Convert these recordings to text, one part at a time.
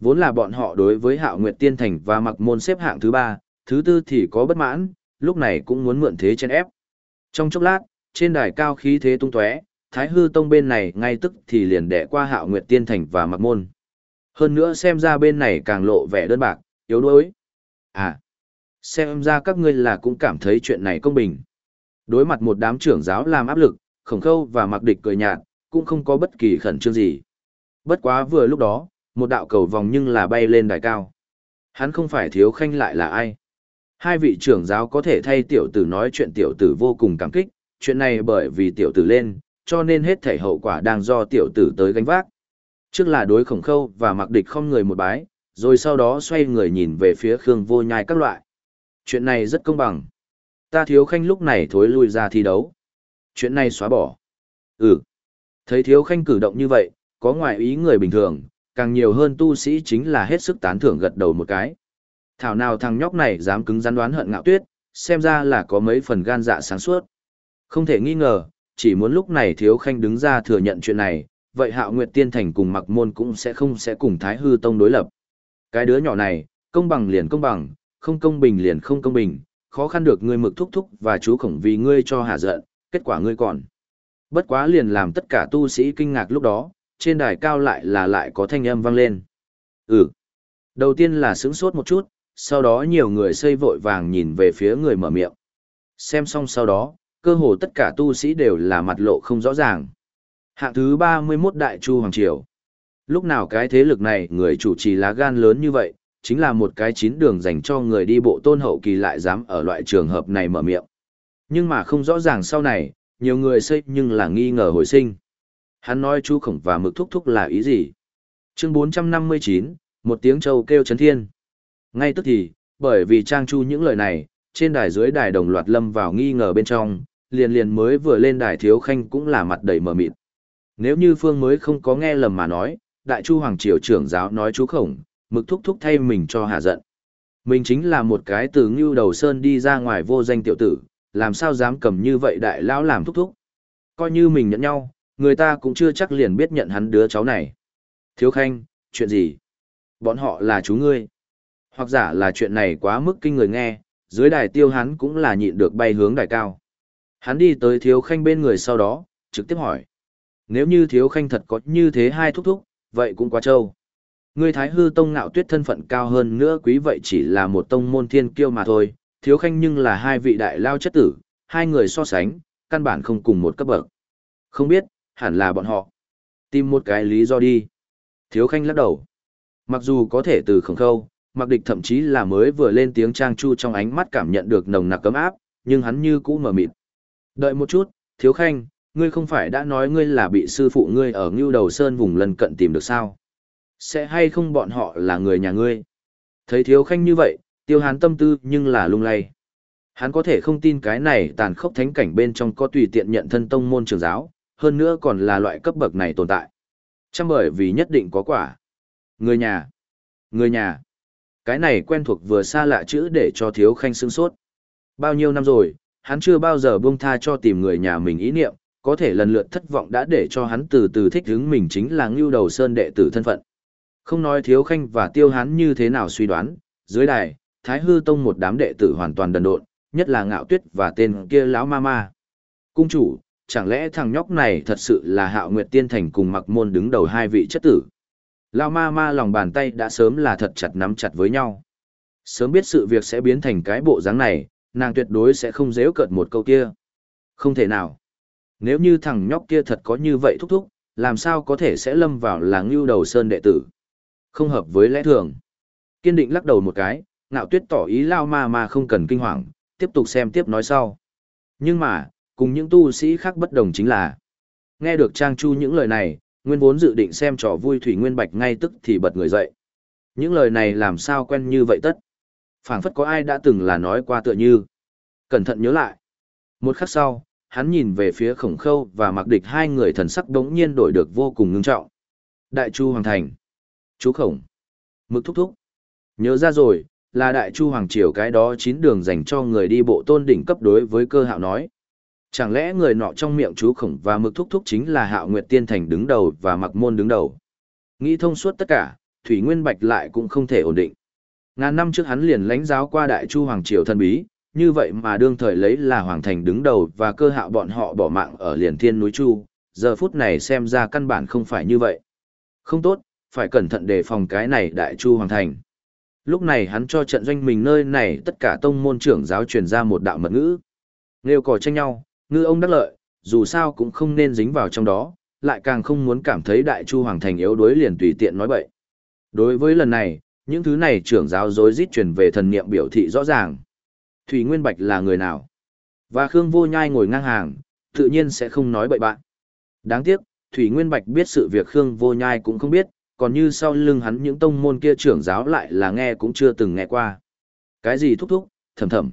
Vốn là bọn họ đối với Hạo Nguyệt Tiên Thành và Mặc Môn xếp hạng thứ ba, thứ tư thì có bất mãn, lúc này cũng muốn mượn thế chen ép. Trong chốc lát, trên đài cao khí thế tung tóe, Thái Hư Tông bên này ngay tức thì liền đẻ qua Hạo Nguyệt Tiên Thành và Mặc Môn. Hơn nữa xem ra bên này càng lộ vẻ đơn bạc, yếu đuối. À, xem ra các ngươi là cũng cảm thấy chuyện này công bình. Đối mặt một đám trưởng giáo làm áp lực, khổng khâu và mặc địch cười nhạt, cũng không có bất kỳ khẩn trương gì. Bất quá vừa lúc đó, một đạo cầu vòng nhưng là bay lên đài cao. Hắn không phải thiếu khanh lại là ai. Hai vị trưởng giáo có thể thay tiểu tử nói chuyện tiểu tử vô cùng cảm kích, chuyện này bởi vì tiểu tử lên, cho nên hết thể hậu quả đang do tiểu tử tới gánh vác. Trước là đối khổng khâu và mặc địch không người một bái, rồi sau đó xoay người nhìn về phía Khương vô nhai các loại. Chuyện này rất công bằng. Ta thiếu khanh lúc này thối lui ra thi đấu. Chuyện này xóa bỏ. Ừ. Thấy thiếu khanh cử động như vậy, có ngoại ý người bình thường, càng nhiều hơn tu sĩ chính là hết sức tán thưởng gật đầu một cái. Thảo nào thằng nhóc này dám cứng rắn đoán hận ngạo tuyết, xem ra là có mấy phần gan dạ sáng suốt. Không thể nghi ngờ, chỉ muốn lúc này thiếu khanh đứng ra thừa nhận chuyện này, vậy hạo nguyệt tiên thành cùng mặc môn cũng sẽ không sẽ cùng thái hư tông đối lập. Cái đứa nhỏ này, công bằng liền công bằng, không công bình liền không công bình, khó khăn được ngươi mực thúc thúc và chú khổng vì ngươi cho hạ giận, kết quả ngươi còn. Bất quá liền làm tất cả tu sĩ kinh ngạc lúc đó, trên đài cao lại là lại có thanh âm vang lên. Ừ. Đầu tiên là sững sốt một chút, sau đó nhiều người xây vội vàng nhìn về phía người mở miệng. Xem xong sau đó, cơ hồ tất cả tu sĩ đều là mặt lộ không rõ ràng. Hạng thứ 31 Đại Chu Hoàng Triều. Lúc nào cái thế lực này người chủ trì lá gan lớn như vậy, chính là một cái chín đường dành cho người đi bộ tôn hậu kỳ lại dám ở loại trường hợp này mở miệng. Nhưng mà không rõ ràng sau này, nhiều người xây nhưng là nghi ngờ hồi sinh. Hắn nói chú khổng và mực thúc thúc là ý gì? Chương 459, một tiếng châu kêu chấn thiên. Ngay tức thì, bởi vì trang chu những lời này, trên đài dưới đài đồng loạt lâm vào nghi ngờ bên trong, liền liền mới vừa lên đài thiếu khanh cũng là mặt đầy mờ mịt. Nếu như phương mới không có nghe lầm mà nói, đại chu hoàng triều trưởng giáo nói chú khổng, mực thúc thúc thay mình cho hạ giận. Mình chính là một cái từ ngưu đầu sơn đi ra ngoài vô danh tiểu tử, làm sao dám cầm như vậy đại lão làm thúc thúc. Coi như mình nhận nhau, người ta cũng chưa chắc liền biết nhận hắn đứa cháu này. Thiếu khanh, chuyện gì? Bọn họ là chú ngươi. Hoặc giả là chuyện này quá mức kinh người nghe, dưới đài tiêu hắn cũng là nhịn được bay hướng đài cao. Hắn đi tới thiếu khanh bên người sau đó, trực tiếp hỏi. Nếu như thiếu khanh thật có như thế hai thúc thúc, vậy cũng quá trâu. Ngươi thái hư tông ngạo tuyết thân phận cao hơn nữa quý vậy chỉ là một tông môn thiên kiêu mà thôi, thiếu khanh nhưng là hai vị đại lao chất tử, hai người so sánh, căn bản không cùng một cấp bậc. Không biết, hẳn là bọn họ. Tìm một cái lý do đi. Thiếu khanh lắc đầu. Mặc dù có thể từ khổng khâu, mặc địch thậm chí là mới vừa lên tiếng trang chu trong ánh mắt cảm nhận được nồng nặc cấm áp, nhưng hắn như cũ mở mịt. Đợi một chút, thiếu khanh, ngươi không phải đã nói ngươi là bị sư phụ ngươi ở ngưu đầu sơn vùng lân cận tìm được sao? Sẽ hay không bọn họ là người nhà ngươi? Thấy thiếu khanh như vậy, tiêu hán tâm tư nhưng là lung lay. Hắn có thể không tin cái này tàn khốc thánh cảnh bên trong có tùy tiện nhận thân tông môn trường giáo, hơn nữa còn là loại cấp bậc này tồn tại. Chăm bởi vì nhất định có quả. Người nhà. Người nhà. Cái này quen thuộc vừa xa lạ chữ để cho thiếu khanh sương sốt. Bao nhiêu năm rồi, hắn chưa bao giờ buông tha cho tìm người nhà mình ý niệm, có thể lần lượt thất vọng đã để cho hắn từ từ thích hứng mình chính là ngưu đầu sơn đệ tử thân phận. Không nói thiếu khanh và tiêu hắn như thế nào suy đoán, dưới đài, Thái Hư Tông một đám đệ tử hoàn toàn đần độn, nhất là ngạo tuyết và tên kia lão ma ma. Cung chủ, chẳng lẽ thằng nhóc này thật sự là hạo nguyệt tiên thành cùng mặc môn đứng đầu hai vị chất tử. lao ma ma lòng bàn tay đã sớm là thật chặt nắm chặt với nhau. Sớm biết sự việc sẽ biến thành cái bộ dáng này, nàng tuyệt đối sẽ không dễ cợt một câu kia. Không thể nào. Nếu như thằng nhóc kia thật có như vậy thúc thúc, làm sao có thể sẽ lâm vào là ngưu đầu sơn đệ tử. Không hợp với lẽ thường. Kiên định lắc đầu một cái, ngạo tuyết tỏ ý lao ma ma không cần kinh hoàng, tiếp tục xem tiếp nói sau. Nhưng mà, cùng những tu sĩ khác bất đồng chính là, nghe được Trang Chu những lời này, nguyên vốn dự định xem trò vui Thủy Nguyên Bạch ngay tức thì bật người dậy. Những lời này làm sao quen như vậy tất? phảng phất có ai đã từng là nói qua tựa như. Cẩn thận nhớ lại. Một khắc sau, hắn nhìn về phía khổng khâu và mặc địch hai người thần sắc đống nhiên đổi được vô cùng ngưng trọng. Đại Chu Hoàng Thành. Chú khổng. Mực thúc thúc. Nhớ ra rồi, là Đại Chu Hoàng Triều cái đó chín đường dành cho người đi bộ tôn đỉnh cấp đối với cơ hạo nói. Chẳng lẽ người nọ trong miệng chú khổng và mực thúc thúc chính là hạo nguyệt tiên thành đứng đầu và mặc môn đứng đầu. Nghĩ thông suốt tất cả, Thủy Nguyên Bạch lại cũng không thể ổn định. Ngàn năm trước hắn liền lãnh giáo qua Đại Chu Hoàng Triều thần bí, như vậy mà đương thời lấy là Hoàng Thành đứng đầu và cơ hạo bọn họ bỏ mạng ở liền thiên núi Chu, giờ phút này xem ra căn bản không phải như vậy. Không tốt, phải cẩn thận đề phòng cái này Đại Chu Hoàng Thành. Lúc này hắn cho trận doanh mình nơi này tất cả tông môn trưởng giáo truyền ra một đạo mật ngữ. Nêu cò tranh nhau, ngư ông đắc lợi, dù sao cũng không nên dính vào trong đó, lại càng không muốn cảm thấy đại chu hoàng thành yếu đuối liền tùy tiện nói bậy. Đối với lần này, những thứ này trưởng giáo dối rít truyền về thần niệm biểu thị rõ ràng. Thủy Nguyên Bạch là người nào? Và Khương Vô Nhai ngồi ngang hàng, tự nhiên sẽ không nói bậy bạn. Đáng tiếc, Thủy Nguyên Bạch biết sự việc Khương Vô Nhai cũng không biết, còn như sau lưng hắn những tông môn kia trưởng giáo lại là nghe cũng chưa từng nghe qua. Cái gì thúc thúc, thầm thầm.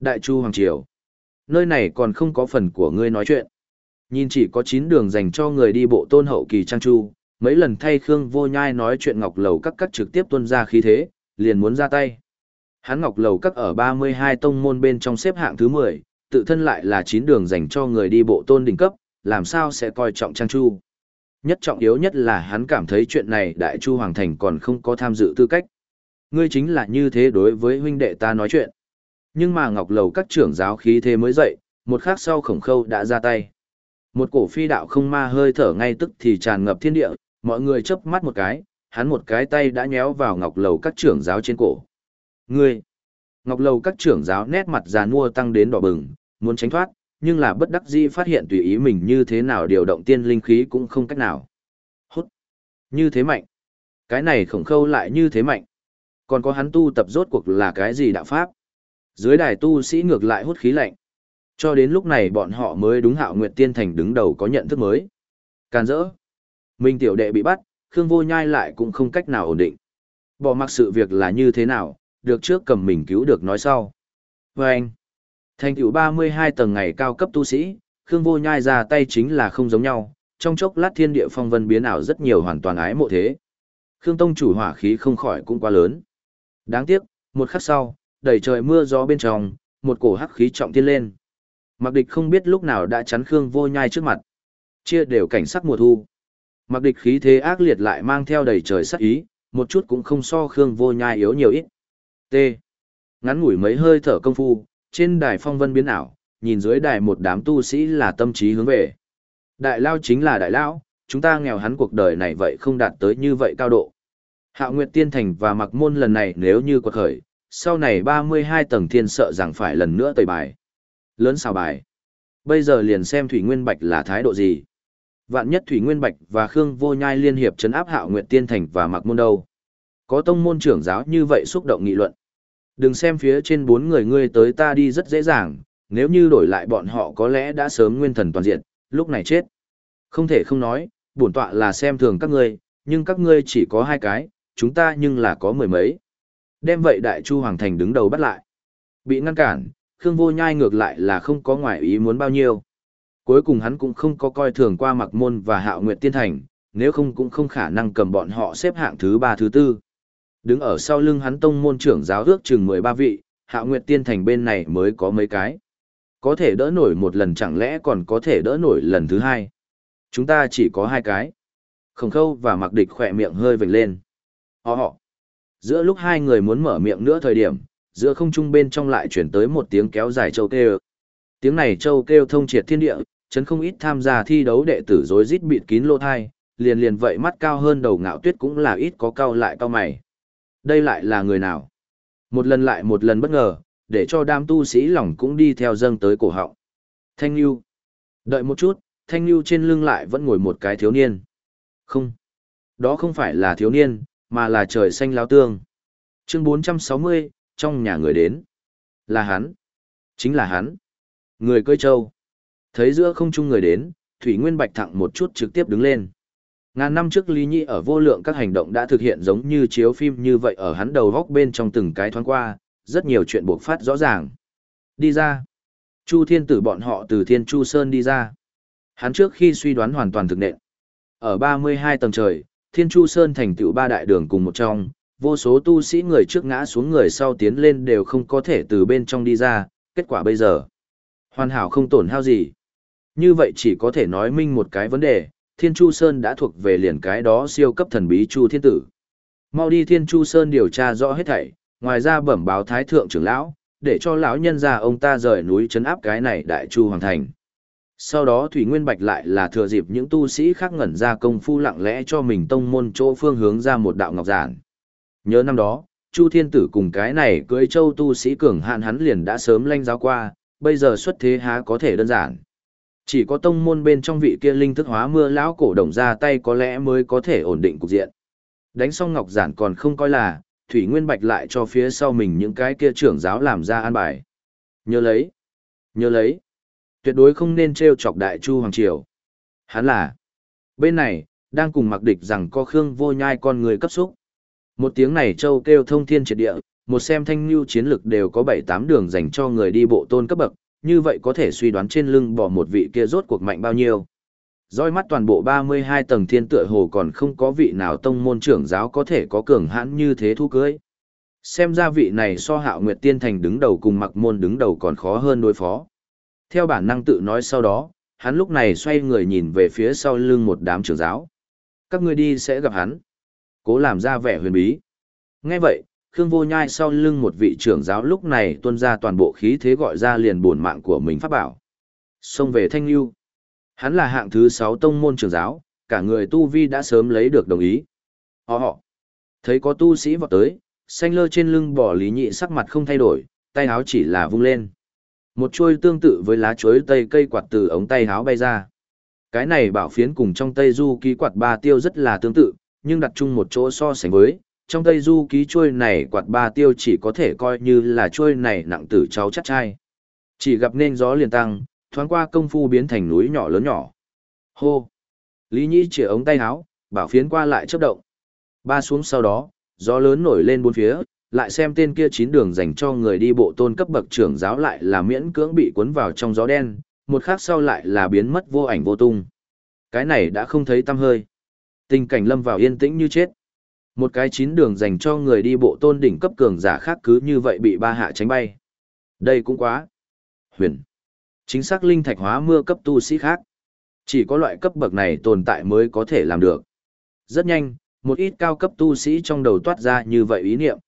Đại Chu Hoàng Triều. Nơi này còn không có phần của ngươi nói chuyện. Nhìn chỉ có 9 đường dành cho người đi bộ tôn hậu kỳ trang chu, mấy lần thay Khương Vô Nhai nói chuyện Ngọc Lầu các các trực tiếp tuân ra khí thế, liền muốn ra tay. Hắn Ngọc Lầu các ở 32 tông môn bên trong xếp hạng thứ 10, tự thân lại là 9 đường dành cho người đi bộ tôn đỉnh cấp, làm sao sẽ coi trọng trang chu. Nhất trọng yếu nhất là hắn cảm thấy chuyện này Đại Chu Hoàng Thành còn không có tham dự tư cách. Ngươi chính là như thế đối với huynh đệ ta nói chuyện. Nhưng mà Ngọc Lầu các trưởng giáo khí thế mới dậy, một khắc sau khổng khâu đã ra tay. Một cổ phi đạo không ma hơi thở ngay tức thì tràn ngập thiên địa, mọi người chớp mắt một cái, hắn một cái tay đã nhéo vào Ngọc Lầu các trưởng giáo trên cổ. Ngươi! Ngọc Lầu các trưởng giáo nét mặt già nua tăng đến đỏ bừng, muốn tránh thoát, nhưng là bất đắc dĩ phát hiện tùy ý mình như thế nào điều động tiên linh khí cũng không cách nào. Hút! Như thế mạnh! Cái này khổng khâu lại như thế mạnh. Còn có hắn tu tập rốt cuộc là cái gì đạo pháp? Dưới đài tu sĩ ngược lại hút khí lạnh. Cho đến lúc này bọn họ mới đúng hạo nguyệt tiên thành đứng đầu có nhận thức mới. Càn rỡ. Minh tiểu đệ bị bắt, Khương Vô Nhai lại cũng không cách nào ổn định. Bỏ mặc sự việc là như thế nào, được trước cầm mình cứu được nói sau. Và anh, thành tựu 32 tầng ngày cao cấp tu sĩ, Khương Vô Nhai ra tay chính là không giống nhau, trong chốc lát thiên địa phong vân biến ảo rất nhiều hoàn toàn ái mộ thế. Khương Tông chủ hỏa khí không khỏi cũng quá lớn. Đáng tiếc, một khắc sau, đầy trời mưa gió bên trong, một cổ hắc khí trọng thiên lên. Mặc địch không biết lúc nào đã chắn Khương vô nhai trước mặt. Chia đều cảnh sắc mùa thu. Mặc địch khí thế ác liệt lại mang theo đầy trời sát ý, một chút cũng không so Khương vô nhai yếu nhiều ít. T. Ngắn ngủi mấy hơi thở công phu, trên đài phong vân biến ảo, nhìn dưới đài một đám tu sĩ là tâm trí hướng về. Đại lao chính là đại lao, chúng ta nghèo hắn cuộc đời này vậy không đạt tới như vậy cao độ. Hạo Nguyệt Tiên Thành và Mặc Môn lần này nếu như quật khởi, sau này 32 tầng thiên sợ rằng phải lần nữa tẩy bài. Lớn xào bài. Bây giờ liền xem Thủy Nguyên Bạch là thái độ gì. Vạn nhất Thủy Nguyên Bạch và Khương Vô Nhai liên hiệp chấn áp Hạo Nguyệt Tiên Thành và Mặc Môn đâu. Có tông môn trưởng giáo như vậy xúc động nghị luận. Đừng xem phía trên bốn người ngươi tới ta đi rất dễ dàng, nếu như đổi lại bọn họ có lẽ đã sớm nguyên thần toàn diện, lúc này chết. Không thể không nói, bổn tọa là xem thường các ngươi, nhưng các ngươi chỉ có hai cái, chúng ta nhưng là có mười mấy. Đem vậy Đại Chu Hoàng Thành đứng đầu bắt lại. Bị ngăn cản, Khương Vô Nhai ngược lại là không có ngoại ý muốn bao nhiêu. Cuối cùng hắn cũng không có coi thường qua Mặc Môn và Hạo Nguyệt Tiên Thành, nếu không cũng không khả năng cầm bọn họ xếp hạng thứ ba thứ tư. Đứng ở sau lưng hắn tông môn trưởng giáo ước chừng mười ba vị, Hạo Nguyệt Tiên Thành bên này mới có mấy cái. Có thể đỡ nổi một lần chẳng lẽ còn có thể đỡ nổi lần thứ hai. Chúng ta chỉ có hai cái. Khổng khâu và mặc địch khỏe miệng hơi vểnh lên. Họ họ. Giữa lúc hai người muốn mở miệng nữa thời điểm, giữa không trung bên trong lại chuyển tới một tiếng kéo dài châu kêu. Tiếng này châu kêu thông triệt thiên địa, chấn không ít tham gia thi đấu đệ tử rối rít bịt kín lỗ thai, liền liền vậy mắt cao hơn đầu ngạo tuyết cũng là ít có cao lại cao mày. Đây lại là người nào? Một lần lại một lần bất ngờ, để cho đám tu sĩ lòng cũng đi theo dâng tới cổ họng. Thanh Nhu. Đợi một chút, Thanh Nhu trên lưng lại vẫn ngồi một cái thiếu niên. Không. Đó không phải là thiếu niên, mà là trời xanh lao tương. Chương 460, trong nhà người đến. Là hắn. Chính là hắn. Người cơi trâu. Thấy giữa không chung người đến, Thủy Nguyên Bạch thẳng một chút trực tiếp đứng lên. Ngàn năm trước Lý Nhi ở vô lượng các hành động đã thực hiện giống như chiếu phim như vậy ở hắn đầu góc bên trong từng cái thoáng qua, rất nhiều chuyện buộc phát rõ ràng. Đi ra. Chu thiên tử bọn họ từ thiên Chu Sơn đi ra. Hắn trước khi suy đoán hoàn toàn thực nện. Ở 32 tầng trời, thiên Chu Sơn thành tựu ba đại đường cùng một trong, vô số tu sĩ người trước ngã xuống người sau tiến lên đều không có thể từ bên trong đi ra, kết quả bây giờ. Hoàn hảo không tổn hao gì. Như vậy chỉ có thể nói minh một cái vấn đề, Thiên Chu Sơn đã thuộc về liền cái đó siêu cấp thần bí Chu Thiên Tử. Mau đi Thiên Chu Sơn điều tra rõ hết thảy, ngoài ra bẩm báo Thái Thượng trưởng lão, để cho lão nhân ra ông ta rời núi chấn áp cái này đại chu hoàng thành. Sau đó Thủy Nguyên Bạch lại là thừa dịp những tu sĩ khác ngẩn ra công phu lặng lẽ cho mình tông môn chỗ phương hướng ra một đạo ngọc giản. Nhớ năm đó, Chu Thiên Tử cùng cái này cưới châu tu sĩ cường hạn hắn liền đã sớm lanh giáo qua, bây giờ xuất thế há có thể đơn giản. Chỉ có tông môn bên trong vị kia linh thức hóa mưa lão cổ đồng ra tay có lẽ mới có thể ổn định cục diện. Đánh xong ngọc giản còn không coi là, Thủy Nguyên Bạch lại cho phía sau mình những cái kia trưởng giáo làm ra an bài. Nhớ lấy, nhớ lấy, tuyệt đối không nên treo chọc đại chu hoàng triều. Hắn là, bên này, đang cùng mặc địch rằng có khương vô nhai con người cấp xúc. Một tiếng này châu kêu thông thiên triệt địa, một xem thanh lưu chiến lực đều có 7-8 đường dành cho người đi bộ tôn cấp bậc, như vậy có thể suy đoán trên lưng bỏ một vị kia rốt cuộc mạnh bao nhiêu. Roi mắt toàn bộ 32 tầng thiên tựa hồ còn không có vị nào tông môn trưởng giáo có thể có cường hãn như thế thu cưới. Xem ra vị này so hạo nguyệt tiên thành đứng đầu cùng mặc môn đứng đầu còn khó hơn đối phó. Theo bản năng tự nói sau đó, hắn lúc này xoay người nhìn về phía sau lưng một đám trưởng giáo. Các ngươi đi sẽ gặp hắn. Cố làm ra vẻ huyền bí. Nghe vậy, Khương Vô Nhai sau lưng một vị trưởng giáo lúc này tuôn ra toàn bộ khí thế gọi ra liền buồn mạng của mình pháp bảo. Xông về Thanh Lưu. Hắn là hạng thứ 6 tông môn trưởng giáo, cả người tu vi đã sớm lấy được đồng ý. Họ họ. Thấy có tu sĩ vọt tới, xanh lơ trên lưng bỏ lý nhị sắc mặt không thay đổi, tay áo chỉ là vung lên. Một chuôi tương tự với lá chuối tây cây quạt từ ống tay áo bay ra. Cái này bảo phiến cùng trong tây du ký quạt ba tiêu rất là tương tự, nhưng đặt chung một chỗ so sánh với, trong tây du ký chuôi này quạt ba tiêu chỉ có thể coi như là chuôi này nặng tử cháu chắc chai. Chỉ gặp nên gió liền tăng, thoáng qua công phu biến thành núi nhỏ lớn nhỏ. Hô! Lý Nhĩ chĩa ống tay áo, bảo phiến qua lại chấp động. Ba xuống sau đó, gió lớn nổi lên bốn phía, lại xem tên kia chín đường dành cho người đi bộ tôn cấp bậc trưởng giáo lại là miễn cưỡng bị cuốn vào trong gió đen, một khắc sau lại là biến mất vô ảnh vô tung. Cái này đã không thấy tăm hơi. Tình cảnh lâm vào yên tĩnh như chết. Một cái chín đường dành cho người đi bộ tôn đỉnh cấp cường giả khác cứ như vậy bị ba hạ tránh bay. Đây cũng quá. Huyền. Chính xác linh thạch hóa mưa cấp tu sĩ khác. Chỉ có loại cấp bậc này tồn tại mới có thể làm được. Rất nhanh, một ít cao cấp tu sĩ trong đầu toát ra như vậy ý niệm.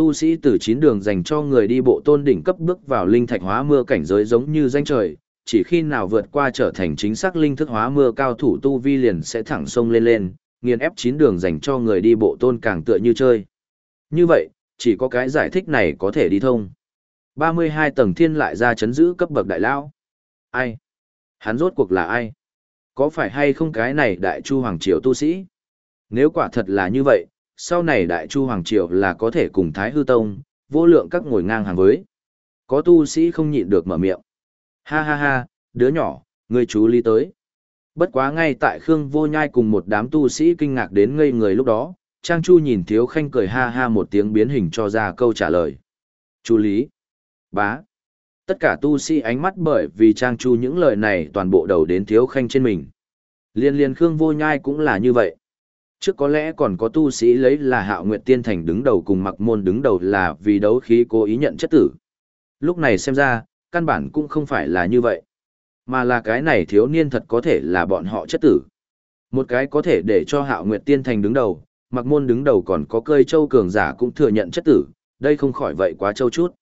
Tu sĩ từ chín đường dành cho người đi bộ tôn đỉnh cấp bước vào linh thạch hóa mưa cảnh giới giống như danh trời, chỉ khi nào vượt qua trở thành chính xác linh thức hóa mưa cao thủ tu vi liền sẽ thẳng sông lên lên, nghiền ép chín đường dành cho người đi bộ tôn càng tựa như chơi. Như vậy, chỉ có cái giải thích này có thể đi thông. 32 tầng thiên lại ra chấn giữ cấp bậc đại lao. Ai? Hắn rốt cuộc là ai? Có phải hay không cái này đại chu hoàng triều tu sĩ? Nếu quả thật là như vậy, sau này đại chu hoàng triều là có thể cùng thái hư tông, vô lượng các ngồi ngang hàng với. Có tu sĩ không nhịn được mở miệng. Ha ha ha, đứa nhỏ, người chú lý tới. Bất quá ngay tại Khương Vô Nhai cùng một đám tu sĩ kinh ngạc đến ngây người lúc đó, Trang Chu nhìn Thiếu Khanh cười ha ha một tiếng biến hình cho ra câu trả lời. Chú Lý. Bá. Tất cả tu sĩ ánh mắt bởi vì Trang Chu những lời này toàn bộ đầu đến Thiếu Khanh trên mình. Liên liên Khương Vô Nhai cũng là như vậy. Trước có lẽ còn có tu sĩ lấy là Hạo Nguyệt Tiên Thành đứng đầu cùng mặc môn đứng đầu là vì đấu khí cố ý nhận chất tử. Lúc này xem ra, căn bản cũng không phải là như vậy. Mà là cái này thiếu niên thật có thể là bọn họ chất tử. Một cái có thể để cho Hạo Nguyệt Tiên Thành đứng đầu, mặc môn đứng đầu còn có cơi châu cường giả cũng thừa nhận chất tử, đây không khỏi vậy quá châu chút.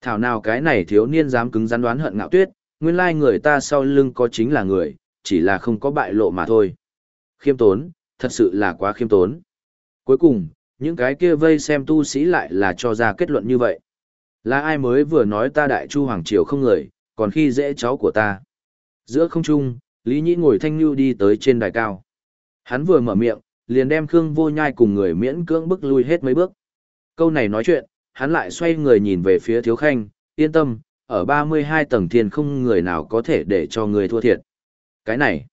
Thảo nào cái này thiếu niên dám cứng rắn đoán hận ngạo tuyết, nguyên lai người ta sau lưng có chính là người, chỉ là không có bại lộ mà thôi. Khiêm tốn, thật sự là quá khiêm tốn. Cuối cùng, những cái kia vây xem tu sĩ lại là cho ra kết luận như vậy. Là ai mới vừa nói ta đại chu hoàng triều không người, còn khi dễ cháu của ta. Giữa không trung, Lý Nhĩ ngồi thanh lưu đi tới trên đài cao. Hắn vừa mở miệng, liền đem Khương Vô Nhai cùng người miễn cưỡng bức lui hết mấy bước. Câu này nói chuyện, hắn lại xoay người nhìn về phía Thiếu Khanh, yên tâm, ở 32 tầng thiên không người nào có thể để cho người thua thiệt. Cái này,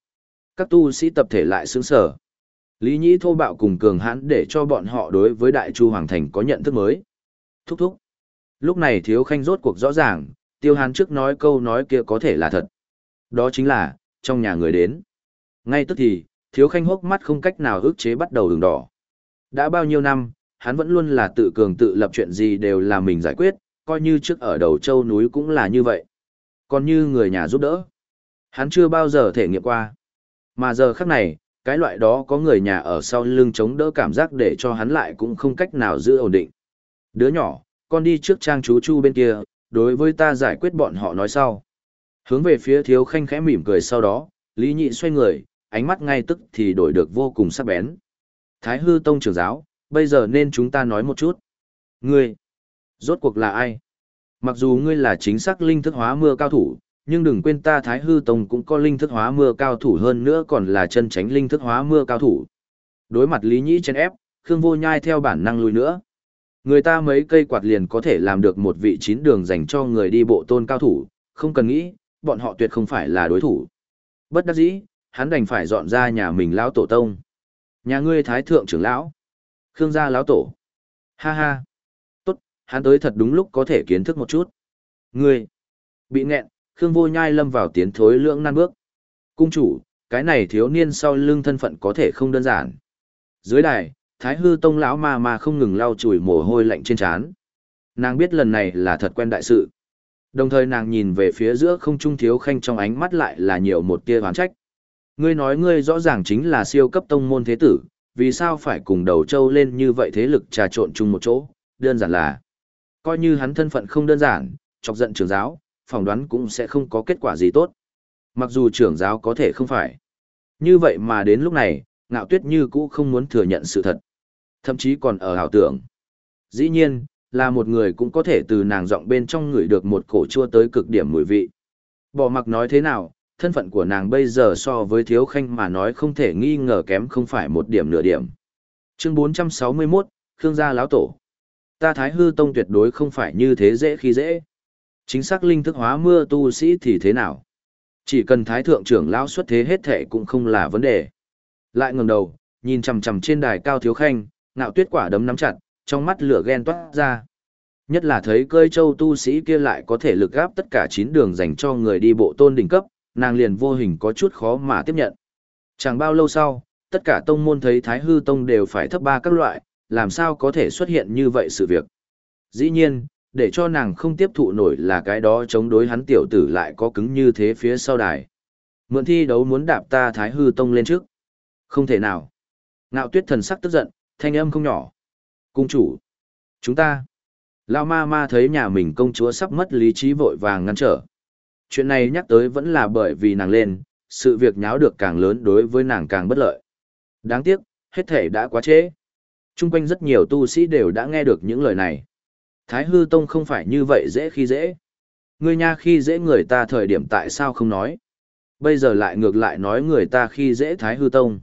các tu sĩ tập thể lại sướng sở. Lý Nhĩ thô bạo cùng cường hãn để cho bọn họ đối với Đại Chu Hoàng Thành có nhận thức mới. Thúc thúc. Lúc này Thiếu Khanh rốt cuộc rõ ràng, Tiêu Hán trước nói câu nói kia có thể là thật. Đó chính là, trong nhà người đến. Ngay tức thì, Thiếu Khanh hốc mắt không cách nào ức chế bắt đầu đường đỏ. Đã bao nhiêu năm, hắn vẫn luôn là tự cường tự lập chuyện gì đều là mình giải quyết, coi như trước ở đầu châu núi cũng là như vậy. Còn như người nhà giúp đỡ, hắn chưa bao giờ thể nghiệm qua. Mà giờ khắc này, cái loại đó có người nhà ở sau lưng chống đỡ cảm giác để cho hắn lại cũng không cách nào giữ ổn định. Đứa nhỏ, con đi trước trang chú chu bên kia, đối với ta giải quyết bọn họ nói sau. Hướng về phía thiếu khanh khẽ mỉm cười sau đó, Lý Nhị xoay người, ánh mắt ngay tức thì đổi được vô cùng sắc bén. Thái hư tông trưởng giáo, bây giờ nên chúng ta nói một chút. Ngươi, rốt cuộc là ai? Mặc dù ngươi là chính xác linh thức hóa mưa cao thủ, nhưng đừng quên ta Thái hư tông cũng có linh thức hóa mưa cao thủ hơn nữa còn là chân tránh linh thức hóa mưa cao thủ. Đối mặt Lý Nhĩ chen ép, Khương Vô Nhai theo bản năng lùi nữa. Người ta mấy cây quạt liền có thể làm được một vị chín đường dành cho người đi bộ tôn cao thủ, không cần nghĩ, bọn họ tuyệt không phải là đối thủ. Bất đắc dĩ, hắn đành phải dọn ra nhà mình lão tổ tông. Nhà ngươi thái thượng trưởng lão. Khương gia lão tổ. Ha ha. Tốt, hắn tới thật đúng lúc có thể kiến thức một chút. Ngươi. Bị nghẹn, Khương vô nhai lâm vào tiến thối lưỡng nan bước. Cung chủ, cái này thiếu niên sau lưng thân phận có thể không đơn giản. Dưới đài, thái hư tông lão ma ma không ngừng lau chùi mồ hôi lạnh trên trán. Nàng biết lần này là thật quen đại sự. Đồng thời nàng nhìn về phía giữa không trung thiếu khanh trong ánh mắt lại là nhiều một tia hoán trách. Ngươi nói ngươi rõ ràng chính là siêu cấp tông môn thế tử, vì sao phải cùng đầu châu lên như vậy thế lực trà trộn chung một chỗ, đơn giản là. Coi như hắn thân phận không đơn giản, chọc giận trưởng giáo, phỏng đoán cũng sẽ không có kết quả gì tốt. Mặc dù trưởng giáo có thể không phải. Như vậy mà đến lúc này, ngạo tuyết như cũ không muốn thừa nhận sự thật. Thậm chí còn ở hào tưởng. Dĩ nhiên, là một người cũng có thể từ nàng giọng bên trong ngửi được một cổ chua tới cực điểm mùi vị. Bỏ mặc nói thế nào, thân phận của nàng bây giờ so với thiếu khanh mà nói không thể nghi ngờ kém không phải một điểm nửa điểm. Chương 461, Khương gia lão tổ. Ta Thái Hư Tông tuyệt đối không phải như thế dễ khi dễ. Chính xác linh thức hóa mưa tu sĩ thì thế nào? Chỉ cần Thái Thượng trưởng lão xuất thế hết thể cũng không là vấn đề. Lại ngẩng đầu, nhìn chằm chằm trên đài cao thiếu khanh, ngạo tuyết quả đấm nắm chặt, trong mắt lửa ghen toát ra. Nhất là thấy cơi châu tu sĩ kia lại có thể lực gáp tất cả chín đường dành cho người đi bộ tôn đỉnh cấp, nàng liền vô hình có chút khó mà tiếp nhận. Chẳng bao lâu sau, tất cả tông môn thấy Thái Hư Tông đều phải thấp ba các loại, làm sao có thể xuất hiện như vậy sự việc. Dĩ nhiên, để cho nàng không tiếp thụ nổi là cái đó chống đối hắn tiểu tử lại có cứng như thế phía sau đài. Mượn thi đấu muốn đạp ta Thái Hư Tông lên trước. Không thể nào. Ngạo tuyết thần sắc tức giận, thanh âm không nhỏ. Cung chủ. Chúng ta. Lao ma ma thấy nhà mình công chúa sắp mất lý trí vội vàng ngăn trở. Chuyện này nhắc tới vẫn là bởi vì nàng lên, sự việc nháo được càng lớn đối với nàng càng bất lợi. Đáng tiếc, hết thể đã quá trễ. Trung quanh rất nhiều tu sĩ đều đã nghe được những lời này. Thái hư tông không phải như vậy dễ khi dễ. Người nha khi dễ người ta thời điểm tại sao không nói. Bây giờ lại ngược lại nói người ta khi dễ thái hư tông.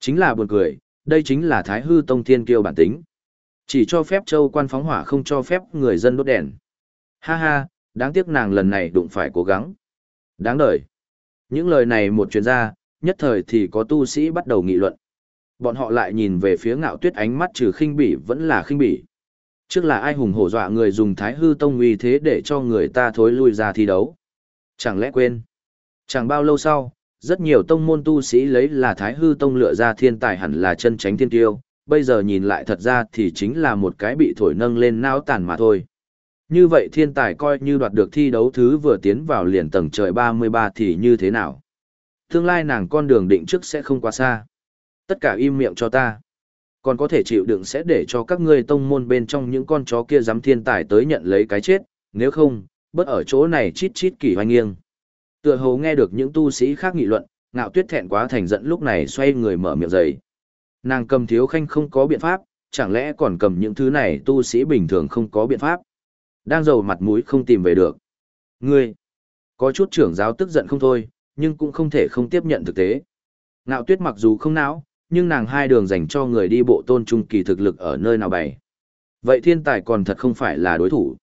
Chính là buồn cười, đây chính là thái hư tông thiên kiêu bản tính. Chỉ cho phép châu quan phóng hỏa không cho phép người dân đốt đèn. Ha ha, đáng tiếc nàng lần này đụng phải cố gắng. Đáng đời. Những lời này một chuyên gia, nhất thời thì có tu sĩ bắt đầu nghị luận. Bọn họ lại nhìn về phía ngạo tuyết ánh mắt trừ khinh bỉ vẫn là khinh bỉ. Trước là ai hùng hổ dọa người dùng thái hư tông uy thế để cho người ta thối lui ra thi đấu. Chẳng lẽ quên. Chẳng bao lâu sau, rất nhiều tông môn tu sĩ lấy là thái hư tông lựa ra thiên tài hẳn là chân tránh thiên tiêu, bây giờ nhìn lại thật ra thì chính là một cái bị thổi nâng lên não tàn mà thôi. Như vậy thiên tài coi như đoạt được thi đấu thứ vừa tiến vào liền tầng trời 33 thì như thế nào? Tương lai nàng con đường định trước sẽ không quá xa. Tất cả im miệng cho ta. Còn có thể chịu đựng sẽ để cho các ngươi tông môn bên trong những con chó kia dám thiên tài tới nhận lấy cái chết, nếu không, bất ở chỗ này chít chít kỳ hoanh nghiêng. Tựa hồ nghe được những tu sĩ khác nghị luận, ngạo tuyết thẹn quá thành giận lúc này xoay người mở miệng giày. Nàng cầm thiếu khanh không có biện pháp, chẳng lẽ còn cầm những thứ này tu sĩ bình thường không có biện pháp. Đang giàu mặt mũi không tìm về được. Ngươi, có chút trưởng giáo tức giận không thôi, nhưng cũng không thể không tiếp nhận thực tế. Ngạo tuyết mặc dù không não, nhưng nàng hai đường dành cho người đi bộ tôn trung kỳ thực lực ở nơi nào bày. Vậy thiên tài còn thật không phải là đối thủ.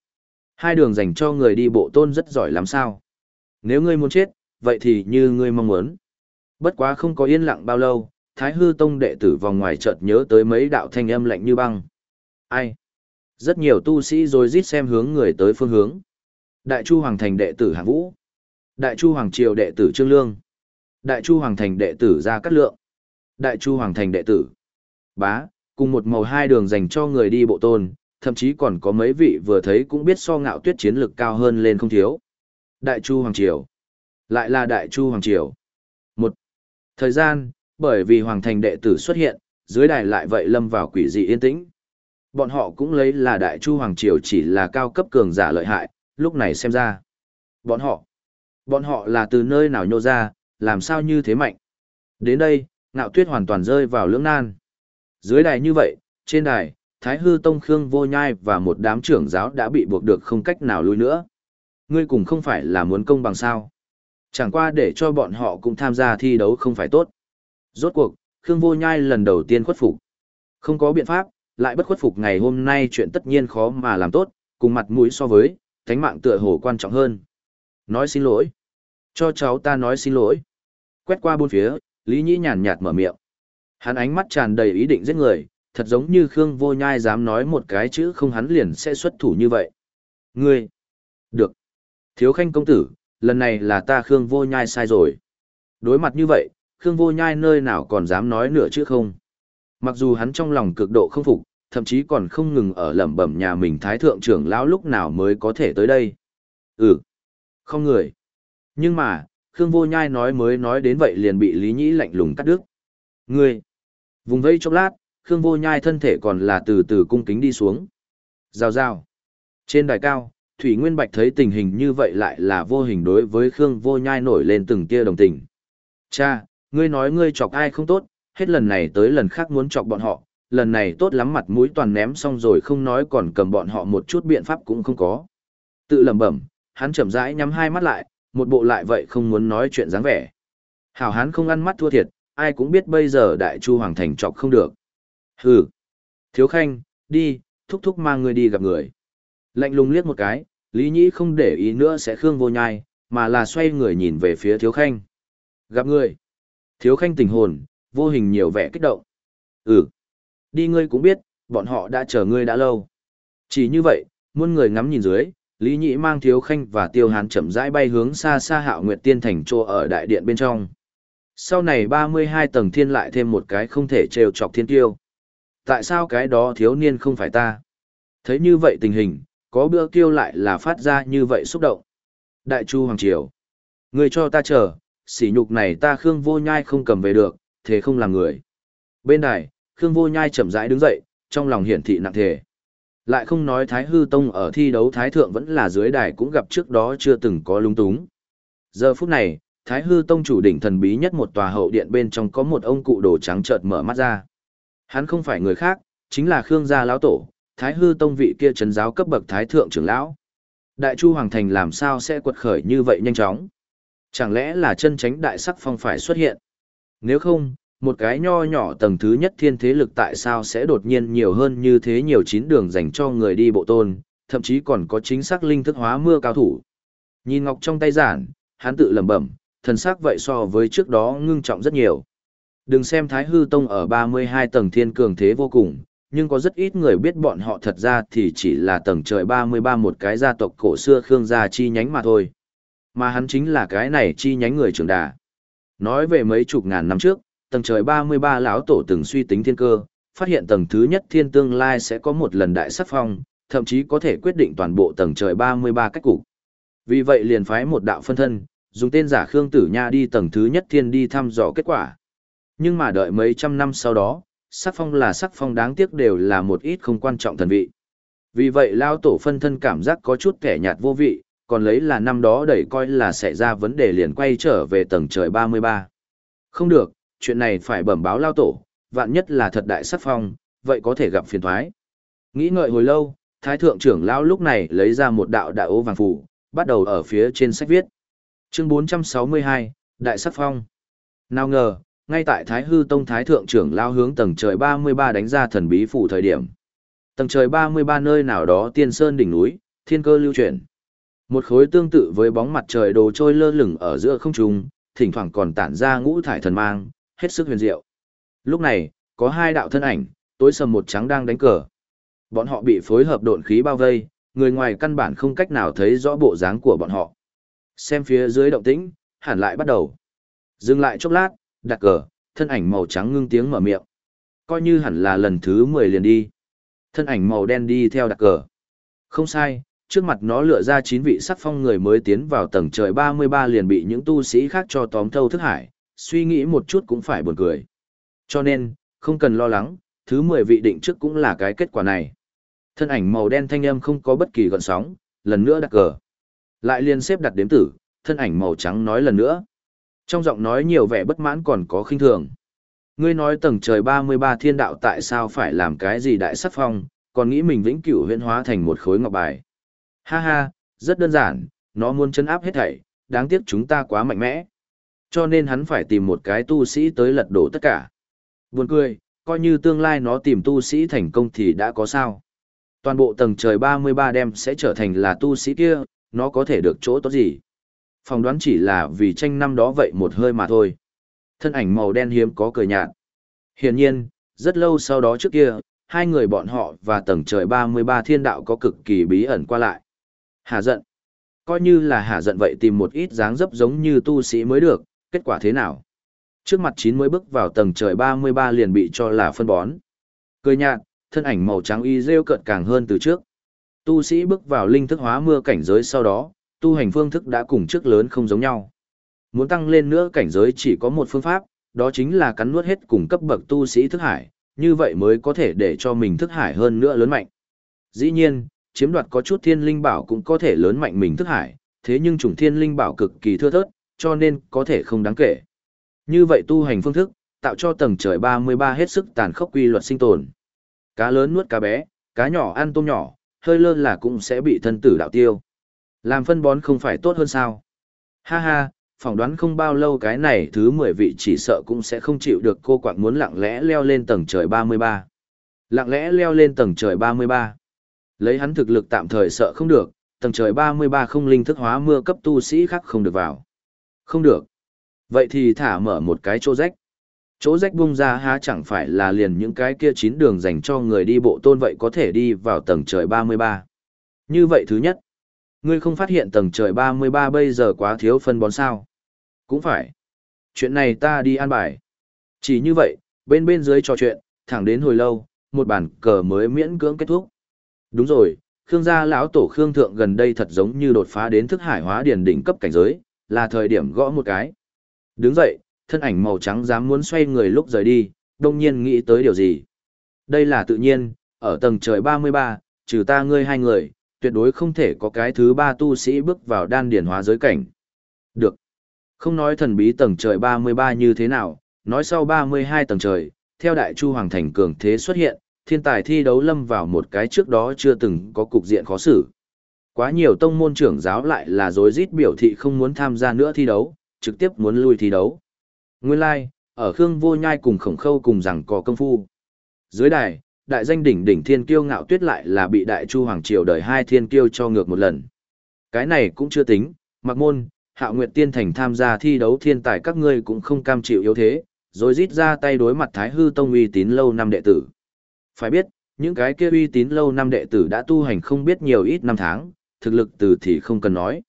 Hai đường dành cho người đi bộ tôn rất giỏi làm sao. Nếu ngươi muốn chết, vậy thì như ngươi mong muốn. Bất quá không có yên lặng bao lâu, Thái Hư Tông đệ tử vòng ngoài chợt nhớ tới mấy đạo thanh âm lạnh như băng. Ai? Rất nhiều tu sĩ rồi rít xem hướng người tới phương hướng. Đại Chu Hoàng Thành đệ tử Hạng Vũ. Đại Chu Hoàng Triều đệ tử Trương Lương. Đại Chu Hoàng Thành đệ tử Gia Cát Lượng. Đại Chu Hoàng Thành đệ tử. Bá, cùng một màu hai đường dành cho người đi bộ tôn, thậm chí còn có mấy vị vừa thấy cũng biết so ngạo tuyết chiến lực cao hơn lên không thiếu. Đại Chu Hoàng Triều. Lại là Đại Chu Hoàng Triều. Một. Thời gian, Bởi vì hoàng thành đệ tử xuất hiện, dưới đài lại vậy lâm vào quỷ dị yên tĩnh. Bọn họ cũng lấy là đại chu hoàng triều chỉ là cao cấp cường giả lợi hại, lúc này xem ra. Bọn họ, bọn họ là từ nơi nào nhô ra, làm sao như thế mạnh. Đến đây, ngạo tuyết hoàn toàn rơi vào lưỡng nan. Dưới đài như vậy, trên đài, Thái Hư Tông Khương Vô Nhai và một đám trưởng giáo đã bị buộc được không cách nào lui nữa. Ngươi cùng không phải là muốn công bằng sao. Chẳng qua để cho bọn họ cũng tham gia thi đấu không phải tốt. Rốt cuộc, Khương Vô Nhai lần đầu tiên khuất phục. Không có biện pháp, lại bất khuất phục ngày hôm nay chuyện tất nhiên khó mà làm tốt, cùng mặt mũi so với, thánh mạng tựa hồ quan trọng hơn. Nói xin lỗi. Cho cháu ta nói xin lỗi. Quét qua bốn phía, Lý Nhĩ nhàn nhạt mở miệng. Hắn ánh mắt tràn đầy ý định giết người, thật giống như Khương Vô Nhai dám nói một cái chữ không hắn liền sẽ xuất thủ như vậy. Ngươi! Được! Thiếu khanh công tử, lần này là ta Khương Vô Nhai sai rồi. Đối mặt như vậy, Khương Vô Nhai nơi nào còn dám nói nửa chữ không. Mặc dù hắn trong lòng cực độ không phục, thậm chí còn không ngừng ở lẩm bẩm nhà mình thái thượng trưởng lão lúc nào mới có thể tới đây. Ừ, không người. Nhưng mà, Khương Vô Nhai nói mới nói đến vậy liền bị Lý Nhĩ lạnh lùng cắt đứt. Ngươi! Vùng vây chốc lát, Khương Vô Nhai thân thể còn là từ từ cung kính đi xuống. Rào rào. Trên đài cao, Thủy Nguyên Bạch thấy tình hình như vậy lại là vô hình đối với Khương Vô Nhai nổi lên từng tia đồng tình. Cha, ngươi nói ngươi chọc ai không tốt, hết lần này tới lần khác muốn chọc bọn họ, lần này tốt lắm mặt mũi toàn ném xong rồi không nói còn cầm bọn họ một chút biện pháp cũng không có. Tự lẩm bẩm, hắn chậm rãi nhắm hai mắt lại, một bộ lại vậy không muốn nói chuyện dáng vẻ. Hảo hán không ăn mắt thua thiệt, ai cũng biết bây giờ đại chu hoàng thành chọc không được. Hừ. Thiếu khanh, đi, thúc thúc mang người đi gặp người. Lạnh lùng liếc một cái, Lý Nhĩ không để ý nữa sẽ khương vô nhai, mà là xoay người nhìn về phía thiếu khanh. Gặp người. Thiếu khanh tình hồn, vô hình nhiều vẻ kích động. Ừ. Đi ngươi cũng biết, bọn họ đã chờ ngươi đã lâu. Chỉ như vậy, muôn người ngắm nhìn dưới, Lý Nhĩ mang Thiếu Khanh và Tiêu Hán chậm rãi bay hướng xa xa Hạo Nguyệt Tiên thành chỗ ở đại điện bên trong. Sau này 32 tầng thiên lại thêm một cái không thể trêu chọc thiên tiêu. Tại sao cái đó thiếu niên không phải ta? Thấy như vậy tình hình, có bữa tiêu lại là phát ra như vậy xúc động. Đại Chu Hoàng Triều. Người cho ta chờ, sỉ nhục này ta Khương Vô Nhai không cầm về được, thế không làm người. Bên này Khương Vô Nhai chậm rãi đứng dậy, trong lòng hiển thị nặng thể. Lại không nói Thái Hư Tông ở thi đấu Thái Thượng vẫn là dưới đài cũng gặp trước đó chưa từng có lung túng. Giờ phút này, Thái Hư Tông chủ đỉnh thần bí nhất một tòa hậu điện bên trong có một ông cụ đồ trắng chợt mở mắt ra. Hắn không phải người khác, chính là Khương gia lão tổ, Thái Hư Tông vị kia trấn giáo cấp bậc Thái Thượng trưởng lão. Đại Chu Hoàng Thành làm sao sẽ quật khởi như vậy nhanh chóng? Chẳng lẽ là chân tránh đại sắc phong phải xuất hiện? Nếu không, một cái nho nhỏ tầng thứ nhất thiên thế lực tại sao sẽ đột nhiên nhiều hơn như thế nhiều chín đường dành cho người đi bộ tôn, thậm chí còn có chính xác linh thức hóa mưa cao thủ. Nhìn ngọc trong tay giản, hắn tự lẩm bẩm, thần sắc vậy so với trước đó ngưng trọng rất nhiều. Đừng xem Thái Hư Tông ở 32 tầng thiên cường thế vô cùng, nhưng có rất ít người biết bọn họ thật ra thì chỉ là tầng trời 33 một cái gia tộc cổ xưa Khương gia chi nhánh mà thôi. Mà hắn chính là cái này chi nhánh người trưởng đà. Nói về mấy chục ngàn năm trước, tầng trời 33 lão tổ từng suy tính thiên cơ, phát hiện tầng thứ nhất thiên tương lai sẽ có một lần đại sắc phong, thậm chí có thể quyết định toàn bộ tầng trời 33 cách cục. Vì vậy liền phái một đạo phân thân, dùng tên giả Khương Tử Nha đi tầng thứ nhất thiên đi thăm dò kết quả. Nhưng mà đợi mấy trăm năm sau đó, sắc phong là sắc phong đáng tiếc đều là một ít không quan trọng thần vị. Vì vậy lao tổ phân thân cảm giác có chút kẻ nhạt vô vị, còn lấy là năm đó đẩy coi là sẽ ra vấn đề liền quay trở về tầng trời 33. Không được, chuyện này phải bẩm báo lao tổ, vạn nhất là thật đại sắc phong, vậy có thể gặp phiền thoái. Nghĩ ngợi hồi lâu, thái thượng trưởng lão lúc này lấy ra một đạo đại ô vàng phủ, bắt đầu ở phía trên sách viết. Chương 462, Đại sắc phong. Nào ngờ, ngay tại Thái Hư Tông Thái Thượng trưởng lao hướng tầng trời 33 đánh ra thần bí phủ thời điểm. Tầng trời 33 nơi nào đó tiên sơn đỉnh núi, thiên cơ lưu chuyển. Một khối tương tự với bóng mặt trời đồ trôi lơ lửng ở giữa không trung, thỉnh thoảng còn tản ra ngũ thải thần mang, hết sức huyền diệu. Lúc này, có hai đạo thân ảnh, tối sầm một trắng đang đánh cờ. Bọn họ bị phối hợp độn khí bao vây, người ngoài căn bản không cách nào thấy rõ bộ dáng của bọn họ. Xem phía dưới động tĩnh, hẳn lại bắt đầu. Dừng lại chốc lát, đặt cờ, thân ảnh màu trắng ngưng tiếng mở miệng. Coi như hẳn là lần thứ 10 liền đi. Thân ảnh màu đen đi theo đặt cờ. Không sai, trước mặt nó lựa ra 9 vị sắc phong người mới tiến vào tầng trời 33 liền bị những tu sĩ khác cho tóm thâu thức hải, suy nghĩ một chút cũng phải buồn cười. Cho nên, không cần lo lắng, thứ 10 vị định trước cũng là cái kết quả này. Thân ảnh màu đen thanh âm không có bất kỳ gợn sóng, lần nữa đặt cờ. Lại liên xếp đặt đếm tử, thân ảnh màu trắng nói lần nữa. Trong giọng nói nhiều vẻ bất mãn còn có khinh thường. Ngươi nói tầng trời 33 thiên đạo tại sao phải làm cái gì đại sắc phong, còn nghĩ mình vĩnh cửu huyễn hóa thành một khối ngọc bài. Ha ha, rất đơn giản, nó muốn chấn áp hết thảy, đáng tiếc chúng ta quá mạnh mẽ. Cho nên hắn phải tìm một cái tu sĩ tới lật đổ tất cả. Buồn cười, coi như tương lai nó tìm tu sĩ thành công thì đã có sao. Toàn bộ tầng trời 33 đem sẽ trở thành là tu sĩ kia, nó có thể được chỗ tốt gì. Phòng đoán chỉ là vì tranh năm đó vậy một hơi mà thôi. Thân ảnh màu đen hiếm có cười nhạt. Hiển nhiên, rất lâu sau đó trước kia, hai người bọn họ và tầng trời 33 thiên đạo có cực kỳ bí ẩn qua lại. Hà giận. Coi như là hà giận vậy tìm một ít dáng dấp giống như tu sĩ mới được, kết quả thế nào? Trước mặt chín mới bước vào tầng trời 33 liền bị cho là phân bón. Cười nhạt, thân ảnh màu trắng y rêu cợt càng hơn từ trước. Tu sĩ bước vào linh thức hóa mưa cảnh giới sau đó, tu hành phương thức đã cùng trước lớn không giống nhau. Muốn tăng lên nữa cảnh giới chỉ có một phương pháp, đó chính là cắn nuốt hết cùng cấp bậc tu sĩ thức hải, như vậy mới có thể để cho mình thức hải hơn nữa lớn mạnh. Dĩ nhiên, chiếm đoạt có chút thiên linh bảo cũng có thể lớn mạnh mình thức hải, thế nhưng chủng thiên linh bảo cực kỳ thưa thớt, cho nên có thể không đáng kể. Như vậy tu hành phương thức, tạo cho tầng trời 33 hết sức tàn khốc quy luật sinh tồn. Cá lớn nuốt cá bé, cá nhỏ ăn tôm nhỏ, hơi lơ là cũng sẽ bị thân tử đạo tiêu. Làm phân bón không phải tốt hơn sao? Ha ha, phỏng đoán không bao lâu cái này thứ 10 vị chỉ sợ cũng sẽ không chịu được cô quạng muốn lặng lẽ leo lên tầng trời 33. Lặng lẽ leo lên tầng trời 33. Lấy hắn thực lực tạm thời sợ không được, tầng trời 33 không linh thức hóa mưa cấp tu sĩ khác không được vào. Không được. Vậy thì thả mở một cái chỗ rách. Chỗ rách bung ra há chẳng phải là liền những cái kia chín đường dành cho người đi bộ tôn vậy có thể đi vào tầng trời 33. Như vậy thứ nhất, ngươi không phát hiện tầng trời 33 bây giờ quá thiếu phân bón sao. Cũng phải. Chuyện này ta đi an bài. Chỉ như vậy, bên bên dưới trò chuyện, thẳng đến hồi lâu, một bản cờ mới miễn cưỡng kết thúc. Đúng rồi, Khương gia lão tổ Khương thượng gần đây thật giống như đột phá đến thức hải hóa điển đỉnh cấp cảnh giới, là thời điểm gõ một cái. Đứng dậy, thân ảnh màu trắng dám muốn xoay người lúc rời đi, đông nhiên nghĩ tới điều gì. Đây là tự nhiên, ở tầng trời 33, trừ ta ngươi hai người, tuyệt đối không thể có cái thứ ba tu sĩ bước vào đan điển hóa giới cảnh. Được. Không nói thần bí tầng trời 33 như thế nào, nói sau 32 tầng trời, theo đại chu hoàng thành cường thế xuất hiện, thiên tài thi đấu lâm vào một cái trước đó chưa từng có cục diện khó xử. Quá nhiều tông môn trưởng giáo lại là dối rít biểu thị không muốn tham gia nữa thi đấu, trực tiếp muốn lui thi đấu. Nguyên lai, like, ở Khương Vô Nhai cùng khổng khâu cùng rằng có công phu. Dưới đài, đại danh đỉnh đỉnh thiên kiêu ngạo tuyết lại là bị đại chu hoàng triều đời hai thiên kiêu cho ngược một lần. Cái này cũng chưa tính, mặc môn, hạo nguyệt tiên thành tham gia thi đấu thiên tài các ngươi cũng không cam chịu yếu thế, rồi rít ra tay đối mặt thái hư tông uy tín lâu năm đệ tử. Phải biết, những cái kia uy tín lâu năm đệ tử đã tu hành không biết nhiều ít năm tháng, thực lực từ thì không cần nói.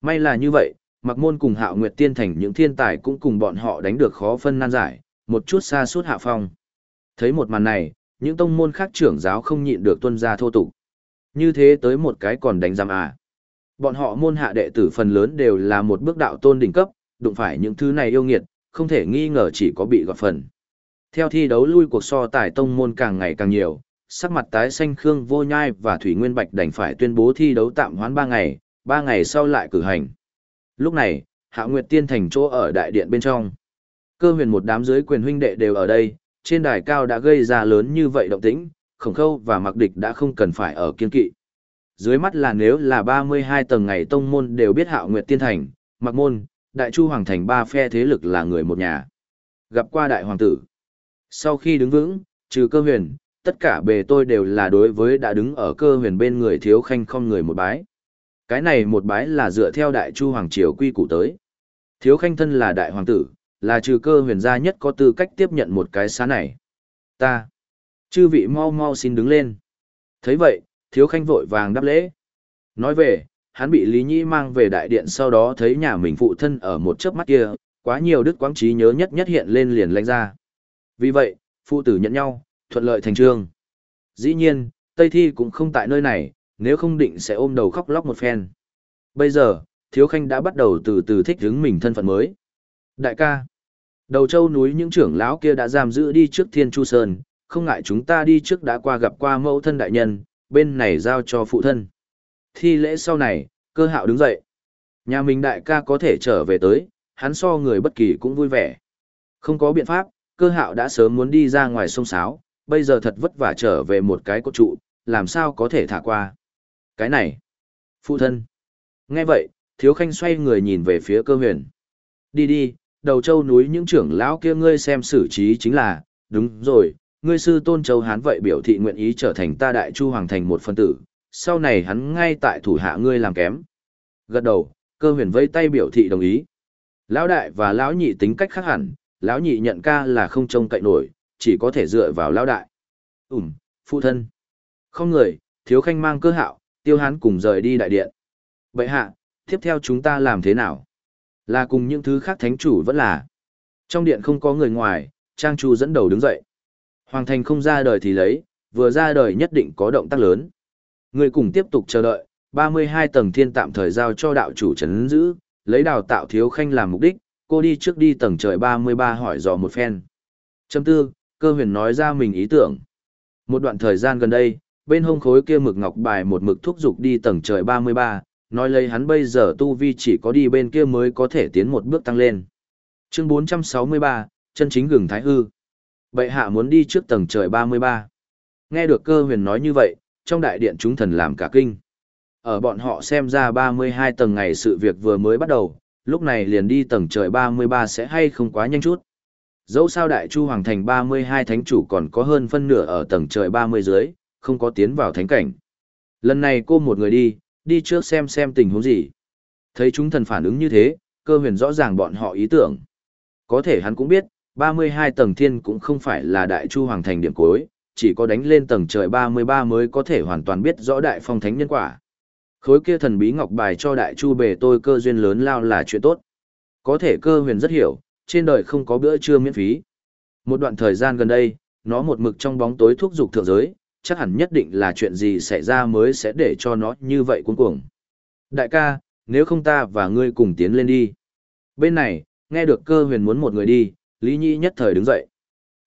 May là như vậy, mặc môn cùng hạo nguyệt tiên thành những thiên tài cũng cùng bọn họ đánh được khó phân nan giải, một chút xa suốt hạ phong. Thấy một màn này, những tông môn khác trưởng giáo không nhịn được tuân ra thô tục. Như thế tới một cái còn đánh giam à. Bọn họ môn hạ đệ tử phần lớn đều là một bước đạo tôn đỉnh cấp, đụng phải những thứ này yêu nghiệt, không thể nghi ngờ chỉ có bị gọt phần. Theo thi đấu lui cuộc so tài tông môn càng ngày càng nhiều, sắc mặt tái xanh Khương Vô Nhai và Thủy Nguyên Bạch đành phải tuyên bố thi đấu tạm hoãn 3 ngày, 3 ngày sau lại cử hành. Lúc này, Hạ Nguyệt Tiên thành chỗ ở đại điện bên trong. Cơ huyền một đám dưới quyền huynh đệ đều ở đây, trên đài cao đã gây ra lớn như vậy động tĩnh, khổng khâu và mặc địch đã không cần phải ở kiên kỵ. Dưới mắt là nếu là 32 tầng ngày tông môn đều biết Hạo Nguyệt Tiên thành, mặc môn, đại chu hoàng thành ba phe thế lực là người một nhà. Gặp qua đại hoàng tử. Sau khi đứng vững, trừ cơ huyền, tất cả bề tôi đều là đối với đã đứng ở cơ huyền bên người thiếu khanh không người một bái. Cái này một bái là dựa theo đại chu hoàng triều quy củ tới. Thiếu khanh thân là đại hoàng tử, là trừ cơ huyền gia nhất có tư cách tiếp nhận một cái xá này. Ta. Chư vị mau mau xin đứng lên. thấy vậy, thiếu khanh vội vàng đáp lễ. Nói về, hắn bị Lý Nhĩ mang về đại điện sau đó thấy nhà mình phụ thân ở một chớp mắt kia, quá nhiều đức quáng trí nhớ nhất nhất hiện lên liền lanh ra. Vì vậy, phụ tử nhận nhau, thuận lợi thành trương. Dĩ nhiên, Tây Thi cũng không tại nơi này, nếu không định sẽ ôm đầu khóc lóc một phen. Bây giờ, Thiếu Khanh đã bắt đầu từ từ thích ứng mình thân phận mới. Đại ca, Đầu châu núi những trưởng lão kia đã giam giữ đi trước Thiên Chu Sơn, không ngại chúng ta đi trước đã qua gặp qua mẫu thân đại nhân, bên này giao cho phụ thân. Thi lễ sau này, cơ hạo đứng dậy. Nhà mình đại ca có thể trở về tới, hắn so người bất kỳ cũng vui vẻ. Không có biện pháp, cơ hạo đã sớm muốn đi ra ngoài sông Sáo, bây giờ thật vất vả trở về một cái cột trụ, làm sao có thể thả qua. Cái này, phụ thân. Nghe vậy, thiếu khanh xoay người nhìn về phía cơ huyền. Đi đi, đầu châu núi những trưởng lão kia ngươi xem xử trí chính là, đúng rồi, ngươi sư tôn châu hán vậy biểu thị nguyện ý trở thành ta đại chu hoàng thành một phân tử, sau này hắn ngay tại thủ hạ ngươi làm kém. Gật đầu, cơ huyền vẫy tay biểu thị đồng ý. Lão đại và lão nhị tính cách khác hẳn, lão nhị nhận ca là không trông cậy nổi, chỉ có thể dựa vào lão đại. Ừm, phụ thân. Không người, thiếu khanh mang cơ hạo, tiêu hán cùng rời đi đại điện. Vậy hạ, tiếp theo chúng ta làm thế nào? Là cùng những thứ khác thánh chủ vẫn là. Trong điện không có người ngoài, Trang Chu dẫn đầu đứng dậy. Hoàng thành không ra đời thì lấy, vừa ra đời nhất định có động tác lớn. Người cùng tiếp tục chờ đợi, 32 tầng thiên tạm thời giao cho đạo chủ trấn giữ, lấy đào tạo thiếu khanh làm mục đích, cô đi trước đi tầng trời 33 hỏi dò một phen. Châm tư, cơ huyền nói ra mình ý tưởng. Một đoạn thời gian gần đây, bên hông khối kia mực ngọc bài một mực thúc dục đi tầng trời 33, nói lấy hắn bây giờ tu vi chỉ có đi bên kia mới có thể tiến một bước tăng lên. Chương 463, chân chính gừng thái hư. Bệ hạ muốn đi trước tầng trời 33. Nghe được cơ huyền nói như vậy, trong đại điện chúng thần làm cả kinh. Ở bọn họ xem ra 32 tầng ngày sự việc vừa mới bắt đầu, lúc này liền đi tầng trời 33 sẽ hay không quá nhanh chút. Dẫu sao đại chu hoàng thành 32 thánh chủ còn có hơn phân nửa ở tầng trời 30 dưới, không có tiến vào thánh cảnh. Lần này cô một người đi, đi trước xem xem tình huống gì. Thấy chúng thần phản ứng như thế, cơ huyền rõ ràng bọn họ ý tưởng. Có thể hắn cũng biết, 32 tầng thiên cũng không phải là đại chu hoàng thành điểm cuối, chỉ có đánh lên tầng trời 33 mới có thể hoàn toàn biết rõ đại phong thánh nhân quả. Khối kia thần bí ngọc bài cho đại chu bề tôi cơ duyên lớn lao là chuyện tốt. Có thể cơ huyền rất hiểu, trên đời không có bữa trưa miễn phí. Một đoạn thời gian gần đây, nó một mực trong bóng tối thúc dục thượng giới, chắc hẳn nhất định là chuyện gì xảy ra mới sẽ để cho nó như vậy cuống cuồng. Đại ca, nếu không ta và ngươi cùng tiến lên đi. Bên này, nghe được cơ huyền muốn một người đi, Lý Nhi nhất thời đứng dậy.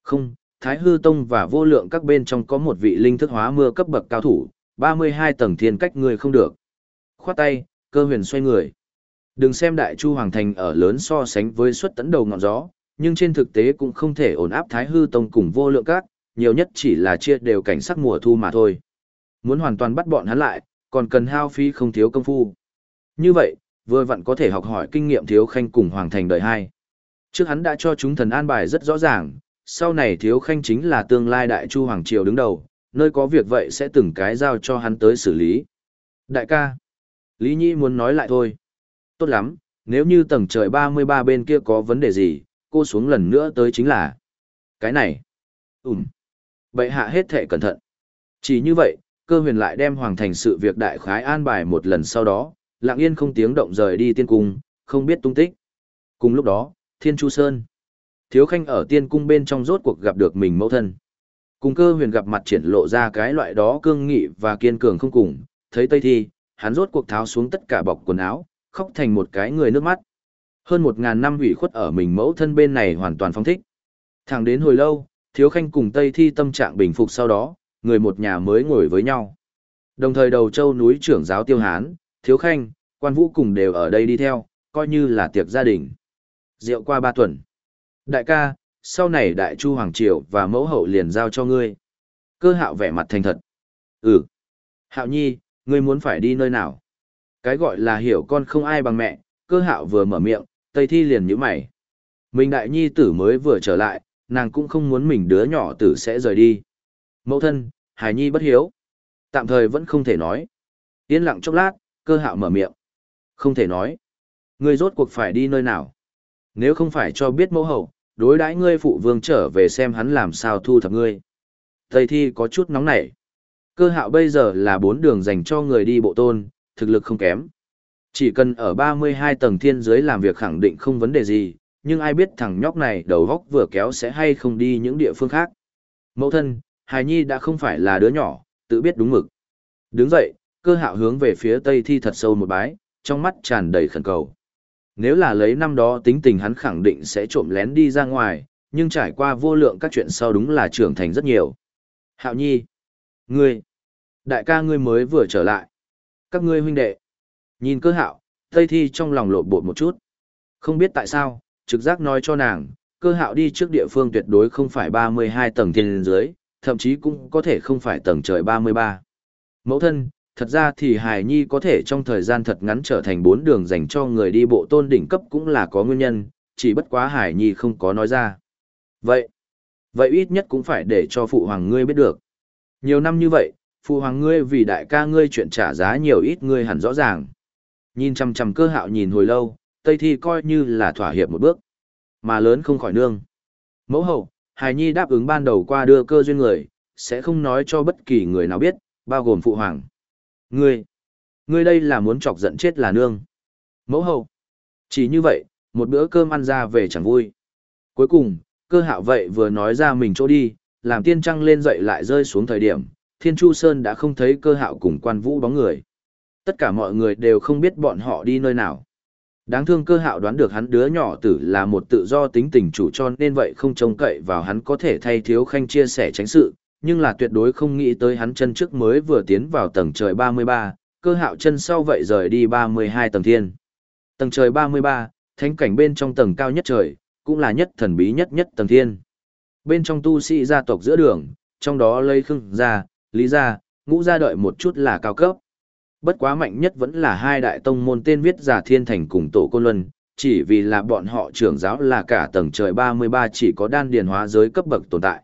Không, Thái Hư Tông và vô lượng các bên trong có một vị linh thức hóa mưa cấp bậc cao thủ, 32 tầng thiên cách người không được. Khoát tay, cơ huyền xoay người. Đừng xem đại chu hoàng thành ở lớn so sánh với suất tấn đầu ngọn gió, nhưng trên thực tế cũng không thể ổn áp Thái Hư Tông cùng vô lượng các, nhiều nhất chỉ là chia đều cảnh sắc mùa thu mà thôi. Muốn hoàn toàn bắt bọn hắn lại, còn cần hao phí không thiếu công phu. Như vậy, vừa vặn có thể học hỏi kinh nghiệm thiếu khanh cùng hoàng thành đời hai. Trước hắn đã cho chúng thần an bài rất rõ ràng, sau này thiếu khanh chính là tương lai đại chu hoàng triều đứng đầu, nơi có việc vậy sẽ từng cái giao cho hắn tới xử lý. Đại ca, Lý Nhi muốn nói lại thôi. Tốt lắm, nếu như tầng trời 33 bên kia có vấn đề gì, cô xuống lần nữa tới chính là... Cái này. Ừm. Bậy hạ hết thệ cẩn thận. Chỉ như vậy, cơ huyền lại đem hoàng thành sự việc đại khái an bài một lần sau đó, lặng yên không tiếng động rời đi tiên cung, không biết tung tích. Cùng lúc đó, Thiên Chu Sơn. Thiếu khanh ở tiên cung bên trong rốt cuộc gặp được mình mẫu thân. Cùng cơ huyền gặp mặt triển lộ ra cái loại đó cương nghị và kiên cường không cùng, thấy Tây Thi, hắn rốt cuộc tháo xuống tất cả bọc quần áo, khóc thành một cái người nước mắt. Hơn một ngàn năm hủy khuất ở mình mẫu thân bên này hoàn toàn phong thích. Thẳng đến hồi lâu, Thiếu Khanh cùng Tây Thi tâm trạng bình phục sau đó, người một nhà mới ngồi với nhau. Đồng thời đầu châu núi trưởng giáo Tiêu Hán, Thiếu Khanh, quan vũ cùng đều ở đây đi theo, coi như là tiệc gia đình. Rượu qua ba tuần. Đại ca, sau này Đại Chu Hoàng Triều và mẫu hậu liền giao cho ngươi. Cơ hạo vẻ mặt thành thật. Ừ. Hạo nhi, ngươi muốn phải đi nơi nào? Cái gọi là hiểu con không ai bằng mẹ, cơ hạo vừa mở miệng, Tây Thi liền nhíu mày. Mình đại nhi tử mới vừa trở lại, nàng cũng không muốn mình đứa nhỏ tử sẽ rời đi. Mẫu thân, hài nhi bất hiếu. Tạm thời vẫn không thể nói. Yên lặng chốc lát, cơ hạo mở miệng. Không thể nói. Ngươi rốt cuộc phải đi nơi nào? Nếu không phải cho biết mẫu hậu, đối đãi ngươi phụ vương trở về xem hắn làm sao thu thập ngươi. Tây thi có chút nóng nảy. Cơ hạo bây giờ là bốn đường dành cho người đi bộ tôn, thực lực không kém. Chỉ cần ở 32 tầng thiên giới làm việc khẳng định không vấn đề gì, nhưng ai biết thằng nhóc này đầu góc vừa kéo sẽ hay không đi những địa phương khác. Mẫu thân, Hài Nhi đã không phải là đứa nhỏ, tự biết đúng mực. Đứng dậy, cơ hạo hướng về phía tây thi thật sâu một bái, trong mắt tràn đầy khẩn cầu. Nếu là lấy năm đó tính tình hắn khẳng định sẽ trộm lén đi ra ngoài, nhưng trải qua vô lượng các chuyện sau đúng là trưởng thành rất nhiều. Hạo Nhi, ngươi, đại ca ngươi mới vừa trở lại. Các ngươi huynh đệ. Nhìn cơ hạo, Tây Thi trong lòng lộ bột một chút. Không biết tại sao, trực giác nói cho nàng, cơ hạo đi trước địa phương tuyệt đối không phải 32 tầng thiên dưới, thậm chí cũng có thể không phải tầng trời 33. Mẫu thân, thật ra thì Hải Nhi có thể trong thời gian thật ngắn trở thành bốn đường dành cho người đi bộ tôn đỉnh cấp cũng là có nguyên nhân, chỉ bất quá Hải Nhi không có nói ra. Vậy, vậy ít nhất cũng phải để cho phụ hoàng ngươi biết được. Nhiều năm như vậy, phụ hoàng ngươi vì đại ca ngươi chuyện trả giá nhiều ít ngươi hẳn rõ ràng. Nhìn chằm chằm cơ hạo nhìn hồi lâu, Tây Thi coi như là thỏa hiệp một bước. Mà lớn không khỏi nương. Mẫu hậu, Hải Nhi đáp ứng ban đầu qua đưa cơ duyên người, sẽ không nói cho bất kỳ người nào biết, bao gồm phụ hoàng. Ngươi, ngươi đây là muốn chọc giận chết là nương. Mẫu hậu. Chỉ như vậy, một bữa cơm ăn ra về chẳng vui. Cuối cùng, cơ hạo vậy vừa nói ra mình chỗ đi, làm tiên trăng lên dậy lại rơi xuống thời điểm, Thiên Chu Sơn đã không thấy cơ hạo cùng quan vũ bóng người. Tất cả mọi người đều không biết bọn họ đi nơi nào. Đáng thương cơ hạo đoán được hắn đứa nhỏ tử là một tự do tính tình chủ cho nên vậy không trông cậy vào hắn có thể thay thiếu khanh chia sẻ tránh sự, nhưng là tuyệt đối không nghĩ tới hắn chân trước mới vừa tiến vào tầng trời 33, cơ hạo chân sau vậy rời đi 32 tầng thiên. Tầng trời 33, thánh cảnh bên trong tầng cao nhất trời, cũng là nhất thần bí nhất nhất tầng thiên. Bên trong tu sĩ gia tộc giữa đường, trong đó lấy khưng gia, lý gia, ngũ gia đợi một chút là cao cấp. Bất quá mạnh nhất vẫn là hai đại tông môn tên viết giả thiên thành cùng tổ côn luân, chỉ vì là bọn họ trưởng giáo là cả tầng trời 33 chỉ có đan điền hóa giới cấp bậc tồn tại.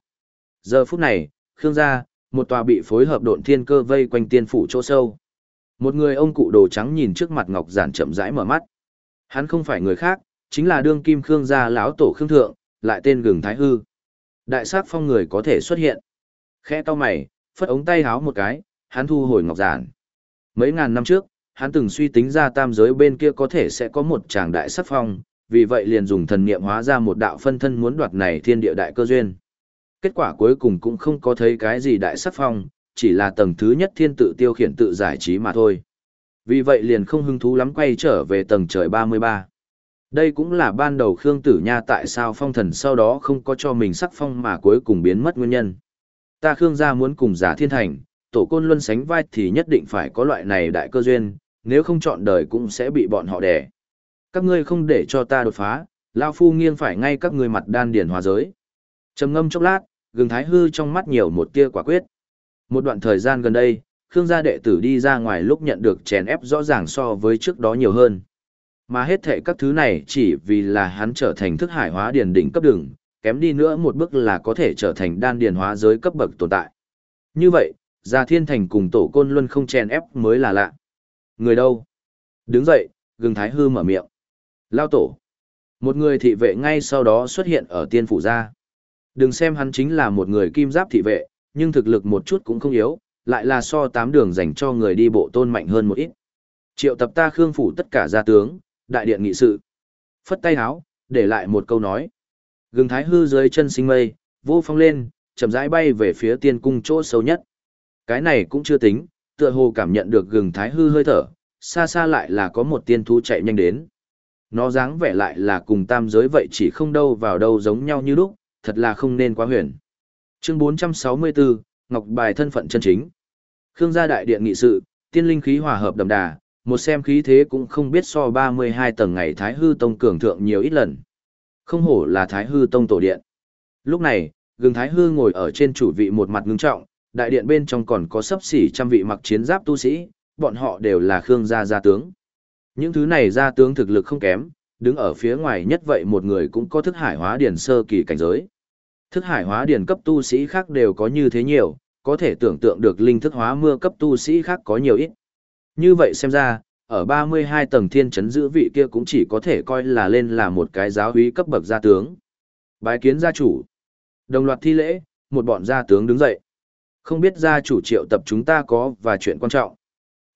Giờ phút này, Khương gia, một tòa bị phối hợp độn thiên cơ vây quanh tiên phủ chỗ sâu. Một người ông cụ đồ trắng nhìn trước mặt Ngọc Giản chậm rãi mở mắt. Hắn không phải người khác, chính là đương kim Khương gia lão tổ Khương thượng, lại tên Gừng Thái Hư. Đại sát phong người có thể xuất hiện. Khe to mày, phất ống tay háo một cái, hắn thu hồi Ngọc Giản. Mấy ngàn năm trước, hắn từng suy tính ra tam giới bên kia có thể sẽ có một tràng đại sắc phong, vì vậy liền dùng thần niệm hóa ra một đạo phân thân muốn đoạt này thiên địa đại cơ duyên. Kết quả cuối cùng cũng không có thấy cái gì đại sắc phong, chỉ là tầng thứ nhất thiên tự tiêu khiển tự giải trí mà thôi. Vì vậy liền không hứng thú lắm quay trở về tầng trời 33. Đây cũng là ban đầu Khương Tử Nha tại sao phong thần sau đó không có cho mình sắc phong mà cuối cùng biến mất nguyên nhân. Ta Khương gia muốn cùng giả thiên thành, tổ côn luân sánh vai thì nhất định phải có loại này đại cơ duyên, nếu không chọn đời cũng sẽ bị bọn họ đè. Các ngươi không để cho ta đột phá, Lao Phu nghiêng phải ngay các ngươi mặt đan điển hòa giới. trầm ngâm chốc lát, gừng thái hư trong mắt nhiều một tia quả quyết. Một đoạn thời gian gần đây, Khương gia đệ tử đi ra ngoài lúc nhận được chèn ép rõ ràng so với trước đó nhiều hơn. Mà hết thệ các thứ này chỉ vì là hắn trở thành thức hải hóa điển đỉnh cấp đường, kém đi nữa một bước là có thể trở thành đan điền hóa giới cấp bậc tồn tại. Như vậy, Gia Thiên Thành cùng tổ côn luân không chèn ép mới là lạ. Người đâu? Đứng dậy, gừng thái hư mở miệng. Lao tổ. Một người thị vệ ngay sau đó xuất hiện ở tiên phủ gia. Đừng xem hắn chính là một người kim giáp thị vệ, nhưng thực lực một chút cũng không yếu, lại là so tám đường dành cho người đi bộ tôn mạnh hơn một ít. Triệu tập ta khương phủ tất cả gia tướng, đại điện nghị sự. Phất tay áo, để lại một câu nói. Gừng thái hư dưới chân sinh mây, vô phong lên, chậm rãi bay về phía tiên cung chỗ sâu nhất. Cái này cũng chưa tính, tựa hồ cảm nhận được gừng thái hư hơi thở, xa xa lại là có một tiên thú chạy nhanh đến. Nó dáng vẻ lại là cùng tam giới vậy chỉ không đâu vào đâu giống nhau như lúc, thật là không nên quá huyền. Chương 464, Ngọc Bài thân phận chân chính. Khương gia đại điện nghị sự, tiên linh khí hòa hợp đậm đà, một xem khí thế cũng không biết so 32 tầng ngày Thái Hư Tông cường thượng nhiều ít lần. Không hổ là Thái Hư Tông tổ điện. Lúc này, gừng Thái Hư ngồi ở trên chủ vị một mặt ngưng trọng, đại điện bên trong còn có sấp xỉ trăm vị mặc chiến giáp tu sĩ, bọn họ đều là Khương gia gia tướng. Những thứ này gia tướng thực lực không kém, đứng ở phía ngoài nhất vậy một người cũng có thức hải hóa điển sơ kỳ cảnh giới. Thức hải hóa điển cấp tu sĩ khác đều có như thế nhiều, có thể tưởng tượng được linh thức hóa mưa cấp tu sĩ khác có nhiều ít. Như vậy xem ra, ở 32 tầng thiên chấn giữ vị kia cũng chỉ có thể coi là lên là một cái giáo úy cấp bậc gia tướng. Bái kiến gia chủ. Đồng loạt thi lễ, một bọn gia tướng đứng dậy. Không biết gia chủ triệu tập chúng ta có và chuyện quan trọng.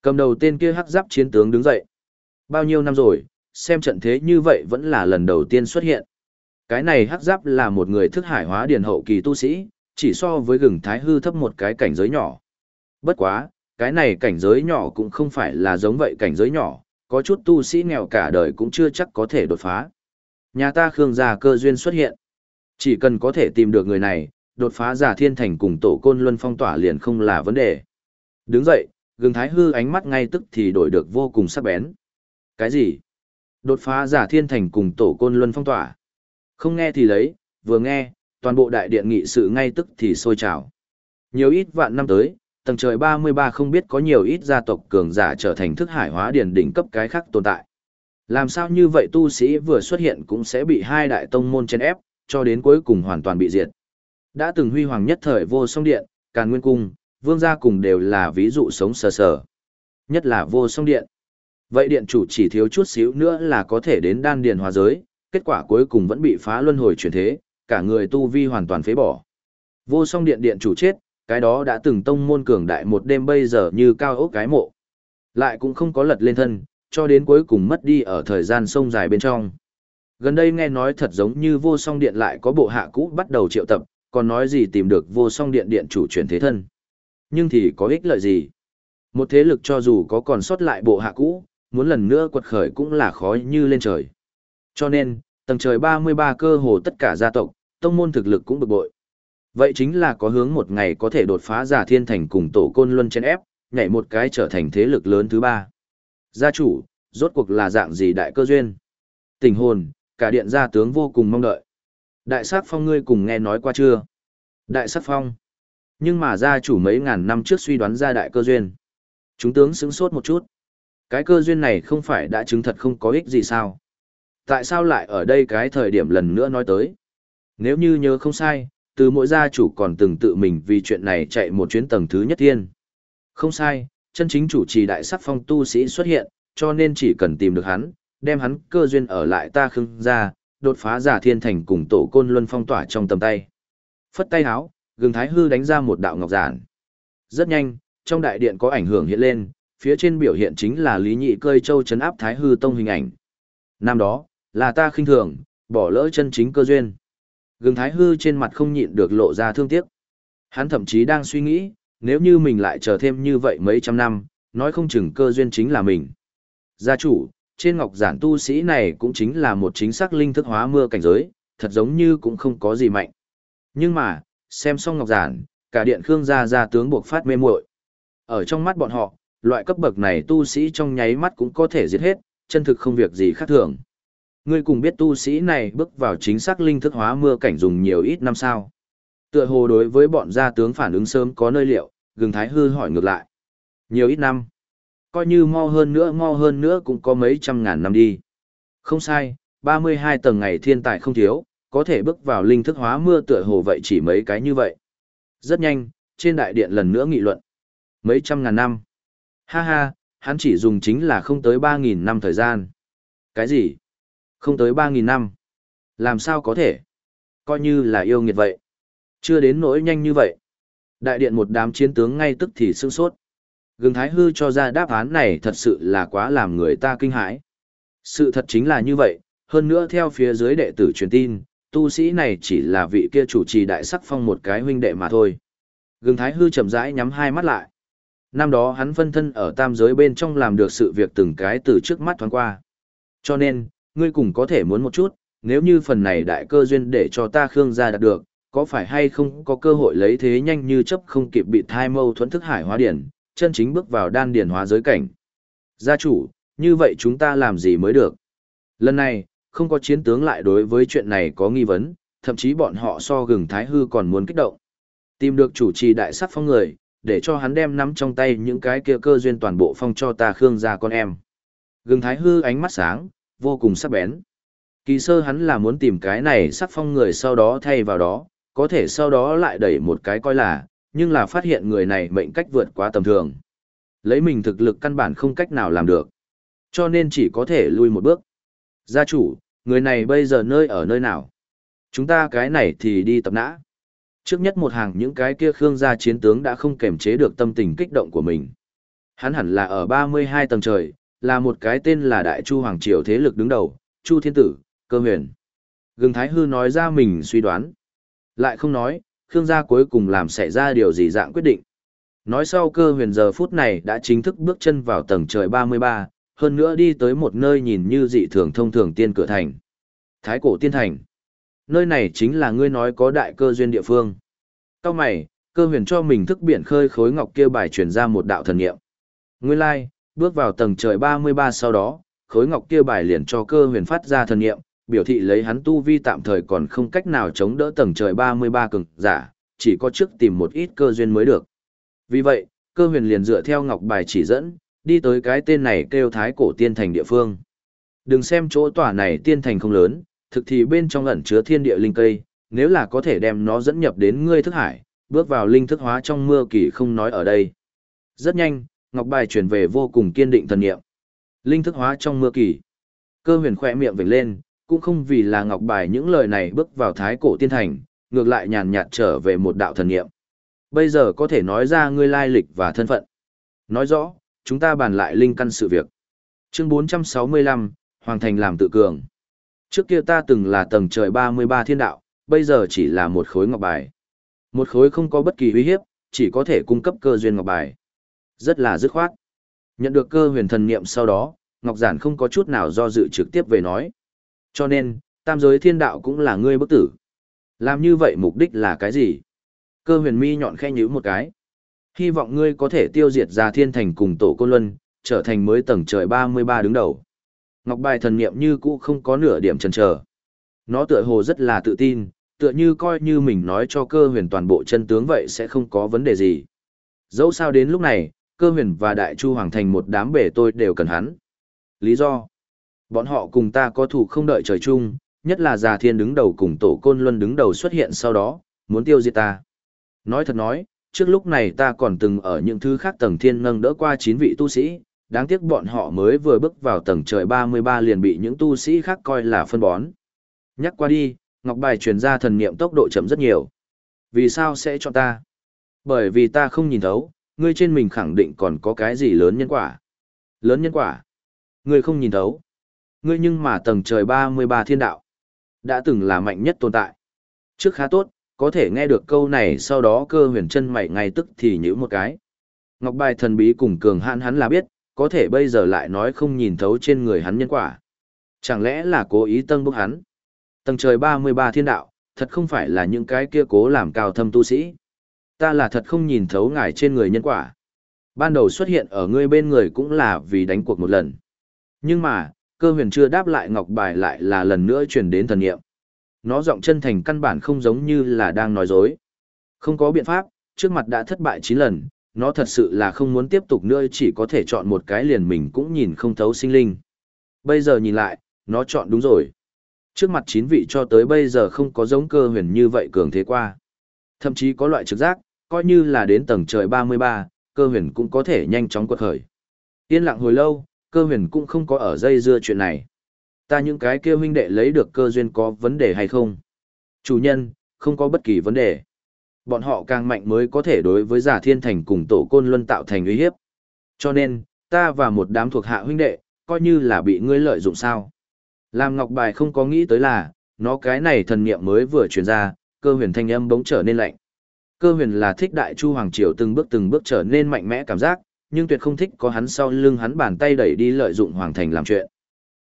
Cầm đầu tên kia hắc giáp chiến tướng đứng dậy. Bao nhiêu năm rồi, xem trận thế như vậy vẫn là lần đầu tiên xuất hiện. Cái này hắc giáp là một người thức hải hóa điền hậu kỳ tu sĩ, chỉ so với gừng thái hư thấp một cái cảnh giới nhỏ. Bất quá, cái này cảnh giới nhỏ cũng không phải là giống vậy cảnh giới nhỏ, có chút tu sĩ nghèo cả đời cũng chưa chắc có thể đột phá. Nhà ta Khương gia cơ duyên xuất hiện. Chỉ cần có thể tìm được người này, đột phá giả thiên thành cùng tổ côn luân phong tỏa liền không là vấn đề. Đứng dậy, gừng thái hư ánh mắt ngay tức thì đổi được vô cùng sắc bén. Cái gì? Đột phá giả thiên thành cùng tổ côn luân phong tỏa. Không nghe thì lấy, vừa nghe, toàn bộ đại điện nghị sự ngay tức thì sôi trào. Nhiều ít vạn năm tới, tầng trời 33 không biết có nhiều ít gia tộc cường giả trở thành thức hải hóa điển đỉnh cấp cái khác tồn tại. Làm sao như vậy tu sĩ vừa xuất hiện cũng sẽ bị hai đại tông môn chèn ép, cho đến cuối cùng hoàn toàn bị diệt. Đã từng huy hoàng nhất thời vô song điện, càn nguyên cung, vương gia cùng đều là ví dụ sống sờ sờ. Nhất là vô song điện. Vậy điện chủ chỉ thiếu chút xíu nữa là có thể đến đan điền hòa giới, kết quả cuối cùng vẫn bị phá luân hồi chuyển thế, cả người tu vi hoàn toàn phế bỏ. Vô song điện điện chủ chết, cái đó đã từng tông môn cường đại một đêm bây giờ như cao ốc cái mộ. Lại cũng không có lật lên thân, cho đến cuối cùng mất đi ở thời gian sông dài bên trong. Gần đây nghe nói thật giống như vô song điện lại có bộ hạ cũ bắt đầu triệu tập, còn nói gì tìm được vô song điện điện chủ chuyển thế thân. Nhưng thì có ích lợi gì? Một thế lực cho dù có còn sót lại bộ hạ cũ, muốn lần nữa quật khởi cũng là khó như lên trời. Cho nên, tầng trời 33 cơ hồ tất cả gia tộc, tông môn thực lực cũng bực bội. Vậy chính là có hướng một ngày có thể đột phá giả thiên thành cùng tổ côn luân trên ép, nhảy một cái trở thành thế lực lớn thứ ba. Gia chủ, rốt cuộc là dạng gì đại cơ duyên? Tình hồn, cả điện gia tướng vô cùng mong đợi. Đại sát phong ngươi cùng nghe nói qua chưa? Đại sát phong. Nhưng mà gia chủ mấy ngàn năm trước suy đoán ra đại cơ duyên. Chúng tướng sững sốt một chút. Cái cơ duyên này không phải đã chứng thật không có ích gì sao? Tại sao lại ở đây cái thời điểm lần nữa nói tới? Nếu như nhớ không sai, từ mỗi gia chủ còn từng tự mình vì chuyện này chạy một chuyến tầng thứ nhất thiên. Không sai, chân chính chủ trì đại sắc phong tu sĩ xuất hiện, cho nên chỉ cần tìm được hắn, đem hắn cơ duyên ở lại ta khưng ra, đột phá giả thiên thành cùng tổ côn luân phong tỏa trong tầm tay. Phất tay háo, gừng thái hư đánh ra một đạo ngọc giản. Rất nhanh, trong đại điện có ảnh hưởng hiện lên, phía trên biểu hiện chính là Lý Nhị Cơi Châu chấn áp Thái Hư Tông hình ảnh. Năm đó, là ta khinh thường, bỏ lỡ chân chính cơ duyên. Gừng Thái Hư trên mặt không nhịn được lộ ra thương tiếc. Hắn thậm chí đang suy nghĩ, nếu như mình lại chờ thêm như vậy mấy trăm năm, nói không chừng cơ duyên chính là mình. Gia chủ, trên ngọc giản tu sĩ này cũng chính là một chính xác linh thức hóa mưa cảnh giới, thật giống như cũng không có gì mạnh. Nhưng mà, xem xong ngọc giản, cả điện khương gia gia tướng buộc phát mê muội. Ở trong mắt bọn họ, loại cấp bậc này tu sĩ trong nháy mắt cũng có thể giết hết, chân thực không việc gì khác thường. Ngươi cùng biết tu sĩ này bước vào chính xác linh thức hóa mưa cảnh dùng nhiều ít năm sao. Tựa hồ đối với bọn gia tướng phản ứng sớm có nơi liệu, gừng thái hư hỏi ngược lại. Nhiều ít năm. Coi như mau hơn nữa mau hơn nữa cũng có mấy trăm ngàn năm đi. Không sai, 32 tầng ngày thiên tài không thiếu, có thể bước vào linh thức hóa mưa tựa hồ vậy chỉ mấy cái như vậy. Rất nhanh, trên đại điện lần nữa nghị luận. Mấy trăm ngàn năm. Ha ha, hắn chỉ dùng chính là không tới 3.000 năm thời gian. Cái gì? Không tới 3.000 năm. Làm sao có thể? Coi như là yêu nghiệt vậy. Chưa đến nỗi nhanh như vậy. Đại điện một đám chiến tướng ngay tức thì sương sốt. Gừng Thái Hư cho ra đáp án này thật sự là quá làm người ta kinh hãi. Sự thật chính là như vậy, hơn nữa theo phía dưới đệ tử truyền tin, tu sĩ này chỉ là vị kia chủ trì đại sắc phong một cái huynh đệ mà thôi. Gừng Thái Hư chậm rãi nhắm hai mắt lại. Năm đó hắn phân thân ở tam giới bên trong làm được sự việc từng cái từ trước mắt thoáng qua. Cho nên, ngươi cùng có thể muốn một chút, nếu như phần này đại cơ duyên để cho ta Khương gia đạt được, có phải hay không có cơ hội lấy thế nhanh như chấp không kịp bị thai mâu thuẫn thức hải hóa điển, chân chính bước vào đan điển hóa giới cảnh. Gia chủ, như vậy chúng ta làm gì mới được? Lần này, không có chiến tướng lại đối với chuyện này có nghi vấn, thậm chí bọn họ so gừng thái hư còn muốn kích động. Tìm được chủ trì đại sắc phong người, để cho hắn đem nắm trong tay những cái kia cơ duyên toàn bộ phong cho ta khương gia con em. Gừng thái hư ánh mắt sáng, vô cùng sắc bén. Kỳ sơ hắn là muốn tìm cái này sắc phong người sau đó thay vào đó, có thể sau đó lại đẩy một cái coi là, nhưng là phát hiện người này mệnh cách vượt quá tầm thường. Lấy mình thực lực căn bản không cách nào làm được. Cho nên chỉ có thể lui một bước. Gia chủ, người này bây giờ nơi ở nơi nào? Chúng ta cái này thì đi tập nã. Trước nhất một hàng những cái kia Khương gia chiến tướng đã không kềm chế được tâm tình kích động của mình. Hắn hẳn là ở 32 tầng trời, là một cái tên là Đại Chu Hoàng Triều thế lực đứng đầu, Chu Thiên Tử, Cơ Huyền. Gừng Thái Hư nói ra mình suy đoán. Lại không nói, Khương gia cuối cùng làm xảy ra điều gì dạng quyết định. Nói sau cơ huyền giờ phút này đã chính thức bước chân vào tầng trời 33, hơn nữa đi tới một nơi nhìn như dị thường thông thường tiên cửa thành. Thái cổ tiên thành. Nơi này chính là ngươi nói có đại cơ duyên địa phương. Cao mày, cơ huyền cho mình thức biển khơi khối ngọc kia bài truyền ra một đạo thần niệm. Nguyên lai, bước vào tầng trời 33 sau đó, khối ngọc kia bài liền cho cơ huyền phát ra thần niệm, biểu thị lấy hắn tu vi tạm thời còn không cách nào chống đỡ tầng trời 33 cường giả, chỉ có trước tìm một ít cơ duyên mới được. Vì vậy, cơ huyền liền dựa theo ngọc bài chỉ dẫn, đi tới cái tên này kêu thái cổ tiên thành địa phương. Đừng xem chỗ tòa này tiên thành không lớn, thực thì bên trong ẩn chứa thiên địa linh cây, nếu là có thể đem nó dẫn nhập đến ngươi thức hải, bước vào linh thức hóa trong mưa kỳ không nói ở đây. Rất nhanh, ngọc bài truyền về vô cùng kiên định thần niệm. Linh thức hóa trong mưa kỳ. Cơ huyền khỏe miệng vểnh lên, cũng không vì là ngọc bài những lời này bước vào thái cổ tiên thành, ngược lại nhàn nhạt trở về một đạo thần niệm. Bây giờ có thể nói ra ngươi lai lịch và thân phận. Nói rõ, chúng ta bàn lại linh căn sự việc. Chương 465, Hoàng Thành làm tự cường. Trước kia ta từng là tầng trời 33 thiên đạo, bây giờ chỉ là một khối ngọc bài. Một khối không có bất kỳ uy hiếp, chỉ có thể cung cấp cơ duyên ngọc bài. Rất là dứt khoát. Nhận được cơ huyền thần niệm sau đó, Ngọc Giản không có chút nào do dự trực tiếp về nói. Cho nên, tam giới thiên đạo cũng là ngươi bức tử. Làm như vậy mục đích là cái gì? Cơ huyền mi nhọn khe nhíu một cái. Hy vọng ngươi có thể tiêu diệt ra thiên thành cùng tổ côn luân, trở thành mới tầng trời 33 đứng đầu. Ngọc bài thần niệm như cũ không có nửa điểm chần chờ. Nó tựa hồ rất là tự tin, tựa như coi như mình nói cho cơ huyền toàn bộ chân tướng vậy sẽ không có vấn đề gì. Dẫu sao đến lúc này, cơ huyền và đại chu hoàng thành một đám bể tôi đều cần hắn. Lý do? Bọn họ cùng ta có thủ không đợi trời chung, nhất là già thiên đứng đầu cùng tổ côn luân đứng đầu xuất hiện sau đó, muốn tiêu diệt ta. Nói thật nói, trước lúc này ta còn từng ở những thứ khác tầng thiên nâng đỡ qua chín vị tu sĩ, đáng tiếc bọn họ mới vừa bước vào tầng trời 33 liền bị những tu sĩ khác coi là phân bón. Nhắc qua đi, Ngọc Bài truyền ra thần niệm tốc độ chậm rất nhiều. Vì sao sẽ chọn ta? Bởi vì ta không nhìn thấu, ngươi trên mình khẳng định còn có cái gì lớn nhân quả. Lớn nhân quả? Ngươi không nhìn thấu. Ngươi nhưng mà tầng trời 33 thiên đạo. Đã từng là mạnh nhất tồn tại. Trước khá tốt, có thể nghe được câu này sau đó cơ huyền chân mày ngay tức thì nhữ một cái. Ngọc bài thần bí cùng cường hãn hắn là biết, có thể bây giờ lại nói không nhìn thấu trên người hắn nhân quả. Chẳng lẽ là cố ý tân bức hắn? Tầng trời 33 thiên đạo, thật không phải là những cái kia cố làm cao thâm tu sĩ. Ta là thật không nhìn thấu ngài trên người nhân quả. Ban đầu xuất hiện ở ngươi bên người cũng là vì đánh cuộc một lần. Nhưng mà, cơ huyền chưa đáp lại ngọc bài lại là lần nữa truyền đến thần nghiệm. Nó giọng chân thành căn bản không giống như là đang nói dối. Không có biện pháp, trước mặt đã thất bại 9 lần, nó thật sự là không muốn tiếp tục nữa chỉ có thể chọn một cái liền mình cũng nhìn không thấu sinh linh. Bây giờ nhìn lại, nó chọn đúng rồi. Trước mặt 9 vị cho tới bây giờ không có giống cơ huyền như vậy cường thế qua. Thậm chí có loại trực giác, coi như là đến tầng trời 33, cơ huyền cũng có thể nhanh chóng quật khởi. Yên lặng hồi lâu, cơ huyền cũng không có ở dây dưa chuyện này. Ta những cái kia huynh đệ lấy được cơ duyên có vấn đề hay không? Chủ nhân, không có bất kỳ vấn đề. Bọn họ càng mạnh mới có thể đối với giả thiên thành cùng tổ côn luân tạo thành uy hiếp. Cho nên, ta và một đám thuộc hạ huynh đệ, coi như là bị ngươi lợi dụng sao. Làm ngọc bài không có nghĩ tới là, nó cái này thần niệm mới vừa truyền ra, cơ huyền thanh âm bỗng trở nên lạnh. Cơ huyền là thích đại chu hoàng triều từng bước từng bước trở nên mạnh mẽ cảm giác, nhưng tuyệt không thích có hắn sau lưng hắn bàn tay đẩy đi lợi dụng hoàng thành làm chuyện.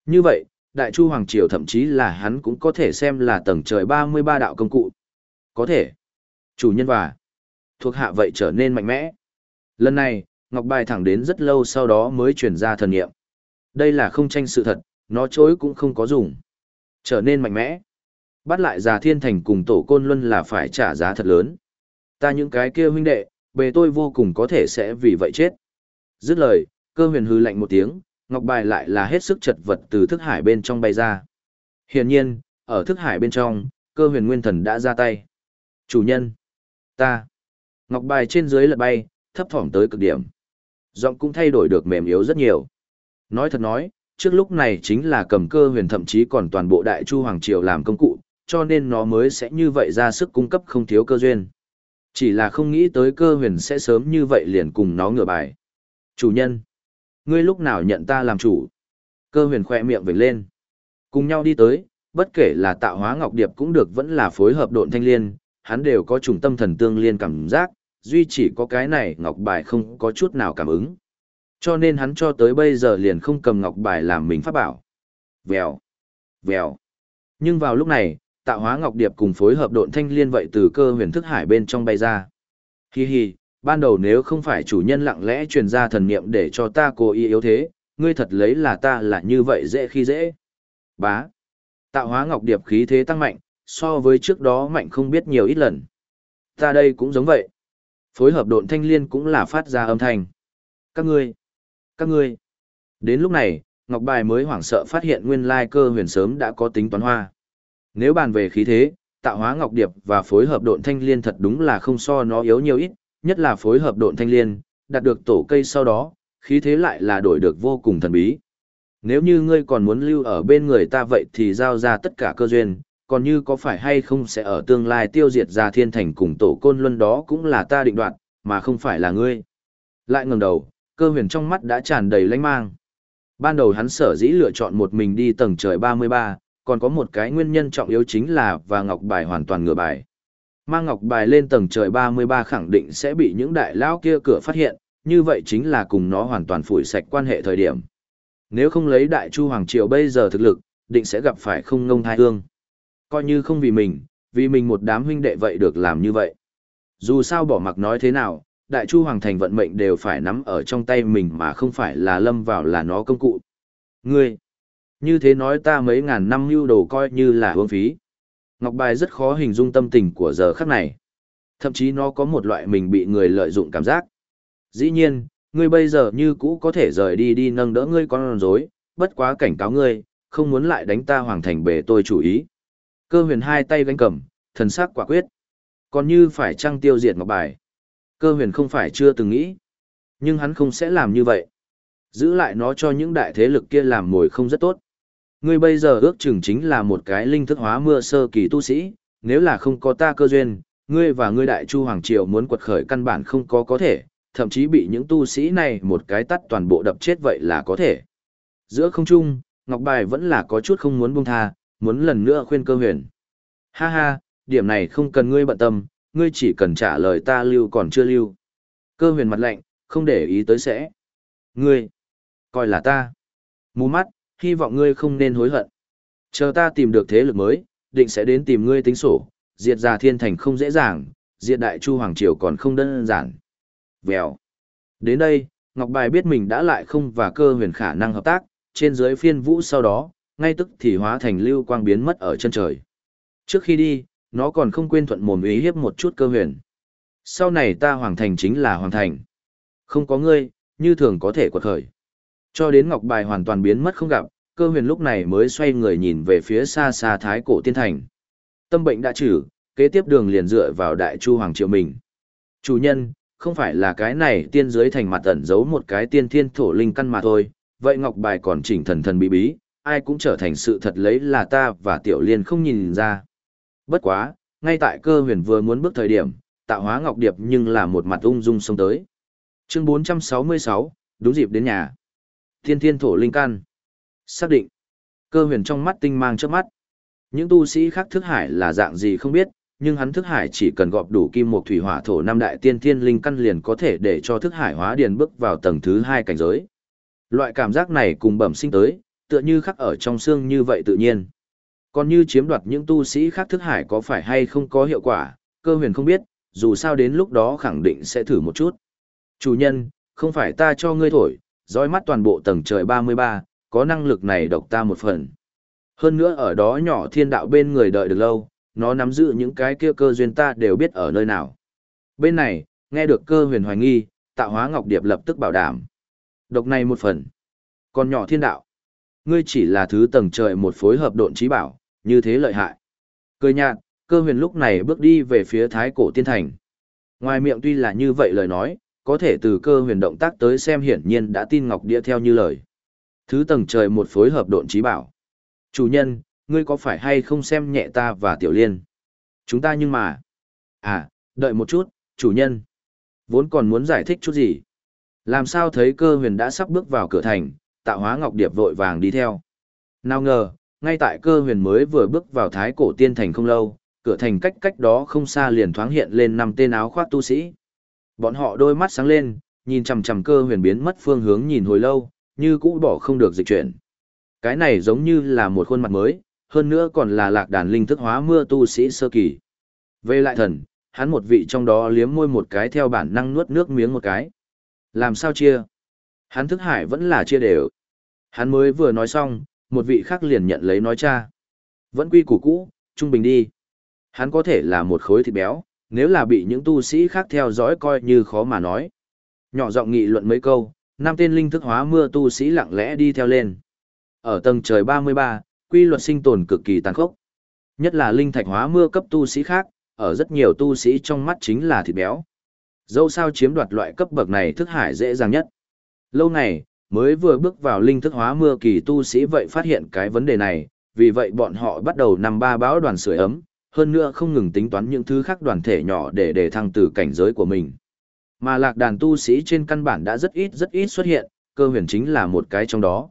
Như vậy, đại chu hoàng triều thậm chí là hắn cũng có thể xem là tầng trời 33 đạo công cụ. Có thể. Chủ nhân và thuộc hạ vậy trở nên mạnh mẽ. Lần này, Ngọc Bài thẳng đến rất lâu sau đó mới chuyển ra thần nghiệm. Đây là không tranh sự thật, nó chối cũng không có dùng. Trở nên mạnh mẽ. Bắt lại già thiên thành cùng tổ côn luân là phải trả giá thật lớn. Ta những cái kia huynh đệ, bề tôi vô cùng có thể sẽ vì vậy chết. Dứt lời, cơ huyền hư lạnh một tiếng, ngọc bài lại là hết sức chật vật từ thức hải bên trong bay ra. Hiển nhiên, ở thức hải bên trong, cơ huyền nguyên thần đã ra tay. Chủ nhân, ta, ngọc bài trên dưới lật bay, thấp thỏm tới cực điểm. Giọng cũng thay đổi được mềm yếu rất nhiều. Nói thật nói, trước lúc này chính là cầm cơ huyền thậm chí còn toàn bộ đại chu hoàng triều làm công cụ, cho nên nó mới sẽ như vậy ra sức cung cấp không thiếu cơ duyên. Chỉ là không nghĩ tới cơ huyền sẽ sớm như vậy liền cùng nó ngửa bài. Chủ nhân, ngươi lúc nào nhận ta làm chủ? Cơ huyền khoe miệng vểnh lên. Cùng nhau đi tới, bất kể là tạo hóa ngọc điệp cũng được vẫn là phối hợp độn thanh liên, hắn đều có trùng tâm thần tương liên cảm giác, duy chỉ có cái này ngọc bài không có chút nào cảm ứng. Cho nên hắn cho tới bây giờ liền không cầm ngọc bài làm mình pháp bảo. Vèo, vèo. Nhưng vào lúc này, tạo hóa ngọc điệp cùng phối hợp độn thanh liên vậy từ cơ huyền thức hải bên trong bay ra. Hi hi, ban đầu nếu không phải chủ nhân lặng lẽ truyền ra thần niệm để cho ta cố ý yếu thế, ngươi thật lấy là ta là như vậy dễ khi dễ. Bá. Tạo hóa ngọc điệp khí thế tăng mạnh, so với trước đó mạnh không biết nhiều ít lần. Ta đây cũng giống vậy. Phối hợp độn thanh liên cũng là phát ra âm thanh. Các ngươi, các ngươi. Đến lúc này, Ngọc Bài mới hoảng sợ phát hiện nguyên lai cơ huyền sớm đã có tính toán hoa. Nếu bàn về khí thế, tạo hóa Ngọc Điệp và phối hợp độn thanh liên thật đúng là không so nó yếu nhiều ít, nhất là phối hợp độn thanh liên, đạt được tổ cây sau đó, khí thế lại là đổi được vô cùng thần bí. Nếu như ngươi còn muốn lưu ở bên người ta vậy thì giao ra tất cả cơ duyên, còn như có phải hay không sẽ ở tương lai tiêu diệt ra thiên thành cùng tổ côn luân đó cũng là ta định đoạt, mà không phải là ngươi. Lại ngẩng đầu, cơ huyền trong mắt đã tràn đầy lãnh mang. Ban đầu hắn sở dĩ lựa chọn một mình đi tầng trời 33, còn có một cái nguyên nhân trọng yếu chính là và ngọc bài hoàn toàn ngửa bài. Mang ngọc bài lên tầng trời 33 khẳng định sẽ bị những đại lão kia cửa phát hiện, như vậy chính là cùng nó hoàn toàn phủi sạch quan hệ thời điểm. Nếu không lấy đại chu hoàng triều bây giờ thực lực, định sẽ gặp phải không ngông thai hương. Coi như không vì mình, vì mình một đám huynh đệ vậy được làm như vậy. Dù sao bỏ mặc nói thế nào, đại chu hoàng thành vận mệnh đều phải nắm ở trong tay mình mà không phải là lâm vào là nó công cụ. Ngươi, như thế nói ta mấy ngàn năm lưu đồ coi như là hương phí. Ngọc Bài rất khó hình dung tâm tình của giờ khắc này. Thậm chí nó có một loại mình bị người lợi dụng cảm giác. Dĩ nhiên, ngươi bây giờ như cũ có thể rời đi đi nâng đỡ ngươi con rối, bất quá cảnh cáo ngươi, không muốn lại đánh ta hoàng thành bề tôi chủ ý. Cơ huyền hai tay gánh cầm, thần sắc quả quyết. Còn như phải trăng tiêu diệt ngọc bài. Cơ huyền không phải chưa từng nghĩ. Nhưng hắn không sẽ làm như vậy. Giữ lại nó cho những đại thế lực kia làm mồi không rất tốt. Ngươi bây giờ ước chừng chính là một cái linh thức hóa mưa sơ kỳ tu sĩ, nếu là không có ta cơ duyên, ngươi và ngươi đại chu hoàng triều muốn quật khởi căn bản không có có thể, thậm chí bị những tu sĩ này một cái tắt toàn bộ đập chết vậy là có thể. Giữa không trung, Ngọc Bài vẫn là có chút không muốn buông tha, muốn lần nữa khuyên cơ huyền. Ha ha, điểm này không cần ngươi bận tâm, ngươi chỉ cần trả lời ta lưu còn chưa lưu. Cơ huyền mặt lạnh, không để ý tới sẽ. Ngươi, coi là ta. Mù mắt, hy vọng ngươi không nên hối hận. Chờ ta tìm được thế lực mới, định sẽ đến tìm ngươi tính sổ, diệt già thiên thành không dễ dàng, diệt đại chu hoàng triều còn không đơn giản. Vèo. Đến đây, Ngọc Bài biết mình đã lại không và cơ huyền khả năng hợp tác, trên dưới phiên vũ sau đó, ngay tức thì hóa thành lưu quang biến mất ở chân trời. Trước khi đi, nó còn không quên thuận mồm ý hiếp một chút cơ huyền. Sau này ta hoàng thành chính là hoàng thành. Không có ngươi, như thường có thể quật khởi. Cho đến ngọc bài hoàn toàn biến mất không gặp, cơ huyền lúc này mới xoay người nhìn về phía xa xa thái cổ tiên thành. Tâm bệnh đã trừ, kế tiếp đường liền dựa vào đại chu hoàng triều mình. Chủ nhân, không phải là cái này tiên dưới thành mặt ẩn giấu một cái tiên thiên thổ linh căn mà thôi, vậy ngọc bài còn chỉnh thần thần bí bí, ai cũng trở thành sự thật lấy là ta và tiểu liên không nhìn ra. Bất quá, ngay tại cơ huyền vừa muốn bước thời điểm, tạo hóa ngọc điệp nhưng là một mặt ung dung xông tới. Chương 466, đúng dịp đến nhà. Thiên thiên thổ linh căn. Xác định. Cơ huyền trong mắt tinh mang trước mắt. Những tu sĩ khác thức hải là dạng gì không biết, nhưng hắn thức hải chỉ cần gọp đủ kim một thủy hỏa thổ năm đại tiên thiên linh căn liền có thể để cho thức hải hóa điền bước vào tầng thứ hai cảnh giới. Loại cảm giác này cùng bẩm sinh tới, tựa như khắc ở trong xương như vậy tự nhiên. Còn như chiếm đoạt những tu sĩ khác thức hải có phải hay không có hiệu quả, cơ huyền không biết, dù sao đến lúc đó khẳng định sẽ thử một chút. Chủ nhân, không phải ta cho ngươi thổi, dõi mắt toàn bộ tầng trời 33, có năng lực này độc ta một phần. Hơn nữa ở đó nhỏ thiên đạo bên người đợi được lâu, nó nắm giữ những cái kia cơ duyên ta đều biết ở nơi nào. Bên này, nghe được cơ huyền hoài nghi, tạo hóa ngọc điệp lập tức bảo đảm. Độc này một phần. Còn nhỏ thiên đạo. Ngươi chỉ là thứ tầng trời một phối hợp độn trí bảo, như thế lợi hại. Cười nhạt, cơ huyền lúc này bước đi về phía thái cổ tiên thành. Ngoài miệng tuy là như vậy lời nói, có thể từ cơ huyền động tác tới xem hiển nhiên đã tin ngọc đĩa theo như lời. Thứ tầng trời một phối hợp độn trí bảo. Chủ nhân, ngươi có phải hay không xem nhẹ ta và tiểu liên? Chúng ta nhưng mà... À, đợi một chút, chủ nhân. Vốn còn muốn giải thích chút gì? Làm sao thấy cơ huyền đã sắp bước vào cửa thành, tạo hóa ngọc điệp vội vàng đi theo. Nào ngờ, ngay tại cơ huyền mới vừa bước vào thái cổ tiên thành không lâu, cửa thành cách cách đó không xa liền thoáng hiện lên năm tên áo khoác tu sĩ. Bọn họ đôi mắt sáng lên, nhìn chằm chằm cơ huyền biến mất phương hướng nhìn hồi lâu, như cũ bỏ không được dịch chuyển. Cái này giống như là một khuôn mặt mới, hơn nữa còn là lạc đàn linh thức hóa mưa tu sĩ sơ kỳ. Về lại thần, hắn một vị trong đó liếm môi một cái theo bản năng nuốt nước miếng một cái. Làm sao chia? Hắn thức hải vẫn là chia đều. Hắn mới vừa nói xong, một vị khác liền nhận lấy nói cha. Vẫn quy củ cũ, trung bình đi. Hắn có thể là một khối thịt béo, nếu là bị những tu sĩ khác theo dõi coi như khó mà nói. Nhỏ giọng nghị luận mấy câu, năm tên linh thức hóa mưa tu sĩ lặng lẽ đi theo lên. Ở tầng trời 33, quy luật sinh tồn cực kỳ tàn khốc. Nhất là linh thạch hóa mưa cấp tu sĩ khác, ở rất nhiều tu sĩ trong mắt chính là thịt béo. Dẫu sao chiếm đoạt loại cấp bậc này thức hải dễ dàng nhất. Lâu này, mới vừa bước vào linh thức hóa mưa kỳ tu sĩ vậy phát hiện cái vấn đề này, vì vậy bọn họ bắt đầu nằm ba báo đoàn sưởi ấm, hơn nữa không ngừng tính toán những thứ khác đoàn thể nhỏ để để thăng từ cảnh giới của mình. Mà lạc đàn tu sĩ trên căn bản đã rất ít rất ít xuất hiện, cơ huyền chính là một cái trong đó.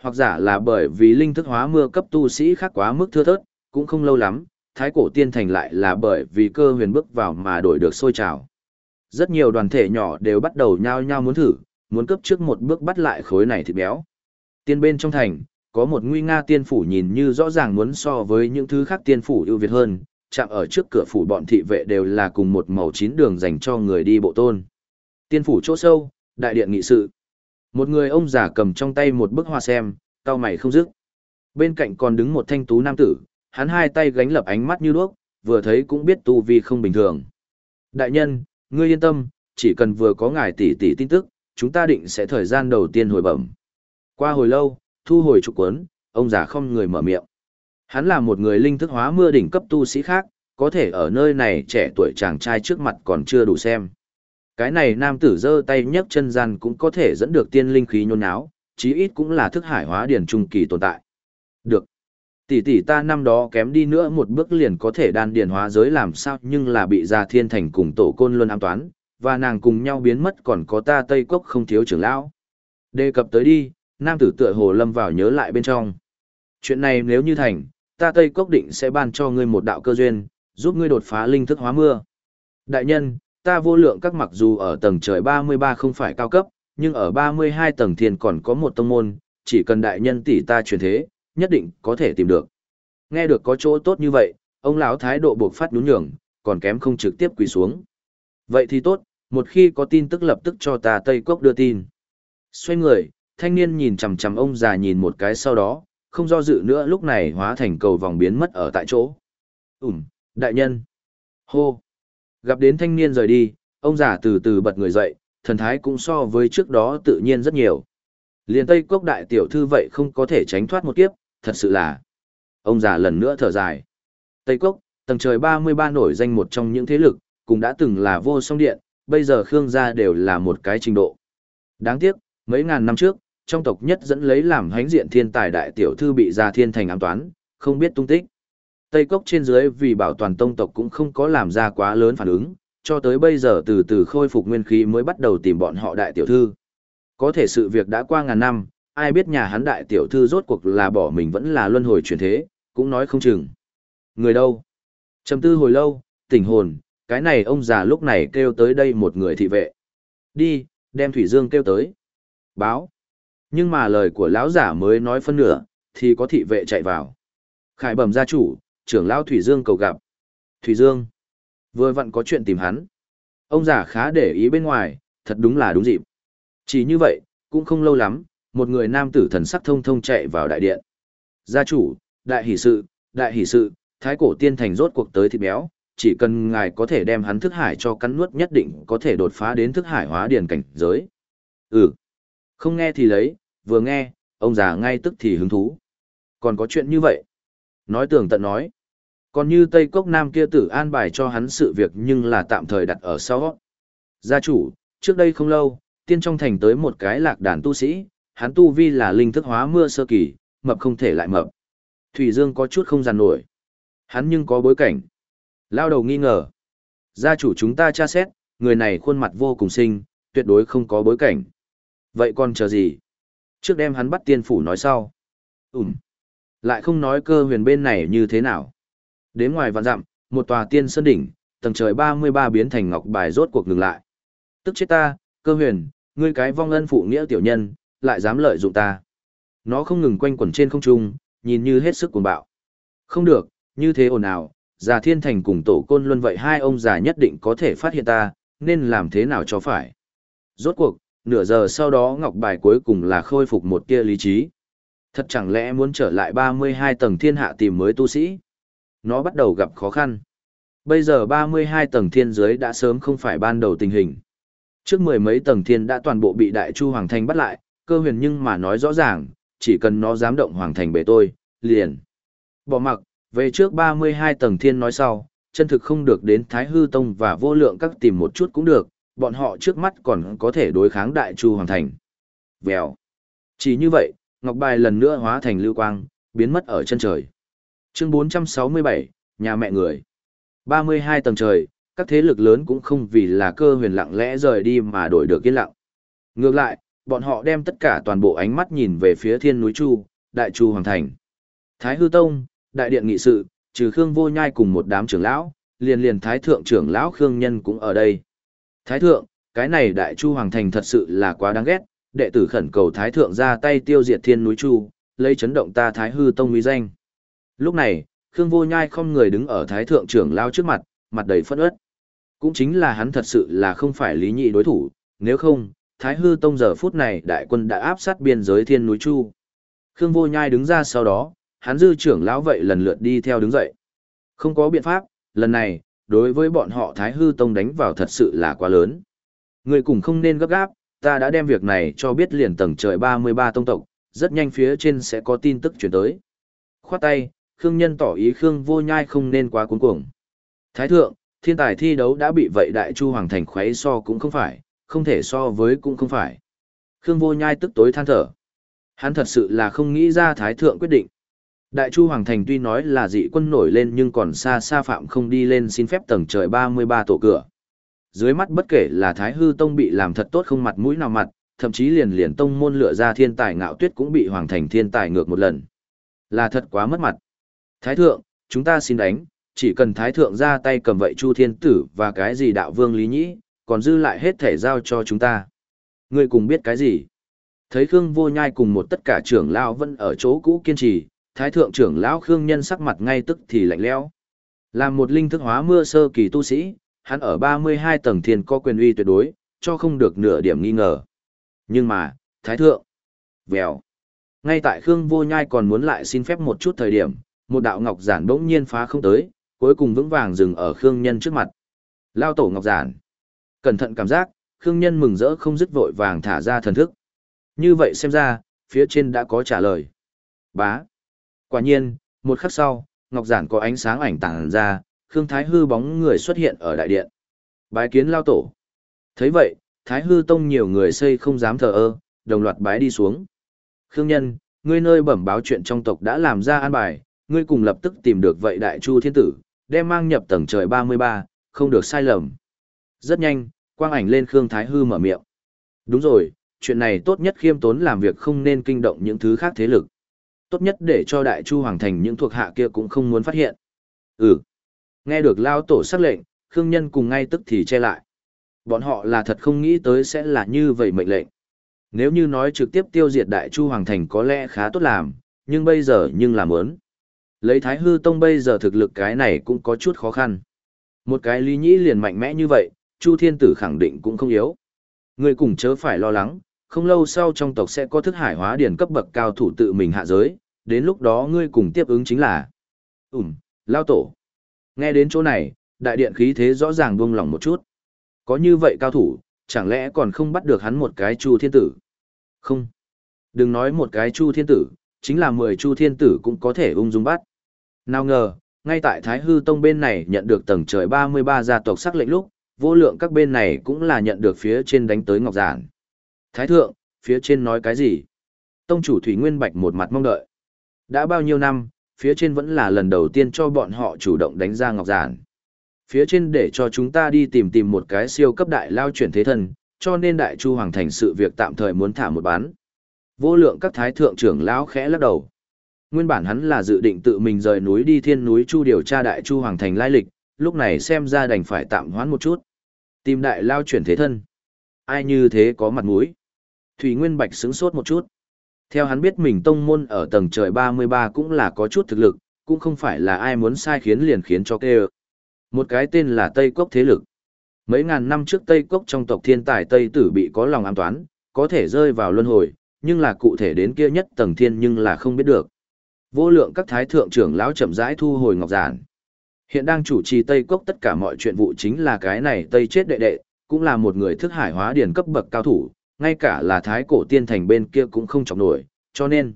Hoặc giả là bởi vì linh thức hóa mưa cấp tu sĩ khác quá mức thưa thớt, cũng không lâu lắm, thái cổ tiên thành lại là bởi vì cơ huyền bước vào mà đổi được sôi trào. Rất nhiều đoàn thể nhỏ đều bắt đầu nhao nhao muốn thử, muốn cấp trước một bước bắt lại khối này thịt béo. Tiên bên trong thành, có một nguy nga tiên phủ nhìn như rõ ràng muốn so với những thứ khác tiên phủ ưu việt hơn, chạm ở trước cửa phủ bọn thị vệ đều là cùng một màu chín đường dành cho người đi bộ tôn. Tiên phủ chỗ sâu, đại điện nghị sự. Một người ông già cầm trong tay một bức hoa xem, cao mày không dứt. Bên cạnh còn đứng một thanh tú nam tử, hắn hai tay gánh lập ánh mắt như đuốc, vừa thấy cũng biết tu vi không bình thường. Đại nhân, ngươi yên tâm, chỉ cần vừa có ngài tỷ tỷ tin tức, chúng ta định sẽ thời gian đầu tiên hồi bẩm. Qua hồi lâu, thu hồi trục quấn, ông già không người mở miệng. Hắn là một người linh thức hóa mưa đỉnh cấp tu sĩ khác, có thể ở nơi này trẻ tuổi chàng trai trước mặt còn chưa đủ xem. Cái này nam tử giơ tay nhấc chân gian cũng có thể dẫn được tiên linh khí nhôn áo, chí ít cũng là thức hải hóa điển trung kỳ tồn tại. Được. Tỷ tỷ ta năm đó kém đi nữa một bước liền có thể đan điển hóa giới làm sao nhưng là bị gia thiên thành cùng tổ côn luân ám toán, và nàng cùng nhau biến mất còn có ta Tây Cốc không thiếu trưởng lão. Đề cập tới đi, nam tử tựa hồ lâm vào nhớ lại bên trong. Chuyện này nếu như thành, ta Tây Cốc định sẽ ban cho ngươi một đạo cơ duyên, giúp ngươi đột phá linh thức hóa mưa. Đại nhân, ta vô lượng các mặc dù ở tầng trời 33 không phải cao cấp, nhưng ở 32 tầng thiên còn có một tông môn, chỉ cần đại nhân tỷ ta truyền thế, nhất định có thể tìm được. Nghe được có chỗ tốt như vậy, ông lão thái độ buộc phát nhún nhường, còn kém không trực tiếp quỳ xuống. Vậy thì tốt, một khi có tin tức lập tức cho ta Tây Cốc đưa tin. Xoay người, thanh niên nhìn chằm chằm ông già nhìn một cái sau đó, không do dự nữa lúc này hóa thành cầu vòng biến mất ở tại chỗ. Ừm, đại nhân. Hô. Gặp đến thanh niên rời đi, ông già từ từ bật người dậy, thần thái cũng so với trước đó tự nhiên rất nhiều. Liền Tây quốc đại tiểu thư vậy không có thể tránh thoát một kiếp, thật sự là. Ông già lần nữa thở dài. Tây quốc, tầng trời 33 nổi danh một trong những thế lực, cũng đã từng là vô song điện, bây giờ Khương gia đều là một cái trình độ. Đáng tiếc, mấy ngàn năm trước, trong tộc nhất dẫn lấy làm hánh diện thiên tài đại tiểu thư bị gia thiên thành ám toán, không biết tung tích. Tây Cốc trên dưới vì bảo toàn tông tộc cũng không có làm ra quá lớn phản ứng, cho tới bây giờ từ từ khôi phục nguyên khí mới bắt đầu tìm bọn họ đại tiểu thư. Có thể sự việc đã qua ngàn năm, ai biết nhà hắn đại tiểu thư rốt cuộc là bỏ mình vẫn là luân hồi chuyển thế, cũng nói không chừng. Người đâu? Trầm tư hồi lâu, tỉnh hồn, cái này ông già lúc này kêu tới đây một người thị vệ. Đi, đem Thủy Dương kêu tới. Báo. Nhưng mà lời của lão giả mới nói phân nửa, thì có thị vệ chạy vào. Khải bẩm gia chủ, trưởng lão Thủy Dương cầu gặp. Thủy Dương. Vừa vặn có chuyện tìm hắn. Ông già khá để ý bên ngoài, thật đúng là đúng dịp. Chỉ như vậy, cũng không lâu lắm, một người nam tử thần sắc thông thông chạy vào đại điện. Gia chủ, đại hỷ sự, đại hỷ sự, thái cổ tiên thành rốt cuộc tới thịt béo, chỉ cần ngài có thể đem hắn thức hải cho cắn nuốt nhất định có thể đột phá đến thức hải hóa điển cảnh giới. Ừ. Không nghe thì lấy, vừa nghe, ông già ngay tức thì hứng thú. Còn có chuyện như vậy. Nói tường tận nói. Còn như Tây Cốc Nam kia tử an bài cho hắn sự việc nhưng là tạm thời đặt ở sau. Gia chủ, trước đây không lâu, tiên trong thành tới một cái lạc đàn tu sĩ, hắn tu vi là linh thức hóa mưa sơ kỳ, mập không thể lại mập. Thủy Dương có chút không giàn nổi. Hắn nhưng có bối cảnh. Lao đầu nghi ngờ. Gia chủ chúng ta tra xét, người này khuôn mặt vô cùng xinh, tuyệt đối không có bối cảnh. Vậy còn chờ gì? Trước đem hắn bắt tiên phủ nói sau. Ừm. Lại không nói cơ huyền bên này như thế nào. Đến ngoài vạn dặm, một tòa tiên sơn đỉnh, tầng trời 33 biến thành ngọc bài rốt cuộc ngừng lại. Tức chết ta, cơ huyền, ngươi cái vong ân phụ nghĩa tiểu nhân, lại dám lợi dụng ta. Nó không ngừng quanh quẩn trên không trung, nhìn như hết sức cuồng bạo. Không được, như thế ồn ào, già thiên thành cùng tổ côn luân vậy hai ông già nhất định có thể phát hiện ta, nên làm thế nào cho phải. Rốt cuộc, nửa giờ sau đó ngọc bài cuối cùng là khôi phục một tia lý trí. Thật chẳng lẽ muốn trở lại 32 tầng thiên hạ tìm mới tu sĩ? Nó bắt đầu gặp khó khăn. Bây giờ 32 tầng thiên giới đã sớm không phải ban đầu tình hình. Trước mười mấy tầng thiên đã toàn bộ bị đại chu hoàng thành bắt lại, cơ huyền nhưng mà nói rõ ràng, chỉ cần nó dám động hoàng thành bề tôi, liền. Bỏ mặc, về trước 32 tầng thiên nói sau, chân thực không được đến Thái Hư Tông và vô lượng các tìm một chút cũng được, bọn họ trước mắt còn có thể đối kháng đại chu hoàng thành. Vèo. Chỉ như vậy, ngọc bài lần nữa hóa thành lưu quang, biến mất ở chân trời. Chương 467, nhà mẹ người. 32 tầng trời, các thế lực lớn cũng không vì là cơ huyền lặng lẽ rời đi mà đổi được yên lặng. Ngược lại, bọn họ đem tất cả toàn bộ ánh mắt nhìn về phía thiên núi Chu, đại chu hoàng thành. Thái hư tông, đại điện nghị sự, trừ Khương vô nhai cùng một đám trưởng lão, liền liền thái thượng trưởng lão Khương Nhân cũng ở đây. Thái thượng, cái này đại chu hoàng thành thật sự là quá đáng ghét, đệ tử khẩn cầu thái thượng ra tay tiêu diệt thiên núi Chu, lấy chấn động ta thái hư tông uy danh. Lúc này, Khương vô nhai không người đứng ở thái thượng trưởng lao trước mặt, mặt đầy phẫn uất. Cũng chính là hắn thật sự là không phải lý nhị đối thủ, nếu không, Thái Hư Tông giờ phút này đại quân đã áp sát biên giới thiên núi Chu. Khương Vô Nhai đứng ra sau đó, hắn dư trưởng lão vậy lần lượt đi theo đứng dậy. Không có biện pháp, lần này, đối với bọn họ Thái Hư Tông đánh vào thật sự là quá lớn. Người cùng không nên gấp gáp, ta đã đem việc này cho biết liền tầng trời 33 tông tộc, rất nhanh phía trên sẽ có tin tức chuyển tới. Khoát tay, Khương Nhân tỏ ý Khương Vô Nhai không nên quá cuốn cuồng. Thái thượng, thiên tài thi đấu đã bị vậy đại chu hoàng thành khuấy so cũng không phải, không thể so với cũng không phải. Khương vô nhai tức tối than thở. Hắn thật sự là không nghĩ ra thái thượng quyết định. Đại chu hoàng thành tuy nói là dị quân nổi lên nhưng còn xa xa phạm không đi lên xin phép tầng trời 33 tổ cửa. Dưới mắt bất kể là thái hư tông bị làm thật tốt không mặt mũi nào mặt, thậm chí liền liền tông môn lựa ra thiên tài ngạo tuyết cũng bị hoàng thành thiên tài ngược một lần. Là thật quá mất mặt. Thái thượng, chúng ta xin đánh, chỉ cần thái thượng ra tay cầm vậy chu thiên tử và cái gì đạo vương lý nhĩ, còn dư lại hết thể giao cho chúng ta. người cùng biết cái gì? Thấy Khương Vô Nhai cùng một tất cả trưởng lao vẫn ở chỗ cũ kiên trì, thái thượng trưởng lão Khương Nhân sắc mặt ngay tức thì lạnh lẽo. Làm một linh thức hóa mưa sơ kỳ tu sĩ, hắn ở 32 tầng thiên có quyền uy tuyệt đối, cho không được nửa điểm nghi ngờ. Nhưng mà, thái thượng, vèo. Ngay tại Khương Vô Nhai còn muốn lại xin phép một chút thời điểm, một đạo ngọc giản bỗng nhiên phá không tới, cuối cùng vững vàng dừng ở Khương Nhân trước mặt. Lao tổ ngọc giản. Cẩn thận cảm giác, Khương Nhân mừng rỡ không dứt vội vàng thả ra thần thức. Như vậy xem ra, phía trên đã có trả lời. Bá. Quả nhiên, một khắc sau, ngọc giản có ánh sáng ảnh tản ra, Khương Thái Hư bóng người xuất hiện ở đại điện. Bái kiến lao tổ. thấy vậy, Thái Hư tông nhiều người xây không dám thờ ơ, đồng loạt bái đi xuống. Khương Nhân, ngươi nơi bẩm báo chuyện trong tộc đã làm ra an bài, ngươi cùng lập tức tìm được vậy đại chu thiên tử, đem mang nhập tầng trời 33, không được sai lầm. Rất nhanh, quang ảnh lên Khương Thái Hư mở miệng. Đúng rồi, chuyện này tốt nhất khiêm tốn làm việc không nên kinh động những thứ khác thế lực. Tốt nhất để cho Đại Chu Hoàng Thành những thuộc hạ kia cũng không muốn phát hiện. Ừ. Nghe được Lao Tổ sắc lệnh, Khương Nhân cùng ngay tức thì che lại. Bọn họ là thật không nghĩ tới sẽ là như vậy mệnh lệnh. Nếu như nói trực tiếp tiêu diệt Đại Chu Hoàng Thành có lẽ khá tốt làm, nhưng bây giờ nhưng làm ớn. Lấy Thái Hư Tông bây giờ thực lực cái này cũng có chút khó khăn. Một cái lý nhĩ liền mạnh mẽ như vậy, Chu Thiên Tử khẳng định cũng không yếu. Người cùng chớ phải lo lắng, không lâu sau trong tộc sẽ có thức hải hóa điển cấp bậc cao thủ tự mình hạ giới, đến lúc đó ngươi cùng tiếp ứng chính là Ừm, lao tổ. Nghe đến chỗ này, đại điện khí thế rõ ràng buông lỏng một chút. Có như vậy cao thủ, chẳng lẽ còn không bắt được hắn một cái Chu Thiên Tử? Không. Đừng nói một cái Chu Thiên Tử, chính là mười Chu Thiên Tử cũng có thể ung dung bắt. Nào ngờ, ngay tại Thái Hư Tông bên này nhận được tầng trời 33 gia tộc sắc lệnh lúc, vô lượng các bên này cũng là nhận được phía trên đánh tới ngọc giản. Thái thượng, phía trên nói cái gì? Tông chủ Thủy Nguyên Bạch một mặt mong đợi. Đã bao nhiêu năm, phía trên vẫn là lần đầu tiên cho bọn họ chủ động đánh ra ngọc giản. Phía trên để cho chúng ta đi tìm tìm một cái siêu cấp đại lao chuyển thế thân, cho nên đại chu hoàng thành sự việc tạm thời muốn thả một bán. Vô lượng các thái thượng trưởng lão khẽ lắc đầu. Nguyên bản hắn là dự định tự mình rời núi đi thiên núi chu điều tra đại chu hoàng thành lai lịch, lúc này xem ra đành phải tạm hoãn một chút. Tìm đại lao chuyển thế thân. ai như thế có mặt mũi. Thủy Nguyên Bạch sững sốt một chút. Theo hắn biết mình tông môn ở tầng trời 33 cũng là có chút thực lực, cũng không phải là ai muốn sai khiến liền khiến cho kê Một cái tên là Tây Cốc Thế Lực. Mấy ngàn năm trước Tây Cốc trong tộc thiên tài Tây Tử bị có lòng ám toán, có thể rơi vào luân hồi, nhưng là cụ thể đến kia nhất tầng thiên nhưng là không biết được. Vô lượng các thái thượng trưởng lão chậm rãi thu hồi ngọc giản. Hiện đang chủ trì Tây Cốc tất cả mọi chuyện vụ chính là cái này Tây chết đệ đệ, cũng là một người thức hải hóa điển cấp bậc cao thủ, ngay cả là thái cổ tiên thành bên kia cũng không chọc nổi, cho nên,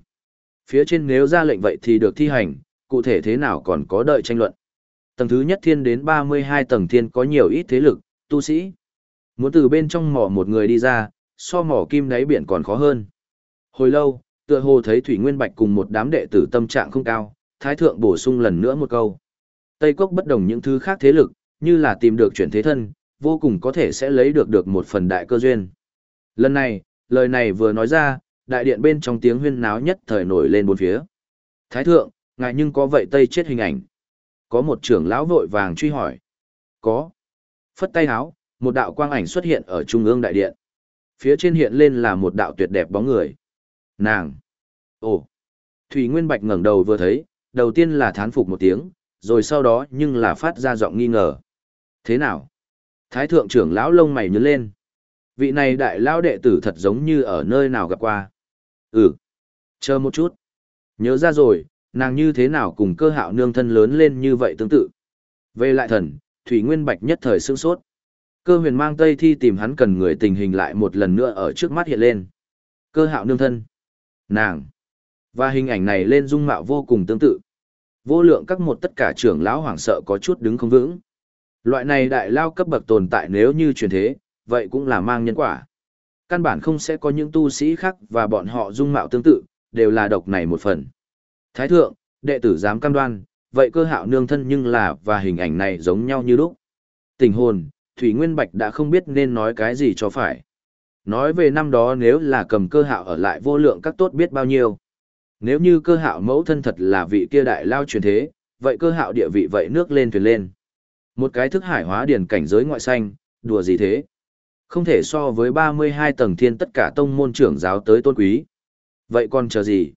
phía trên nếu ra lệnh vậy thì được thi hành, cụ thể thế nào còn có đợi tranh luận. Tầng thứ nhất thiên đến 32 tầng thiên có nhiều ít thế lực, tu sĩ. Muốn từ bên trong mỏ một người đi ra, so mỏ kim đáy biển còn khó hơn. Hồi lâu, tựa hồ thấy Thủy Nguyên Bạch cùng một đám đệ tử tâm trạng không cao, Thái Thượng bổ sung lần nữa một câu. Tây Cốc bất đồng những thứ khác thế lực, như là tìm được chuyển thế thân, vô cùng có thể sẽ lấy được được một phần đại cơ duyên. Lần này, lời này vừa nói ra, đại điện bên trong tiếng huyên náo nhất thời nổi lên bốn phía. Thái thượng, ngài nhưng có vậy tây chết hình ảnh. Có một trưởng lão vội vàng truy hỏi. Có. Phất tay háo, một đạo quang ảnh xuất hiện ở trung ương đại điện. Phía trên hiện lên là một đạo tuyệt đẹp bóng người. Nàng. Ồ. Thủy Nguyên Bạch ngẩng đầu vừa thấy, đầu tiên là thán phục một tiếng, rồi sau đó nhưng là phát ra giọng nghi ngờ. Thế nào? Thái thượng trưởng lão lông mày nhướng lên. Vị này đại lao đệ tử thật giống như ở nơi nào gặp qua. Ừ. Chờ một chút. Nhớ ra rồi, nàng như thế nào cùng cơ hạo nương thân lớn lên như vậy tương tự. Về lại thần, Thủy Nguyên Bạch nhất thời sương sốt. Cơ huyền mang Tây Thi tìm hắn cần người tình hình lại một lần nữa ở trước mắt hiện lên. Cơ hạo nương thân. Nàng. Và hình ảnh này lên dung mạo vô cùng tương tự. Vô lượng các một tất cả trưởng lão hoảng sợ có chút đứng không vững. Loại này đại lao cấp bậc tồn tại nếu như truyền thế, vậy cũng là mang nhân quả. Căn bản không sẽ có những tu sĩ khác và bọn họ dung mạo tương tự, đều là độc này một phần. Thái thượng, đệ tử dám cam đoan, vậy cơ hạo nương thân nhưng là và hình ảnh này giống nhau như lúc. Tình hồn, Thủy Nguyên Bạch đã không biết nên nói cái gì cho phải. Nói về năm đó nếu là cầm cơ hạo ở lại vô lượng các tốt biết bao nhiêu. Nếu như cơ hạo mẫu thân thật là vị kia đại lao truyền thế, vậy cơ hạo địa vị vậy nước lên thuyền lên. Một cái thức hải hóa điển cảnh giới ngoại xanh, đùa gì thế? Không thể so với 32 tầng thiên tất cả tông môn trưởng giáo tới tôn quý. Vậy còn chờ gì?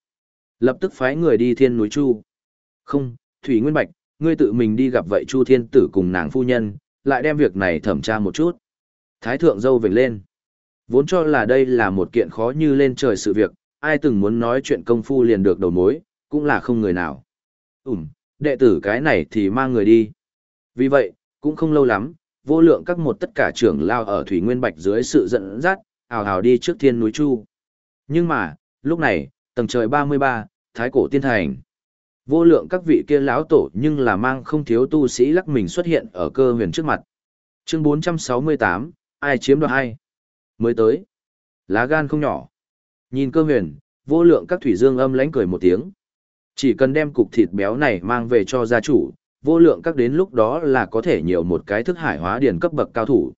Lập tức phái người đi thiên núi Chu. Không, Thủy Nguyên Bạch, ngươi tự mình đi gặp vậy Chu Thiên Tử cùng nàng phu nhân, lại đem việc này thẩm tra một chút. Thái thượng dâu vểnh lên. Vốn cho là đây là một kiện khó như lên trời sự việc, ai từng muốn nói chuyện công phu liền được đầu mối, cũng là không người nào. Ừm, đệ tử cái này thì mang người đi. Vì vậy, cũng không lâu lắm, vô lượng các một tất cả trưởng lao ở Thủy Nguyên Bạch dưới sự dẫn dắt, ào ào đi trước thiên núi Chu. Nhưng mà, lúc này, tầng trời 33, thái cổ tiên thành. Vô lượng các vị kia lão tổ nhưng là mang không thiếu tu sĩ lắc mình xuất hiện ở cơ huyền trước mặt. Chương 468, ai chiếm đoạt ai? Mới tới. Lá gan không nhỏ. Nhìn cơ huyền, vô lượng các thủy dương âm lánh cười một tiếng. Chỉ cần đem cục thịt béo này mang về cho gia chủ, vô lượng các đến lúc đó là có thể nhiều một cái thức hải hóa điển cấp bậc cao thủ.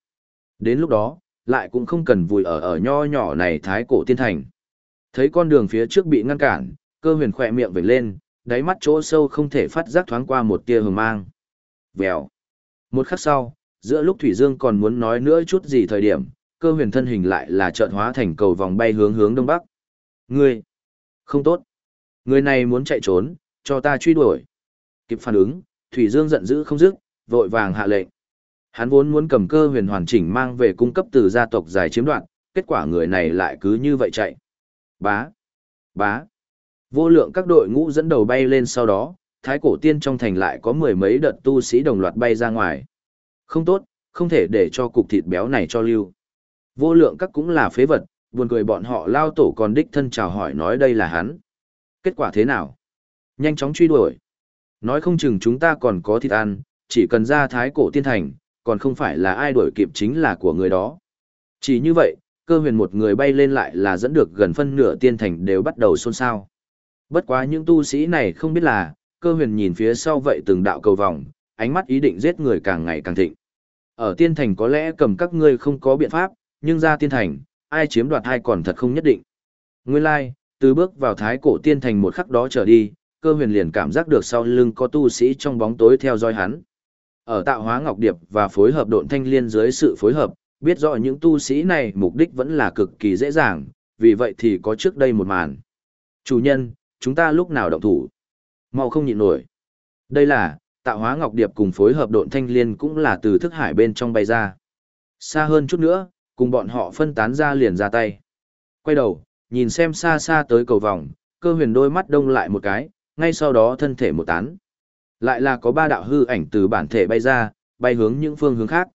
Đến lúc đó, lại cũng không cần vùi ở ở nho nhỏ này thái cổ tiên thành. Thấy con đường phía trước bị ngăn cản, cơ huyền khỏe miệng vểnh lên, đáy mắt chỗ sâu không thể phát giác thoáng qua một tia hờ mang. Vèo. Một khắc sau, giữa lúc Thủy Dương còn muốn nói nữa chút gì thời điểm, cơ huyền thân hình lại là trợn hóa thành cầu vòng bay hướng hướng đông bắc. Ngươi! Không tốt! Người này muốn chạy trốn, cho ta truy đuổi. Kịp phản ứng, Thủy Dương giận dữ không dứt, vội vàng hạ lệnh. Hắn vốn muốn cầm cơ huyền hoàn chỉnh mang về cung cấp từ gia tộc dài chiếm đoạt, kết quả người này lại cứ như vậy chạy. Bá! Bá! Vô lượng các đội ngũ dẫn đầu bay lên sau đó, thái cổ tiên trong thành lại có mười mấy đợt tu sĩ đồng loạt bay ra ngoài. Không tốt, không thể để cho cục thịt béo này cho lưu. Vô lượng các cũng là phế vật, buồn cười bọn họ lao tổ còn đích thân chào hỏi nói đây là hắn. Kết quả thế nào? Nhanh chóng truy đuổi. Nói không chừng chúng ta còn có thịt ăn, chỉ cần ra thái cổ tiên thành, còn không phải là ai đuổi kịp chính là của người đó. Chỉ như vậy, cơ huyền một người bay lên lại là dẫn được gần phân nửa tiên thành đều bắt đầu xôn xao. Bất quá những tu sĩ này không biết là, cơ huyền nhìn phía sau vậy từng đạo cầu vòng, ánh mắt ý định giết người càng ngày càng thịnh. Ở tiên thành có lẽ cầm các ngươi không có biện pháp, nhưng ra tiên thành, ai chiếm đoạt ai còn thật không nhất định. Nguyên lai, like, từ bước vào thái cổ tiên thành một khắc đó trở đi, cơ huyền liền cảm giác được sau lưng có tu sĩ trong bóng tối theo dõi hắn. Ở tạo hóa ngọc điệp và phối hợp độn thanh liên dưới sự phối hợp, biết rõ những tu sĩ này mục đích vẫn là cực kỳ dễ dàng, vì vậy thì có trước đây một màn. Chủ nhân, chúng ta lúc nào động thủ? Mau không nhịn nổi. Đây là, tạo hóa ngọc điệp cùng phối hợp độn thanh liên cũng là từ thức hải bên trong bay ra. Xa hơn chút nữa, cùng bọn họ phân tán ra liền ra tay. Quay đầu, nhìn xem xa xa tới cầu vòng, cơ huyền đôi mắt đông lại một cái, ngay sau đó thân thể một tán. Lại là có ba đạo hư ảnh từ bản thể bay ra, bay hướng những phương hướng khác.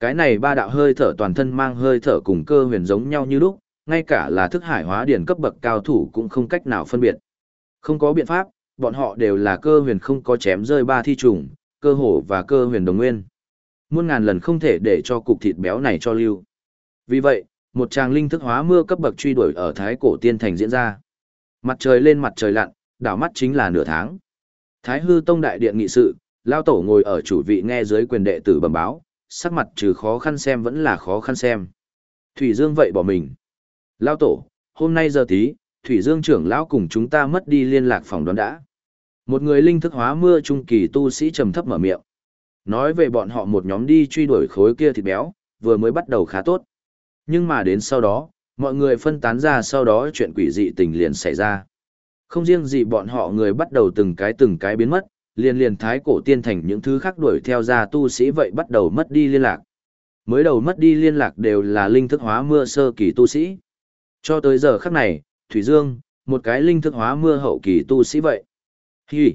Cái này ba đạo hơi thở toàn thân mang hơi thở cùng cơ huyền giống nhau như lúc, ngay cả là thức hải hóa điển cấp bậc cao thủ cũng không cách nào phân biệt. Không có biện pháp, bọn họ đều là cơ huyền không có chém rơi ba thi trùng, cơ hổ và cơ huyền đồng nguyên. Muôn ngàn lần không thể để cho cục thịt béo này cho lưu. Vì vậy, một tràng linh thức hóa mưa cấp bậc truy đuổi ở Thái Cổ Tiên Thành diễn ra. Mặt trời lên mặt trời lặn, đảo mắt chính là nửa tháng. Thái hư tông đại điện nghị sự, lao tổ ngồi ở chủ vị nghe dưới quyền đệ tử bẩm báo, sắc mặt trừ khó khăn xem vẫn là khó khăn xem. Thủy Dương vậy bỏ mình. Lao tổ, hôm nay giờ tí, Thủy Dương trưởng lão cùng chúng ta mất đi liên lạc phòng đoán đã. Một người linh thức hóa mưa trung kỳ tu sĩ trầm thấp mở miệng. Nói về bọn họ một nhóm đi truy đuổi khối kia thịt béo, vừa mới bắt đầu khá tốt. Nhưng mà đến sau đó, mọi người phân tán ra sau đó chuyện quỷ dị tình liền xảy ra. Không riêng gì bọn họ người bắt đầu từng cái từng cái biến mất, liền liền thái cổ tiên thành những thứ khác đuổi theo ra tu sĩ vậy bắt đầu mất đi liên lạc. Mới đầu mất đi liên lạc đều là linh thức hóa mưa sơ kỳ tu sĩ. Cho tới giờ khắc này, Thủy Dương, một cái linh thức hóa mưa hậu kỳ tu sĩ vậy. Hi!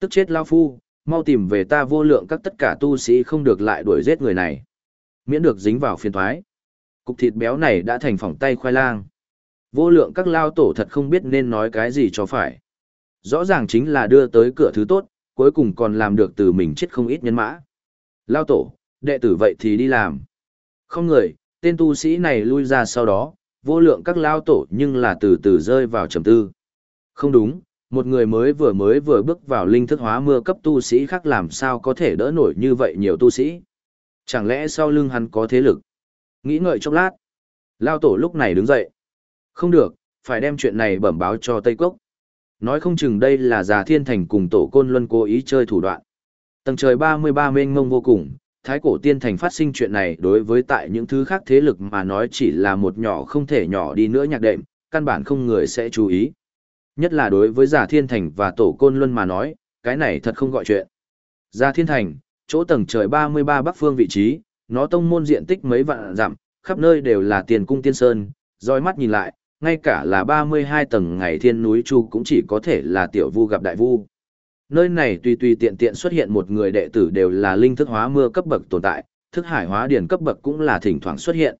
Tức chết lao phu, mau tìm về ta vô lượng các tất cả tu sĩ không được lại đuổi giết người này. Miễn được dính vào phiền thoái. Cục thịt béo này đã thành phỏng tay khoai lang. Vô lượng các lao tổ thật không biết nên nói cái gì cho phải. Rõ ràng chính là đưa tới cửa thứ tốt, cuối cùng còn làm được từ mình chết không ít nhân mã. Lao tổ, đệ tử vậy thì đi làm. Không người, tên tu sĩ này lui ra sau đó, vô lượng các lao tổ nhưng là từ từ rơi vào trầm tư. Không đúng, một người mới vừa mới vừa bước vào linh thức hóa mưa cấp tu sĩ khác làm sao có thể đỡ nổi như vậy nhiều tu sĩ. Chẳng lẽ sau lưng hắn có thế lực? Nghĩ ngợi chốc lát. Lao tổ lúc này đứng dậy. Không được, phải đem chuyện này bẩm báo cho Tây Cốc. Nói không chừng đây là già thiên thành cùng tổ côn luân cố ý chơi thủ đoạn. Tầng trời 33 mênh mông vô cùng, thái cổ tiên thành phát sinh chuyện này đối với tại những thứ khác thế lực mà nói chỉ là một nhỏ không thể nhỏ đi nữa nhạc đệm, căn bản không người sẽ chú ý. Nhất là đối với giả thiên thành và tổ côn luân mà nói, cái này thật không gọi chuyện. Giả thiên thành, chỗ tầng trời 33 bắc phương vị trí, nó tông môn diện tích mấy vạn dặm, khắp nơi đều là tiền cung tiên sơn, dõi mắt nhìn lại, ngay cả là 32 tầng ngày thiên núi chu cũng chỉ có thể là tiểu vu gặp đại vu. Nơi này tùy tùy tiện tiện xuất hiện một người đệ tử đều là linh thức hóa mưa cấp bậc tồn tại, thức hải hóa điển cấp bậc cũng là thỉnh thoảng xuất hiện.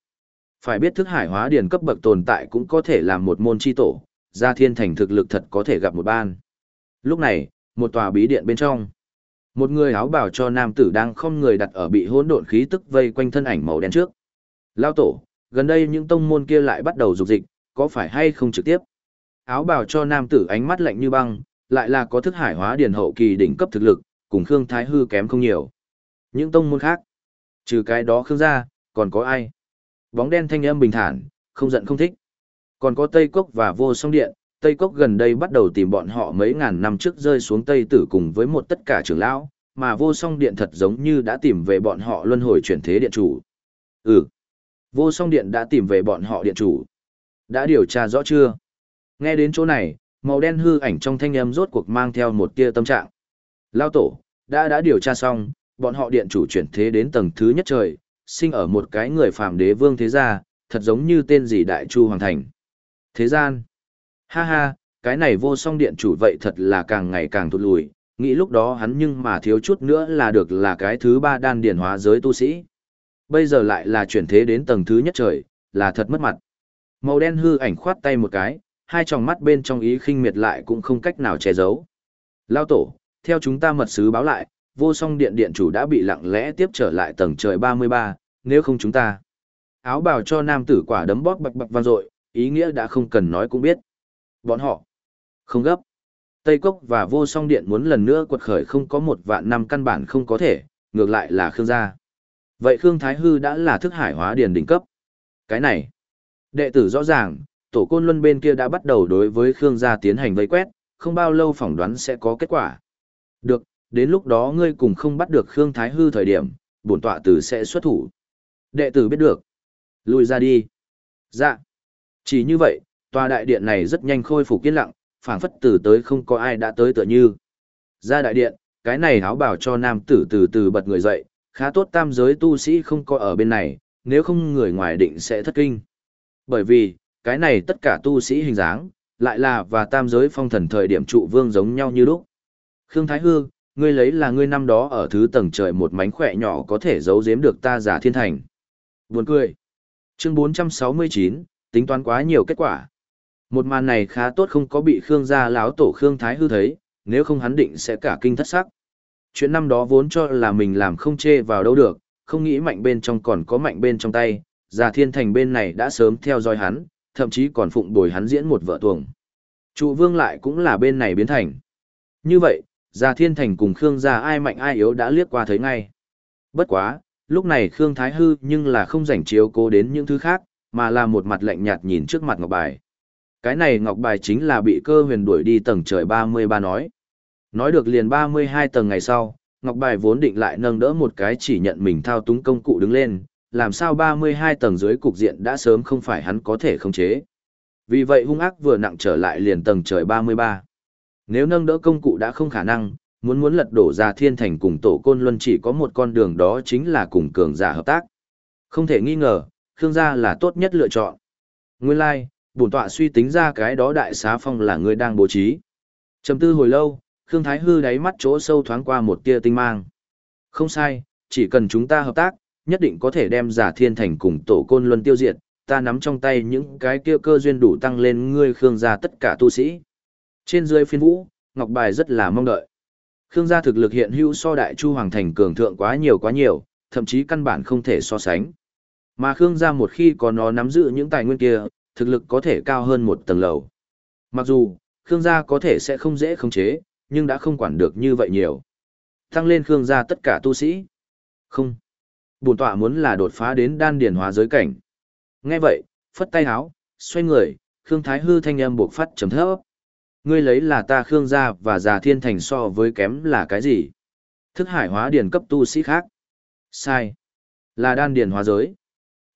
Phải biết thức hải hóa điển cấp bậc tồn tại cũng có thể làm một môn chi tổ, gia thiên thành thực lực thật có thể gặp một ban. Lúc này, một tòa bí điện bên trong. Một người áo bảo cho nam tử đang không người đặt ở bị hỗn độn khí tức vây quanh thân ảnh màu đen trước. Lao tổ, gần đây những tông môn kia lại bắt đầu dục dịch, có phải hay không trực tiếp? Áo bào cho nam tử ánh mắt lạnh như băng, lại là có thức hải hóa điền hậu kỳ đỉnh cấp thực lực, cùng Khương Thái Hư kém không nhiều. Những tông môn khác, trừ cái đó Khương gia, còn có ai? Bóng đen thanh âm bình thản, không giận không thích. Còn có Tây Cốc và Vô Song Điện, Tây Cốc gần đây bắt đầu tìm bọn họ mấy ngàn năm trước rơi xuống Tây Tử cùng với một tất cả trưởng lão, mà Vô Song Điện thật giống như đã tìm về bọn họ luân hồi chuyển thế điện chủ. Ừ, Vô Song Điện đã tìm về bọn họ điện chủ. Đã điều tra rõ chưa? Nghe đến chỗ này, màu đen hư ảnh trong thanh âm rốt cuộc mang theo một tia tâm trạng. Lao tổ, đã đã điều tra xong, bọn họ điện chủ chuyển thế đến tầng thứ nhất trời, sinh ở một cái người phàm đế vương thế gia, thật giống như tên gì đại chu hoàng thành. Thế gian. Ha ha, cái này vô song điện chủ vậy thật là càng ngày càng thụt lùi, nghĩ lúc đó hắn nhưng mà thiếu chút nữa là được là cái thứ ba đan điển hóa giới tu sĩ. Bây giờ lại là chuyển thế đến tầng thứ nhất trời, là thật mất mặt. Màu đen hư ảnh khoát tay một cái, hai tròng mắt bên trong ý khinh miệt lại cũng không cách nào che giấu. Lao tổ, theo chúng ta mật sứ báo lại, vô song điện điện chủ đã bị lặng lẽ tiếp trở lại tầng trời 33, nếu không chúng ta. Áo bào cho nam tử quả đấm bóp bạch bạch vang dội, ý nghĩa đã không cần nói cũng biết. Bọn họ, không gấp. Tây Cốc và vô song điện muốn lần nữa quật khởi không có một vạn năm căn bản không có thể, ngược lại là Khương gia. Vậy Khương Thái Hư đã là thức hải hóa điền đỉnh cấp. Cái này, đệ tử rõ ràng, tổ côn luân bên kia đã bắt đầu đối với Khương gia tiến hành vây quét, không bao lâu phỏng đoán sẽ có kết quả. Được, đến lúc đó ngươi cùng không bắt được Khương Thái Hư thời điểm, bổn tọa tử sẽ xuất thủ. Đệ tử biết được. Lùi ra đi. Dạ. Chỉ như vậy, tòa đại điện này rất nhanh khôi phục yên lặng, phảng phất từ tới không có ai đã tới tựa như. Ra đại điện, cái này háo bảo cho nam tử từ từ bật người dậy, khá tốt tam giới tu sĩ không có ở bên này, nếu không người ngoài định sẽ thất kinh. Bởi vì, cái này tất cả tu sĩ hình dáng, lại là và tam giới phong thần thời điểm trụ vương giống nhau như lúc. Khương Thái Hư, ngươi lấy là ngươi năm đó ở thứ tầng trời một mánh khỏe nhỏ có thể giấu giếm được ta giả thiên thành. Buồn cười. Chương 469, tính toán quá nhiều kết quả. Một màn này khá tốt không có bị Khương gia lão tổ Khương Thái Hư thấy, nếu không hắn định sẽ cả kinh thất sắc. Chuyện năm đó vốn cho là mình làm không chê vào đâu được, không nghĩ mạnh bên trong còn có mạnh bên trong tay, Già Thiên Thành bên này đã sớm theo dõi hắn, thậm chí còn phụng bồi hắn diễn một vợ tuồng. Trụ vương lại cũng là bên này biến thành. Như vậy, Già Thiên Thành cùng Khương gia ai mạnh ai yếu đã liếc qua thấy ngay. Bất quá, lúc này Khương Thái Hư nhưng là không rảnh chiếu cố đến những thứ khác, mà là một mặt lạnh nhạt nhìn trước mặt ngọc bài. Cái này ngọc bài chính là bị cơ huyền đuổi đi tầng trời 33 nói. Nói được liền 32 tầng ngày sau, ngọc bài vốn định lại nâng đỡ một cái chỉ nhận mình thao túng công cụ đứng lên, làm sao 32 tầng dưới cục diện đã sớm không phải hắn có thể khống chế. Vì vậy hung ác vừa nặng trở lại liền tầng trời 33. Nếu nâng đỡ công cụ đã không khả năng, muốn muốn lật đổ ra thiên thành cùng tổ côn luân chỉ có một con đường đó chính là cùng cường giả hợp tác. Không thể nghi ngờ, Khương gia là tốt nhất lựa chọn. Nguyên lai, like, bổn tọa suy tính ra cái đó đại xá phong là người đang bố trí. Trầm tư hồi lâu, Khương Thái Hư đáy mắt chỗ sâu thoáng qua một tia tinh mang. Không sai, chỉ cần chúng ta hợp tác, nhất định có thể đem giả thiên thành cùng tổ côn luân tiêu diệt, ta nắm trong tay những cái kia cơ duyên đủ tăng lên ngươi Khương gia tất cả tu sĩ. Trên dưới phiên vũ, Ngọc Bài rất là mong đợi. Khương gia thực lực hiện hữu so đại chu hoàng thành cường thượng quá nhiều quá nhiều, thậm chí căn bản không thể so sánh. Mà Khương gia một khi có nó nắm giữ những tài nguyên kia, thực lực có thể cao hơn một tầng lầu. Mặc dù, Khương gia có thể sẽ không dễ khống chế, nhưng đã không quản được như vậy nhiều. Tăng lên Khương gia tất cả tu sĩ. Không. Bổn tọa muốn là đột phá đến đan điển hóa giới cảnh. Nghe vậy, phất tay háo, xoay người, Khương Thái Hư thanh âm buộc phát chấm thấp. Ngươi lấy là ta Khương gia và già thiên thành so với kém là cái gì? Thức hải hóa điển cấp tu sĩ khác. Sai. Là đan điển hóa giới.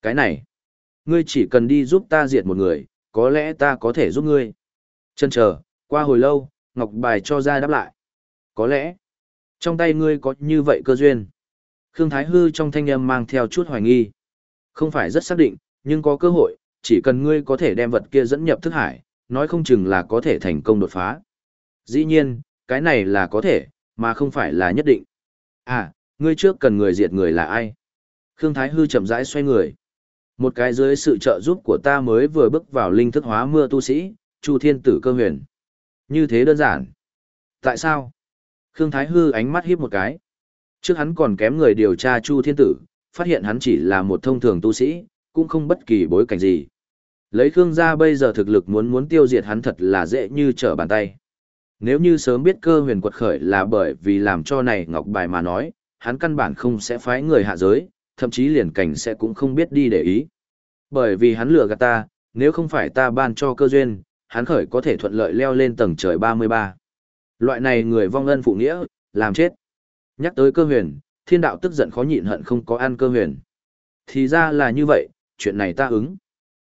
Cái này. Ngươi chỉ cần đi giúp ta diệt một người, có lẽ ta có thể giúp ngươi. Chân chờ, qua hồi lâu, Ngọc Bài cho ra đáp lại. Có lẽ, trong tay ngươi có như vậy cơ duyên. Khương Thái Hư trong thanh âm mang theo chút hoài nghi. Không phải rất xác định, nhưng có cơ hội, chỉ cần ngươi có thể đem vật kia dẫn nhập thức hải, nói không chừng là có thể thành công đột phá. Dĩ nhiên, cái này là có thể, mà không phải là nhất định. À, ngươi trước cần người diệt người là ai? Khương Thái Hư chậm rãi xoay người. Một cái dưới sự trợ giúp của ta mới vừa bước vào linh thức hóa mưa tu sĩ, Chu Thiên Tử cơ huyền. Như thế đơn giản. Tại sao? Khương Thái Hư ánh mắt hiếp một cái. Trước hắn còn kém người điều tra Chu Thiên Tử, phát hiện hắn chỉ là một thông thường tu sĩ, cũng không bất kỳ bối cảnh gì. Lấy Khương gia bây giờ thực lực muốn muốn tiêu diệt hắn thật là dễ như trở bàn tay. Nếu như sớm biết cơ huyền quật khởi là bởi vì làm cho này ngọc bài mà nói, hắn căn bản không sẽ phái người hạ giới, thậm chí liền cảnh sẽ cũng không biết đi để ý. Bởi vì hắn lừa gạt ta, nếu không phải ta ban cho cơ duyên, hắn khởi có thể thuận lợi leo lên tầng trời 33. Loại này người vong ân phụ nghĩa, làm chết. Nhắc tới cơ huyền, thiên đạo tức giận khó nhịn hận không có ăn cơ huyền. Thì ra là như vậy, chuyện này ta ứng.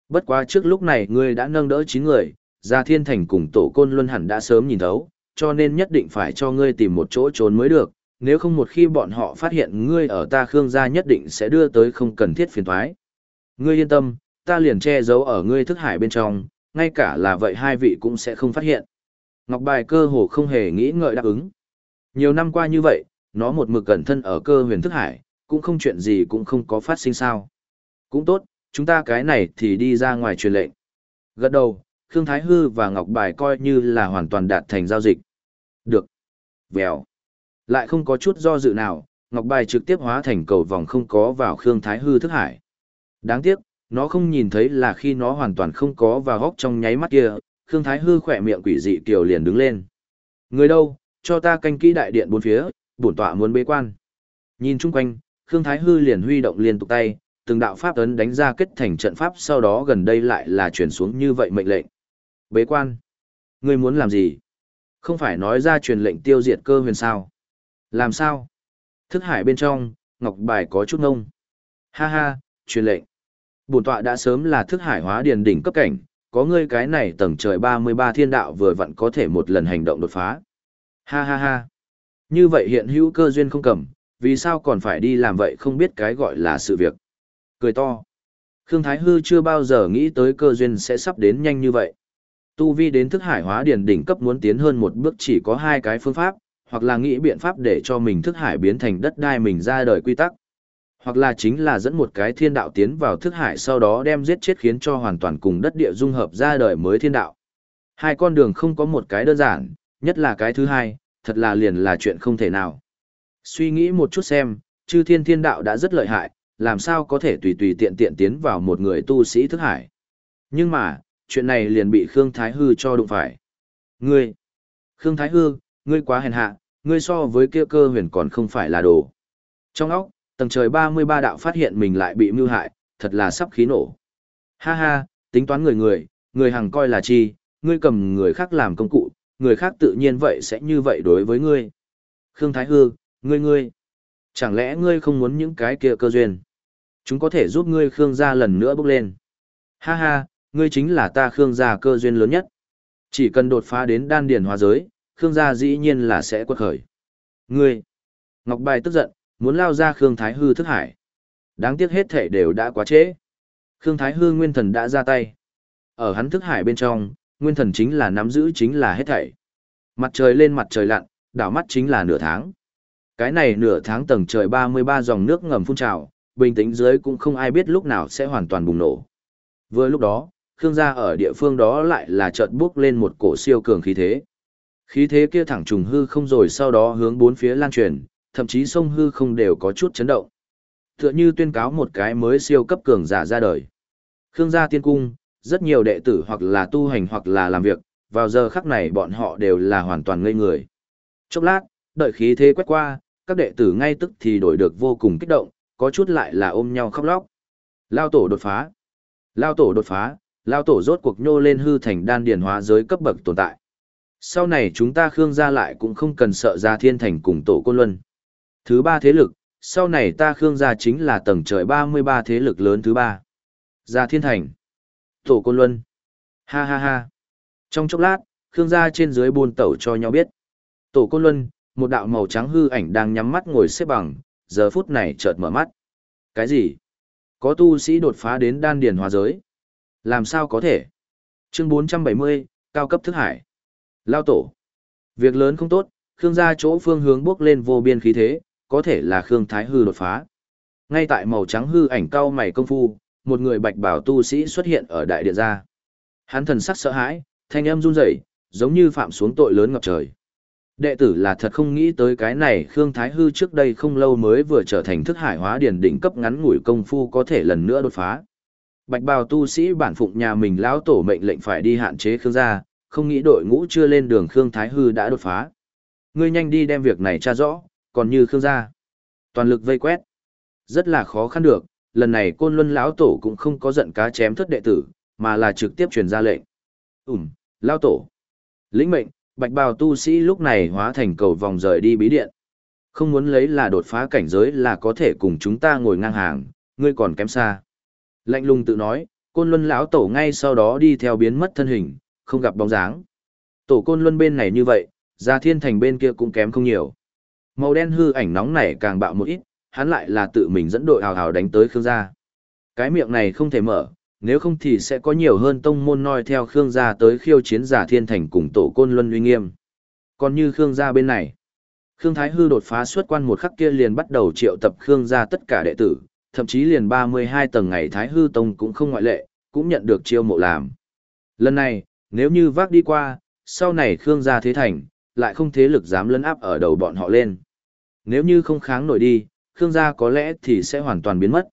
Bất quá trước lúc này ngươi đã nâng đỡ 9 người, ra thiên thành cùng tổ côn luân hẳn đã sớm nhìn thấu, cho nên nhất định phải cho ngươi tìm một chỗ trốn mới được, nếu không một khi bọn họ phát hiện ngươi ở ta Khương gia nhất định sẽ đưa tới không cần thiết phiền toái Ngươi yên tâm, ta liền che giấu ở ngươi thức hải bên trong, ngay cả là vậy hai vị cũng sẽ không phát hiện. Ngọc Bài cơ hồ không hề nghĩ ngợi đáp ứng. Nhiều năm qua như vậy, nó một mực cẩn thân ở cơ huyền thức hải, cũng không chuyện gì cũng không có phát sinh sao. Cũng tốt, chúng ta cái này thì đi ra ngoài truyền lệnh. Gật đầu, Khương Thái Hư và Ngọc Bài coi như là hoàn toàn đạt thành giao dịch. Được. Vèo. Lại không có chút do dự nào, Ngọc Bài trực tiếp hóa thành cầu vòng không có vào Khương Thái Hư thức hải. Đáng tiếc, nó không nhìn thấy là khi nó hoàn toàn không có vào góc trong nháy mắt kia, Khương Thái Hư khỏe miệng quỷ dị kiều liền đứng lên. Người đâu, cho ta canh kỹ đại điện bốn phía, bổn tọa muốn bế quan. Nhìn chung quanh, Khương Thái Hư liền huy động liên tục tay, từng đạo pháp ấn đánh ra kết thành trận pháp sau đó gần đây lại là chuyển xuống như vậy mệnh lệnh. Bế quan. Ngươi muốn làm gì? Không phải nói ra truyền lệnh tiêu diệt cơ huyền sao? Làm sao? Thức hải bên trong, ngọc bài có chút ngông. Ha ha, truyền lệnh. Bổn tọa đã sớm là thức hải hóa điền đỉnh cấp cảnh, có ngươi cái này tầng trời 33 thiên đạo vừa vặn có thể một lần hành động đột phá. Ha ha ha. Như vậy hiện hữu cơ duyên không cầm, vì sao còn phải đi làm vậy không biết cái gọi là sự việc. Cười to. Khương Thái Hư chưa bao giờ nghĩ tới cơ duyên sẽ sắp đến nhanh như vậy. Tu vi đến thức hải hóa điển đỉnh cấp muốn tiến hơn một bước chỉ có hai cái phương pháp, hoặc là nghĩ biện pháp để cho mình thức hải biến thành đất đai mình ra đời quy tắc. Hoặc là chính là dẫn một cái thiên đạo tiến vào thức hải sau đó đem giết chết khiến cho hoàn toàn cùng đất địa dung hợp ra đời mới thiên đạo. Hai con đường không có một cái đơn giản, nhất là cái thứ hai, thật là liền là chuyện không thể nào. Suy nghĩ một chút xem, chư thiên thiên đạo đã rất lợi hại, làm sao có thể tùy tùy tiện tiện tiến vào một người tu sĩ thức hải. Nhưng mà, chuyện này liền bị Khương Thái Hư cho đụng phải. Ngươi, Khương Thái Hư, ngươi quá hèn hạ, ngươi so với kia cơ huyền còn không phải là đồ. Trong óc, tầng trời 33 đạo phát hiện mình lại bị mưu hại, thật là sắp khí nổ. Ha ha, tính toán người người, người hằng coi là chi, ngươi cầm người khác làm công cụ, người khác tự nhiên vậy sẽ như vậy đối với ngươi. Khương Thái Hư, ngươi ngươi, chẳng lẽ ngươi không muốn những cái kia cơ duyên? Chúng có thể giúp ngươi Khương gia lần nữa bước lên. Ha ha, ngươi chính là ta Khương gia cơ duyên lớn nhất. Chỉ cần đột phá đến đan điển hóa giới, Khương gia dĩ nhiên là sẽ quật khởi. Ngươi, Ngọc Bài tức giận, muốn lao ra Khương Thái Hư thức hải. Đáng tiếc hết thể đều đã quá trễ. Khương Thái Hư nguyên thần đã ra tay. Ở hắn thức hải bên trong, nguyên thần chính là nắm giữ chính là hết thảy. Mặt trời lên mặt trời lặn, đảo mắt chính là nửa tháng. Cái này nửa tháng tầng trời 33 dòng nước ngầm phun trào, bình tĩnh dưới cũng không ai biết lúc nào sẽ hoàn toàn bùng nổ. Vừa lúc đó, Khương gia ở địa phương đó lại là chợt bước lên một cổ siêu cường khí thế. Khí thế kia thẳng trùng hư không rồi sau đó hướng bốn phía lan truyền, thậm chí sông hư không đều có chút chấn động. Tựa như tuyên cáo một cái mới siêu cấp cường giả ra đời. Khương gia tiên cung, rất nhiều đệ tử hoặc là tu hành hoặc là làm việc, vào giờ khắc này bọn họ đều là hoàn toàn ngây người. Chốc lát, đợi khí thế quét qua, các đệ tử ngay tức thì đổi được vô cùng kích động, có chút lại là ôm nhau khóc lóc. Lao tổ đột phá. Lao tổ đột phá, Lao tổ rốt cuộc nhô lên hư thành đan điền hóa giới cấp bậc tồn tại. Sau này chúng ta khương gia lại cũng không cần sợ ra thiên thành cùng tổ côn luân. Thứ ba thế lực, sau này ta khương gia chính là tầng trời 33 thế lực lớn thứ ba. Gia thiên thành. Tổ Côn Luân. Ha ha ha. Trong chốc lát, Khương gia trên dưới buôn tẩu cho nhau biết. Tổ Côn Luân, một đạo màu trắng hư ảnh đang nhắm mắt ngồi xếp bằng, giờ phút này chợt mở mắt. Cái gì? Có tu sĩ đột phá đến đan điền hóa giới. Làm sao có thể? Chương 470, cao cấp thức hải. Lao tổ. Việc lớn không tốt, Khương gia chỗ phương hướng bước lên vô biên khí thế, có thể là Khương Thái Hư đột phá. Ngay tại màu trắng hư ảnh cao mày công phu, một người bạch bảo tu sĩ xuất hiện ở đại điện gia. Hắn thần sắc sợ hãi, thanh âm run rẩy, giống như phạm xuống tội lớn ngập trời. Đệ tử là thật không nghĩ tới cái này Khương Thái Hư trước đây không lâu mới vừa trở thành thức hải hóa điển đỉnh cấp ngắn ngủi công phu có thể lần nữa đột phá. Bạch bào tu sĩ bản phụng nhà mình lão tổ mệnh lệnh phải đi hạn chế Khương gia, không nghĩ đội ngũ chưa lên đường Khương Thái Hư đã đột phá. Ngươi nhanh đi đem việc này tra rõ, còn như Khương gia. Toàn lực vây quét. Rất là khó khăn được, lần này côn luân lão tổ cũng không có giận cá chém thất đệ tử, mà là trực tiếp truyền ra lệnh. Ừm, lão tổ. Lĩnh mệnh, bạch bào tu sĩ lúc này hóa thành cầu vòng rời đi bí điện. Không muốn lấy là đột phá cảnh giới là có thể cùng chúng ta ngồi ngang hàng, ngươi còn kém xa. Lạnh lùng tự nói, côn luân lão tổ ngay sau đó đi theo biến mất thân hình, không gặp bóng dáng. Tổ côn luân bên này như vậy, ra thiên thành bên kia cũng kém không nhiều. Màu đen hư ảnh nóng này càng bạo một ít, hắn lại là tự mình dẫn đội hào hào đánh tới Khương gia. Cái miệng này không thể mở, nếu không thì sẽ có nhiều hơn tông môn noi theo Khương gia tới khiêu chiến giả thiên thành cùng tổ côn luân uy nghiêm. Còn như Khương gia bên này, Khương Thái Hư đột phá xuất quan một khắc kia liền bắt đầu triệu tập Khương gia tất cả đệ tử, thậm chí liền 32 tầng ngày Thái Hư Tông cũng không ngoại lệ, cũng nhận được chiêu mộ làm. Lần này, nếu như vác đi qua, sau này Khương gia thế thành, lại không thế lực dám lấn áp ở đầu bọn họ lên. Nếu như không kháng nổi đi, Khương gia có lẽ thì sẽ hoàn toàn biến mất.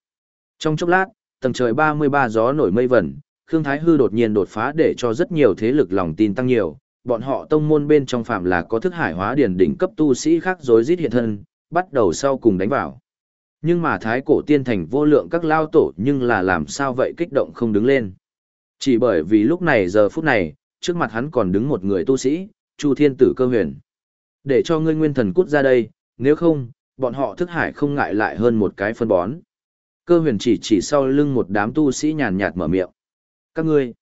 Trong chốc lát, tầng trời 33 gió nổi mây vẩn, Khương Thái Hư đột nhiên đột phá để cho rất nhiều thế lực lòng tin tăng nhiều, bọn họ tông môn bên trong phạm là có thức hải hóa điển đỉnh cấp tu sĩ khác rối rít hiện thân, bắt đầu sau cùng đánh vào. Nhưng mà thái cổ tiên thành vô lượng các lao tổ nhưng là làm sao vậy kích động không đứng lên. Chỉ bởi vì lúc này giờ phút này, trước mặt hắn còn đứng một người tu sĩ, Chu Thiên Tử Cơ Huyền. Để cho ngươi nguyên thần cút ra đây, nếu không, bọn họ thức hải không ngại lại hơn một cái phân bón. Cơ huyền chỉ chỉ sau lưng một đám tu sĩ nhàn nhạt mở miệng. Các ngươi,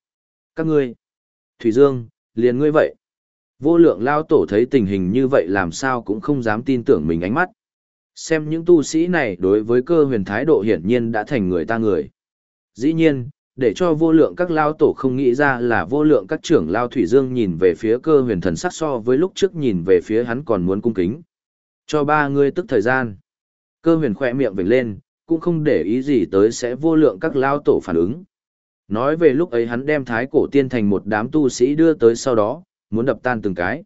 các ngươi, Thủy Dương, liền ngươi vậy. Vô lượng lao tổ thấy tình hình như vậy làm sao cũng không dám tin tưởng mình ánh mắt. Xem những tu sĩ này đối với cơ huyền thái độ hiển nhiên đã thành người ta người. Dĩ nhiên, để cho vô lượng các lao tổ không nghĩ ra là vô lượng các trưởng lao thủy dương nhìn về phía cơ huyền thần sắc so với lúc trước nhìn về phía hắn còn muốn cung kính. Cho ba người tức thời gian. Cơ huyền khỏe miệng vểnh lên, cũng không để ý gì tới sẽ vô lượng các lao tổ phản ứng. Nói về lúc ấy hắn đem thái cổ tiên thành một đám tu sĩ đưa tới sau đó, muốn đập tan từng cái.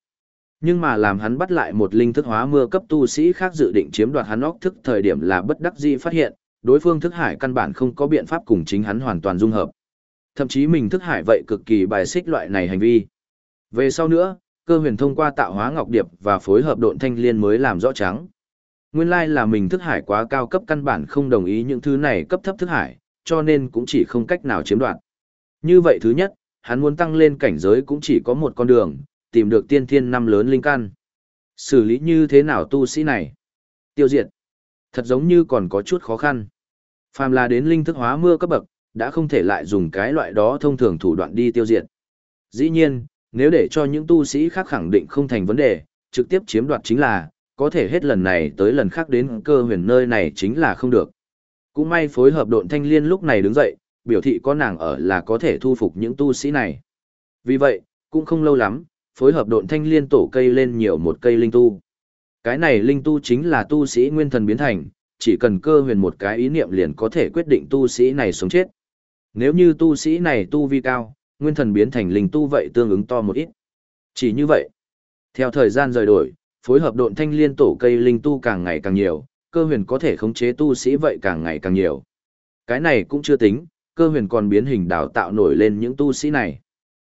Nhưng mà làm hắn bắt lại một linh thức hóa mưa cấp tu sĩ khác dự định chiếm đoạt hắn óc thức thời điểm là bất đắc dĩ phát hiện, đối phương thức hải căn bản không có biện pháp cùng chính hắn hoàn toàn dung hợp. Thậm chí mình thức hải vậy cực kỳ bài xích loại này hành vi. Về sau nữa, cơ huyền thông qua tạo hóa ngọc điệp và phối hợp độn thanh liên mới làm rõ trắng. Nguyên lai là mình thức hải quá cao cấp căn bản không đồng ý những thứ này cấp thấp thức hải, cho nên cũng chỉ không cách nào chiếm đoạt. Như vậy thứ nhất, hắn muốn tăng lên cảnh giới cũng chỉ có một con đường, tìm được tiên thiên năm lớn linh căn. Xử lý như thế nào tu sĩ này? Tiêu diệt. Thật giống như còn có chút khó khăn. Phàm là đến linh thức hóa mưa cấp bậc, đã không thể lại dùng cái loại đó thông thường thủ đoạn đi tiêu diệt. Dĩ nhiên, nếu để cho những tu sĩ khác khẳng định không thành vấn đề, trực tiếp chiếm đoạt chính là, có thể hết lần này tới lần khác đến cơ huyền nơi này chính là không được. Cũng may phối hợp độn thanh liên lúc này đứng dậy, biểu thị có nàng ở là có thể thu phục những tu sĩ này. Vì vậy, cũng không lâu lắm, phối hợp độn thanh liên tổ cây lên nhiều một cây linh tu. Cái này linh tu chính là tu sĩ nguyên thần biến thành, chỉ cần cơ huyền một cái ý niệm liền có thể quyết định tu sĩ này sống chết. Nếu như tu sĩ này tu vi cao, nguyên thần biến thành linh tu vậy tương ứng to một ít. Chỉ như vậy, theo thời gian rời đổi, phối hợp độn thanh liên tổ cây linh tu càng ngày càng nhiều, cơ huyền có thể khống chế tu sĩ vậy càng ngày càng nhiều. Cái này cũng chưa tính, cơ huyền còn biến hình đào tạo nổi lên những tu sĩ này.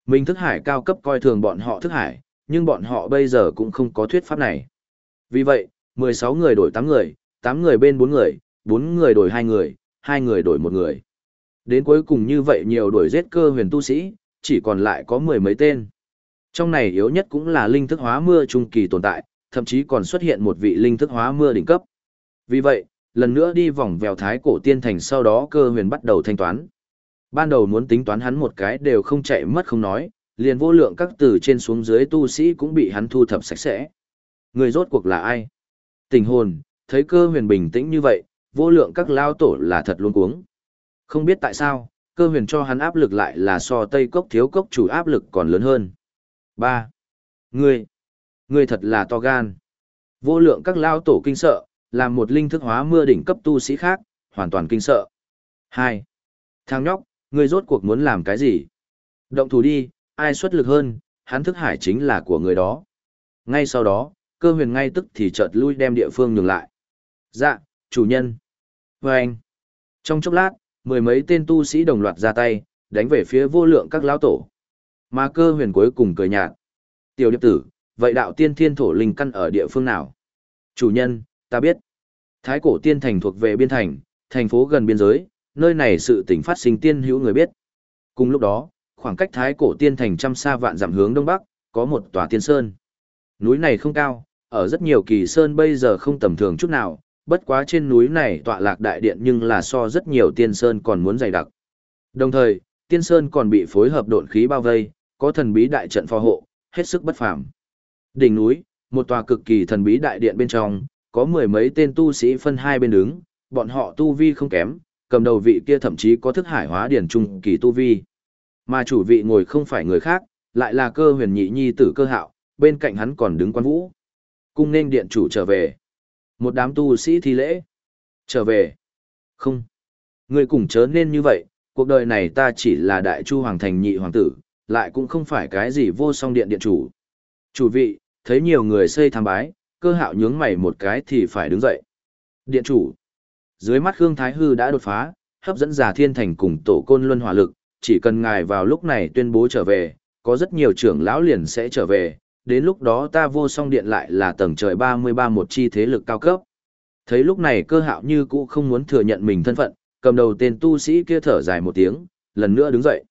Mình thức hải cao cấp coi thường bọn họ thức hải, nhưng bọn họ bây giờ cũng không có thuyết pháp này. Vì vậy, 16 người đổi 8 người, 8 người bên 4 người, 4 người đổi 2 người, 2 người đổi 1 người. Đến cuối cùng như vậy nhiều đuổi giết cơ huyền tu sĩ, chỉ còn lại có mười mấy tên. Trong này yếu nhất cũng là linh thức hóa mưa trung kỳ tồn tại, thậm chí còn xuất hiện một vị linh thức hóa mưa đỉnh cấp. Vì vậy, lần nữa đi vòng vèo thái cổ tiên thành sau đó cơ huyền bắt đầu thanh toán. Ban đầu muốn tính toán hắn một cái đều không chạy mất không nói, liền vô lượng các từ trên xuống dưới tu sĩ cũng bị hắn thu thập sạch sẽ. Người rốt cuộc là ai? Tình hồn, thấy cơ huyền bình tĩnh như vậy, vô lượng các lao tổ là thật luôn cuống. Không biết tại sao, cơ huyền cho hắn áp lực lại là so tây cốc thiếu cốc chủ áp lực còn lớn hơn. ba, Ngươi, ngươi thật là to gan. Vô lượng các lao tổ kinh sợ, làm một linh thức hóa mưa đỉnh cấp tu sĩ khác, hoàn toàn kinh sợ. hai, Thang nhóc, ngươi rốt cuộc muốn làm cái gì? Động thủ đi, ai xuất lực hơn, hắn thức hải chính là của người đó. Ngay sau đó, cơ huyền ngay tức thì chợt lui đem địa phương nhường lại. Dạ, chủ nhân. Và anh. Trong chốc lát, mười mấy tên tu sĩ đồng loạt ra tay, đánh về phía vô lượng các lão tổ. Mà cơ huyền cuối cùng cười nhạt. Tiểu điệp tử, vậy đạo tiên thiên thổ linh căn ở địa phương nào? Chủ nhân, ta biết. Thái cổ tiên thành thuộc về biên thành, thành phố gần biên giới, nơi này sự tình phát sinh tiên hữu người biết. Cùng lúc đó, khoảng cách thái cổ tiên thành trăm xa vạn dặm hướng đông bắc, có một tòa tiên sơn. Núi này không cao, ở rất nhiều kỳ sơn bây giờ không tầm thường chút nào, bất quá trên núi này tọa lạc đại điện nhưng là so rất nhiều tiên sơn còn muốn dày đặc. Đồng thời, tiên sơn còn bị phối hợp độn khí bao vây, có thần bí đại trận phò hộ, hết sức bất phàm. Đỉnh núi, một tòa cực kỳ thần bí đại điện bên trong, có mười mấy tên tu sĩ phân hai bên đứng, bọn họ tu vi không kém, cầm đầu vị kia thậm chí có thức hải hóa điển trung kỳ tu vi. Mà chủ vị ngồi không phải người khác, lại là cơ huyền nhị nhi tử cơ hạo, bên cạnh hắn còn đứng quan vũ. Cung nên điện chủ trở về. Một đám tu sĩ thi lễ. Trở về. Không. Người cùng chớ nên như vậy, cuộc đời này ta chỉ là đại chu hoàng thành nhị hoàng tử, lại cũng không phải cái gì vô song điện điện chủ. Chủ vị, thấy nhiều người xây tham bái, cơ hạo nhướng mày một cái thì phải đứng dậy. Điện chủ. Dưới mắt Khương Thái Hư đã đột phá, hấp dẫn giả thiên thành cùng tổ côn luân hỏa lực, chỉ cần ngài vào lúc này tuyên bố trở về, có rất nhiều trưởng lão liền sẽ trở về, đến lúc đó ta vô song điện lại là tầng trời 33 một chi thế lực cao cấp. Thấy lúc này cơ hạo như cũ không muốn thừa nhận mình thân phận, cầm đầu tên tu sĩ kia thở dài một tiếng, lần nữa đứng dậy.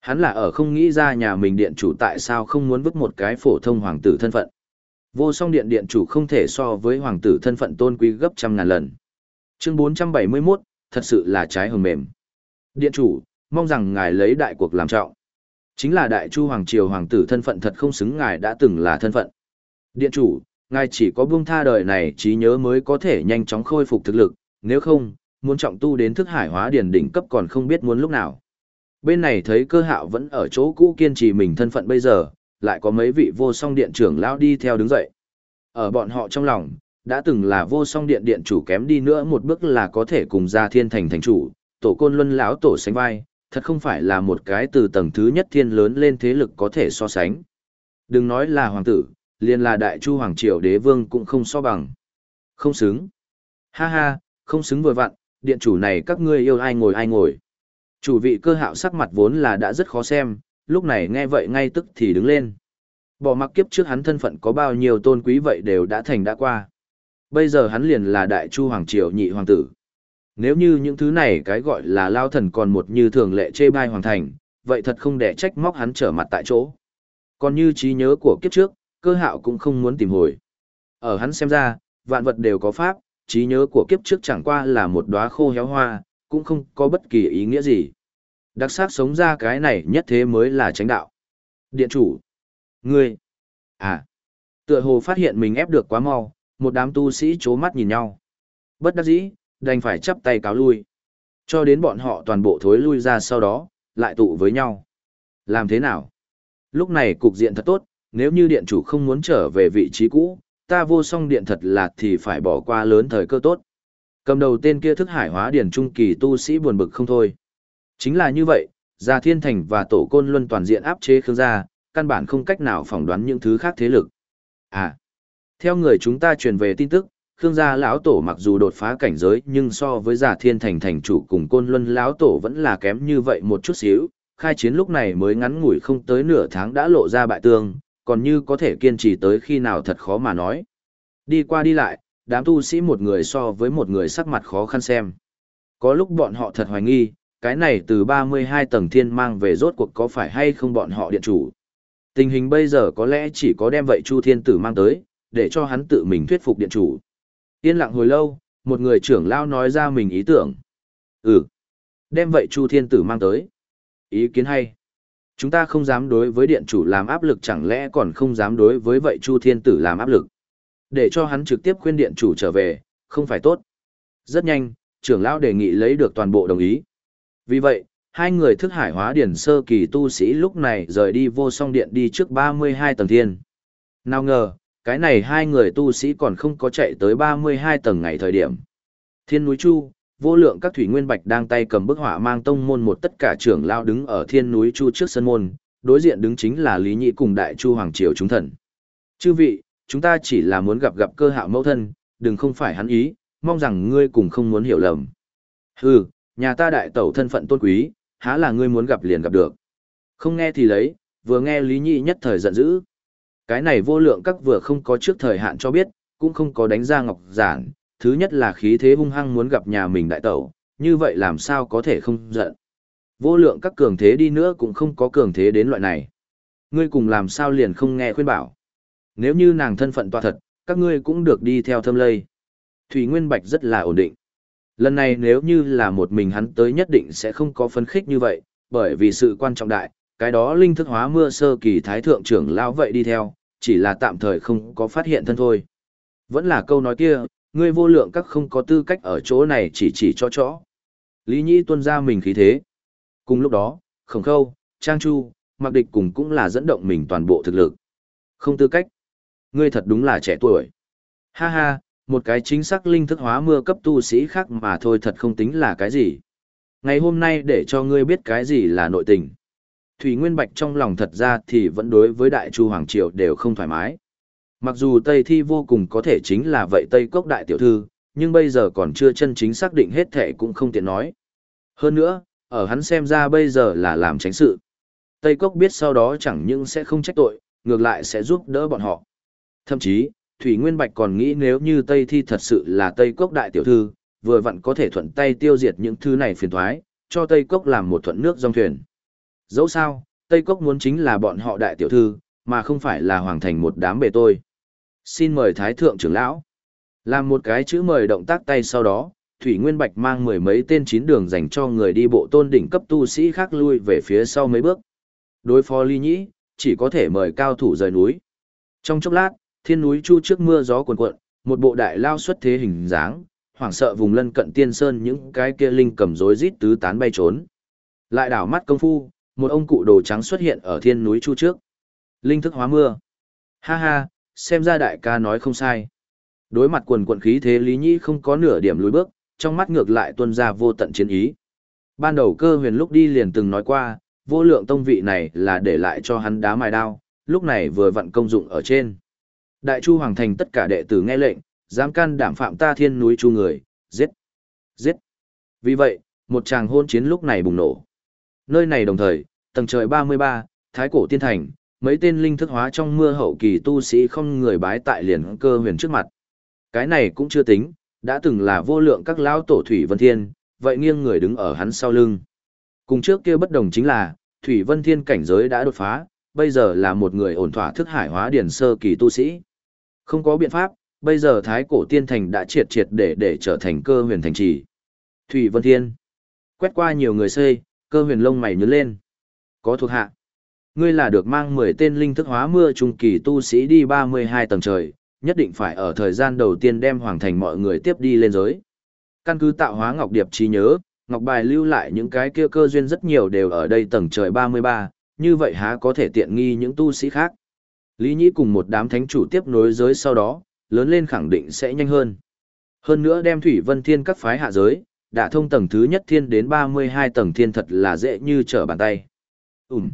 Hắn là ở không nghĩ ra nhà mình điện chủ tại sao không muốn vứt một cái phổ thông hoàng tử thân phận. Vô song điện điện chủ không thể so với hoàng tử thân phận tôn quý gấp trăm ngàn lần. Chương 471, thật sự là trái hồng mềm. Điện chủ, mong rằng ngài lấy đại cuộc làm trọng. Chính là đại chu hoàng triều hoàng tử thân phận thật không xứng ngài đã từng là thân phận. Điện chủ, ngài chỉ có buông tha đời này trí nhớ mới có thể nhanh chóng khôi phục thực lực, nếu không, muốn trọng tu đến thức hải hóa điển đỉnh cấp còn không biết muốn lúc nào. Bên này thấy cơ hạo vẫn ở chỗ cũ kiên trì mình thân phận bây giờ, lại có mấy vị vô song điện trưởng lão đi theo đứng dậy. Ở bọn họ trong lòng, đã từng là vô song điện điện chủ kém đi nữa một bước là có thể cùng ra thiên thành thành chủ, tổ côn luân lão tổ sánh vai, thật không phải là một cái từ tầng thứ nhất thiên lớn lên thế lực có thể so sánh. Đừng nói là hoàng tử, liền là đại chu hoàng triều đế vương cũng không so bằng. Không xứng. Ha ha, không xứng vừa vặn, điện chủ này các ngươi yêu ai ngồi ai ngồi. Chủ vị cơ hạo sắc mặt vốn là đã rất khó xem, lúc này nghe vậy ngay tức thì đứng lên. Bỏ mặc kiếp trước hắn thân phận có bao nhiêu tôn quý vậy đều đã thành đã qua. Bây giờ hắn liền là đại chu hoàng triều nhị hoàng tử. Nếu như những thứ này cái gọi là lao thần còn một như thường lệ chê bai hoàng thành, vậy thật không để trách móc hắn trở mặt tại chỗ. Còn như trí nhớ của kiếp trước, cơ hạo cũng không muốn tìm hồi. Ở hắn xem ra, vạn vật đều có pháp, trí nhớ của kiếp trước chẳng qua là một đóa khô héo hoa, cũng không có bất kỳ ý nghĩa gì. Đặc sắc sống ra cái này nhất thế mới là tránh đạo. Điện chủ. Ngươi. À. Tựa hồ phát hiện mình ép được quá mau, một đám tu sĩ chố mắt nhìn nhau. Bất đắc dĩ, đành phải chắp tay cáo lui. Cho đến bọn họ toàn bộ thối lui ra sau đó, lại tụ với nhau. Làm thế nào? Lúc này cục diện thật tốt, nếu như điện chủ không muốn trở về vị trí cũ, ta vô song điện thật là thì phải bỏ qua lớn thời cơ tốt. Cầm đầu tên kia thức hải hóa điển trung kỳ tu sĩ buồn bực không thôi. Chính là như vậy, Gia Thiên Thành và Tổ Côn Luân toàn diện áp chế Khương gia, căn bản không cách nào phỏng đoán những thứ khác thế lực. À, theo người chúng ta truyền về tin tức, Khương gia lão tổ mặc dù đột phá cảnh giới, nhưng so với giả Thiên Thành thành chủ cùng Côn Luân lão tổ vẫn là kém như vậy một chút xíu. Khai chiến lúc này mới ngắn ngủi không tới nửa tháng đã lộ ra bại tương, còn như có thể kiên trì tới khi nào thật khó mà nói. Đi qua đi lại, đám tu sĩ một người so với một người sắc mặt khó khăn xem. Có lúc bọn họ thật hoài nghi, cái này từ 32 tầng thiên mang về rốt cuộc có phải hay không bọn họ điện chủ. Tình hình bây giờ có lẽ chỉ có đem vậy Chu Thiên Tử mang tới, để cho hắn tự mình thuyết phục điện chủ. Yên lặng hồi lâu, một người trưởng lao nói ra mình ý tưởng. Ừ, đem vậy Chu Thiên Tử mang tới. Ý kiến hay. Chúng ta không dám đối với điện chủ làm áp lực chẳng lẽ còn không dám đối với vậy Chu Thiên Tử làm áp lực. Để cho hắn trực tiếp khuyên điện chủ trở về, không phải tốt. Rất nhanh, trưởng lão đề nghị lấy được toàn bộ đồng ý. Vì vậy, hai người thức hải hóa điển sơ kỳ tu sĩ lúc này rời đi vô song điện đi trước 32 tầng thiên. Nào ngờ, cái này hai người tu sĩ còn không có chạy tới 32 tầng ngày thời điểm. Thiên núi Chu, vô lượng các thủy nguyên bạch đang tay cầm bức họa mang tông môn một tất cả trưởng lao đứng ở thiên núi Chu trước sân môn, đối diện đứng chính là Lý Nhị cùng Đại Chu Hoàng Triều chúng thần. Chư vị, chúng ta chỉ là muốn gặp gặp cơ hạo mẫu thân, đừng không phải hắn ý, mong rằng ngươi cùng không muốn hiểu lầm. Hừ, nhà ta đại tẩu thân phận tôn quý, há là ngươi muốn gặp liền gặp được. Không nghe thì lấy, vừa nghe Lý Nhị nhất thời giận dữ. Cái này vô lượng các vừa không có trước thời hạn cho biết, cũng không có đánh ra ngọc giản, thứ nhất là khí thế hung hăng muốn gặp nhà mình đại tẩu, như vậy làm sao có thể không giận. Vô lượng các cường thế đi nữa cũng không có cường thế đến loại này. Ngươi cùng làm sao liền không nghe khuyên bảo. Nếu như nàng thân phận tọa thật, các ngươi cũng được đi theo thâm lây. Thủy Nguyên Bạch rất là ổn định. Lần này nếu như là một mình hắn tới nhất định sẽ không có phấn khích như vậy, bởi vì sự quan trọng đại, cái đó linh thức hóa mưa sơ kỳ thái thượng trưởng lão vậy đi theo, chỉ là tạm thời không có phát hiện thân thôi. Vẫn là câu nói kia, ngươi vô lượng các không có tư cách ở chỗ này chỉ chỉ cho chó. Lý Nhĩ tuân ra mình khí thế. Cùng lúc đó, Khổng Khâu, Trang Chu, Mặc Địch cùng cũng là dẫn động mình toàn bộ thực lực. Không tư cách. Ngươi thật đúng là trẻ tuổi. Ha ha, một cái chính xác linh thức hóa mưa cấp tu sĩ khác mà thôi thật không tính là cái gì. Ngày hôm nay để cho ngươi biết cái gì là nội tình. Thủy Nguyên Bạch trong lòng thật ra thì vẫn đối với Đại Chu Hoàng Triều đều không thoải mái. Mặc dù Tây Thi vô cùng có thể chính là vậy Tây Cốc Đại Tiểu Thư, nhưng bây giờ còn chưa chân chính xác định hết thể cũng không tiện nói. Hơn nữa, ở hắn xem ra bây giờ là làm tránh sự. Tây Cốc biết sau đó chẳng những sẽ không trách tội, ngược lại sẽ giúp đỡ bọn họ. Thậm chí, Thủy Nguyên Bạch còn nghĩ nếu như Tây Thi thật sự là Tây Cốc Đại Tiểu Thư, vừa vặn có thể thuận tay tiêu diệt những thứ này phiền thoái, cho Tây Cốc làm một thuận nước dòng thuyền. Dẫu sao, Tây Cốc muốn chính là bọn họ Đại Tiểu Thư, mà không phải là hoàng thành một đám bề tôi. Xin mời Thái Thượng trưởng lão. Làm một cái chữ mời động tác tay sau đó, Thủy Nguyên Bạch mang mười mấy tên chín đường dành cho người đi bộ tôn đỉnh cấp tu sĩ khác lui về phía sau mấy bước. Đối phó Ly Nhĩ, chỉ có thể mời cao thủ rời núi. Trong chốc lát, thiên núi chu trước mưa gió cuồn cuộn, một bộ đại lao xuất thế hình dáng, hoảng sợ vùng lân cận tiên sơn những cái kia linh cầm rối rít tứ tán bay trốn. Lại đảo mắt công phu, một ông cụ đồ trắng xuất hiện ở thiên núi chu trước. Linh thức hóa mưa. Ha ha, xem ra đại ca nói không sai. Đối mặt quần quận khí thế Lý Nhĩ không có nửa điểm lùi bước, trong mắt ngược lại tuân ra vô tận chiến ý. Ban đầu cơ huyền lúc đi liền từng nói qua, vô lượng tông vị này là để lại cho hắn đá mài đao, lúc này vừa vận công dụng ở trên. Đại Chu Hoàng Thành tất cả đệ tử nghe lệnh, dám can đảm phạm ta thiên núi chu người, giết, giết. Vì vậy, một tràng hôn chiến lúc này bùng nổ. Nơi này đồng thời, tầng trời 33, Thái Cổ Tiên Thành, mấy tên linh thức hóa trong mưa hậu kỳ tu sĩ không người bái tại liền cơ huyền trước mặt. Cái này cũng chưa tính, đã từng là vô lượng các lão tổ Thủy Vân Thiên, vậy nghiêng người đứng ở hắn sau lưng. Cùng trước kia bất đồng chính là, Thủy Vân Thiên cảnh giới đã đột phá, bây giờ là một người ổn thỏa thức hải hóa điển sơ kỳ tu sĩ. Không có biện pháp, bây giờ Thái Cổ Tiên Thành đã triệt triệt để để trở thành cơ huyền thành trì. Thủy Vân Thiên. Quét qua nhiều người xây, cơ huyền lông mày nhớ lên. Có thuộc hạ. Ngươi là được mang 10 tên linh thức hóa mưa trung kỳ tu sĩ đi 32 tầng trời, nhất định phải ở thời gian đầu tiên đem hoàng thành mọi người tiếp đi lên giới. Căn cứ tạo hóa ngọc điệp trí nhớ, ngọc bài lưu lại những cái kia cơ duyên rất nhiều đều ở đây tầng trời 33, như vậy há có thể tiện nghi những tu sĩ khác. Lý Nhĩ cùng một đám thánh chủ tiếp nối giới sau đó, lớn lên khẳng định sẽ nhanh hơn. Hơn nữa đem Thủy Vân Thiên các phái hạ giới, đã thông tầng thứ nhất thiên đến 32 tầng thiên thật là dễ như trở bàn tay. Ừm.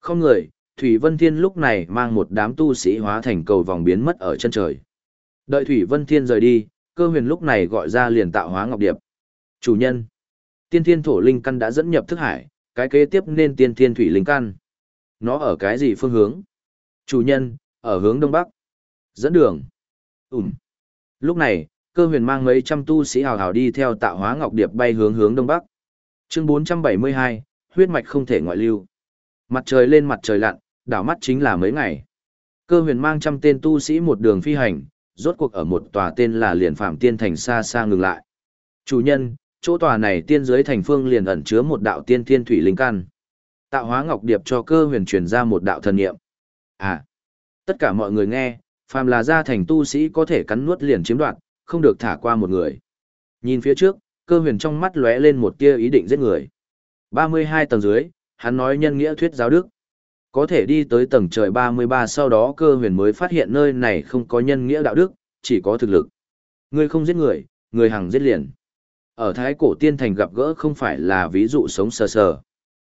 Không người, Thủy Vân Thiên lúc này mang một đám tu sĩ hóa thành cầu vòng biến mất ở chân trời. Đợi Thủy Vân Thiên rời đi, cơ huyền lúc này gọi ra liền tạo hóa ngọc điệp. Chủ nhân. Tiên thiên thổ linh căn đã dẫn nhập thức hải, cái kế tiếp nên tiên thiên thủy linh căn. Nó ở cái gì phương hướng? Chủ nhân, ở hướng đông bắc. Dẫn đường. Ừm. Lúc này, cơ huyền mang mấy trăm tu sĩ hào hào đi theo tạo hóa ngọc điệp bay hướng hướng đông bắc. Chương 472, huyết mạch không thể ngoại lưu. Mặt trời lên mặt trời lặn, đảo mắt chính là mấy ngày. Cơ huyền mang trăm tên tu sĩ một đường phi hành, rốt cuộc ở một tòa tên là liền phạm tiên thành xa xa ngừng lại. Chủ nhân, chỗ tòa này tiên giới thành phương liền ẩn chứa một đạo tiên thiên thủy linh căn. Tạo hóa ngọc điệp cho cơ huyền truyền ra một đạo thần niệm. À, tất cả mọi người nghe, phàm là gia thành tu sĩ có thể cắn nuốt liền chiếm đoạt, không được thả qua một người. Nhìn phía trước, cơ huyền trong mắt lóe lên một tia ý định giết người. 32 tầng dưới, hắn nói nhân nghĩa thuyết giáo đức. Có thể đi tới tầng trời 33 sau đó cơ huyền mới phát hiện nơi này không có nhân nghĩa đạo đức, chỉ có thực lực. Người không giết người, người hằng giết liền. Ở Thái Cổ Tiên Thành gặp gỡ không phải là ví dụ sống sờ sờ.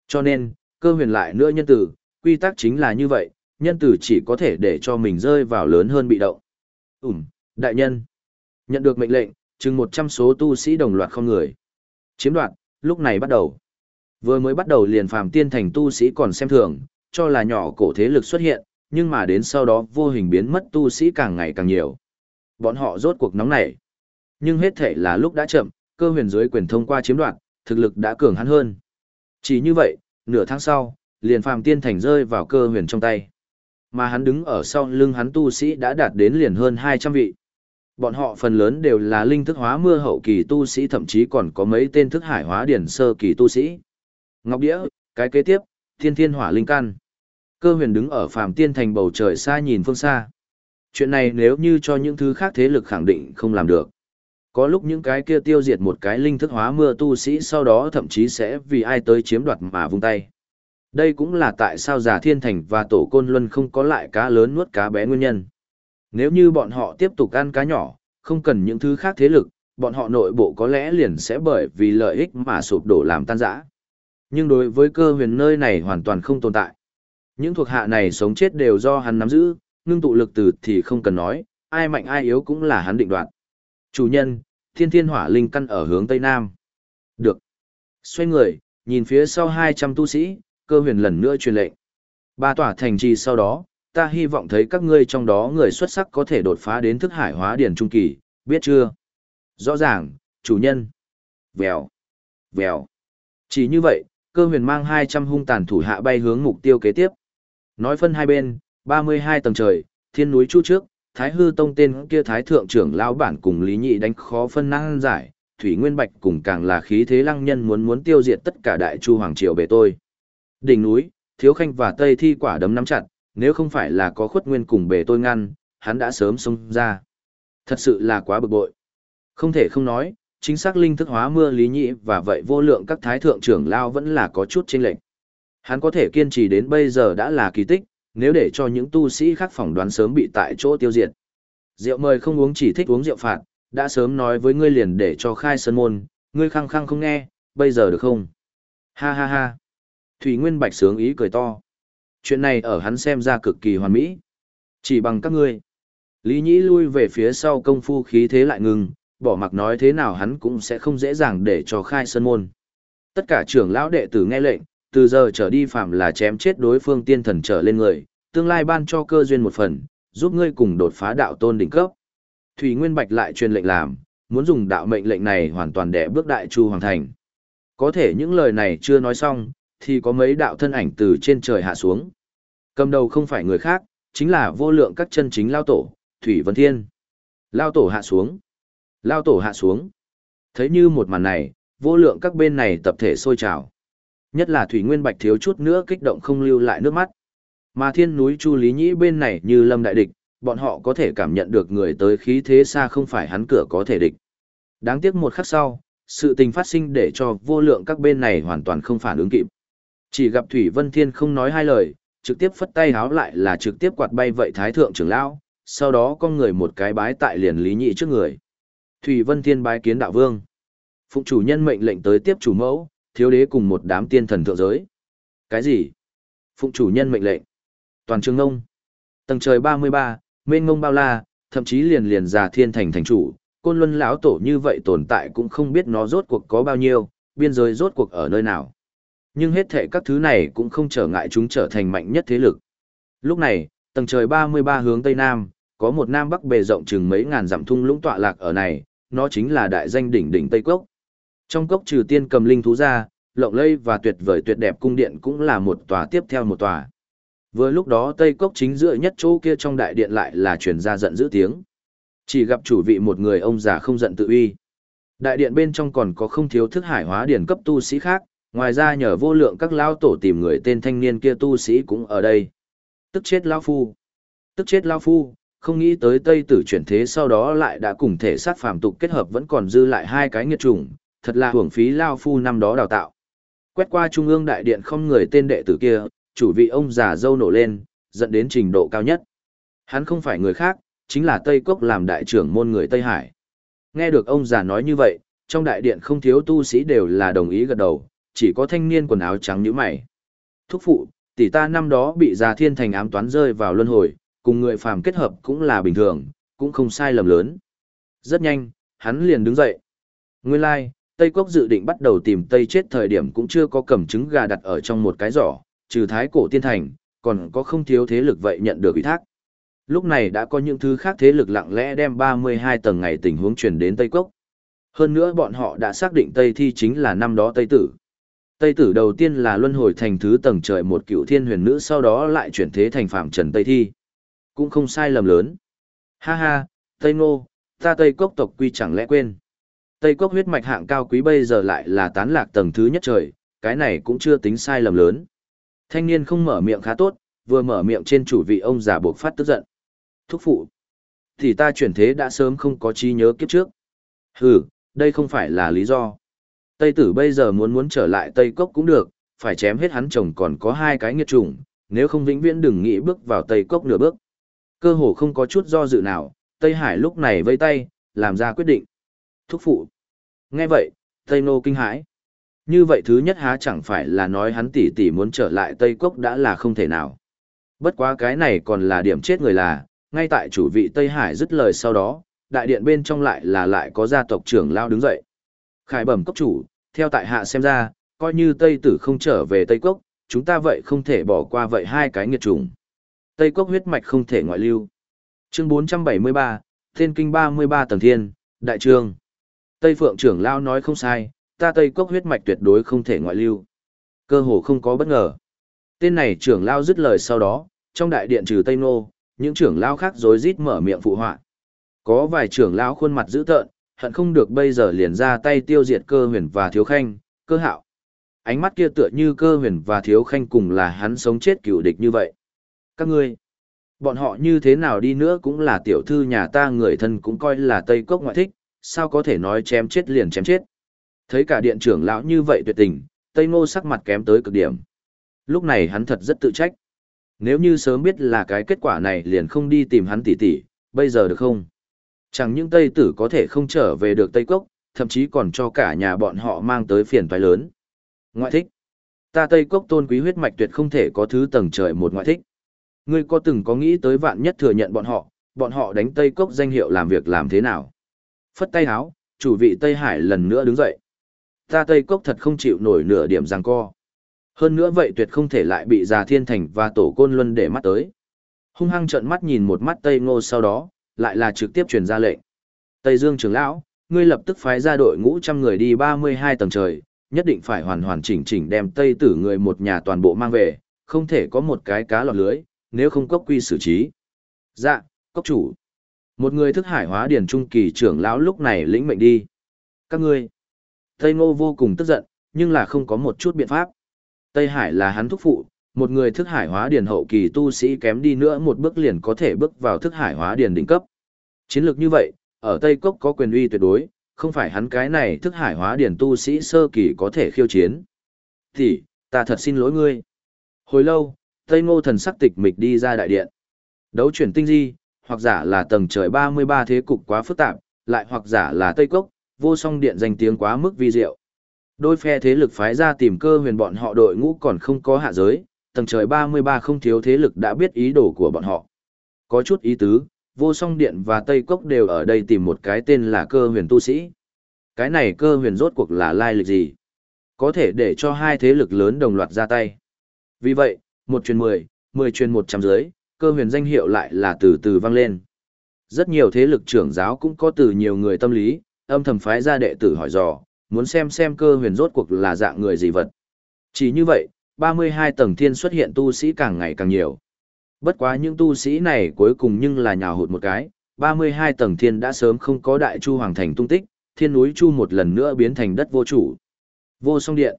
Cho nên, cơ huyền lại nữa nhân tử, quy tắc chính là như vậy, nhân tử chỉ có thể để cho mình rơi vào lớn hơn bị động. Ừm, đại nhân. Nhận được mệnh lệnh, chừng 100 số tu sĩ đồng loạt không người. Chiếm đoạt, lúc này bắt đầu. Vừa mới bắt đầu liền phàm tiên thành tu sĩ còn xem thường, cho là nhỏ cổ thế lực xuất hiện, nhưng mà đến sau đó vô hình biến mất tu sĩ càng ngày càng nhiều. Bọn họ rốt cuộc nóng nảy. Nhưng hết thể là lúc đã chậm, cơ huyền dưới quyền thông qua chiếm đoạt, thực lực đã cường hắn hơn. Chỉ như vậy, nửa tháng sau, liền phàm tiên thành rơi vào cơ huyền trong tay. Mà hắn đứng ở sau lưng hắn tu sĩ đã đạt đến liền hơn 200 vị. Bọn họ phần lớn đều là linh thức hóa mưa hậu kỳ tu sĩ thậm chí còn có mấy tên thức hải hóa điển sơ kỳ tu sĩ. Ngọc đĩa, cái kế tiếp, thiên thiên hỏa linh căn. Cơ huyền đứng ở phàm tiên thành bầu trời xa nhìn phương xa. Chuyện này nếu như cho những thứ khác thế lực khẳng định không làm được. Có lúc những cái kia tiêu diệt một cái linh thức hóa mưa tu sĩ sau đó thậm chí sẽ vì ai tới chiếm đoạt mà vung tay. Đây cũng là tại sao giả thiên thành và tổ côn luân không có lại cá lớn nuốt cá bé nguyên nhân. Nếu như bọn họ tiếp tục ăn cá nhỏ, không cần những thứ khác thế lực, bọn họ nội bộ có lẽ liền sẽ bởi vì lợi ích mà sụp đổ làm tan rã. Nhưng đối với cơ huyền nơi này hoàn toàn không tồn tại. Những thuộc hạ này sống chết đều do hắn nắm giữ, ngưng tụ lực từ thì không cần nói, ai mạnh ai yếu cũng là hắn định đoạt. Chủ nhân, thiên thiên hỏa linh căn ở hướng Tây Nam. Được. Xoay người, nhìn phía sau 200 tu sĩ, cơ huyền lần nữa truyền lệnh. Ba tỏa thành trì sau đó, ta hy vọng thấy các ngươi trong đó người xuất sắc có thể đột phá đến thức hải hóa điển trung kỳ, biết chưa? Rõ ràng, chủ nhân. Vèo. Vèo. Chỉ như vậy, cơ huyền mang 200 hung tàn thủ hạ bay hướng mục tiêu kế tiếp. Nói phân hai bên, 32 tầng trời, thiên núi chu trước, Thái hư tông tên kia Thái thượng trưởng lão bản cùng Lý Nhị đánh khó phân năng giải, Thủy Nguyên Bạch cùng càng là khí thế lăng nhân muốn muốn tiêu diệt tất cả đại chu hoàng triều bề tôi. Đỉnh núi, Thiếu Khanh và Tây Thi quả đấm nắm chặt, nếu không phải là có khuất nguyên cùng bề tôi ngăn, hắn đã sớm xông ra. Thật sự là quá bực bội. Không thể không nói, chính xác linh thức hóa mưa lý nhị và vậy vô lượng các thái thượng trưởng lao vẫn là có chút chênh lệch. Hắn có thể kiên trì đến bây giờ đã là kỳ tích, nếu để cho những tu sĩ khác phỏng đoán sớm bị tại chỗ tiêu diệt. Rượu mời không uống chỉ thích uống rượu phạt, đã sớm nói với ngươi liền để cho khai sơn môn, ngươi khăng khăng không nghe, bây giờ được không? Ha ha ha. Thủy Nguyên Bạch sướng ý cười to. Chuyện này ở hắn xem ra cực kỳ hoàn mỹ. Chỉ bằng các ngươi. Lý Nhĩ lui về phía sau công phu khí thế lại ngừng, bỏ mặc nói thế nào hắn cũng sẽ không dễ dàng để cho khai sơn môn. Tất cả trưởng lão đệ tử nghe lệnh, từ giờ trở đi phạm là chém chết đối phương tiên thần trở lên người, tương lai ban cho cơ duyên một phần, giúp ngươi cùng đột phá đạo tôn đỉnh cấp. Thủy Nguyên Bạch lại truyền lệnh làm, muốn dùng đạo mệnh lệnh này hoàn toàn để bước đại chu hoàng thành. Có thể những lời này chưa nói xong, thì có mấy đạo thân ảnh từ trên trời hạ xuống. Cầm đầu không phải người khác, chính là vô lượng các chân chính lao tổ, Thủy Vân Thiên. Lao tổ hạ xuống. Lao tổ hạ xuống. Thấy như một màn này, vô lượng các bên này tập thể sôi trào. Nhất là Thủy Nguyên Bạch thiếu chút nữa kích động không lưu lại nước mắt. Mà thiên núi Chu Lý Nhĩ bên này như lâm đại địch, bọn họ có thể cảm nhận được người tới khí thế xa không phải hắn cửa có thể địch. Đáng tiếc một khắc sau, sự tình phát sinh để cho vô lượng các bên này hoàn toàn không phản ứng kịp. Chỉ gặp Thủy Vân Thiên không nói hai lời, trực tiếp phất tay háo lại là trực tiếp quạt bay vậy thái thượng trưởng lão, sau đó con người một cái bái tại liền lý nhị trước người. Thủy Vân Thiên bái kiến đạo vương. Phụng chủ nhân mệnh lệnh tới tiếp chủ mẫu, thiếu đế cùng một đám tiên thần thượng giới. Cái gì? Phụng chủ nhân mệnh lệnh. Toàn trường ngông. Tầng trời 33, mênh ngông bao la, thậm chí liền liền già thiên thành thành chủ, côn luân lão tổ như vậy tồn tại cũng không biết nó rốt cuộc có bao nhiêu, biên giới rốt cuộc ở nơi nào. Nhưng hết thệ các thứ này cũng không trở ngại chúng trở thành mạnh nhất thế lực. Lúc này, tầng trời 33 hướng tây nam, có một nam bắc bề rộng chừng mấy ngàn dặm thung lũng tọa lạc ở này, nó chính là đại danh đỉnh đỉnh Tây Cốc. Trong cốc trừ tiên cầm linh thú ra, lộng lây và tuyệt vời tuyệt đẹp cung điện cũng là một tòa tiếp theo một tòa. Vừa lúc đó Tây Cốc chính giữa nhất chỗ kia trong đại điện lại là truyền ra giận dữ tiếng. Chỉ gặp chủ vị một người ông già không giận tự uy. Đại điện bên trong còn có không thiếu thức hải hóa điển cấp tu sĩ khác, ngoài ra nhờ vô lượng các lao tổ tìm người tên thanh niên kia tu sĩ cũng ở đây. Tức chết lao phu. Tức chết lao phu, không nghĩ tới Tây tử chuyển thế sau đó lại đã cùng thể sát phàm tục kết hợp vẫn còn dư lại hai cái nghiệt chủng, thật là hưởng phí lao phu năm đó đào tạo. Quét qua trung ương đại điện không người tên đệ tử kia, chủ vị ông già dâu nổ lên, dẫn đến trình độ cao nhất. Hắn không phải người khác, chính là Tây Cốc làm đại trưởng môn người Tây Hải. Nghe được ông già nói như vậy, trong đại điện không thiếu tu sĩ đều là đồng ý gật đầu, chỉ có thanh niên quần áo trắng như mày. Thúc phụ, tỷ ta năm đó bị già thiên thành ám toán rơi vào luân hồi, cùng người phàm kết hợp cũng là bình thường, cũng không sai lầm lớn. Rất nhanh, hắn liền đứng dậy. Nguyên lai, like, Tây quốc dự định bắt đầu tìm Tây chết thời điểm cũng chưa có cầm trứng gà đặt ở trong một cái giỏ, trừ thái cổ tiên thành, còn có không thiếu thế lực vậy nhận được ủy thác. Lúc này đã có những thứ khác thế lực lặng lẽ đem 32 tầng ngày tình huống truyền đến Tây quốc Hơn nữa bọn họ đã xác định Tây Thi chính là năm đó Tây Tử. Tây Tử đầu tiên là luân hồi thành thứ tầng trời một cựu thiên huyền nữ sau đó lại chuyển thế thành phạm trần Tây Thi. Cũng không sai lầm lớn. Ha ha, Tây Ngô, ta Tây Cốc tộc quy chẳng lẽ quên. Tây Cốc huyết mạch hạng cao quý bây giờ lại là tán lạc tầng thứ nhất trời, cái này cũng chưa tính sai lầm lớn. Thanh niên không mở miệng khá tốt, vừa mở miệng trên chủ vị ông già buộc phát tức giận. Thúc phụ. Thì ta chuyển thế đã sớm không có trí nhớ kiếp trước. Hừ, đây không phải là lý do. Tây tử bây giờ muốn muốn trở lại Tây Cốc cũng được, phải chém hết hắn chồng còn có hai cái nghiệt trùng, nếu không vĩnh viễn đừng nghĩ bước vào Tây Cốc nửa bước. Cơ hồ không có chút do dự nào, Tây Hải lúc này vây tay, làm ra quyết định. Thúc phụ. Nghe vậy, Tây Nô kinh hãi. Như vậy thứ nhất há chẳng phải là nói hắn tỷ tỷ muốn trở lại Tây Cốc đã là không thể nào. Bất quá cái này còn là điểm chết người là, ngay tại chủ vị Tây Hải dứt lời sau đó, đại điện bên trong lại là lại có gia tộc trưởng lao đứng dậy. Khải bẩm cốc chủ, theo tại hạ xem ra, coi như Tây tử không trở về Tây Cốc, chúng ta vậy không thể bỏ qua vậy hai cái nghiệt trùng. Tây Cốc huyết mạch không thể ngoại lưu. Chương 473, Thiên Kinh 33 tầng thiên, Đại Trương. Tây Phượng trưởng lao nói không sai, ta Tây Cốc huyết mạch tuyệt đối không thể ngoại lưu. Cơ hồ không có bất ngờ. Tên này trưởng lao dứt lời sau đó, trong đại điện trừ Tây Nô, những trưởng lao khác rối rít mở miệng phụ họa. Có vài trưởng lao khuôn mặt dữ tợn, hận không được bây giờ liền ra tay tiêu diệt cơ huyền và thiếu khanh, cơ hạo. Ánh mắt kia tựa như cơ huyền và thiếu khanh cùng là hắn sống chết cựu địch như vậy. Các ngươi, bọn họ như thế nào đi nữa cũng là tiểu thư nhà ta người thân cũng coi là Tây Cốc ngoại thích, sao có thể nói chém chết liền chém chết. Thấy cả điện trưởng lão như vậy tuyệt tình, Tây Ngô sắc mặt kém tới cực điểm. Lúc này hắn thật rất tự trách. Nếu như sớm biết là cái kết quả này liền không đi tìm hắn tỉ tỉ, bây giờ được không? Chẳng những Tây tử có thể không trở về được Tây Cốc, thậm chí còn cho cả nhà bọn họ mang tới phiền toái lớn. Ngoại thích. Ta Tây Cốc tôn quý huyết mạch tuyệt không thể có thứ tầng trời một ngoại thích. Ngươi có từng có nghĩ tới vạn nhất thừa nhận bọn họ, bọn họ đánh Tây Cốc danh hiệu làm việc làm thế nào? Phất tay háo, chủ vị Tây Hải lần nữa đứng dậy. Ta Tây Cốc thật không chịu nổi nửa điểm giằng co. Hơn nữa vậy tuyệt không thể lại bị già thiên thành và tổ côn luân để mắt tới. Hung hăng trợn mắt nhìn một mắt Tây Ngô sau đó, lại là trực tiếp truyền ra lệnh. Tây Dương trưởng lão, ngươi lập tức phái ra đội ngũ trăm người đi 32 tầng trời, nhất định phải hoàn hoàn chỉnh chỉnh đem Tây tử người một nhà toàn bộ mang về, không thể có một cái cá lọt lưới, nếu không cốc quy xử trí. Dạ, cốc chủ. Một người thức hải hóa điển trung kỳ trưởng lão lúc này lĩnh mệnh đi. Các ngươi. Tây Ngô vô cùng tức giận, nhưng là không có một chút biện pháp. Tây Hải là hắn thúc phụ, một người thức hải hóa điển hậu kỳ tu sĩ kém đi nữa một bước liền có thể bước vào thức hải hóa điển đỉnh cấp. Chiến lược như vậy, ở Tây Cốc có quyền uy tuyệt đối, không phải hắn cái này thức hải hóa điển tu sĩ sơ kỳ có thể khiêu chiến. Thì, ta thật xin lỗi ngươi. Hồi lâu, Tây Ngô thần sắc tịch mịch đi ra đại điện. Đấu chuyển tinh di, hoặc giả là tầng trời 33 thế cục quá phức tạp, lại hoặc giả là Tây Cốc, vô song điện danh tiếng quá mức vi diệu. Đôi phe thế lực phái ra tìm cơ huyền bọn họ đội ngũ còn không có hạ giới, tầng trời 33 không thiếu thế lực đã biết ý đồ của bọn họ. Có chút ý tứ, vô song điện và Tây Cốc đều ở đây tìm một cái tên là cơ huyền tu sĩ. Cái này cơ huyền rốt cuộc là lai lịch gì? Có thể để cho hai thế lực lớn đồng loạt ra tay. Vì vậy, một truyền 10, 10 truyền 100 dưới, cơ huyền danh hiệu lại là từ từ vang lên. Rất nhiều thế lực trưởng giáo cũng có từ nhiều người tâm lý, âm thầm phái ra đệ tử hỏi dò, muốn xem xem cơ huyền rốt cuộc là dạng người gì vật. Chỉ như vậy, 32 tầng thiên xuất hiện tu sĩ càng ngày càng nhiều. Bất quá những tu sĩ này cuối cùng nhưng là nhào hụt một cái, 32 tầng thiên đã sớm không có đại chu hoàng thành tung tích, thiên núi chu một lần nữa biến thành đất vô chủ. Vô song điện.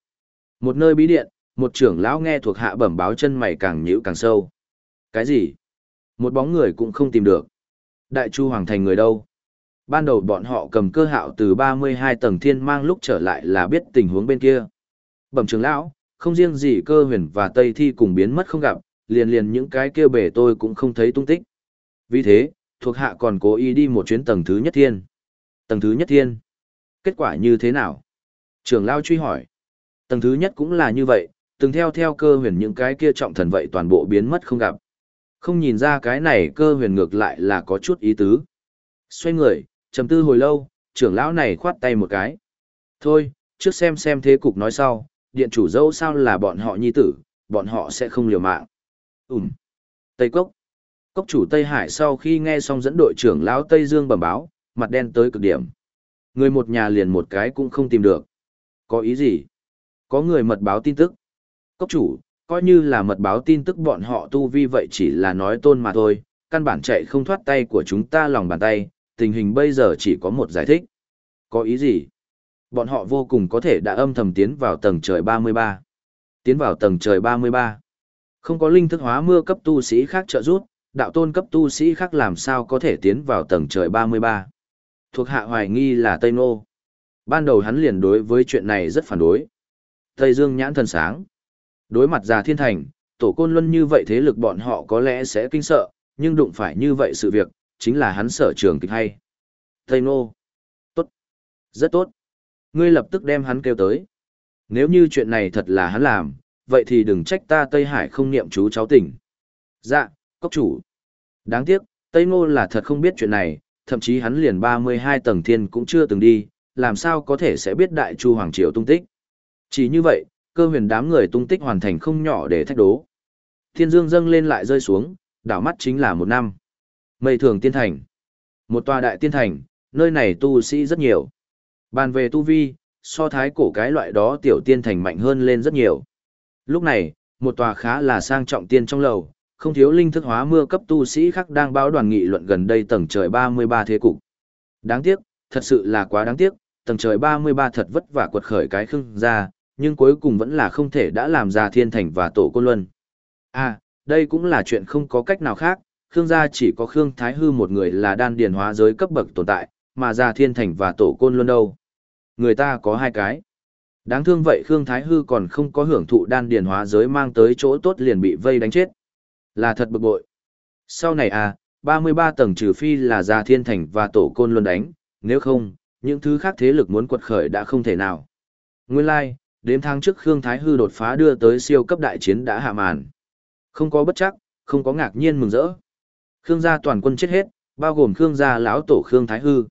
Một nơi bí điện, một trưởng lão nghe thuộc hạ bẩm báo chân mày càng nhíu càng sâu. Cái gì? Một bóng người cũng không tìm được. Đại chu hoàng thành người đâu? Ban đầu bọn họ cầm cơ hạo từ 32 tầng thiên mang lúc trở lại là biết tình huống bên kia. Bẩm trưởng lão, không riêng gì cơ huyền và Tây Thi cùng biến mất không gặp, liền liền những cái kia bể tôi cũng không thấy tung tích. Vì thế, thuộc hạ còn cố ý đi một chuyến tầng thứ nhất thiên. Tầng thứ nhất thiên. Kết quả như thế nào? Trưởng lão truy hỏi. Tầng thứ nhất cũng là như vậy, từng theo theo cơ huyền những cái kia trọng thần vậy toàn bộ biến mất không gặp. Không nhìn ra cái này cơ huyền ngược lại là có chút ý tứ. Xoay người, trầm tư hồi lâu, trưởng lão này khoát tay một cái. Thôi, trước xem xem thế cục nói sau, điện chủ dâu sao là bọn họ nhi tử, bọn họ sẽ không liều mạng. Ừm. Tây Cốc. Cốc chủ Tây Hải sau khi nghe xong dẫn đội trưởng lão Tây Dương bẩm báo, mặt đen tới cực điểm. Người một nhà liền một cái cũng không tìm được. Có ý gì? Có người mật báo tin tức. Cốc chủ, coi như là mật báo tin tức bọn họ tu vi vậy chỉ là nói tôn mà thôi, căn bản chạy không thoát tay của chúng ta lòng bàn tay, tình hình bây giờ chỉ có một giải thích. Có ý gì? Bọn họ vô cùng có thể đã âm thầm tiến vào tầng trời 33. Tiến vào tầng trời 33. Không có linh thức hóa mưa cấp tu sĩ khác trợ giúp, đạo tôn cấp tu sĩ khác làm sao có thể tiến vào tầng trời 33. Thuộc hạ hoài nghi là Tây Nô. Ban đầu hắn liền đối với chuyện này rất phản đối. Tây Dương nhãn thần sáng. Đối mặt già thiên thành, tổ côn luân như vậy thế lực bọn họ có lẽ sẽ kinh sợ, nhưng đụng phải như vậy sự việc, chính là hắn sở trường kịch hay. Tây Nô. Tốt. Rất tốt. Ngươi lập tức đem hắn kêu tới. Nếu như chuyện này thật là hắn làm, vậy thì đừng trách ta Tây Hải không niệm chú cháu tỉnh. Dạ, cốc chủ. Đáng tiếc, Tây Ngô là thật không biết chuyện này, thậm chí hắn liền 32 tầng thiên cũng chưa từng đi, làm sao có thể sẽ biết đại chu Hoàng Triều tung tích. Chỉ như vậy, cơ huyền đám người tung tích hoàn thành không nhỏ để thách đố. Thiên dương dâng lên lại rơi xuống, đảo mắt chính là một năm. Mây thường tiên thành. Một tòa đại tiên thành, nơi này tu sĩ rất nhiều. Bàn về tu vi, so thái cổ cái loại đó tiểu tiên thành mạnh hơn lên rất nhiều. Lúc này, một tòa khá là sang trọng tiên trong lầu, không thiếu linh thức hóa mưa cấp tu sĩ khác đang báo đoàn nghị luận gần đây tầng trời 33 thế cục. Đáng tiếc, thật sự là quá đáng tiếc, tầng trời 33 thật vất vả quật khởi cái khương ra, nhưng cuối cùng vẫn là không thể đã làm ra thiên thành và tổ côn luân. À, đây cũng là chuyện không có cách nào khác, Khương gia chỉ có Khương Thái Hư một người là đan điền hóa giới cấp bậc tồn tại, mà già thiên thành và tổ côn luôn đâu. Người ta có hai cái. Đáng thương vậy Khương Thái Hư còn không có hưởng thụ đan điền hóa giới mang tới chỗ tốt liền bị vây đánh chết. Là thật bực bội. Sau này à, 33 tầng trừ phi là già thiên thành và tổ côn luôn đánh, nếu không, những thứ khác thế lực muốn quật khởi đã không thể nào. Nguyên lai, like, đếm tháng trước Khương Thái Hư đột phá đưa tới siêu cấp đại chiến đã hạ màn. Không có bất chắc, không có ngạc nhiên mừng rỡ. Khương gia toàn quân chết hết, bao gồm Khương gia lão tổ Khương Thái Hư.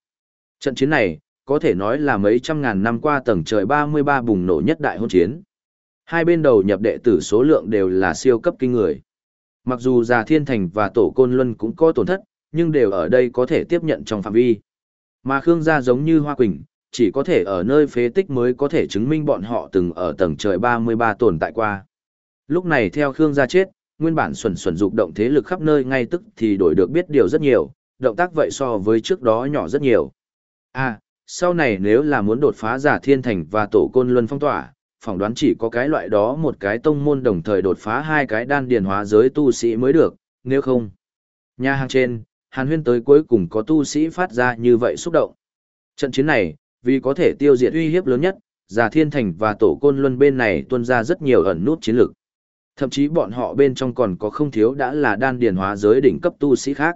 Trận chiến này, có thể nói là mấy trăm ngàn năm qua tầng trời 33 bùng nổ nhất đại hôn chiến. Hai bên đầu nhập đệ tử số lượng đều là siêu cấp kinh người. Mặc dù Già Thiên Thành và Tổ Côn Luân cũng có tổn thất, nhưng đều ở đây có thể tiếp nhận trong phạm vi. Mà Khương gia giống như Hoa Quỳnh, chỉ có thể ở nơi phế tích mới có thể chứng minh bọn họ từng ở tầng trời 33 tồn tại qua. Lúc này theo Khương gia chết, nguyên bản xuẩn xuẩn dục động thế lực khắp nơi ngay tức thì đổi được biết điều rất nhiều, động tác vậy so với trước đó nhỏ rất nhiều. À, sau này nếu là muốn đột phá giả thiên thành và tổ côn luân phong tỏa, phỏng đoán chỉ có cái loại đó một cái tông môn đồng thời đột phá hai cái đan điền hóa giới tu sĩ mới được, nếu không. Nhà hàng trên, Hàn Huyên tới cuối cùng có tu sĩ phát ra như vậy xúc động. Trận chiến này, vì có thể tiêu diệt uy hiếp lớn nhất, giả thiên thành và tổ côn luân bên này tuân ra rất nhiều ẩn nút chiến lược. Thậm chí bọn họ bên trong còn có không thiếu đã là đan điền hóa giới đỉnh cấp tu sĩ khác.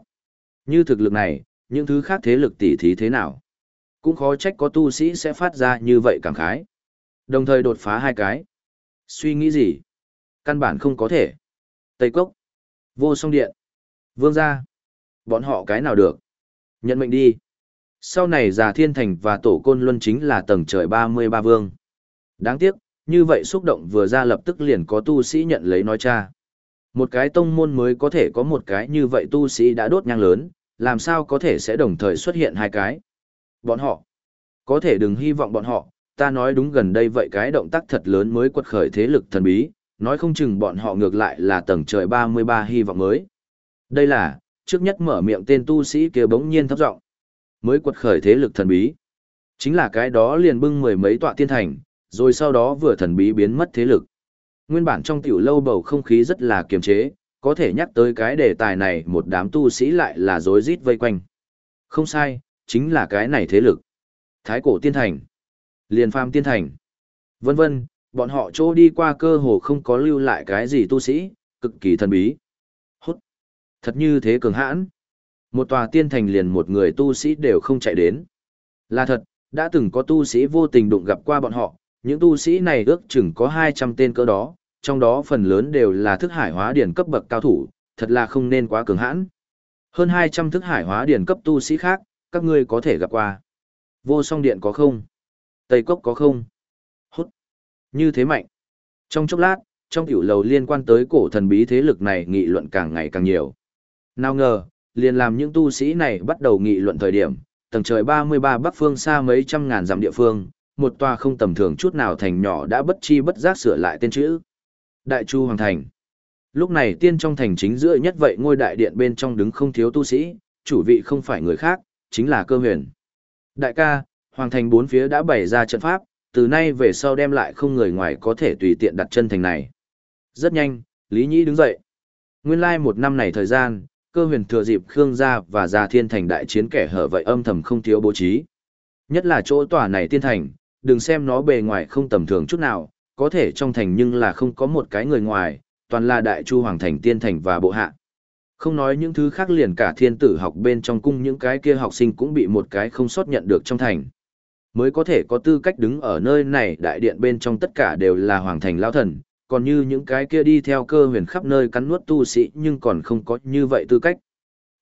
Như thực lực này, những thứ khác thế lực tỉ thí thế nào? Cũng khó trách có tu sĩ sẽ phát ra như vậy cảm khái. Đồng thời đột phá hai cái. Suy nghĩ gì? Căn bản không có thể. Tây Cốc. Vô song điện. Vương gia. Bọn họ cái nào được? Nhận mệnh đi. Sau này già thiên thành và tổ côn luân chính là tầng trời 33 vương. Đáng tiếc, như vậy xúc động vừa ra lập tức liền có tu sĩ nhận lấy nói cha. Một cái tông môn mới có thể có một cái như vậy tu sĩ đã đốt nhang lớn, làm sao có thể sẽ đồng thời xuất hiện hai cái. Bọn họ, có thể đừng hy vọng bọn họ, ta nói đúng gần đây vậy cái động tác thật lớn mới quật khởi thế lực thần bí, nói không chừng bọn họ ngược lại là tầng trời 33 hy vọng mới. Đây là, trước nhất mở miệng tên tu sĩ kia bỗng nhiên thấp giọng mới quật khởi thế lực thần bí. Chính là cái đó liền bưng mười mấy tọa tiên thành, rồi sau đó vừa thần bí biến mất thế lực. Nguyên bản trong tiểu lâu bầu không khí rất là kiềm chế, có thể nhắc tới cái đề tài này một đám tu sĩ lại là rối rít vây quanh. Không sai, chính là cái này thế lực. Thái cổ tiên thành, liền phàm tiên thành, vân vân, bọn họ chỗ đi qua cơ hồ không có lưu lại cái gì tu sĩ, cực kỳ thần bí. Hốt, thật như thế cường hãn. Một tòa tiên thành liền một người tu sĩ đều không chạy đến. Là thật, đã từng có tu sĩ vô tình đụng gặp qua bọn họ, những tu sĩ này ước chừng có 200 tên cỡ đó, trong đó phần lớn đều là thức hải hóa điển cấp bậc cao thủ, thật là không nên quá cường hãn. Hơn 200 thức hải hóa điển cấp tu sĩ khác, các ngươi có thể gặp qua. Vô song điện có không? Tây cốc có không? Hút. Như thế mạnh. Trong chốc lát, trong tiểu lầu liên quan tới cổ thần bí thế lực này nghị luận càng ngày càng nhiều. Nào ngờ, liền làm những tu sĩ này bắt đầu nghị luận thời điểm, tầng trời 33 bắc phương xa mấy trăm ngàn dặm địa phương, một tòa không tầm thường chút nào thành nhỏ đã bất chi bất giác sửa lại tên chữ. Đại Chu Hoàng Thành. Lúc này tiên trong thành chính giữa nhất vậy ngôi đại điện bên trong đứng không thiếu tu sĩ, chủ vị không phải người khác, chính là cơ huyền. Đại ca, Hoàng Thành bốn phía đã bày ra trận pháp, từ nay về sau đem lại không người ngoài có thể tùy tiện đặt chân thành này. Rất nhanh, Lý Nhĩ đứng dậy. Nguyên lai like một năm này thời gian, cơ huyền thừa dịp Khương gia và gia thiên thành đại chiến kẻ hở vậy âm thầm không thiếu bố trí. Nhất là chỗ tòa này tiên thành, đừng xem nó bề ngoài không tầm thường chút nào, có thể trong thành nhưng là không có một cái người ngoài, toàn là đại chu hoàng thành tiên thành và bộ hạ. Không nói những thứ khác liền cả thiên tử học bên trong cung những cái kia học sinh cũng bị một cái không sót nhận được trong thành. Mới có thể có tư cách đứng ở nơi này đại điện bên trong tất cả đều là hoàng thành lao thần, còn như những cái kia đi theo cơ huyền khắp nơi cắn nuốt tu sĩ nhưng còn không có như vậy tư cách.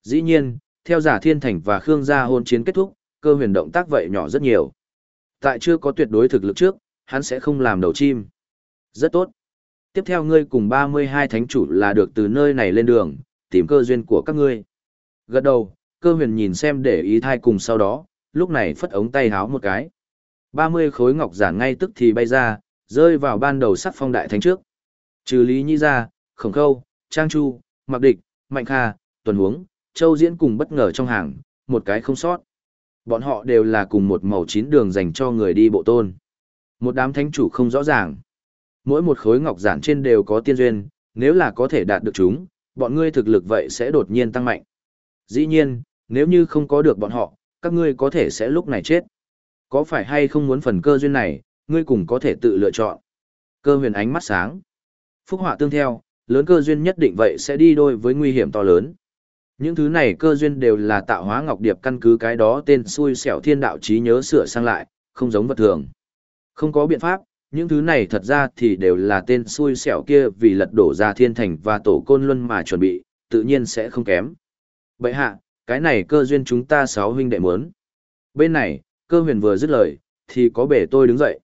Dĩ nhiên, theo giả thiên thành và Khương gia hôn chiến kết thúc, cơ huyền động tác vậy nhỏ rất nhiều. Tại chưa có tuyệt đối thực lực trước, hắn sẽ không làm đầu chim. Rất tốt. Tiếp theo ngươi cùng 32 thánh chủ là được từ nơi này lên đường, tìm cơ duyên của các ngươi. Gật đầu, cơ huyền nhìn xem để ý thai cùng sau đó, lúc này phất ống tay háo một cái. 30 khối ngọc giản ngay tức thì bay ra, rơi vào ban đầu sắc phong đại thánh trước. Trừ Lý Nhi ra, Khổng Khâu, Trang Chu, Mạc Địch, Mạnh Kha, Tuần Huống, Châu Diễn cùng bất ngờ trong hàng, một cái không sót. Bọn họ đều là cùng một màu chín đường dành cho người đi bộ tôn. Một đám thánh chủ không rõ ràng. Mỗi một khối ngọc giản trên đều có tiên duyên, nếu là có thể đạt được chúng, bọn ngươi thực lực vậy sẽ đột nhiên tăng mạnh. Dĩ nhiên, nếu như không có được bọn họ, các ngươi có thể sẽ lúc này chết. Có phải hay không muốn phần cơ duyên này, ngươi cùng có thể tự lựa chọn. Cơ huyền ánh mắt sáng. Phúc họa tương theo, lớn cơ duyên nhất định vậy sẽ đi đôi với nguy hiểm to lớn. Những thứ này cơ duyên đều là tạo hóa ngọc điệp căn cứ cái đó tên xui xẻo thiên đạo trí nhớ sửa sang lại, không giống vật thường. Không có biện pháp, những thứ này thật ra thì đều là tên xui xẻo kia vì lật đổ ra thiên thành và tổ côn luân mà chuẩn bị, tự nhiên sẽ không kém. Vậy hạ, cái này cơ duyên chúng ta sáu huynh đệ muốn. Bên này, cơ huyền vừa dứt lời, thì có bể tôi đứng dậy.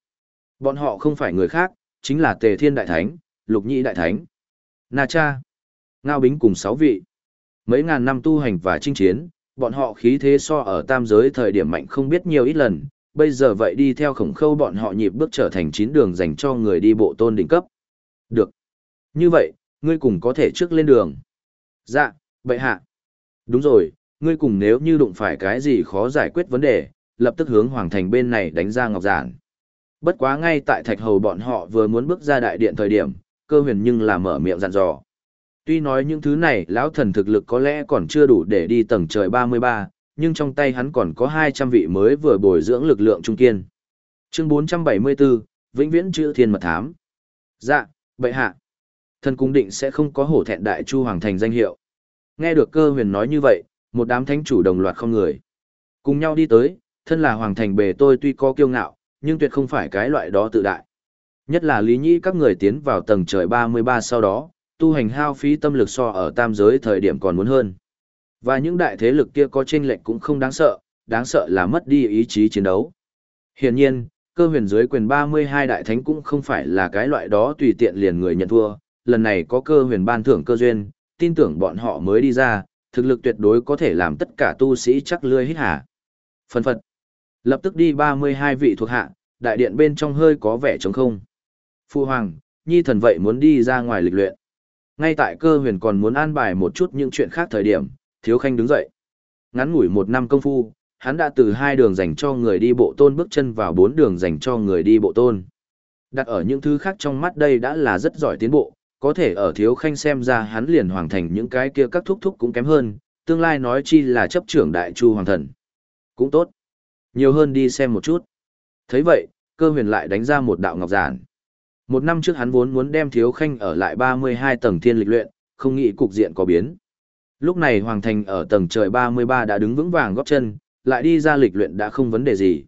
Bọn họ không phải người khác, chính là Tề Thiên Đại Thánh, Lục nhị Đại Thánh, Na Cha, Ngao Bính cùng sáu vị. Mấy ngàn năm tu hành và chinh chiến, bọn họ khí thế so ở tam giới thời điểm mạnh không biết nhiều ít lần, bây giờ vậy đi theo khổng khâu bọn họ nhịp bước trở thành chín đường dành cho người đi bộ tôn đỉnh cấp. Được. Như vậy, ngươi cùng có thể trước lên đường. Dạ, vậy hạ. Đúng rồi, ngươi cùng nếu như đụng phải cái gì khó giải quyết vấn đề, lập tức hướng hoàng thành bên này đánh ra ngọc giản. Bất quá ngay tại thạch hầu bọn họ vừa muốn bước ra đại điện thời điểm, cơ huyền nhưng là mở miệng dặn dò. Tuy nói những thứ này lão thần thực lực có lẽ còn chưa đủ để đi tầng trời 33, nhưng trong tay hắn còn có 200 vị mới vừa bồi dưỡng lực lượng trung kiên. Chương 474, Vĩnh viễn chữ thiên mật thám. Dạ, bệ hạ. Thần cung định sẽ không có hổ thẹn đại chu hoàng thành danh hiệu. Nghe được cơ huyền nói như vậy, một đám thánh chủ đồng loạt không người. Cùng nhau đi tới, thân là hoàng thành bề tôi tuy có kiêu ngạo, nhưng tuyệt không phải cái loại đó tự đại. Nhất là lý nhĩ các người tiến vào tầng trời 33 sau đó, tu hành hao phí tâm lực so ở tam giới thời điểm còn muốn hơn. Và những đại thế lực kia có chênh lệch cũng không đáng sợ, đáng sợ là mất đi ý chí chiến đấu. Hiển nhiên, cơ huyền dưới quyền 32 đại thánh cũng không phải là cái loại đó tùy tiện liền người nhận thua, lần này có cơ huyền ban thưởng cơ duyên, tin tưởng bọn họ mới đi ra, thực lực tuyệt đối có thể làm tất cả tu sĩ chắc lươi hít hả. Phần phật. Lập tức đi 32 vị thuộc hạ, đại điện bên trong hơi có vẻ trống không. Phu Hoàng, Nhi thần vậy muốn đi ra ngoài lịch luyện. Ngay tại cơ huyền còn muốn an bài một chút những chuyện khác thời điểm, Thiếu Khanh đứng dậy. Ngắn ngủi một năm công phu, hắn đã từ hai đường dành cho người đi bộ tôn bước chân vào bốn đường dành cho người đi bộ tôn. Đặt ở những thứ khác trong mắt đây đã là rất giỏi tiến bộ, có thể ở Thiếu Khanh xem ra hắn liền hoàn thành những cái kia các thúc thúc cũng kém hơn, tương lai nói chi là chấp trưởng đại chu hoàng thần. Cũng tốt. Nhiều hơn đi xem một chút. thấy vậy, cơ huyền lại đánh ra một đạo ngọc giản. Một năm trước hắn vốn muốn đem thiếu khanh ở lại 32 tầng thiên lịch luyện, không nghĩ cục diện có biến. Lúc này Hoàng Thành ở tầng trời 33 đã đứng vững vàng góp chân, lại đi ra lịch luyện đã không vấn đề gì.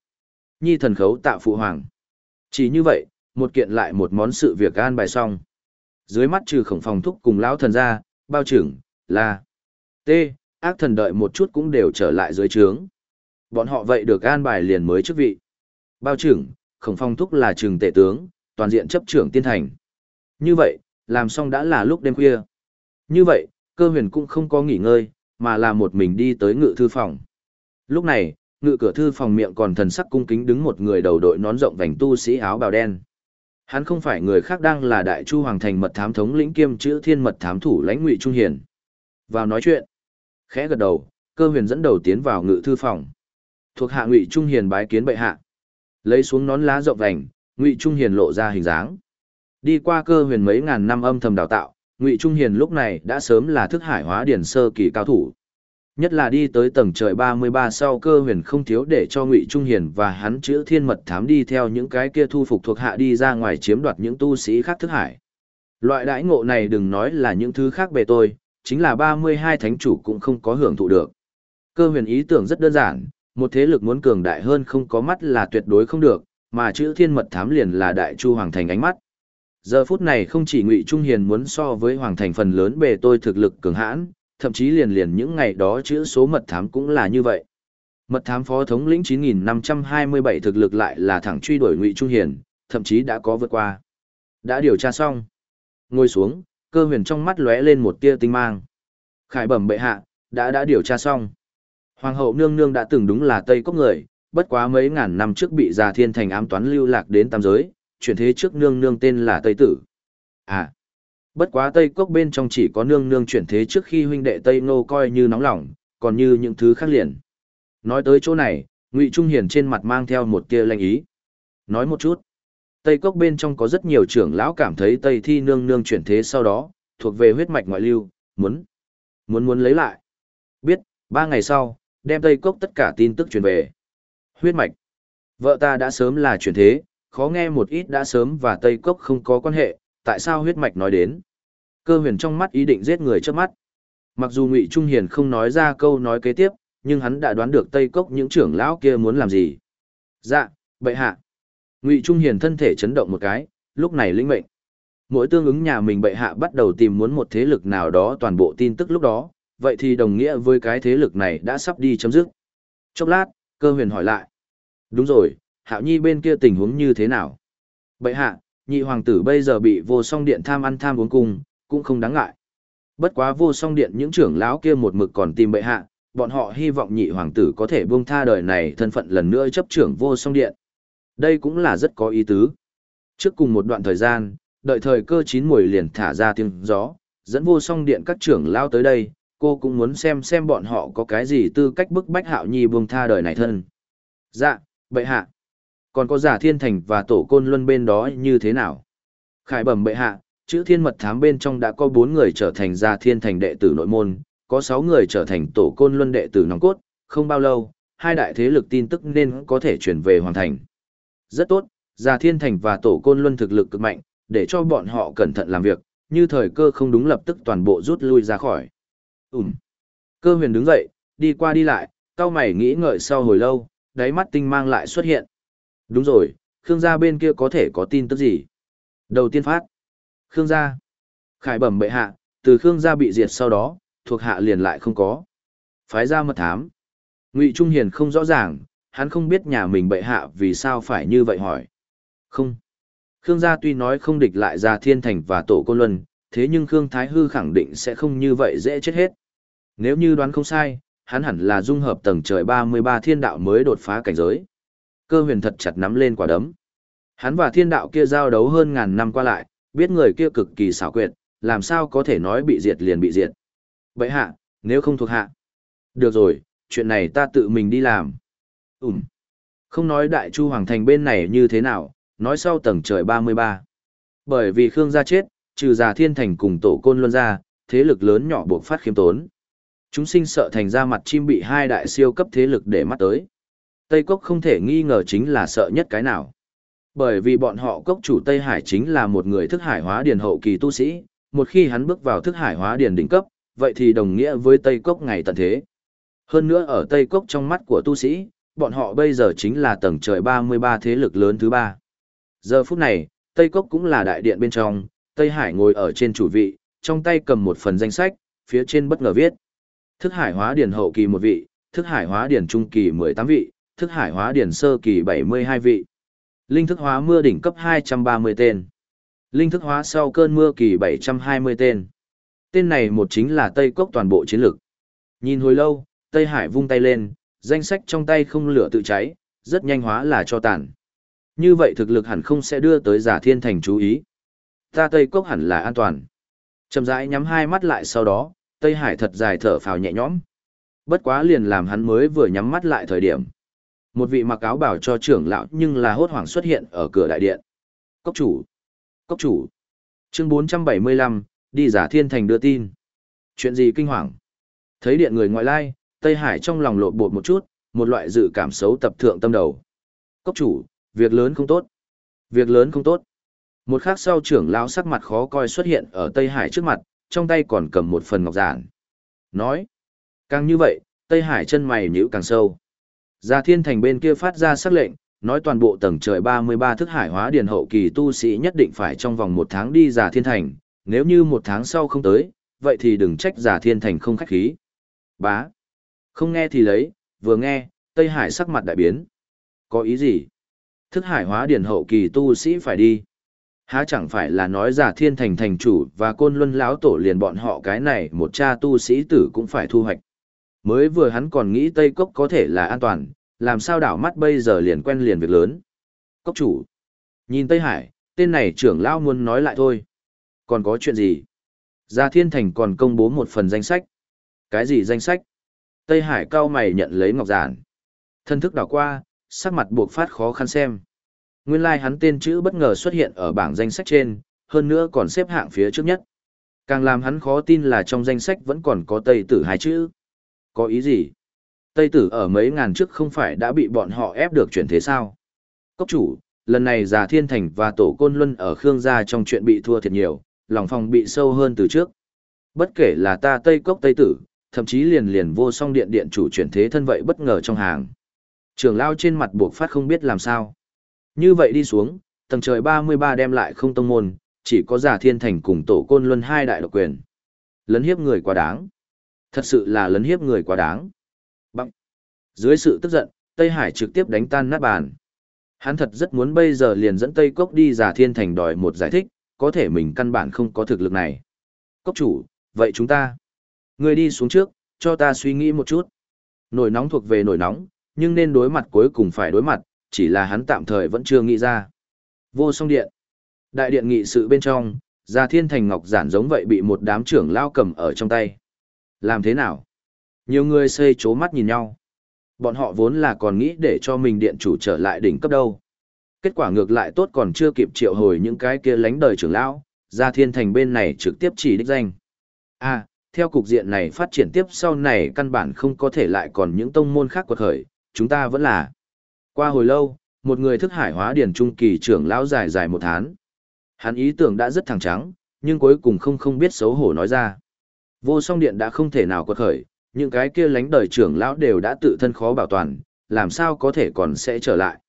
Nhi thần khấu tạo phụ hoàng. Chỉ như vậy, một kiện lại một món sự việc an bài xong. Dưới mắt trừ khổng phòng thúc cùng lão thần ra, bao trưởng, là T, ác thần đợi một chút cũng đều trở lại dưới trướng. Bọn họ vậy được an bài liền mới chức vị. Bao trưởng, khổng phong thúc là trường tể tướng, toàn diện chấp trưởng tiên thành. Như vậy, làm xong đã là lúc đêm khuya. Như vậy, cơ huyền cũng không có nghỉ ngơi, mà là một mình đi tới ngự thư phòng. Lúc này, ngự cửa thư phòng miệng còn thần sắc cung kính đứng một người đầu đội nón rộng vành tu sĩ áo bào đen. Hắn không phải người khác đang là đại chu hoàng thành mật thám thống lĩnh kiêm chữ thiên mật thám thủ lãnh ngụy trung hiền. Vào nói chuyện, khẽ gật đầu, cơ huyền dẫn đầu tiến vào ngự thư phòng. Thuộc hạ ngụy trung hiền bái kiến bệ hạ. Lấy xuống nón lá rộng vành, ngụy trung hiền lộ ra hình dáng đi qua cơ huyền mấy ngàn năm âm thầm đào tạo ngụy trung hiền lúc này đã sớm là thức hải hóa điển sơ kỳ cao thủ. Nhất là đi tới tầng trời ba mươi ba sau cơ huyền không thiếu để cho ngụy trung hiền và hắn chữ thiên mật thám đi theo những cái kia thu phục thuộc hạ đi ra ngoài chiếm đoạt những tu sĩ khác thức hải. Loại đãi ngộ này đừng nói là những thứ khác về tôi, chính là ba mươi hai thánh chủ cũng không có hưởng thụ được. Cơ huyền ý tưởng rất đơn giản, một thế lực muốn cường đại hơn không có mắt là tuyệt đối không được, mà chữ thiên mật thám liền là đại chu hoàng thành ánh mắt. Giờ phút này không chỉ Ngụy Trung Hiền muốn so với hoàng thành phần lớn bề tôi thực lực cường hãn, thậm chí liền liền những ngày đó chữ số mật thám cũng là như vậy. Mật thám phó thống lĩnh 9527 thực lực lại là thẳng truy đuổi Ngụy Trung Hiền, thậm chí đã có vượt qua. Đã điều tra xong. Ngồi xuống, cơ huyền trong mắt lóe lên một tia tinh mang. Khải bẩm bệ hạ, đã đã điều tra xong. Hoàng hậu nương nương đã từng đúng là Tây Cốc người, bất quá mấy ngàn năm trước bị già thiên thành ám toán lưu lạc đến tam giới, chuyển thế trước nương nương tên là Tây Tử. À, bất quá Tây Cốc bên trong chỉ có nương nương chuyển thế trước khi huynh đệ Tây Ngô coi như nóng lòng, còn như những thứ khác liền. Nói tới chỗ này, Ngụy Trung Hiền trên mặt mang theo một tia lanh ý. Nói một chút. Tây Cốc bên trong có rất nhiều trưởng lão cảm thấy Tây Thi nương nương chuyển thế sau đó, thuộc về huyết mạch ngoại lưu, muốn, muốn muốn lấy lại. Biết, ba ngày sau, đem Tây Cốc tất cả tin tức truyền về. Huyết mạch. Vợ ta đã sớm là chuyển thế, khó nghe một ít đã sớm và Tây Cốc không có quan hệ, tại sao huyết mạch nói đến. Cơ huyền trong mắt ý định giết người trước mắt. Mặc dù Ngụy Trung Hiền không nói ra câu nói kế tiếp, nhưng hắn đã đoán được Tây Cốc những trưởng lão kia muốn làm gì. Dạ, bệ hạ. Ngụy Trung Hiền thân thể chấn động một cái, lúc này linh mệnh. Mỗi tương ứng nhà mình bệ hạ bắt đầu tìm muốn một thế lực nào đó toàn bộ tin tức lúc đó, vậy thì đồng nghĩa với cái thế lực này đã sắp đi chấm dứt. Chốc lát, cơ huyền hỏi lại. Đúng rồi, Hạo Nhi bên kia tình huống như thế nào? Bệ hạ, nhị hoàng tử bây giờ bị vô song điện tham ăn tham uống cung, cũng không đáng ngại. Bất quá vô song điện những trưởng lão kia một mực còn tìm bệ hạ, bọn họ hy vọng nhị hoàng tử có thể buông tha đời này thân phận lần nữa chấp trưởng vô song điện. Đây cũng là rất có ý tứ. Trước cùng một đoạn thời gian, đợi thời cơ chín mùi liền thả ra tiếng gió, dẫn vô song điện các trưởng lao tới đây, cô cũng muốn xem xem bọn họ có cái gì tư cách bức bách hạo nhi buông tha đời này thân. Dạ, bệ hạ. Còn có giả thiên thành và tổ côn luân bên đó như thế nào? Khải bẩm bệ hạ, chữ thiên mật thám bên trong đã có bốn người trở thành giả thiên thành đệ tử nội môn, có sáu người trở thành tổ côn luân đệ tử nòng cốt, không bao lâu, hai đại thế lực tin tức nên có thể chuyển về hoàn thành. Rất tốt, giả Thiên Thành và Tổ Côn Luân thực lực cực mạnh, để cho bọn họ cẩn thận làm việc, như thời cơ không đúng lập tức toàn bộ rút lui ra khỏi. Ừm. Cơ huyền đứng dậy, đi qua đi lại, cao mày nghĩ ngợi sau hồi lâu, đáy mắt tinh mang lại xuất hiện. Đúng rồi, Khương gia bên kia có thể có tin tức gì? Đầu tiên phát. Khương gia. Khải bẩm bệ hạ, từ Khương gia bị diệt sau đó, thuộc hạ liền lại không có. Phái ra mật thám. Ngụy Trung Hiền không rõ ràng, hắn không biết nhà mình bệ hạ vì sao phải như vậy hỏi. Không. Khương gia tuy nói không địch lại ra thiên thành và tổ côn luân, thế nhưng Khương Thái Hư khẳng định sẽ không như vậy dễ chết hết. Nếu như đoán không sai, hắn hẳn là dung hợp tầng trời 33 thiên đạo mới đột phá cảnh giới. Cơ huyền thật chặt nắm lên quả đấm. Hắn và thiên đạo kia giao đấu hơn ngàn năm qua lại, biết người kia cực kỳ xảo quyệt, làm sao có thể nói bị diệt liền bị diệt. Bệ hạ, nếu không thuộc hạ. Được rồi, chuyện này ta tự mình đi làm. Ừm. Không nói đại chu hoàng thành bên này như thế nào, nói sau tầng trời 33. Bởi vì Khương gia chết, trừ già thiên thành cùng tổ côn luân ra, thế lực lớn nhỏ buộc phát khiêm tốn. Chúng sinh sợ thành ra mặt chim bị hai đại siêu cấp thế lực để mắt tới. Tây Cốc không thể nghi ngờ chính là sợ nhất cái nào. Bởi vì bọn họ cốc chủ Tây Hải chính là một người thức hải hóa điền hậu kỳ tu sĩ, một khi hắn bước vào thức hải hóa điền đỉnh cấp, vậy thì đồng nghĩa với Tây Cốc ngày tận thế. Hơn nữa ở Tây Cốc trong mắt của tu sĩ, bọn họ bây giờ chính là tầng trời 33 thế lực lớn thứ ba. Giờ phút này, Tây Cốc cũng là đại điện bên trong, Tây Hải ngồi ở trên chủ vị, trong tay cầm một phần danh sách, phía trên bất ngờ viết. Thức hải hóa điển hậu kỳ một vị, thức hải hóa điển trung kỳ 18 vị, thức hải hóa điển sơ kỳ 72 vị. Linh thức hóa mưa đỉnh cấp 230 tên. Linh thức hóa sau cơn mưa kỳ 720 tên. Tên này một chính là Tây Cốc toàn bộ chiến lược. Nhìn hồi lâu, Tây Hải vung tay lên, danh sách trong tay không lửa tự cháy, rất nhanh hóa là cho tàn. Như vậy thực lực hẳn không sẽ đưa tới giả thiên thành chú ý. Ta Tây Cốc hẳn là an toàn. Chầm rãi nhắm hai mắt lại sau đó, Tây Hải thật dài thở phào nhẹ nhõm. Bất quá liền làm hắn mới vừa nhắm mắt lại thời điểm. Một vị mặc áo bảo cho trưởng lão nhưng là hốt hoảng xuất hiện ở cửa đại điện. Cốc chủ! Cốc chủ! Chương 475, đi giả thiên thành đưa tin. Chuyện gì kinh hoàng? Thấy điện người ngoại lai, Tây Hải trong lòng lộ bột một chút, một loại dự cảm xấu tập thượng tâm đầu. Cốc chủ, việc lớn không tốt. Việc lớn không tốt. Một khắc sau trưởng lão sắc mặt khó coi xuất hiện ở Tây Hải trước mặt, trong tay còn cầm một phần ngọc giản. Nói, càng như vậy, Tây Hải chân mày nhíu càng sâu. Gia Thiên Thành bên kia phát ra sắc lệnh, nói toàn bộ tầng trời 33 thức hải hóa điền hậu kỳ tu sĩ nhất định phải trong vòng một tháng đi Gia Thiên Thành, nếu như một tháng sau không tới, vậy thì đừng trách Gia Thiên Thành không khách khí. Bá. Không nghe thì lấy, vừa nghe, Tây Hải sắc mặt đại biến. Có ý gì? Thức hải hóa Điền hậu kỳ tu sĩ phải đi. Há chẳng phải là nói giả thiên thành thành chủ và côn luân lão tổ liền bọn họ cái này một cha tu sĩ tử cũng phải thu hoạch. Mới vừa hắn còn nghĩ Tây Cốc có thể là an toàn, làm sao đảo mắt bây giờ liền quen liền việc lớn. Cốc chủ. Nhìn Tây Hải, tên này trưởng lão muốn nói lại thôi. Còn có chuyện gì? Gia Thiên Thành còn công bố một phần danh sách. Cái gì danh sách? Tây Hải cao mày nhận lấy ngọc giản. Thân thức đảo qua, sắc mặt buộc phát khó khăn xem. Nguyên lai like hắn tên chữ bất ngờ xuất hiện ở bảng danh sách trên, hơn nữa còn xếp hạng phía trước nhất. Càng làm hắn khó tin là trong danh sách vẫn còn có Tây Tử hai chữ. Có ý gì? Tây Tử ở mấy ngàn trước không phải đã bị bọn họ ép được chuyển thế sao? Cốc chủ, lần này già thiên thành và tổ côn luân ở Khương gia trong chuyện bị thua thiệt nhiều, lòng phòng bị sâu hơn từ trước. Bất kể là ta Tây Cốc Tây Tử, thậm chí liền liền vô song điện điện chủ chuyển thế thân vậy bất ngờ trong hàng. Trường lao trên mặt buộc phát không biết làm sao. Như vậy đi xuống, tầng trời 33 đem lại không tông môn, chỉ có giả thiên thành cùng tổ côn luân hai đại độc quyền. Lấn hiếp người quá đáng. Thật sự là lấn hiếp người quá đáng. Bằng. Dưới sự tức giận, Tây Hải trực tiếp đánh tan nát bàn. Hắn thật rất muốn bây giờ liền dẫn Tây Cốc đi giả thiên thành đòi một giải thích, có thể mình căn bản không có thực lực này. Cốc chủ, vậy chúng ta. Người đi xuống trước, cho ta suy nghĩ một chút. Nổi nóng thuộc về nổi nóng, nhưng nên đối mặt cuối cùng phải đối mặt, chỉ là hắn tạm thời vẫn chưa nghĩ ra. Vô song điện. Đại điện nghị sự bên trong, Gia Thiên Thành Ngọc giản giống vậy bị một đám trưởng lao cầm ở trong tay. Làm thế nào? Nhiều người xây chố mắt nhìn nhau. Bọn họ vốn là còn nghĩ để cho mình điện chủ trở lại đỉnh cấp đâu. Kết quả ngược lại tốt còn chưa kịp triệu hồi những cái kia lánh đời trưởng lão, Gia Thiên Thành bên này trực tiếp chỉ đích danh. À, theo cục diện này phát triển tiếp sau này căn bản không có thể lại còn những tông môn khác quật khởi, chúng ta vẫn là. Qua hồi lâu, một người thức hải hóa điển trung kỳ trưởng lão dài dài một tháng. Hắn ý tưởng đã rất thẳng trắng, nhưng cuối cùng không không biết xấu hổ nói ra. Vô song điện đã không thể nào quật khởi, những cái kia lánh đời trưởng lão đều đã tự thân khó bảo toàn, làm sao có thể còn sẽ trở lại.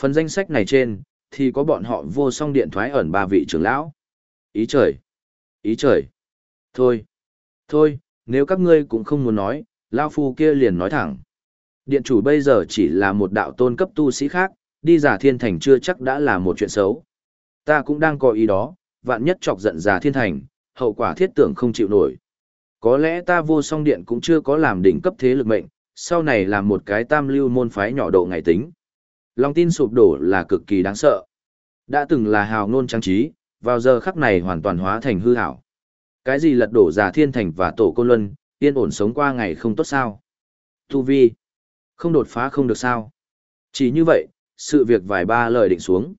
Phần danh sách này trên, thì có bọn họ vô song điện thoái ẩn ba vị trưởng lão. Ý trời! Ý trời! Thôi! Thôi, nếu các ngươi cũng không muốn nói, lão Phu kia liền nói thẳng. Điện chủ bây giờ chỉ là một đạo tôn cấp tu sĩ khác, đi giả thiên thành chưa chắc đã là một chuyện xấu. Ta cũng đang có ý đó, vạn nhất chọc giận giả thiên thành, hậu quả thiết tưởng không chịu nổi. Có lẽ ta vô song điện cũng chưa có làm đỉnh cấp thế lực mệnh, sau này làm một cái tam lưu môn phái nhỏ độ ngày tính. Lòng tin sụp đổ là cực kỳ đáng sợ. Đã từng là hào ngôn trang trí, vào giờ khắc này hoàn toàn hóa thành hư hảo. Cái gì lật đổ giả thiên thành và tổ côn luân, yên ổn sống qua ngày không tốt sao? Tu vi, không đột phá không được sao? Chỉ như vậy, sự việc vài ba lời định xuống.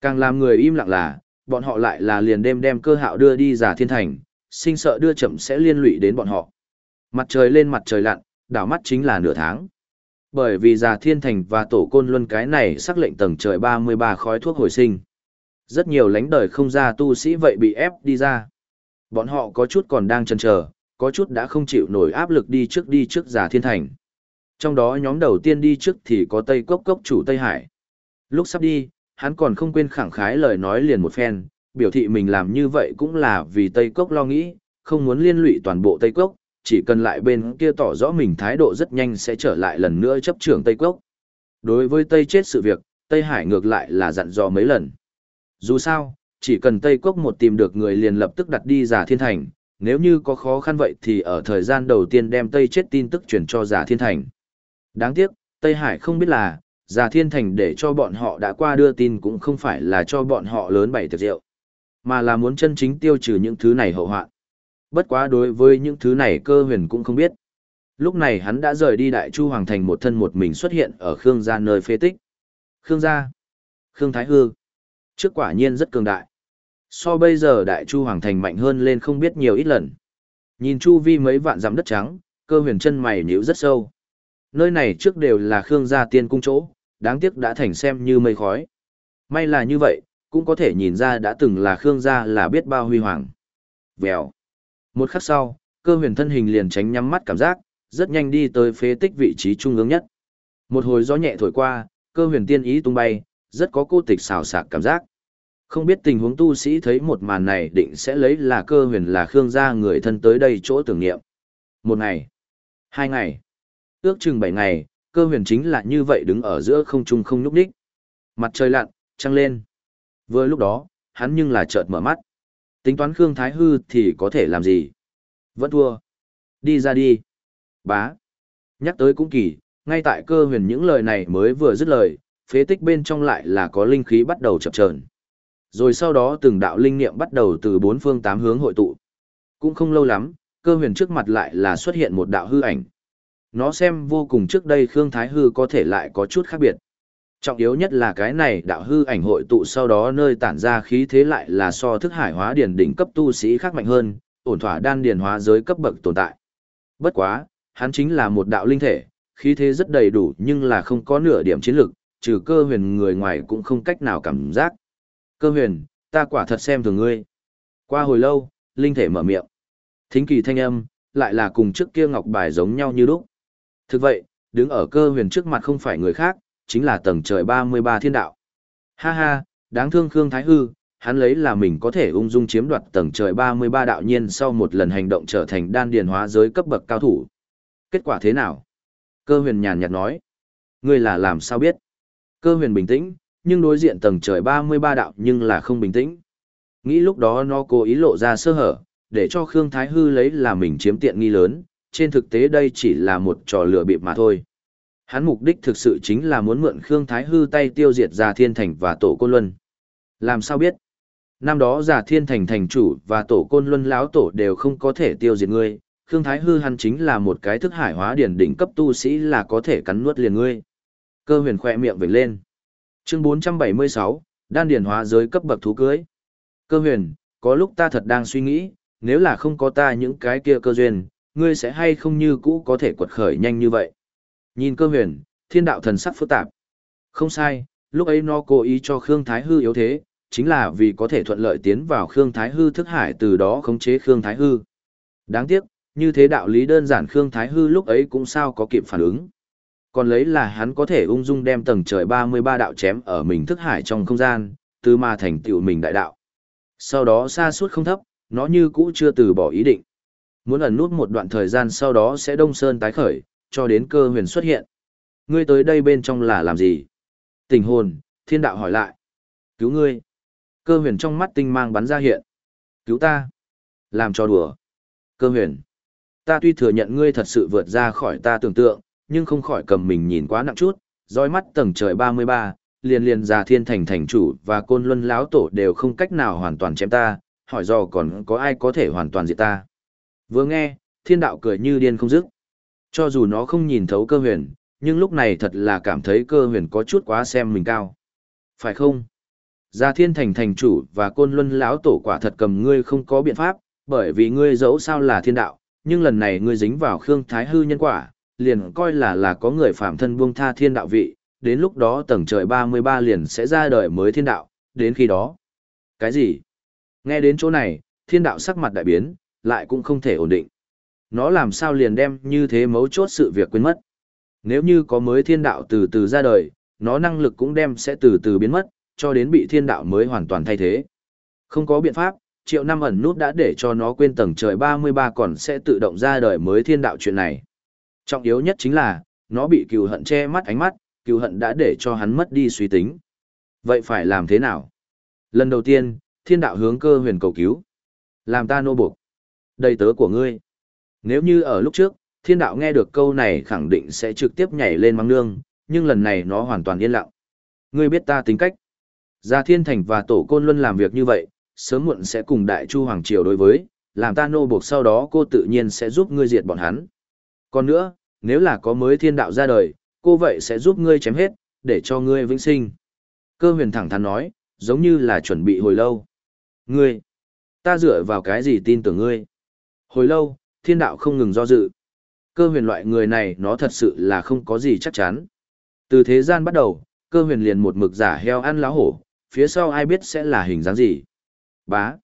Càng làm người im lặng là, bọn họ lại là liền đêm đem cơ hạo đưa đi giả thiên thành, sinh sợ đưa chậm sẽ liên lụy đến bọn họ. Mặt trời lên mặt trời lặn, đảo mắt chính là nửa tháng. Bởi vì già thiên thành và tổ côn luân cái này sắc lệnh tầng trời 33 khói thuốc hồi sinh. Rất nhiều lãnh đời không ra tu sĩ vậy bị ép đi ra. Bọn họ có chút còn đang chần chờ, có chút đã không chịu nổi áp lực đi trước đi trước già thiên thành. Trong đó nhóm đầu tiên đi trước thì có Tây Cốc Cốc chủ Tây Hải. Lúc sắp đi, hắn còn không quên khẳng khái lời nói liền một phen, biểu thị mình làm như vậy cũng là vì Tây Cốc lo nghĩ, không muốn liên lụy toàn bộ Tây Cốc, chỉ cần lại bên kia tỏ rõ mình thái độ rất nhanh sẽ trở lại lần nữa chấp trưởng Tây Cốc. Đối với Tây chết sự việc, Tây Hải ngược lại là dặn dò mấy lần. Dù sao, chỉ cần Tây Cốc một tìm được người liền lập tức đặt đi giả thiên thành, nếu như có khó khăn vậy thì ở thời gian đầu tiên đem Tây chết tin tức truyền cho giả thiên thành. Đáng tiếc, Tây Hải không biết là, giả thiên thành để cho bọn họ đã qua đưa tin cũng không phải là cho bọn họ lớn bảy tiệc rượu, mà là muốn chân chính tiêu trừ những thứ này hậu hoạn. Bất quá đối với những thứ này cơ huyền cũng không biết. Lúc này hắn đã rời đi Đại Chu Hoàng Thành một thân một mình xuất hiện ở Khương gia nơi phê tích. Khương gia. Khương Thái Hư. Trước quả nhiên rất cường đại. So bây giờ Đại Chu Hoàng Thành mạnh hơn lên không biết nhiều ít lần. Nhìn Chu vi mấy vạn dặm đất trắng, cơ huyền chân mày nhíu rất sâu. Nơi này trước đều là Khương gia tiên cung chỗ, đáng tiếc đã thành xem như mây khói. May là như vậy, cũng có thể nhìn ra đã từng là Khương gia là biết bao huy hoàng. Vèo. Một khắc sau, cơ huyền thân hình liền tránh nhắm mắt cảm giác, rất nhanh đi tới phế tích vị trí trung ương nhất. Một hồi gió nhẹ thổi qua, cơ huyền tiên ý tung bay, rất có cô tịch xào xạc cảm giác. Không biết tình huống tu sĩ thấy một màn này định sẽ lấy là cơ huyền là Khương gia người thân tới đây chỗ tưởng niệm. Một ngày, hai ngày, ước chừng bảy ngày, cơ huyền chính là như vậy đứng ở giữa không trung không nhúc đích. Mặt trời lặn, trăng lên. Vừa lúc đó, hắn nhưng là chợt mở mắt. Tính toán Khương Thái Hư thì có thể làm gì? Vẫn thua. Đi ra đi. Bá. Nhắc tới cũng kỳ, ngay tại cơ huyền những lời này mới vừa dứt lời, phế tích bên trong lại là có linh khí bắt đầu chập chờn. Rồi sau đó từng đạo linh niệm bắt đầu từ bốn phương tám hướng hội tụ. Cũng không lâu lắm, cơ huyền trước mặt lại là xuất hiện một đạo hư ảnh. Nó xem vô cùng trước đây Khương Thái Hư có thể lại có chút khác biệt. Trọng yếu nhất là cái này đạo hư ảnh hội tụ sau đó nơi tản ra khí thế lại là so thức hải hóa điển đỉnh cấp tu sĩ khác mạnh hơn, ổn thỏa đan điển hóa giới cấp bậc tồn tại. Bất quá, hắn chính là một đạo linh thể, khí thế rất đầy đủ nhưng là không có nửa điểm chiến lực, trừ cơ huyền người ngoài cũng không cách nào cảm giác. Cơ huyền, ta quả thật xem thường ngươi. Qua hồi lâu, linh thể mở miệng. Thính kỳ thanh âm, lại là cùng trước kia ngọc bài giống nhau như lúc. Thực vậy, đứng ở cơ huyền trước mặt không phải người khác, chính là tầng trời 33 thiên đạo. Ha ha, đáng thương Khương Thái Hư, hắn lấy là mình có thể ung dung chiếm đoạt tầng trời 33 đạo nhiên sau một lần hành động trở thành đan điền hóa giới cấp bậc cao thủ. Kết quả thế nào? Cơ huyền nhàn nhạt nói. Ngươi là làm sao biết? Cơ huyền bình tĩnh, nhưng đối diện tầng trời 33 đạo nhưng là không bình tĩnh. Nghĩ lúc đó nó cố ý lộ ra sơ hở, để cho Khương Thái Hư lấy là mình chiếm tiện nghi lớn, trên thực tế đây chỉ là một trò lừa bịp mà thôi. Hắn mục đích thực sự chính là muốn mượn Khương Thái Hư tay tiêu diệt Già Thiên Thành và Tổ Côn Luân. Làm sao biết? Năm đó Già Thiên Thành thành chủ và Tổ Côn Luân lão tổ đều không có thể tiêu diệt ngươi, Khương Thái Hư hắn chính là một cái thức hải hóa điển đỉnh cấp tu sĩ là có thể cắn nuốt liền ngươi. Cơ huyền khỏe miệng vểnh lên. Chương 476, đan điển hóa giới cấp bậc thú cưới. Cơ huyền, có lúc ta thật đang suy nghĩ, nếu là không có ta những cái kia cơ duyên, ngươi sẽ hay không như cũ có thể quật khởi nhanh như vậy. Nhìn cơ huyền, thiên đạo thần sắc phức tạp. Không sai, lúc ấy nó cố ý cho Khương Thái Hư yếu thế, chính là vì có thể thuận lợi tiến vào Khương Thái Hư thức hải từ đó khống chế Khương Thái Hư. Đáng tiếc, như thế đạo lý đơn giản Khương Thái Hư lúc ấy cũng sao có kịp phản ứng. Còn lấy là hắn có thể ung dung đem tầng trời 33 đạo chém ở mình thức hải trong không gian, từ mà thành tựu mình đại đạo. Sau đó xa suốt không thấp, nó như cũ chưa từ bỏ ý định. Muốn ẩn nút một đoạn thời gian sau đó sẽ đông sơn tái khởi, cho đến cơ huyền xuất hiện. Ngươi tới đây bên trong là làm gì? Tình hồn, thiên đạo hỏi lại. Cứu ngươi. Cơ huyền trong mắt tinh mang bắn ra hiện. Cứu ta. Làm cho đùa. Cơ huyền. Ta tuy thừa nhận ngươi thật sự vượt ra khỏi ta tưởng tượng, nhưng không khỏi cầm mình nhìn quá nặng chút, dõi mắt tầng trời 33, liền liền già thiên thành thành chủ và côn luân lão tổ đều không cách nào hoàn toàn chém ta, hỏi do còn có ai có thể hoàn toàn diệt ta. Vừa nghe, thiên đạo cười như điên không dứt. Cho dù nó không nhìn thấu cơ huyền, nhưng lúc này thật là cảm thấy cơ huyền có chút quá xem mình cao. Phải không? Gia thiên thành thành chủ và côn luân lão tổ quả thật cầm ngươi không có biện pháp, bởi vì ngươi dẫu sao là thiên đạo, nhưng lần này ngươi dính vào khương thái hư nhân quả, liền coi là là có người phạm thân buông tha thiên đạo vị, đến lúc đó tầng trời 33 liền sẽ ra đời mới thiên đạo, đến khi đó. Cái gì? Nghe đến chỗ này, thiên đạo sắc mặt đại biến, lại cũng không thể ổn định. Nó làm sao liền đem như thế mấu chốt sự việc quên mất. Nếu như có mới thiên đạo từ từ ra đời, nó năng lực cũng đem sẽ từ từ biến mất, cho đến bị thiên đạo mới hoàn toàn thay thế. Không có biện pháp, triệu năm ẩn nút đã để cho nó quên tầng trời 33 còn sẽ tự động ra đời mới thiên đạo chuyện này. Trọng yếu nhất chính là, nó bị cừu hận che mắt ánh mắt, cừu hận đã để cho hắn mất đi suy tính. Vậy phải làm thế nào? Lần đầu tiên, thiên đạo hướng cơ huyền cầu cứu. Làm ta nô buộc. Đầy tớ của ngươi. Nếu như ở lúc trước, thiên đạo nghe được câu này khẳng định sẽ trực tiếp nhảy lên mắng nương, nhưng lần này nó hoàn toàn yên lặng. Ngươi biết ta tính cách. Gia Thiên Thành và Tổ Côn Luân làm việc như vậy, sớm muộn sẽ cùng Đại Chu Hoàng Triều đối với, làm ta nô buộc sau đó cô tự nhiên sẽ giúp ngươi diệt bọn hắn. Còn nữa, nếu là có mới thiên đạo ra đời, cô vậy sẽ giúp ngươi chém hết, để cho ngươi vĩnh sinh. Cơ huyền thẳng thắn nói, giống như là chuẩn bị hồi lâu. Ngươi, ta dựa vào cái gì tin tưởng ngươi? Hồi lâu, thiên đạo không ngừng do dự. Cơ huyền loại người này nó thật sự là không có gì chắc chắn. Từ thế gian bắt đầu, cơ huyền liền một mực giả heo ăn lá hổ, phía sau ai biết sẽ là hình dáng gì. Bá.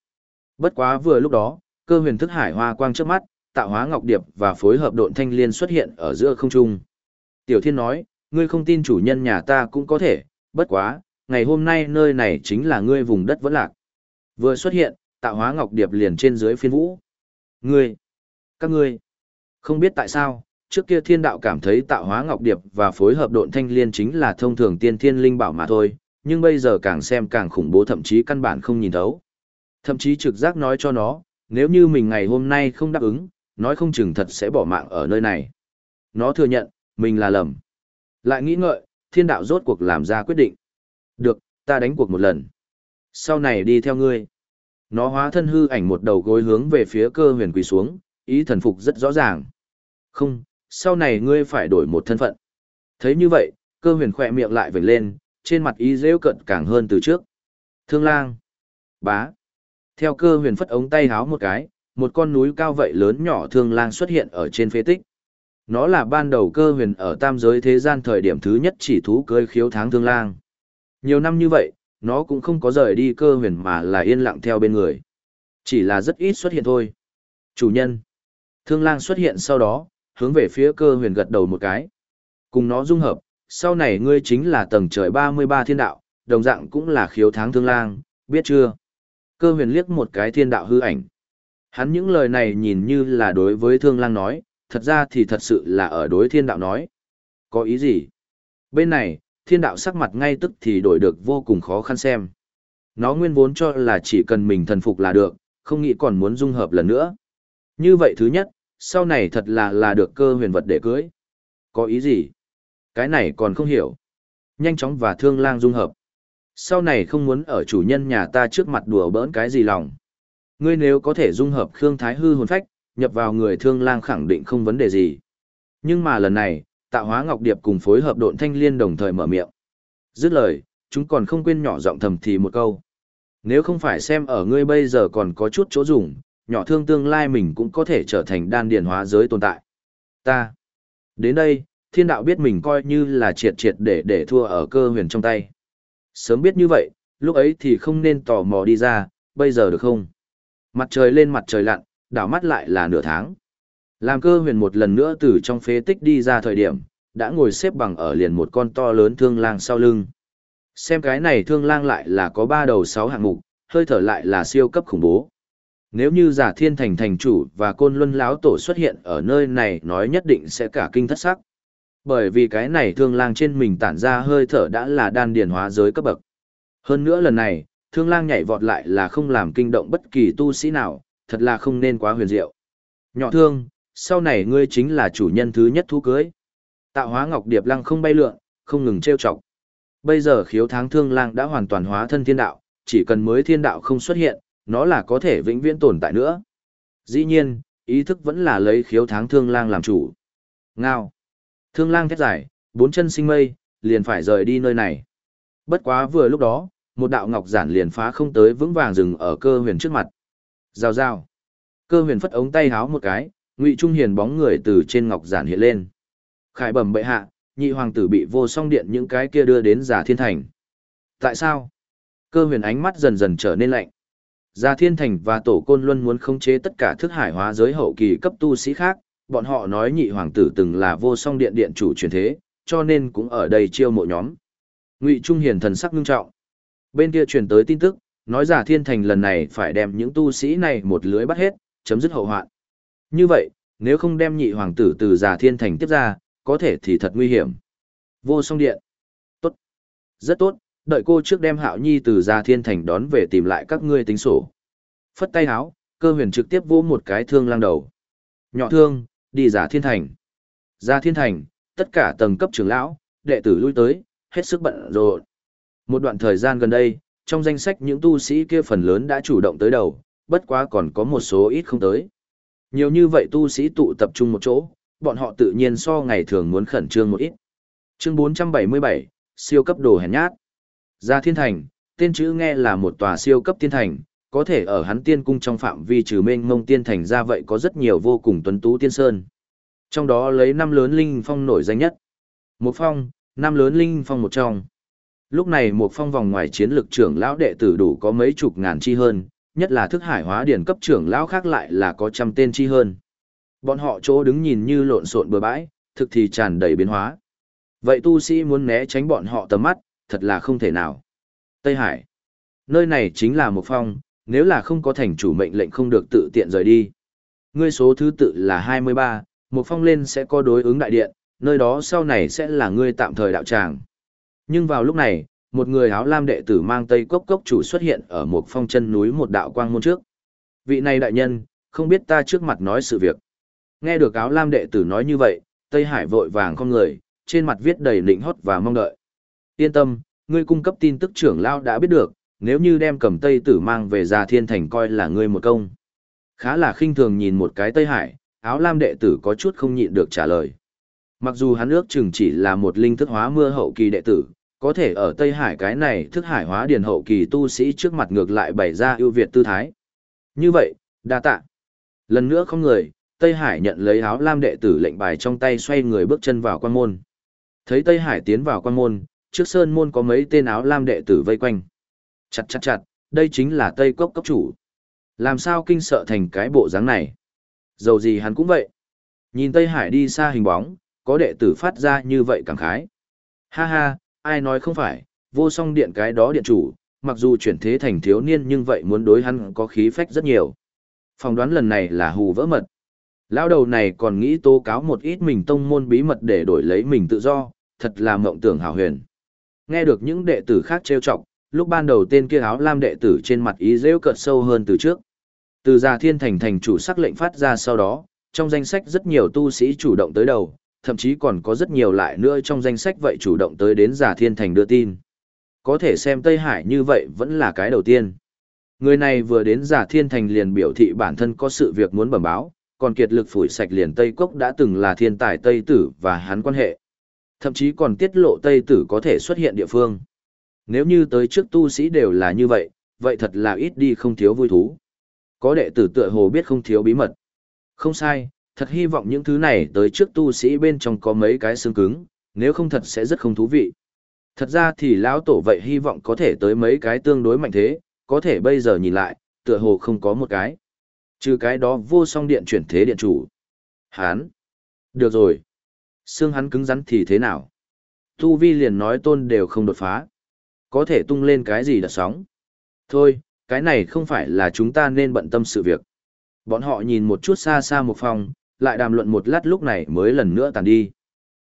Bất quá vừa lúc đó, cơ huyền thức hải hoa quang trước mắt, tạo hóa ngọc điệp và phối hợp độn thanh liên xuất hiện ở giữa không trung. Tiểu thiên nói, ngươi không tin chủ nhân nhà ta cũng có thể, bất quá, ngày hôm nay nơi này chính là ngươi vùng đất vẫn lạc. Vừa xuất hiện, tạo hóa ngọc điệp liền trên dưới phiên vũ. Ngươi, các ngươi, không biết tại sao, trước kia thiên đạo cảm thấy tạo hóa ngọc điệp và phối hợp độn thanh liên chính là thông thường tiên thiên linh bảo mà thôi, nhưng bây giờ càng xem càng khủng bố thậm chí căn bản không nhìn thấu. Thậm chí trực giác nói cho nó, nếu như mình ngày hôm nay không đáp ứng, nói không chừng thật sẽ bỏ mạng ở nơi này. Nó thừa nhận, mình là lầm. Lại nghĩ ngợi, thiên đạo rốt cuộc làm ra quyết định. Được, ta đánh cuộc một lần. Sau này đi theo ngươi. Nó hóa thân hư ảnh một đầu gối hướng về phía cơ huyền quỳ xuống, ý thần phục rất rõ ràng. Không, sau này ngươi phải đổi một thân phận. Thấy như vậy, cơ huyền khỏe miệng lại vểnh lên, trên mặt ý rêu cận càng hơn từ trước. Thương lang. Bá. Theo cơ huyền phất ống tay háo một cái, một con núi cao vậy lớn nhỏ thương lang xuất hiện ở trên phế tích. Nó là ban đầu cơ huyền ở tam giới thế gian thời điểm thứ nhất chỉ thú cưới khiếu tháng thương lang. Nhiều năm như vậy, nó cũng không có rời đi cơ huyền mà là yên lặng theo bên người. Chỉ là rất ít xuất hiện thôi. Chủ nhân. Thương lang xuất hiện sau đó, hướng về phía cơ huyền gật đầu một cái. Cùng nó dung hợp, sau này ngươi chính là tầng trời 33 thiên đạo, đồng dạng cũng là khiếu tháng thương lang, biết chưa? Cơ huyền liếc một cái thiên đạo hư ảnh. Hắn những lời này nhìn như là đối với thương lang nói, thật ra thì thật sự là ở đối thiên đạo nói. Có ý gì? Bên này, thiên đạo sắc mặt ngay tức thì đổi được vô cùng khó khăn xem. Nó nguyên vốn cho là chỉ cần mình thần phục là được, không nghĩ còn muốn dung hợp lần nữa. Như vậy thứ nhất, sau này thật là là được cơ huyền vật để cưới. Có ý gì? Cái này còn không hiểu. Nhanh chóng và thương lang dung hợp. Sau này không muốn ở chủ nhân nhà ta trước mặt đùa bỡn cái gì lòng. Ngươi nếu có thể dung hợp Khương Thái Hư hồn phách, nhập vào người thương lang khẳng định không vấn đề gì. Nhưng mà lần này, tạo hóa ngọc điệp cùng phối hợp độn thanh liên đồng thời mở miệng. Dứt lời, chúng còn không quên nhỏ giọng thầm thì một câu. Nếu không phải xem ở ngươi bây giờ còn có chút chỗ dùng, nhỏ thương tương lai mình cũng có thể trở thành đan điền hóa giới tồn tại. Ta. Đến đây, thiên đạo biết mình coi như là triệt triệt để để thua ở cơ huyền trong tay. Sớm biết như vậy, lúc ấy thì không nên tò mò đi ra, bây giờ được không? Mặt trời lên mặt trời lặn, đảo mắt lại là nửa tháng. Làm cơ huyền một lần nữa từ trong phế tích đi ra thời điểm, đã ngồi xếp bằng ở liền một con to lớn thương lang sau lưng. Xem cái này thương lang lại là có ba đầu sáu hạng mục, hơi thở lại là siêu cấp khủng bố. Nếu như giả thiên thành thành chủ và côn luân láo tổ xuất hiện ở nơi này nói nhất định sẽ cả kinh thất sắc. Bởi vì cái này thương lang trên mình tản ra hơi thở đã là đan điển hóa giới cấp bậc. Hơn nữa lần này, thương lang nhảy vọt lại là không làm kinh động bất kỳ tu sĩ nào, thật là không nên quá huyền diệu. Nhỏ thương, sau này ngươi chính là chủ nhân thứ nhất thú cưới. Tạo hóa ngọc điệp lăng không bay lượn, không ngừng trêu chọc. Bây giờ khiếu tháng thương lang đã hoàn toàn hóa thân thiên đạo, chỉ cần mới thiên đạo không xuất hiện, nó là có thể vĩnh viễn tồn tại nữa. Dĩ nhiên, ý thức vẫn là lấy khiếu tháng thương lang làm chủ. Ngao. Thương lang thét dài, bốn chân sinh mây, liền phải rời đi nơi này. Bất quá vừa lúc đó, một đạo ngọc giản liền phá không tới vững vàng dừng ở cơ huyền trước mặt. Rào rào. Cơ huyền phất ống tay háo một cái, ngụy trung hiền bóng người từ trên ngọc giản hiện lên. Khải bẩm bệ hạ, nhị hoàng tử bị vô song điện những cái kia đưa đến giả thiên thành. Tại sao? Cơ huyền ánh mắt dần dần trở nên lạnh. Gia thiên thành và tổ côn luân muốn khống chế tất cả thức hải hóa giới hậu kỳ cấp tu sĩ khác, bọn họ nói nhị hoàng tử từng là vô song điện điện chủ truyền thế, cho nên cũng ở đây chiêu mộ nhóm. Ngụy Trung Hiền thần sắc nghiêm trọng. Bên kia truyền tới tin tức, nói giả thiên thành lần này phải đem những tu sĩ này một lưới bắt hết, chấm dứt hậu hoạn. Như vậy, nếu không đem nhị hoàng tử từ giả thiên thành tiếp ra, có thể thì thật nguy hiểm. Vô song điện. Tốt. Rất tốt, đợi cô trước đem hạo nhi từ gia thiên thành đón về tìm lại các ngươi tính sổ. Phất tay háo, cơ huyền trực tiếp vỗ một cái thương lang đầu. Nhỏ thương, đi giả thiên thành. Gia thiên thành, tất cả tầng cấp trưởng lão, đệ tử lui tới, hết sức bận rộn. Một đoạn thời gian gần đây, trong danh sách những tu sĩ kia phần lớn đã chủ động tới đầu, bất quá còn có một số ít không tới. Nhiều như vậy tu sĩ tụ tập trung một chỗ, bọn họ tự nhiên so ngày thường muốn khẩn trương một ít. Chương 477, siêu cấp đồ hèn nhát. Gia Thiên Thành, tên chữ nghe là một tòa siêu cấp tiên thành, có thể ở hắn tiên cung trong phạm vi trừ mênh mông tiên thành ra vậy có rất nhiều vô cùng tuấn tú tiên sơn. Trong đó lấy năm lớn linh phong nổi danh nhất. Một phong, năm lớn linh phong một trong. Lúc này một phong vòng ngoài chiến lực trưởng lão đệ tử đủ có mấy chục ngàn chi hơn, nhất là thức hải hóa điển cấp trưởng lão khác lại là có trăm tên chi hơn. Bọn họ chỗ đứng nhìn như lộn xộn bừa bãi, thực thì tràn đầy biến hóa. Vậy tu sĩ muốn né tránh bọn họ tầm mắt, thật là không thể nào. Tây Hải. Nơi này chính là một phong, nếu là không có thành chủ mệnh lệnh không được tự tiện rời đi. Ngươi số thứ tự là 23, một phong lên sẽ có đối ứng đại điện, nơi đó sau này sẽ là ngươi tạm thời đạo tràng. Nhưng vào lúc này, một người áo lam đệ tử mang tây cốc cốc chủ xuất hiện ở một phong chân núi một đạo quang môn trước. Vị này đại nhân, không biết ta trước mặt nói sự việc. Nghe được áo lam đệ tử nói như vậy, Tây Hải vội vàng con người, trên mặt viết đầy lĩnh hót và mong đợi. Yên tâm, ngươi cung cấp tin tức trưởng lao đã biết được, nếu như đem cầm Tây tử mang về Gia Thiên Thành coi là ngươi một công. Khá là khinh thường nhìn một cái Tây Hải, áo lam đệ tử có chút không nhịn được trả lời. Mặc dù hắn ước chừng chỉ là một linh thức hóa mưa hậu kỳ đệ tử, có thể ở Tây Hải cái này thức hải hóa điền hậu kỳ tu sĩ trước mặt ngược lại bày ra ưu việt tư thái. Như vậy, đa tạ. Lần nữa không người, Tây Hải nhận lấy áo lam đệ tử lệnh bài trong tay xoay người bước chân vào quan môn. Thấy Tây Hải tiến vào quan môn, trước sơn môn có mấy tên áo lam đệ tử vây quanh. Chặt chặt chặt, đây chính là Tây Cốc cấp chủ. Làm sao kinh sợ thành cái bộ dáng này? Dầu gì hắn cũng vậy. Nhìn Tây Hải đi xa hình bóng, có đệ tử phát ra như vậy cảm khái. Ha ha, ai nói không phải, vô song điện cái đó điện chủ, mặc dù chuyển thế thành thiếu niên nhưng vậy muốn đối hắn có khí phách rất nhiều. Phòng đoán lần này là hù vỡ mật. Lão đầu này còn nghĩ tố cáo một ít mình tông môn bí mật để đổi lấy mình tự do, thật là mộng tưởng hào huyền. Nghe được những đệ tử khác trêu chọc, lúc ban đầu tên kia áo lam đệ tử trên mặt ý rêu cợt sâu hơn từ trước. Từ già thiên thành thành chủ sắc lệnh phát ra sau đó, trong danh sách rất nhiều tu sĩ chủ động tới đầu, thậm chí còn có rất nhiều lại nữa trong danh sách vậy chủ động tới đến giả thiên thành đưa tin. Có thể xem Tây Hải như vậy vẫn là cái đầu tiên. Người này vừa đến giả thiên thành liền biểu thị bản thân có sự việc muốn bẩm báo, còn kiệt lực phủi sạch liền Tây Cốc đã từng là thiên tài Tây Tử và hắn quan hệ. Thậm chí còn tiết lộ Tây Tử có thể xuất hiện địa phương. Nếu như tới trước tu sĩ đều là như vậy, vậy thật là ít đi không thiếu vui thú. Có đệ tử tựa hồ biết không thiếu bí mật. Không sai, thật hy vọng những thứ này tới trước tu sĩ bên trong có mấy cái xương cứng, nếu không thật sẽ rất không thú vị. Thật ra thì lão tổ vậy hy vọng có thể tới mấy cái tương đối mạnh thế, có thể bây giờ nhìn lại, tựa hồ không có một cái. Trừ cái đó vô song điện chuyển thế điện chủ. Hán. Được rồi. Xương hắn cứng rắn thì thế nào? Tu Vi liền nói tôn đều không đột phá. Có thể tung lên cái gì đợt sóng. Thôi, cái này không phải là chúng ta nên bận tâm sự việc. Bọn họ nhìn một chút xa xa một phòng, lại đàm luận một lát lúc này mới lần nữa tàn đi.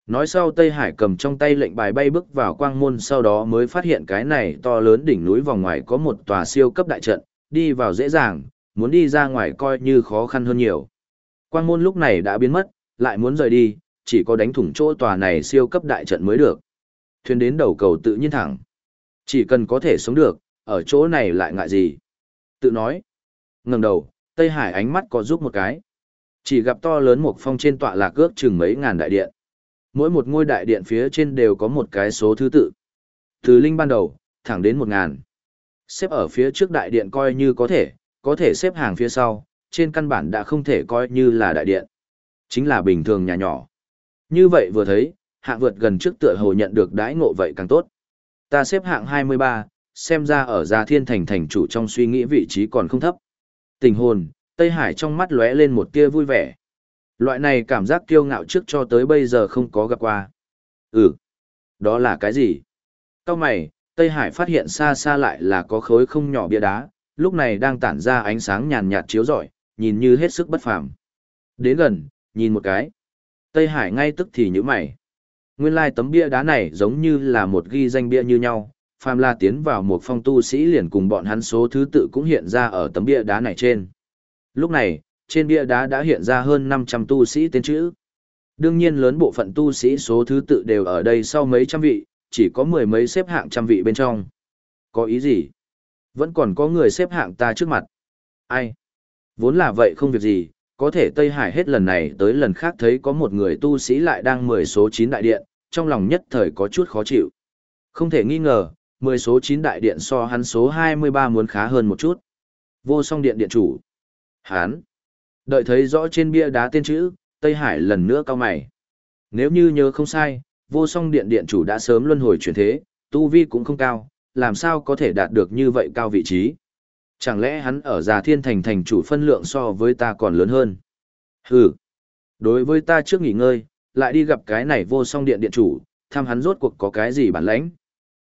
Nói sau Tây Hải cầm trong tay lệnh bài bay bước vào quang môn sau đó mới phát hiện cái này to lớn đỉnh núi vòng ngoài có một tòa siêu cấp đại trận, đi vào dễ dàng, muốn đi ra ngoài coi như khó khăn hơn nhiều. Quang môn lúc này đã biến mất, lại muốn rời đi, chỉ có đánh thủng chỗ tòa này siêu cấp đại trận mới được. Thuyền đến đầu cầu tự nhiên thẳng. Chỉ cần có thể sống được, ở chỗ này lại ngại gì. Tự nói. ngẩng đầu, Tây Hải ánh mắt có giúp một cái. Chỉ gặp to lớn một phong trên tọa lạc ước chừng mấy ngàn đại điện. Mỗi một ngôi đại điện phía trên đều có một cái số thứ tự. Từ linh ban đầu, thẳng đến một ngàn. Xếp ở phía trước đại điện coi như có thể, có thể xếp hàng phía sau, trên căn bản đã không thể coi như là đại điện. Chính là bình thường nhà nhỏ. Như vậy vừa thấy, hạng vượt gần trước tựa hồ nhận được đãi ngộ vậy càng tốt. Ta xếp hạng 23, xem ra ở Gia Thiên Thành thành chủ trong suy nghĩ vị trí còn không thấp. Tình hồn, Tây Hải trong mắt lóe lên một tia vui vẻ. Loại này cảm giác kiêu ngạo trước cho tới bây giờ không có gặp qua. Ừ, đó là cái gì? Cao mày, Tây Hải phát hiện xa xa lại là có khối không nhỏ bia đá, lúc này đang tản ra ánh sáng nhàn nhạt chiếu rọi, nhìn như hết sức bất phàm. Đến gần, nhìn một cái. Tây Hải ngay tức thì nhíu mày. Nguyên lai tấm bia đá này giống như là một ghi danh bia như nhau, phàm la tiến vào một phong tu sĩ liền cùng bọn hắn số thứ tự cũng hiện ra ở tấm bia đá này trên. Lúc này, trên bia đá đã hiện ra hơn 500 tu sĩ tên chữ. Đương nhiên lớn bộ phận tu sĩ số thứ tự đều ở đây sau mấy trăm vị, chỉ có mười mấy xếp hạng trăm vị bên trong. Có ý gì? Vẫn còn có người xếp hạng ta trước mặt. Ai? Vốn là vậy không việc gì, có thể Tây Hải hết lần này tới lần khác thấy có một người tu sĩ lại đang mười số 9 đại điện, trong lòng nhất thời có chút khó chịu. Không thể nghi ngờ, mười số 9 đại điện so hắn số 23 muốn khá hơn một chút. Vô song điện điện chủ. Hán. Đợi thấy rõ trên bia đá tên chữ, Tây Hải lần nữa cao mày. Nếu như nhớ không sai, vô song điện điện chủ đã sớm luân hồi chuyển thế, tu vi cũng không cao, làm sao có thể đạt được như vậy cao vị trí. Chẳng lẽ hắn ở già thiên thành thành chủ phân lượng so với ta còn lớn hơn? Hừ. Đối với ta trước nghỉ ngơi, lại đi gặp cái này vô song điện điện chủ, thăm hắn rốt cuộc có cái gì bản lãnh.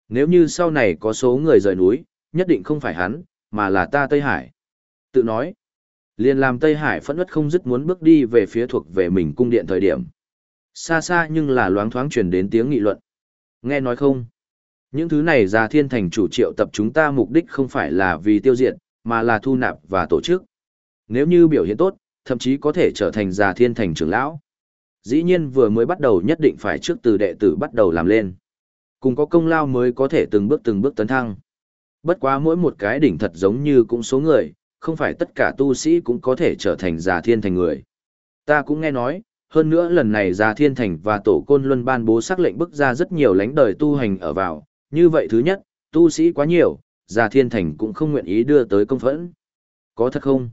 Nếu như sau này có số người rời núi, nhất định không phải hắn, mà là ta Tây Hải. Tự nói, liền làm Tây Hải phẫn nứt không dứt muốn bước đi về phía thuộc về mình cung điện thời điểm. Xa xa nhưng là loáng thoáng truyền đến tiếng nghị luận. Nghe nói không? Những thứ này ra thiên thành chủ triệu tập chúng ta mục đích không phải là vì tiêu diệt, mà là thu nạp và tổ chức. Nếu như biểu hiện tốt, thậm chí có thể trở thành già thiên thành trưởng lão. Dĩ nhiên vừa mới bắt đầu nhất định phải trước từ đệ tử bắt đầu làm lên. Cùng có công lao mới có thể từng bước từng bước tấn thăng. Bất quá mỗi một cái đỉnh thật giống như cũng số người, không phải tất cả tu sĩ cũng có thể trở thành già thiên thành người. Ta cũng nghe nói, hơn nữa lần này Già Thiên Thành và Tổ Côn Luân ban bố sắc lệnh bức ra rất nhiều lãnh đời tu hành ở vào, như vậy thứ nhất, tu sĩ quá nhiều, Già Thiên Thành cũng không nguyện ý đưa tới công phẫn. Có thật không?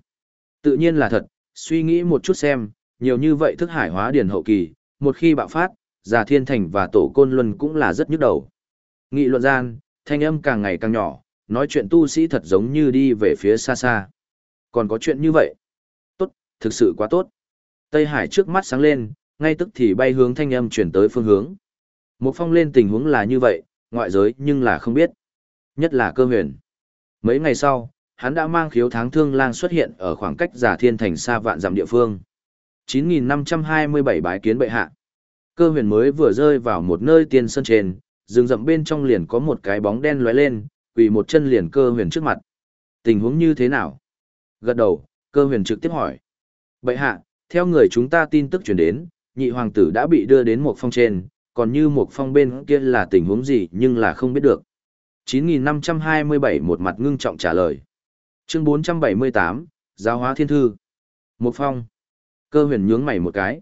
Tự nhiên là thật, suy nghĩ một chút xem, nhiều như vậy thức hải hóa điển hậu kỳ, một khi bạo phát, Già Thiên Thành và Tổ Côn Luân cũng là rất nhức đầu. Nghị luận gian, thanh âm càng ngày càng nhỏ, nói chuyện tu sĩ thật giống như đi về phía xa xa. Còn có chuyện như vậy? Tốt, thực sự quá tốt. Tây Hải trước mắt sáng lên, ngay tức thì bay hướng thanh âm chuyển tới phương hướng. Một phong lên tình huống là như vậy, ngoại giới nhưng là không biết. Nhất là cơ huyền. Mấy ngày sau, hắn đã mang khiếu tháng thương lang xuất hiện ở khoảng cách giả thiên thành xa vạn dặm địa phương. 9.527 bái kiến bệ hạ. Cơ huyền mới vừa rơi vào một nơi tiên sân trên, rừng rậm bên trong liền có một cái bóng đen lóe lên, quỳ một chân liền cơ huyền trước mặt. Tình huống như thế nào? Gật đầu, cơ huyền trực tiếp hỏi. Bệ hạ, theo người chúng ta tin tức truyền đến, nhị hoàng tử đã bị đưa đến một phong trên, còn như một phong bên kia là tình huống gì nhưng là không biết được. 9527 một mặt ngưng trọng trả lời. Chương 478, Giáo hóa thiên thư. Một phong. Cơ huyền nhướng mày một cái.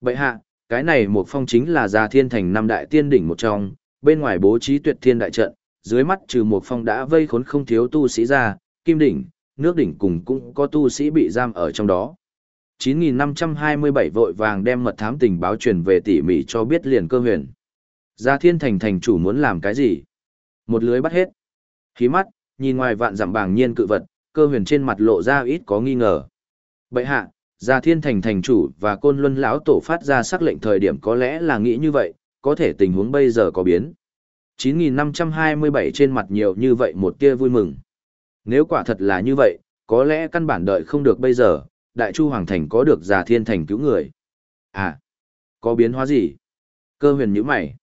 Bệ hạ, cái này một phong chính là gia thiên thành năm đại tiên đỉnh một trong, bên ngoài bố trí tuyệt thiên đại trận, dưới mắt trừ một phong đã vây khốn không thiếu tu sĩ ra, kim đỉnh, nước đỉnh cùng cũng có tu sĩ bị giam ở trong đó. 9527 vội vàng đem mật thám tình báo truyền về tỉ mỉ cho biết liền cơ huyền. Gia thiên thành thành chủ muốn làm cái gì? Một lưới bắt hết. Khí mắt, nhìn ngoài vạn dặm bàng nhiên cự vật, cơ huyền trên mặt lộ ra ít có nghi ngờ. Bậy hạ, Gia thiên thành thành chủ và côn luân lão tổ phát ra sắc lệnh thời điểm có lẽ là nghĩ như vậy, có thể tình huống bây giờ có biến. 9527 trên mặt nhiều như vậy một tia vui mừng. Nếu quả thật là như vậy, có lẽ căn bản đợi không được bây giờ, đại chu hoàng thành có được già thiên thành cứu người. À, có biến hóa gì? Cơ huyền nhíu mày.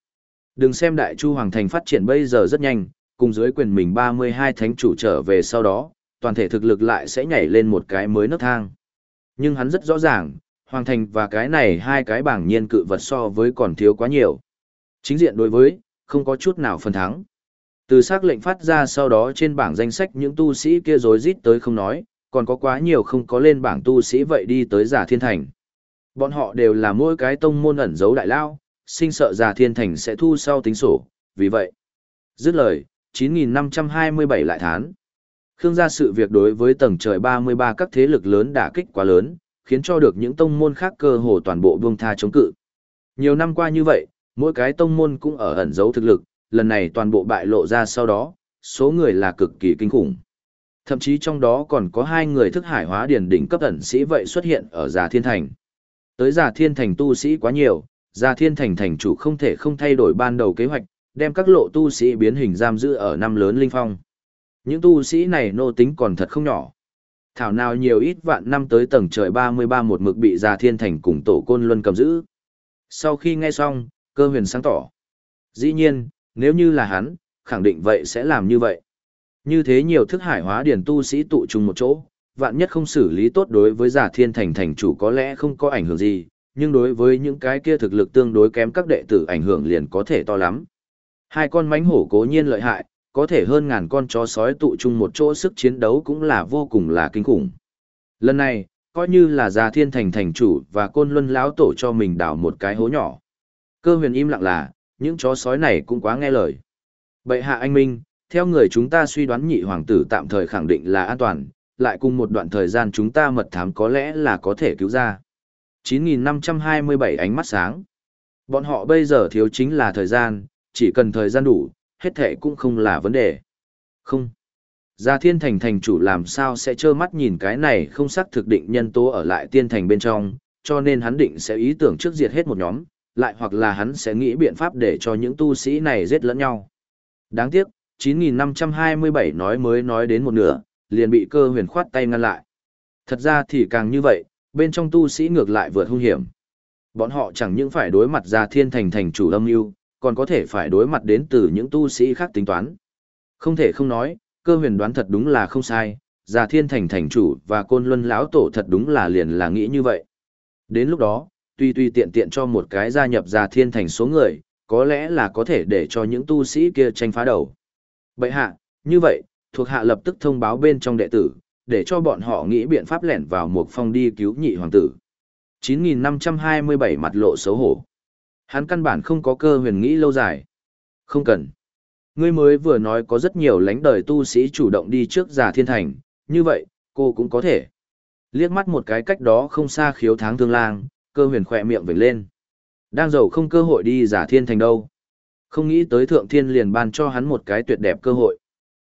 Đừng xem đại chu hoàng thành phát triển bây giờ rất nhanh, cùng dưới quyền mình 32 thánh chủ trở về sau đó, toàn thể thực lực lại sẽ nhảy lên một cái mới nấc thang. Nhưng hắn rất rõ ràng, hoàng thành và cái này hai cái bảng nhiên cự vật so với còn thiếu quá nhiều. Chính diện đối với, không có chút nào phần thắng. Từ xác lệnh phát ra sau đó trên bảng danh sách những tu sĩ kia rối rít tới không nói, còn có quá nhiều không có lên bảng tu sĩ vậy đi tới giả thiên thành. Bọn họ đều là mỗi cái tông môn ẩn giấu đại lao, sinh sợ giả thiên thành sẽ thu sau tính sổ, vì vậy. Dứt lời, 9.527 lại thán. Khương gia sự việc đối với tầng trời 33 các thế lực lớn đả kích quá lớn, khiến cho được những tông môn khác cơ hồ toàn bộ buông tha chống cự. Nhiều năm qua như vậy, mỗi cái tông môn cũng ở ẩn giấu thực lực, lần này toàn bộ bại lộ ra sau đó, số người là cực kỳ kinh khủng. Thậm chí trong đó còn có hai người thức hải hóa điển đỉnh cấp ẩn sĩ vậy xuất hiện ở Già Thiên Thành. Tới Già Thiên Thành tu sĩ quá nhiều, Già Thiên Thành thành chủ không thể không thay đổi ban đầu kế hoạch, đem các lộ tu sĩ biến hình giam giữ ở năm lớn linh phong. Những tu sĩ này nô tính còn thật không nhỏ. Thảo nào nhiều ít vạn năm tới tầng trời 33 một mực bị Già Thiên Thành cùng tổ côn luân cầm giữ. Sau khi nghe xong, cơ huyền sáng tỏ. Dĩ nhiên, nếu như là hắn, khẳng định vậy sẽ làm như vậy. Như thế nhiều thức hải hóa điển tu sĩ tụ chung một chỗ, vạn nhất không xử lý tốt đối với giả thiên thành thành chủ có lẽ không có ảnh hưởng gì, nhưng đối với những cái kia thực lực tương đối kém các đệ tử ảnh hưởng liền có thể to lắm. Hai con mánh hổ cố nhiên lợi hại, có thể hơn ngàn con chó sói tụ chung một chỗ sức chiến đấu cũng là vô cùng là kinh khủng. Lần này, coi như là già thiên thành thành chủ và côn luân lão tổ cho mình đào một cái hố nhỏ. Cơ huyền im lặng là, những chó sói này cũng quá nghe lời. Bệ hạ anh Minh, theo người chúng ta suy đoán nhị hoàng tử tạm thời khẳng định là an toàn, lại cùng một đoạn thời gian chúng ta mật thám có lẽ là có thể cứu ra. 9.527 ánh mắt sáng. Bọn họ bây giờ thiếu chính là thời gian, chỉ cần thời gian đủ, hết thể cũng không là vấn đề. Không. Gia thiên thành thành chủ làm sao sẽ trơ mắt nhìn cái này không xác thực định nhân tố ở lại tiên thành bên trong, cho nên hắn định sẽ ý tưởng trước diệt hết một nhóm, lại hoặc là hắn sẽ nghĩ biện pháp để cho những tu sĩ này giết lẫn nhau. Đáng tiếc, 9527 nói mới nói đến một nửa, liền bị cơ huyền khoát tay ngăn lại. Thật ra thì càng như vậy, bên trong tu sĩ ngược lại vượt hung hiểm. Bọn họ chẳng những phải đối mặt ra thiên thành thành chủ âm mưu còn có thể phải đối mặt đến từ những tu sĩ khác tính toán. Không thể không nói, cơ huyền đoán thật đúng là không sai, già thiên thành thành chủ và côn luân lão tổ thật đúng là liền là nghĩ như vậy. Đến lúc đó, tuy tuy tiện tiện cho một cái gia nhập già thiên thành số người, có lẽ là có thể để cho những tu sĩ kia tranh phá đầu. Bệ hạ, như vậy, thuộc hạ lập tức thông báo bên trong đệ tử, để cho bọn họ nghĩ biện pháp lẻn vào một phong đi cứu nhị hoàng tử. 9527 mặt lộ xấu hổ. Hắn căn bản không có cơ huyền nghĩ lâu dài. Không cần. Ngươi mới vừa nói có rất nhiều lãnh đời tu sĩ chủ động đi trước giả thiên thành, như vậy, cô cũng có thể. Liếc mắt một cái cách đó không xa khiếu tháng thương lang, cơ huyền khỏe miệng vểnh lên. Đang giàu không cơ hội đi giả thiên thành đâu. Không nghĩ tới thượng thiên liền ban cho hắn một cái tuyệt đẹp cơ hội.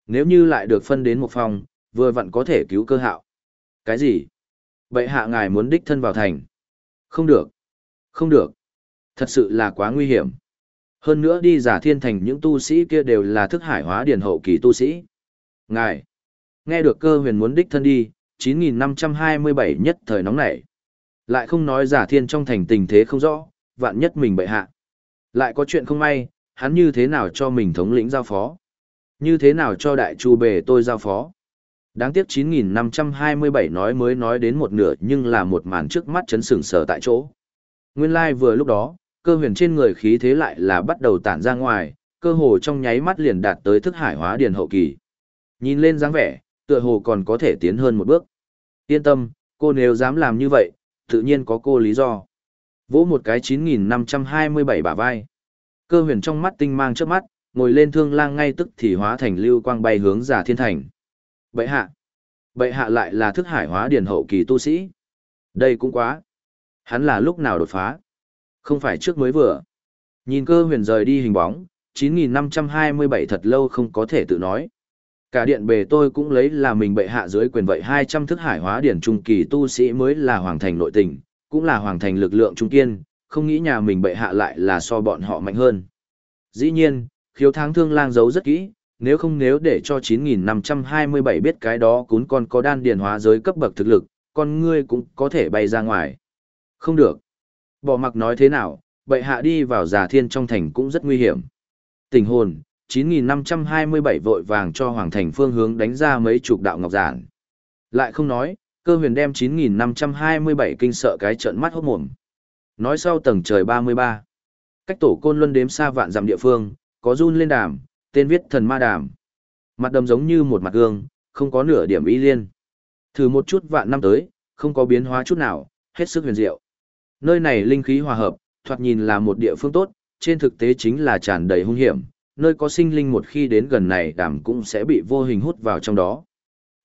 Nếu như lại được phân đến một phòng, vừa vặn có thể cứu cơ hạo. Cái gì? Vậy hạ ngài muốn đích thân vào thành. Không được. Không được. Thật sự là quá nguy hiểm. Hơn nữa đi giả thiên thành những tu sĩ kia đều là thức hải hóa điển hậu kỳ tu sĩ. Ngài. Nghe được cơ huyền muốn đích thân đi, 9527 nhất thời nóng nảy. Lại không nói giả thiên trong thành tình thế không rõ, vạn nhất mình bệ hạ. Lại có chuyện không may, hắn như thế nào cho mình thống lĩnh giao phó? Như thế nào cho đại chu bề tôi giao phó? Đáng tiếc 9527 nói mới nói đến một nửa nhưng là một màn trước mắt chấn sừng sờ tại chỗ. Nguyên lai like vừa lúc đó, cơ huyền trên người khí thế lại là bắt đầu tản ra ngoài, cơ hồ trong nháy mắt liền đạt tới thức hải hóa điền hậu kỳ. Nhìn lên dáng vẻ, tựa hồ còn có thể tiến hơn một bước. Yên tâm, cô nếu dám làm như vậy, tự nhiên có cô lý do. Vỗ một cái 9527 bả vai. Cơ huyền trong mắt tinh mang trước mắt, ngồi lên thương lang ngay tức thì hóa thành lưu quang bay hướng giả thiên thành. Bệ hạ. Bệ hạ lại là thức hải hóa điển hậu kỳ tu sĩ. Đây cũng quá. Hắn là lúc nào đột phá? Không phải trước mới vừa. Nhìn cơ huyền rời đi hình bóng, 9527 thật lâu không có thể tự nói. Cả điện bề tôi cũng lấy là mình bệ hạ dưới quyền vậy 200 thức hải hóa điển trung kỳ tu sĩ mới là hoàng thành nội tình, cũng là hoàng thành lực lượng trung kiên, không nghĩ nhà mình bệ hạ lại là so bọn họ mạnh hơn. Dĩ nhiên, khiếu tháng thương lang giấu rất kỹ, nếu không nếu để cho 9527 biết cái đó cún con có đan điền hóa giới cấp bậc thực lực, con ngươi cũng có thể bay ra ngoài. Không được. Bỏ mặc nói thế nào, bệ hạ đi vào giả thiên trong thành cũng rất nguy hiểm. Tình hồn, 9527 vội vàng cho hoàng thành phương hướng đánh ra mấy chục đạo ngọc giản. Lại không nói, cơ huyền đem 9527 kinh sợ cái trận mắt hốt mồm. Nói sau tầng trời 33. Cách tổ côn luân đếm xa vạn dặm địa phương, có run lên đàm, tên viết thần ma đàm. Mặt đầm giống như một mặt gương, không có nửa điểm y liên. Thử một chút vạn năm tới, không có biến hóa chút nào, hết sức huyền diệu. Nơi này linh khí hòa hợp, thoạt nhìn là một địa phương tốt, trên thực tế chính là tràn đầy hung hiểm, nơi có sinh linh một khi đến gần này đàm cũng sẽ bị vô hình hút vào trong đó.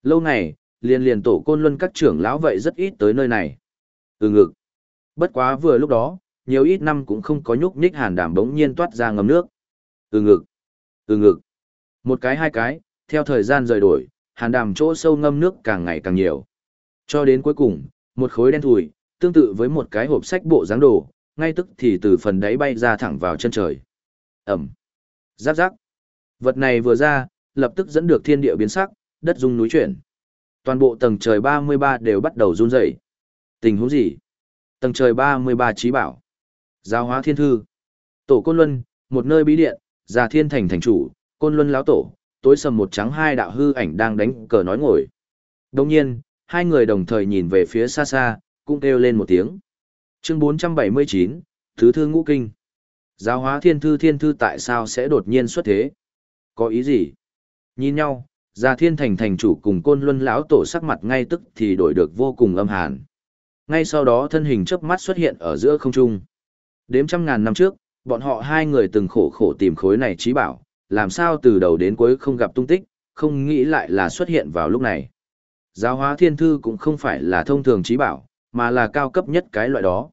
Lâu ngày, liền liền tổ côn luân các trưởng lão vậy rất ít tới nơi này. Ừ ngực. Bất quá vừa lúc đó, nhiều ít năm cũng không có nhúc nhích hàn đảm bỗng nhiên toát ra ngầm nước. Ừ ngực. Ừ ngực. Một cái hai cái, theo thời gian rời đổi, hàn đàm chỗ sâu ngâm nước càng ngày càng nhiều. Cho đến cuối cùng, một khối đen thùi, tương tự với một cái hộp sách bộ dáng đồ, ngay tức thì từ phần đáy bay ra thẳng vào chân trời. Ẩm. Giáp giáp. Vật này vừa ra, lập tức dẫn được thiên địa biến sắc, đất rung núi chuyển. Toàn bộ tầng trời 33 đều bắt đầu run rẩy. Tình huống gì? Tầng trời 33 trí bảo. Giáo hóa thiên thư. Tổ Côn Luân, một nơi bí điện, già thiên thành thành chủ, Côn Luân lão tổ, tối sầm một trắng hai đạo hư ảnh đang đánh cờ nói ngồi. Đồng nhiên, hai người đồng thời nhìn về phía xa xa, cũng kêu lên một tiếng. Chương 479, Thứ Thư Ngũ Kinh. Giáo hóa thiên thư thiên thư tại sao sẽ đột nhiên xuất thế? Có ý gì? Nhìn nhau, Già Thiên Thành thành chủ cùng Côn Luân lão tổ sắc mặt ngay tức thì đổi được vô cùng âm hàn. Ngay sau đó thân hình chớp mắt xuất hiện ở giữa không trung. Đếm trăm ngàn năm trước, bọn họ hai người từng khổ khổ tìm khối này trí bảo, làm sao từ đầu đến cuối không gặp tung tích, không nghĩ lại là xuất hiện vào lúc này. Giáo hóa thiên thư cũng không phải là thông thường trí bảo, mà là cao cấp nhất cái loại đó.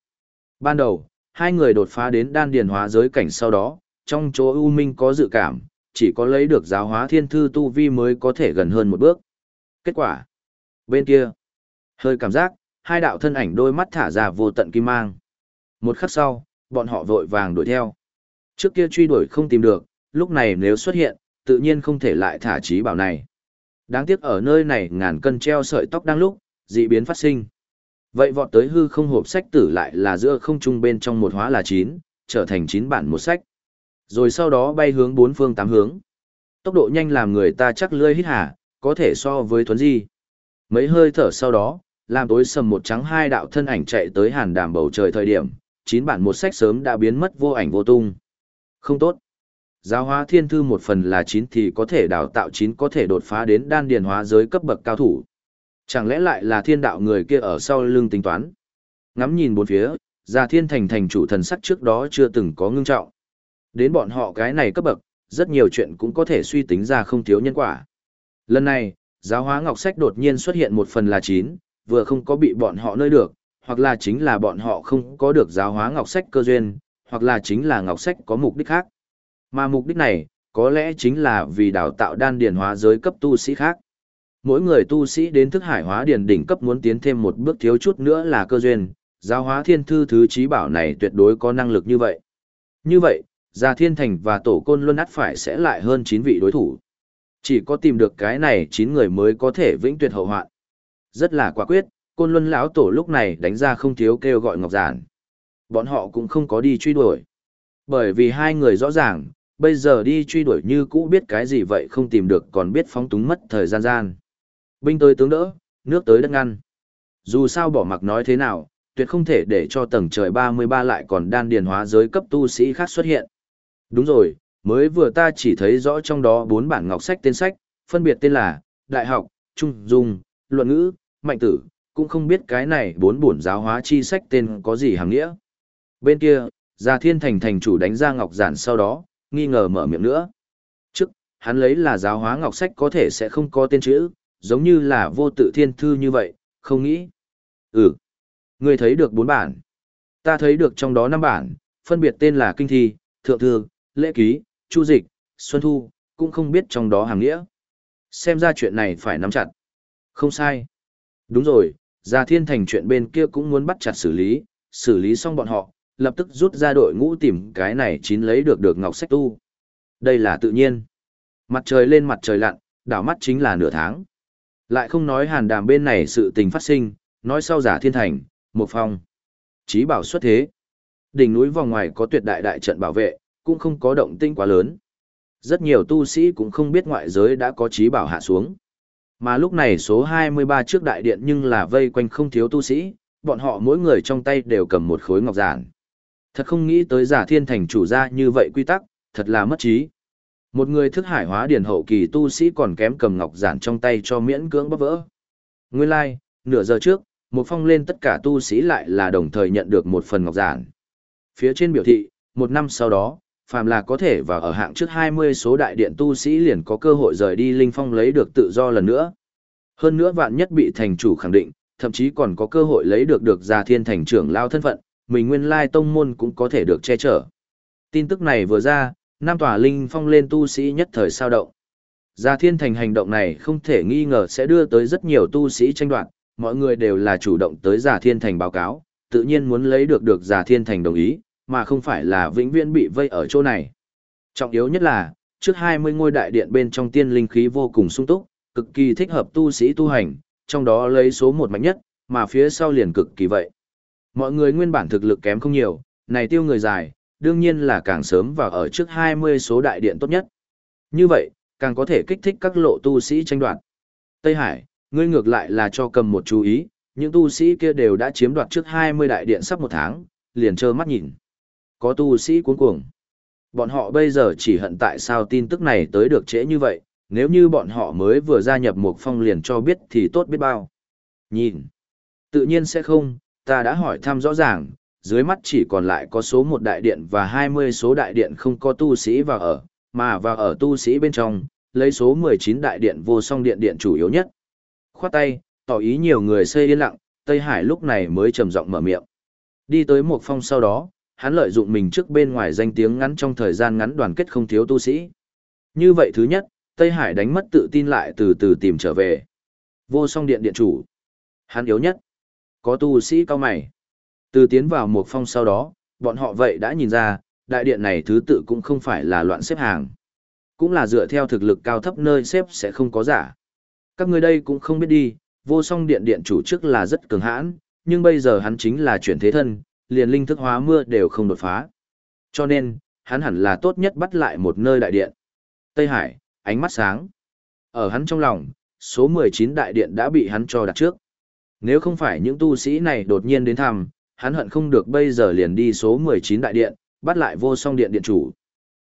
Ban đầu, hai người đột phá đến đan điền hóa giới cảnh sau đó, trong chỗ U Minh có dự cảm, chỉ có lấy được giáo hóa thiên thư tu vi mới có thể gần hơn một bước. Kết quả, bên kia, hơi cảm giác, hai đạo thân ảnh đôi mắt thả ra vô tận kim mang. Một khắc sau, bọn họ vội vàng đuổi theo. Trước kia truy đuổi không tìm được, lúc này nếu xuất hiện, tự nhiên không thể lại thả trí bảo này. Đáng tiếc ở nơi này ngàn cân treo sợi tóc đang lúc, dị biến phát sinh. Vậy vọt tới hư không hộp sách tử lại là giữa không trung bên trong một hóa là chín, trở thành chín bản một sách. Rồi sau đó bay hướng bốn phương tám hướng. Tốc độ nhanh làm người ta chắc lươi hít hà, có thể so với thuấn di. Mấy hơi thở sau đó, làm tối sầm một trắng hai đạo thân ảnh chạy tới hàn đàm bầu trời thời điểm, chín bản một sách sớm đã biến mất vô ảnh vô tung. Không tốt. Giáo hóa thiên thư một phần là chín thì có thể đào tạo chín có thể đột phá đến đan điền hóa giới cấp bậc cao thủ. Chẳng lẽ lại là thiên đạo người kia ở sau lưng tính toán? Ngắm nhìn bốn phía, Già Thiên Thành thành chủ thần sắc trước đó chưa từng có ngưng trọng. Đến bọn họ cái này cấp bậc, rất nhiều chuyện cũng có thể suy tính ra không thiếu nhân quả. Lần này, giáo hóa ngọc sách đột nhiên xuất hiện một phần là chín, vừa không có bị bọn họ nơi được, hoặc là chính là bọn họ không có được giáo hóa ngọc sách cơ duyên, hoặc là chính là ngọc sách có mục đích khác. Mà mục đích này, có lẽ chính là vì đào tạo đan điền hóa giới cấp tu sĩ khác. Mỗi người tu sĩ đến thức hải hóa điền đỉnh cấp muốn tiến thêm một bước thiếu chút nữa là cơ duyên, giáo hóa thiên thư thứ trí bảo này tuyệt đối có năng lực như vậy. Như vậy, Gia Thiên Thành và Tổ Côn Luân ắt phải sẽ lại hơn 9 vị đối thủ. Chỉ có tìm được cái này 9 người mới có thể vĩnh tuyệt hậu hoạn. Rất là quả quyết, Côn Luân lão tổ lúc này đánh ra không thiếu kêu gọi Ngọc Giản. Bọn họ cũng không có đi truy đuổi. Bởi vì hai người rõ ràng, bây giờ đi truy đuổi như cũ biết cái gì vậy không tìm được còn biết phóng túng mất thời gian gian. Binh tới tướng đỡ, nước tới đất ngăn. Dù sao bỏ mặc nói thế nào, tuyệt không thể để cho tầng trời 33 lại còn đan điền hóa giới cấp tu sĩ khác xuất hiện. Đúng rồi, mới vừa ta chỉ thấy rõ trong đó bốn bản ngọc sách tên sách, phân biệt tên là Đại học, Trung Dung, Luận ngữ, Mạnh tử, cũng không biết cái này bốn bổn giáo hóa chi sách tên có gì hàng nghĩa. Bên kia, Gia Thiên Thành thành chủ đánh ra ngọc giản sau đó, nghi ngờ mở miệng nữa. Trước, hắn lấy là giáo hóa ngọc sách có thể sẽ không có tên chữ, giống như là vô tự thiên thư như vậy, không nghĩ. Ừ, người thấy được bốn bản. Ta thấy được trong đó năm bản, phân biệt tên là Kinh Thi, Thượng Thư, Lễ Ký, Chu Dịch, Xuân Thu, cũng không biết trong đó hàng nghĩa. Xem ra chuyện này phải nắm chặt. Không sai. Đúng rồi, Gia Thiên Thành chuyện bên kia cũng muốn bắt chặt xử lý, xử lý xong bọn họ, lập tức rút ra đội ngũ tìm cái này chín lấy được được ngọc sách tu. Đây là tự nhiên. Mặt trời lên mặt trời lặn, đảo mắt chính là nửa tháng. Lại không nói hàn đàm bên này sự tình phát sinh, nói sau giả thiên thành, một phòng, Chí bảo xuất thế. Đỉnh núi vòng ngoài có tuyệt đại đại trận bảo vệ, cũng không có động tinh quá lớn. Rất nhiều tu sĩ cũng không biết ngoại giới đã có chí bảo hạ xuống. Mà lúc này số 23 trước đại điện nhưng là vây quanh không thiếu tu sĩ, bọn họ mỗi người trong tay đều cầm một khối ngọc giản. Thật không nghĩ tới giả thiên thành chủ ra như vậy quy tắc, thật là mất trí. Một người thức hải hóa điển hậu kỳ tu sĩ còn kém cầm ngọc giản trong tay cho miễn cưỡng bắp vỡ. Nguyên lai, like, nửa giờ trước, một phong lên tất cả tu sĩ lại là đồng thời nhận được một phần ngọc giản. Phía trên biểu thị, một năm sau đó, phàm là có thể và ở hạng trước 20 số đại điện tu sĩ liền có cơ hội rời đi linh phong lấy được tự do lần nữa. Hơn nữa vạn nhất bị thành chủ khẳng định, thậm chí còn có cơ hội lấy được được gia thiên thành trưởng lao thân phận, mình nguyên lai tông môn cũng có thể được che chở. Tin tức này vừa ra, Nam tòa linh phong lên tu sĩ nhất thời sao động. Gia thiên thành hành động này không thể nghi ngờ sẽ đưa tới rất nhiều tu sĩ tranh đoạt, mọi người đều là chủ động tới Gia thiên thành báo cáo, tự nhiên muốn lấy được được Gia thiên thành đồng ý, mà không phải là vĩnh viễn bị vây ở chỗ này. Trọng yếu nhất là, trước 20 ngôi đại điện bên trong tiên linh khí vô cùng sung túc, cực kỳ thích hợp tu sĩ tu hành, trong đó lấy số một mạnh nhất, mà phía sau liền cực kỳ vậy. Mọi người nguyên bản thực lực kém không nhiều, này tiêu người dài, đương nhiên là càng sớm vào ở trước 20 số đại điện tốt nhất. Như vậy, càng có thể kích thích các lộ tu sĩ tranh đoạt. Tây Hải, ngươi ngược lại là cho cầm một chú ý, những tu sĩ kia đều đã chiếm đoạt trước 20 đại điện sắp một tháng, liền trơ mắt nhìn. Có tu sĩ cuống cuồng. Bọn họ bây giờ chỉ hận tại sao tin tức này tới được trễ như vậy, nếu như bọn họ mới vừa gia nhập một phong liền cho biết thì tốt biết bao. Nhìn. Tự nhiên sẽ không, ta đã hỏi thăm rõ ràng, dưới mắt chỉ còn lại có số một đại điện và 20 số đại điện không có tu sĩ vào ở, mà vào ở tu sĩ bên trong, lấy số 19 đại điện vô song điện điện chủ yếu nhất. Khoát tay, tỏ ý nhiều người xây yên lặng, Tây Hải lúc này mới trầm giọng mở miệng. Đi tới một phong sau đó, hắn lợi dụng mình trước bên ngoài danh tiếng ngắn trong thời gian ngắn đoàn kết không thiếu tu sĩ. Như vậy thứ nhất, Tây Hải đánh mất tự tin lại từ từ tìm trở về. Vô song điện điện chủ. Hắn yếu nhất. Có tu sĩ cao mày. Từ tiến vào một phong sau đó, bọn họ vậy đã nhìn ra, đại điện này thứ tự cũng không phải là loạn xếp hàng. Cũng là dựa theo thực lực cao thấp nơi xếp sẽ không có giả. Các người đây cũng không biết đi, vô song điện điện chủ trước là rất cường hãn, nhưng bây giờ hắn chính là chuyển thế thân, liền linh thức hóa mưa đều không đột phá. Cho nên, hắn hẳn là tốt nhất bắt lại một nơi đại điện. Tây Hải, ánh mắt sáng. Ở hắn trong lòng, số 19 đại điện đã bị hắn cho đặt trước. Nếu không phải những tu sĩ này đột nhiên đến thăm, hắn hận không được bây giờ liền đi số 19 đại điện, bắt lại vô song điện điện chủ.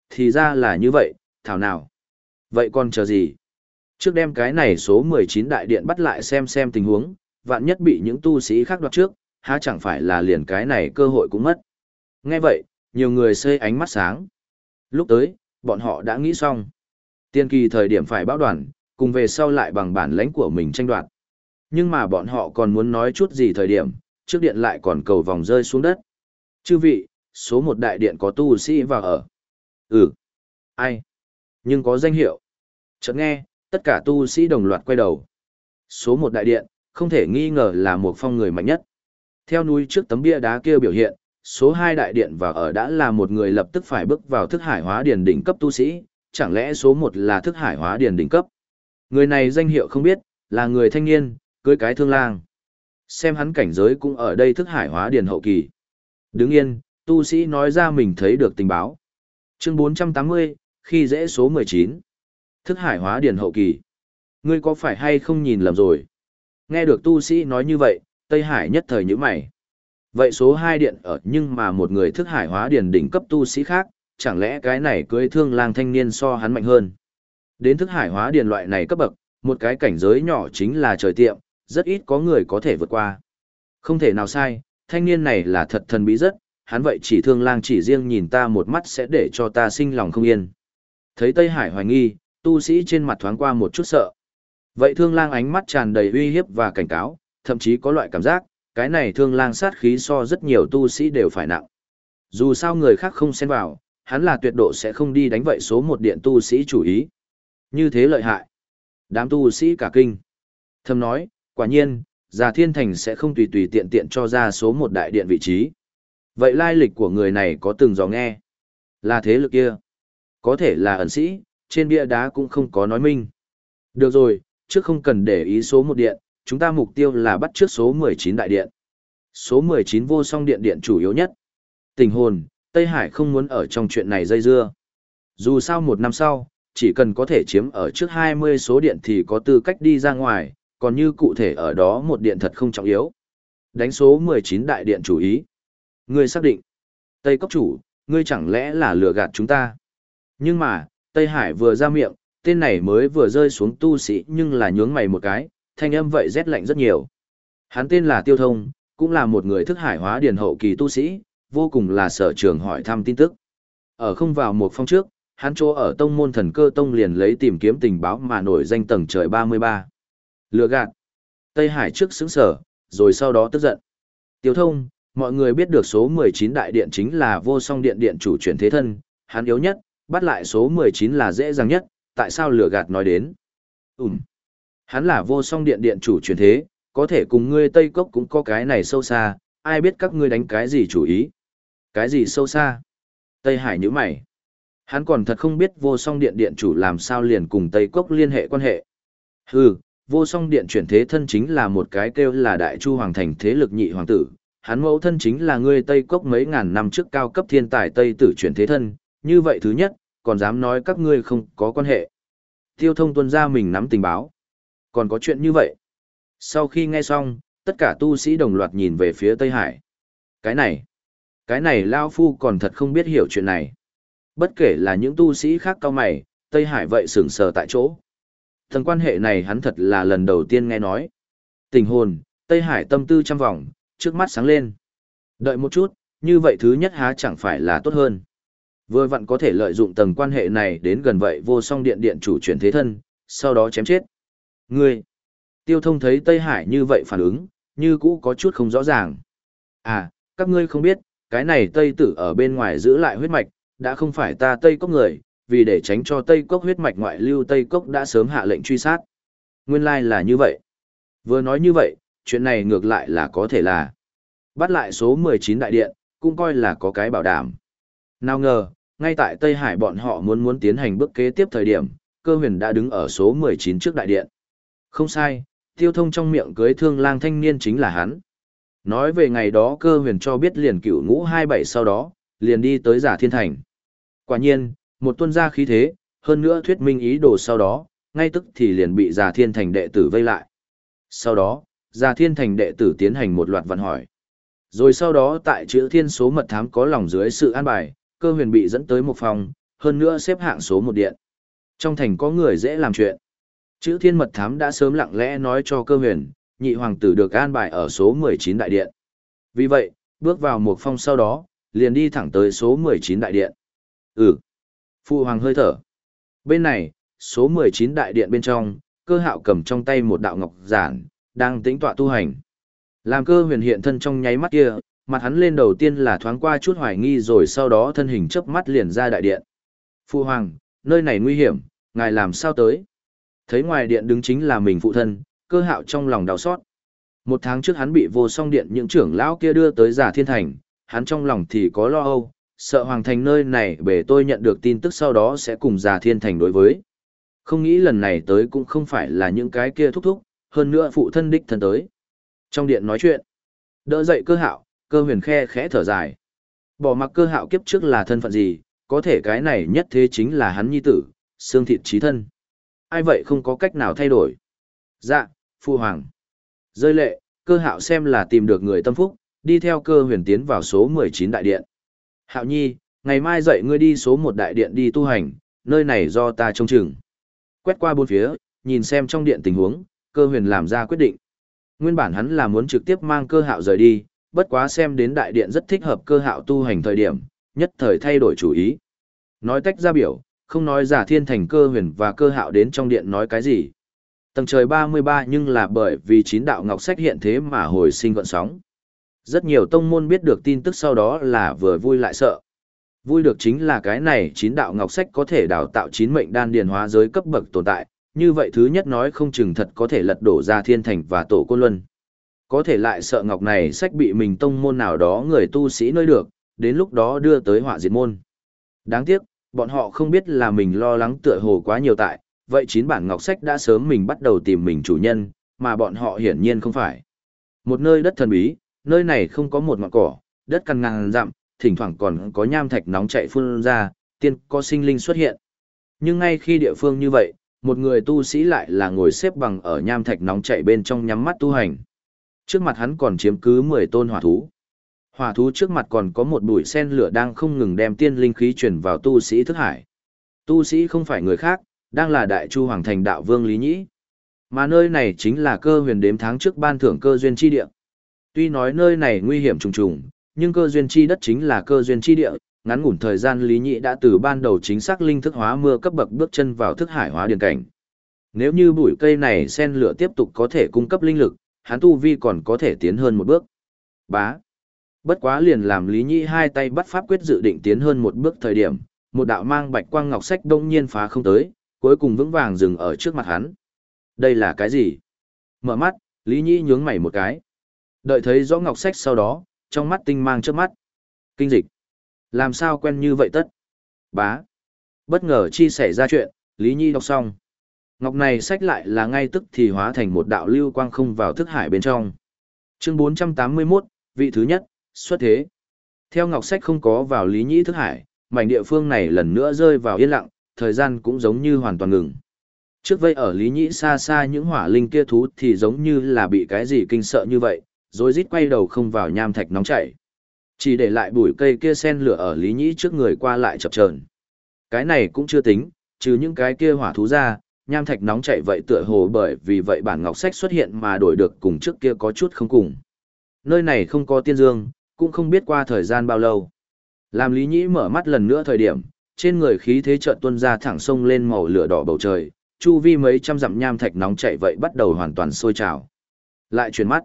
Thì ra là như vậy, thảo nào. Vậy còn chờ gì? Trước đem cái này số 19 đại điện bắt lại xem xem tình huống, vạn nhất bị những tu sĩ khác đoạt trước, há chẳng phải là liền cái này cơ hội cũng mất. Nghe vậy, nhiều người xây ánh mắt sáng. Lúc tới, bọn họ đã nghĩ xong. Tiên kỳ thời điểm phải báo đoàn, cùng về sau lại bằng bản lãnh của mình tranh đoạt. Nhưng mà bọn họ còn muốn nói chút gì thời điểm, trước điện lại còn cầu vòng rơi xuống đất. Chư vị, số một đại điện có tu sĩ vào ở. Ừ. Ai? Nhưng có danh hiệu. Chợt nghe, tất cả tu sĩ đồng loạt quay đầu. Số một đại điện, không thể nghi ngờ là một phong người mạnh nhất. Theo núi trước tấm bia đá kia biểu hiện, số hai đại điện và ở đã là một người lập tức phải bước vào thức hải hóa điền đỉnh cấp tu sĩ, chẳng lẽ số một là thức hải hóa điền đỉnh cấp. Người này danh hiệu không biết, là người thanh niên, cưới cái thương lang. Xem hắn cảnh giới cũng ở đây thức hải hóa điền hậu kỳ. Đứng yên, tu sĩ nói ra mình thấy được tình báo. Chương 480, khi dễ số 19. Thức hải hóa điền hậu kỳ. Ngươi có phải hay không nhìn lầm rồi? Nghe được tu sĩ nói như vậy, Tây Hải nhất thời như mày. Vậy số 2 điện ở nhưng mà một người thức hải hóa điền đỉnh cấp tu sĩ khác, chẳng lẽ cái này cưới thương lang thanh niên so hắn mạnh hơn? Đến thức hải hóa điền loại này cấp bậc, một cái cảnh giới nhỏ chính là trời tiệm, rất ít có người có thể vượt qua. Không thể nào sai, thanh niên này là thật thần bí rất, hắn vậy chỉ thương lang chỉ riêng nhìn ta một mắt sẽ để cho ta sinh lòng không yên. Thấy Tây Hải hoài nghi, tu sĩ trên mặt thoáng qua một chút sợ. Vậy thương lang ánh mắt tràn đầy uy hiếp và cảnh cáo, thậm chí có loại cảm giác, cái này thương lang sát khí so rất nhiều tu sĩ đều phải nặng. Dù sao người khác không xen vào, hắn là tuyệt độ sẽ không đi đánh vậy số một điện tu sĩ chủ ý. Như thế lợi hại. Đám tu sĩ cả kinh. Thầm nói, quả nhiên, già thiên thành sẽ không tùy tùy tiện tiện cho ra số một đại điện vị trí. Vậy lai lịch của người này có từng dò nghe? Là thế lực kia. Có thể là ẩn sĩ, trên bia đá cũng không có nói minh. Được rồi, trước không cần để ý số một điện, chúng ta mục tiêu là bắt trước số 19 đại điện. Số 19 vô song điện điện chủ yếu nhất. Tình hồn, Tây Hải không muốn ở trong chuyện này dây dưa. Dù sao một năm sau, chỉ cần có thể chiếm ở trước 20 số điện thì có tư cách đi ra ngoài, còn như cụ thể ở đó một điện thật không trọng yếu. Đánh số 19 đại điện chủ ý. Ngươi xác định. Tây Cốc chủ, ngươi chẳng lẽ là lừa gạt chúng ta? Nhưng mà, Tây Hải vừa ra miệng, tên này mới vừa rơi xuống tu sĩ nhưng là nhướng mày một cái, thanh âm vậy rét lạnh rất nhiều. Hắn tên là Tiêu Thông, cũng là một người thức hải hóa điền hậu kỳ tu sĩ, vô cùng là sở trường hỏi thăm tin tức. Ở không vào một phong trước, hắn chỗ ở tông môn thần cơ tông liền lấy tìm kiếm tình báo mà nổi danh tầng trời 33. Lừa gạt. Tây Hải trước xứng sở, rồi sau đó tức giận. Tiêu thông, mọi người biết được số 19 đại điện chính là vô song điện điện chủ chuyển thế thân, hắn yếu nhất, bắt lại số 19 là dễ dàng nhất, tại sao lừa gạt nói đến. Ừm. Hắn là vô song điện điện chủ chuyển thế, có thể cùng ngươi Tây Cốc cũng có cái này sâu xa, ai biết các ngươi đánh cái gì chủ ý. Cái gì sâu xa? Tây Hải như mày. Hắn còn thật không biết vô song điện điện chủ làm sao liền cùng Tây Cốc liên hệ quan hệ. Hừ, vô song điện chuyển thế thân chính là một cái kêu là đại chu hoàng thành thế lực nhị hoàng tử. Hắn mẫu thân chính là ngươi Tây Cốc mấy ngàn năm trước cao cấp thiên tài Tây tử chuyển thế thân. Như vậy thứ nhất, còn dám nói các ngươi không có quan hệ. Tiêu thông tuân ra mình nắm tình báo. Còn có chuyện như vậy. Sau khi nghe xong, tất cả tu sĩ đồng loạt nhìn về phía Tây Hải. Cái này, cái này Lao Phu còn thật không biết hiểu chuyện này. Bất kể là những tu sĩ khác cao mày, Tây Hải vậy sửng sờ tại chỗ. Thần quan hệ này hắn thật là lần đầu tiên nghe nói. Tình hồn, Tây Hải tâm tư trăm vòng, trước mắt sáng lên. Đợi một chút, như vậy thứ nhất há chẳng phải là tốt hơn. Vừa vặn có thể lợi dụng tầng quan hệ này đến gần vậy vô song điện điện chủ chuyển thế thân, sau đó chém chết. Ngươi! Tiêu thông thấy Tây Hải như vậy phản ứng, như cũ có chút không rõ ràng. À, các ngươi không biết, cái này Tây tử ở bên ngoài giữ lại huyết mạch, đã không phải ta Tây Cốc người, vì để tránh cho Tây Cốc huyết mạch ngoại lưu Tây Cốc đã sớm hạ lệnh truy sát. Nguyên lai là như vậy. Vừa nói như vậy, chuyện này ngược lại là có thể là bắt lại số 19 đại điện, cũng coi là có cái bảo đảm. Nào ngờ, ngay tại Tây Hải bọn họ muốn muốn tiến hành bước kế tiếp thời điểm, cơ huyền đã đứng ở số 19 trước đại điện. Không sai, tiêu thông trong miệng cưới thương lang thanh niên chính là hắn. Nói về ngày đó cơ huyền cho biết liền cửu ngũ 27 sau đó, liền đi tới giả thiên thành. Quả nhiên, một tuân gia khí thế, hơn nữa thuyết minh ý đồ sau đó, ngay tức thì liền bị giả thiên thành đệ tử vây lại. Sau đó, giả thiên thành đệ tử tiến hành một loạt vận hỏi. Rồi sau đó tại chữ thiên số mật thám có lòng dưới sự an bài, cơ huyền bị dẫn tới một phòng, hơn nữa xếp hạng số một điện. Trong thành có người dễ làm chuyện. Chữ thiên mật thám đã sớm lặng lẽ nói cho cơ huyền, nhị hoàng tử được an bài ở số 19 đại điện. Vì vậy, bước vào một phong sau đó, liền đi thẳng tới số 19 đại điện. Ừ. Phụ hoàng hơi thở. Bên này, số 19 đại điện bên trong, cơ hạo cầm trong tay một đạo ngọc giản, đang tĩnh tọa tu hành. Làm cơ huyền hiện thân trong nháy mắt kia, mặt hắn lên đầu tiên là thoáng qua chút hoài nghi rồi sau đó thân hình chớp mắt liền ra đại điện. Phụ hoàng, nơi này nguy hiểm, ngài làm sao tới? Thấy ngoài điện đứng chính là mình phụ thân, cơ hạo trong lòng đau xót. Một tháng trước hắn bị vô song điện những trưởng lão kia đưa tới giả thiên thành, hắn trong lòng thì có lo âu, sợ hoàng thành nơi này bể tôi nhận được tin tức sau đó sẽ cùng giả thiên thành đối với. Không nghĩ lần này tới cũng không phải là những cái kia thúc thúc, hơn nữa phụ thân đích thân tới. Trong điện nói chuyện, đỡ dậy cơ hạo, cơ huyền khe khẽ thở dài. Bỏ mặc cơ hạo kiếp trước là thân phận gì, có thể cái này nhất thế chính là hắn nhi tử, xương thịt trí thân. Ai vậy không có cách nào thay đổi. Dạ, phu hoàng. Rơi lệ, cơ hạo xem là tìm được người tâm phúc, đi theo cơ huyền tiến vào số 19 đại điện. Hạo nhi, ngày mai dậy ngươi đi số 1 đại điện đi tu hành, nơi này do ta trông chừng. Quét qua bốn phía, nhìn xem trong điện tình huống, cơ huyền làm ra quyết định. Nguyên bản hắn là muốn trực tiếp mang cơ hạo rời đi, bất quá xem đến đại điện rất thích hợp cơ hạo tu hành thời điểm, nhất thời thay đổi chủ ý. Nói tách ra biểu, không nói giả thiên thành cơ huyền và cơ hạo đến trong điện nói cái gì. Tầng trời 33 nhưng là bởi vì chín đạo ngọc sách hiện thế mà hồi sinh gọn sóng. Rất nhiều tông môn biết được tin tức sau đó là vừa vui lại sợ. Vui được chính là cái này chín đạo ngọc sách có thể đào tạo chín mệnh đan điền hóa giới cấp bậc tồn tại, như vậy thứ nhất nói không chừng thật có thể lật đổ ra thiên thành và tổ côn luân. Có thể lại sợ ngọc này sách bị mình tông môn nào đó người tu sĩ nơi được, đến lúc đó đưa tới họa diệt môn. Đáng tiếc, bọn họ không biết là mình lo lắng tựa hồ quá nhiều tại, vậy chín bản ngọc sách đã sớm mình bắt đầu tìm mình chủ nhân, mà bọn họ hiển nhiên không phải. Một nơi đất thần bí, nơi này không có một ngọn cỏ, đất cằn ngàn dặm, thỉnh thoảng còn có nham thạch nóng chạy phun ra, tiên có sinh linh xuất hiện. Nhưng ngay khi địa phương như vậy, một người tu sĩ lại là ngồi xếp bằng ở nham thạch nóng chạy bên trong nhắm mắt tu hành. Trước mặt hắn còn chiếm cứ 10 tôn hỏa thú. Hỏa thú trước mặt còn có một bụi sen lửa đang không ngừng đem tiên linh khí truyền vào tu sĩ thức hải. Tu sĩ không phải người khác, đang là đại chu hoàng thành đạo vương Lý Nhĩ. Mà nơi này chính là cơ huyền đếm tháng trước ban thưởng cơ duyên chi địa. Tuy nói nơi này nguy hiểm trùng trùng, nhưng cơ duyên chi đất chính là cơ duyên chi địa, ngắn ngủn thời gian Lý Nhĩ đã từ ban đầu chính xác linh thức hóa mưa cấp bậc bước chân vào thức hải hóa điển cảnh. Nếu như bụi cây này sen lửa tiếp tục có thể cung cấp linh lực, hắn tu vi còn có thể tiến hơn một bước. Bá. Bất quá liền làm Lý Nhĩ hai tay bắt pháp quyết dự định tiến hơn một bước thời điểm, một đạo mang bạch quang ngọc sách đông nhiên phá không tới, cuối cùng vững vàng dừng ở trước mặt hắn. Đây là cái gì? Mở mắt, Lý Nhĩ nhướng mày một cái. Đợi thấy rõ ngọc sách sau đó, trong mắt tinh mang trước mắt. Kinh dịch. Làm sao quen như vậy tất? Bá. Bất ngờ chi xảy ra chuyện, Lý Nhi đọc xong. Ngọc này sách lại là ngay tức thì hóa thành một đạo lưu quang không vào thức hải bên trong. Chương 481, vị thứ nhất, xuất thế. Theo ngọc sách không có vào Lý Nhĩ thức hải, mảnh địa phương này lần nữa rơi vào yên lặng, thời gian cũng giống như hoàn toàn ngừng. Trước vây ở Lý Nhĩ xa xa những hỏa linh kia thú thì giống như là bị cái gì kinh sợ như vậy, rồi rít quay đầu không vào nham thạch nóng chảy. Chỉ để lại bụi cây kia sen lửa ở Lý Nhĩ trước người qua lại chập chờn. Cái này cũng chưa tính, trừ những cái kia hỏa thú ra, nham thạch nóng chảy vậy tựa hồ bởi vì vậy bản ngọc sách xuất hiện mà đổi được cùng trước kia có chút không cùng. Nơi này không có tiên dương, cũng không biết qua thời gian bao lâu. Làm Lý Nhĩ mở mắt lần nữa thời điểm, trên người khí thế chợt tuôn ra thẳng sông lên màu lửa đỏ bầu trời, chu vi mấy trăm dặm nham thạch nóng chảy vậy bắt đầu hoàn toàn sôi trào. Lại chuyển mắt,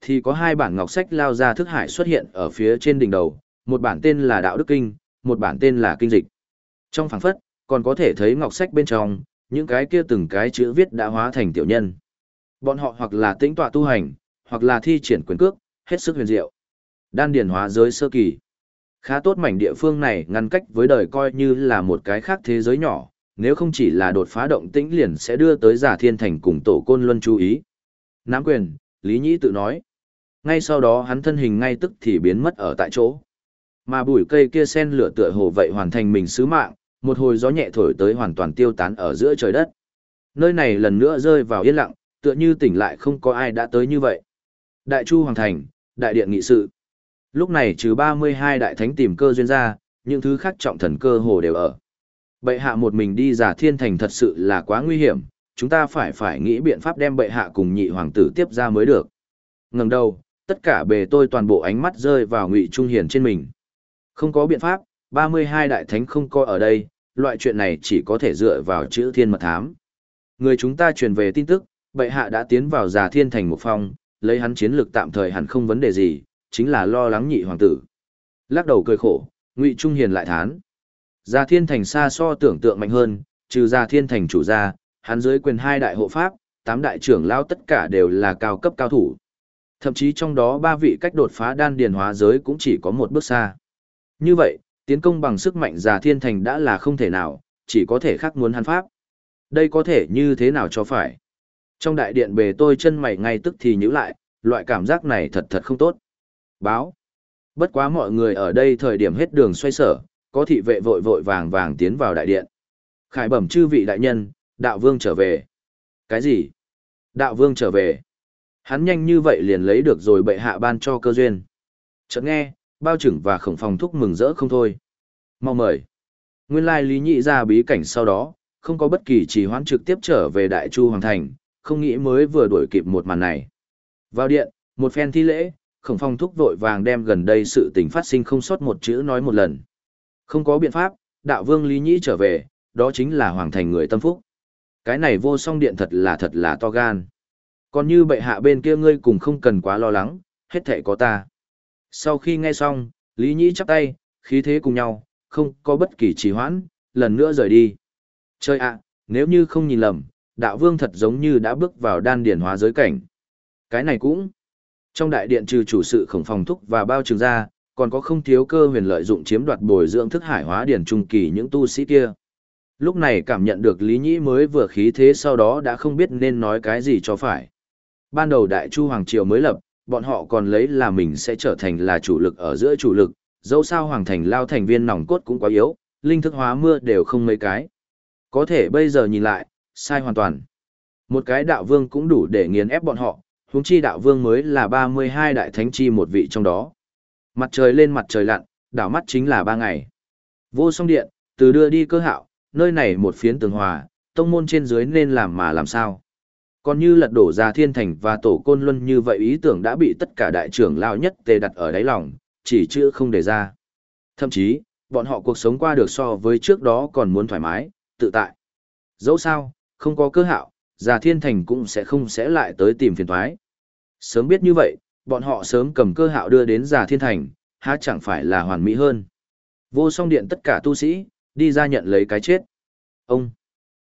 thì có hai bản ngọc sách lao ra thức hải xuất hiện ở phía trên đỉnh đầu, một bản tên là Đạo Đức Kinh, một bản tên là Kinh Dịch. Trong phảng phất, còn có thể thấy ngọc sách bên trong, những cái kia từng cái chữ viết đã hóa thành tiểu nhân. Bọn họ hoặc là tĩnh tọa tu hành, hoặc là thi triển quyền cước, hết sức huyền diệu. Đan Điền hóa giới sơ kỳ. Khá tốt mảnh địa phương này ngăn cách với đời coi như là một cái khác thế giới nhỏ, nếu không chỉ là đột phá động tĩnh liền sẽ đưa tới giả thiên thành cùng tổ côn luân chú ý. Nắm quyền, Lý Nhĩ tự nói. Ngay sau đó hắn thân hình ngay tức thì biến mất ở tại chỗ. Mà bụi cây kia sen lửa tựa hồ vậy hoàn thành mình sứ mạng, một hồi gió nhẹ thổi tới hoàn toàn tiêu tán ở giữa trời đất. Nơi này lần nữa rơi vào yên lặng, tựa như tỉnh lại không có ai đã tới như vậy. Đại Chu Hoàng Thành, Đại Điện Nghị Sự. Lúc này trừ 32 đại thánh tìm cơ duyên ra, những thứ khác trọng thần cơ hồ đều ở. Bệ hạ một mình đi giả thiên thành thật sự là quá nguy hiểm, chúng ta phải phải nghĩ biện pháp đem bệ hạ cùng nhị hoàng tử tiếp ra mới được. Ngừng đầu, tất cả bề tôi toàn bộ ánh mắt rơi vào Ngụy Trung Hiền trên mình. Không có biện pháp, 32 đại thánh không coi ở đây, loại chuyện này chỉ có thể dựa vào chữ thiên mật thám. Người chúng ta truyền về tin tức, bệ hạ đã tiến vào giả thiên thành một phong, lấy hắn chiến lược tạm thời hẳn không vấn đề gì, chính là lo lắng nhị hoàng tử. Lắc đầu cười khổ, Ngụy Trung Hiền lại thán. gia thiên thành xa so tưởng tượng mạnh hơn, trừ gia thiên thành chủ gia, hắn dưới quyền hai đại hộ pháp, tám đại trưởng lao tất cả đều là cao cấp cao thủ. Thậm chí trong đó ba vị cách đột phá đan điền hóa giới cũng chỉ có một bước xa. Như vậy, tiến công bằng sức mạnh già thiên thành đã là không thể nào, chỉ có thể khắc muốn hắn pháp. Đây có thể như thế nào cho phải. Trong đại điện bề tôi chân mày ngay tức thì nhíu lại, loại cảm giác này thật thật không tốt. Báo. Bất quá mọi người ở đây thời điểm hết đường xoay sở, có thị vệ vội vội vàng vàng tiến vào đại điện. Khải bẩm chư vị đại nhân, đạo vương trở về. Cái gì? Đạo vương trở về. Hắn nhanh như vậy liền lấy được rồi bệ hạ ban cho cơ duyên. Chợt nghe, bao trưởng và khổng phòng thúc mừng rỡ không thôi. Mau mời. Nguyên lai lý nhị ra bí cảnh sau đó, không có bất kỳ trì hoãn trực tiếp trở về đại chu hoàng thành, không nghĩ mới vừa đuổi kịp một màn này. Vào điện, một phen thi lễ, khổng phong thúc vội vàng đem gần đây sự tình phát sinh không sót một chữ nói một lần. Không có biện pháp, đạo vương Lý Nhĩ trở về, đó chính là hoàng thành người tâm phúc. Cái này vô song điện thật là thật là to gan. Còn như bệ hạ bên kia ngươi cùng không cần quá lo lắng, hết thể có ta. Sau khi nghe xong, Lý Nhĩ chắp tay, khí thế cùng nhau, không có bất kỳ trì hoãn, lần nữa rời đi. Chơi ạ, nếu như không nhìn lầm, đạo vương thật giống như đã bước vào đan điển hóa giới cảnh. Cái này cũng. Trong đại điện trừ chủ sự khổng phòng thúc và bao trường gia còn có không thiếu cơ huyền lợi dụng chiếm đoạt bồi dưỡng thức hải hóa điển trung kỳ những tu sĩ kia. Lúc này cảm nhận được Lý Nhĩ mới vừa khí thế sau đó đã không biết nên nói cái gì cho phải. Ban đầu Đại Chu Hoàng Triều mới lập, bọn họ còn lấy là mình sẽ trở thành là chủ lực ở giữa chủ lực, dẫu sao Hoàng Thành lao thành viên nòng cốt cũng quá yếu, linh thức hóa mưa đều không mấy cái. Có thể bây giờ nhìn lại, sai hoàn toàn. Một cái đạo vương cũng đủ để nghiền ép bọn họ, huống chi đạo vương mới là 32 đại thánh chi một vị trong đó. Mặt trời lên mặt trời lặn, đảo mắt chính là ba ngày. Vô song điện, từ đưa đi cơ hạo, nơi này một phiến tường hòa, tông môn trên dưới nên làm mà làm sao. Còn như lật đổ ra thiên thành và tổ côn luân như vậy ý tưởng đã bị tất cả đại trưởng lao nhất tề đặt ở đáy lòng, chỉ chữ không để ra. Thậm chí, bọn họ cuộc sống qua được so với trước đó còn muốn thoải mái, tự tại. Dẫu sao, không có cơ hạo, già thiên thành cũng sẽ không sẽ lại tới tìm phiền thoái. Sớm biết như vậy, bọn họ sớm cầm cơ hạo đưa đến già thiên thành, há chẳng phải là hoàn mỹ hơn. Vô song điện tất cả tu sĩ, đi ra nhận lấy cái chết. Ông,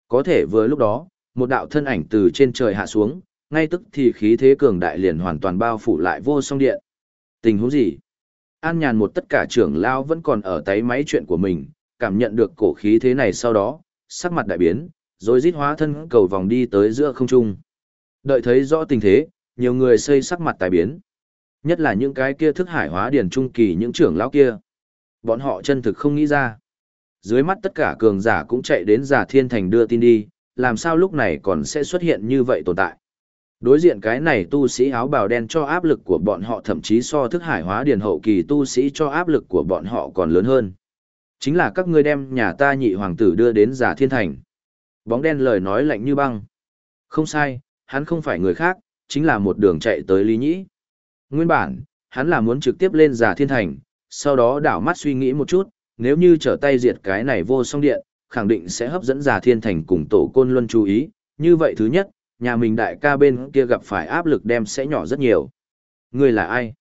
có thể vừa lúc đó, một đạo thân ảnh từ trên trời hạ xuống, ngay tức thì khí thế cường đại liền hoàn toàn bao phủ lại vô song điện. Tình huống gì? An nhàn một tất cả trưởng lao vẫn còn ở tay máy chuyện của mình, cảm nhận được cổ khí thế này sau đó, sắc mặt đại biến, rồi rít hóa thân cầu vòng đi tới giữa không trung. Đợi thấy rõ tình thế, nhiều người xây sắc mặt tài biến. Nhất là những cái kia thức hải hóa điển trung kỳ những trưởng lão kia. Bọn họ chân thực không nghĩ ra. Dưới mắt tất cả cường giả cũng chạy đến giả thiên thành đưa tin đi, làm sao lúc này còn sẽ xuất hiện như vậy tồn tại. Đối diện cái này tu sĩ áo bào đen cho áp lực của bọn họ thậm chí so thức hải hóa điển hậu kỳ tu sĩ cho áp lực của bọn họ còn lớn hơn. Chính là các ngươi đem nhà ta nhị hoàng tử đưa đến giả thiên thành. Bóng đen lời nói lạnh như băng. Không sai, hắn không phải người khác, chính là một đường chạy tới Lý Nhĩ. Nguyên bản, hắn là muốn trực tiếp lên giả thiên thành, sau đó đảo mắt suy nghĩ một chút, nếu như trở tay diệt cái này vô song điện, khẳng định sẽ hấp dẫn giả thiên thành cùng tổ côn luân chú ý. Như vậy thứ nhất, nhà mình đại ca bên kia gặp phải áp lực đem sẽ nhỏ rất nhiều. Ngươi là ai?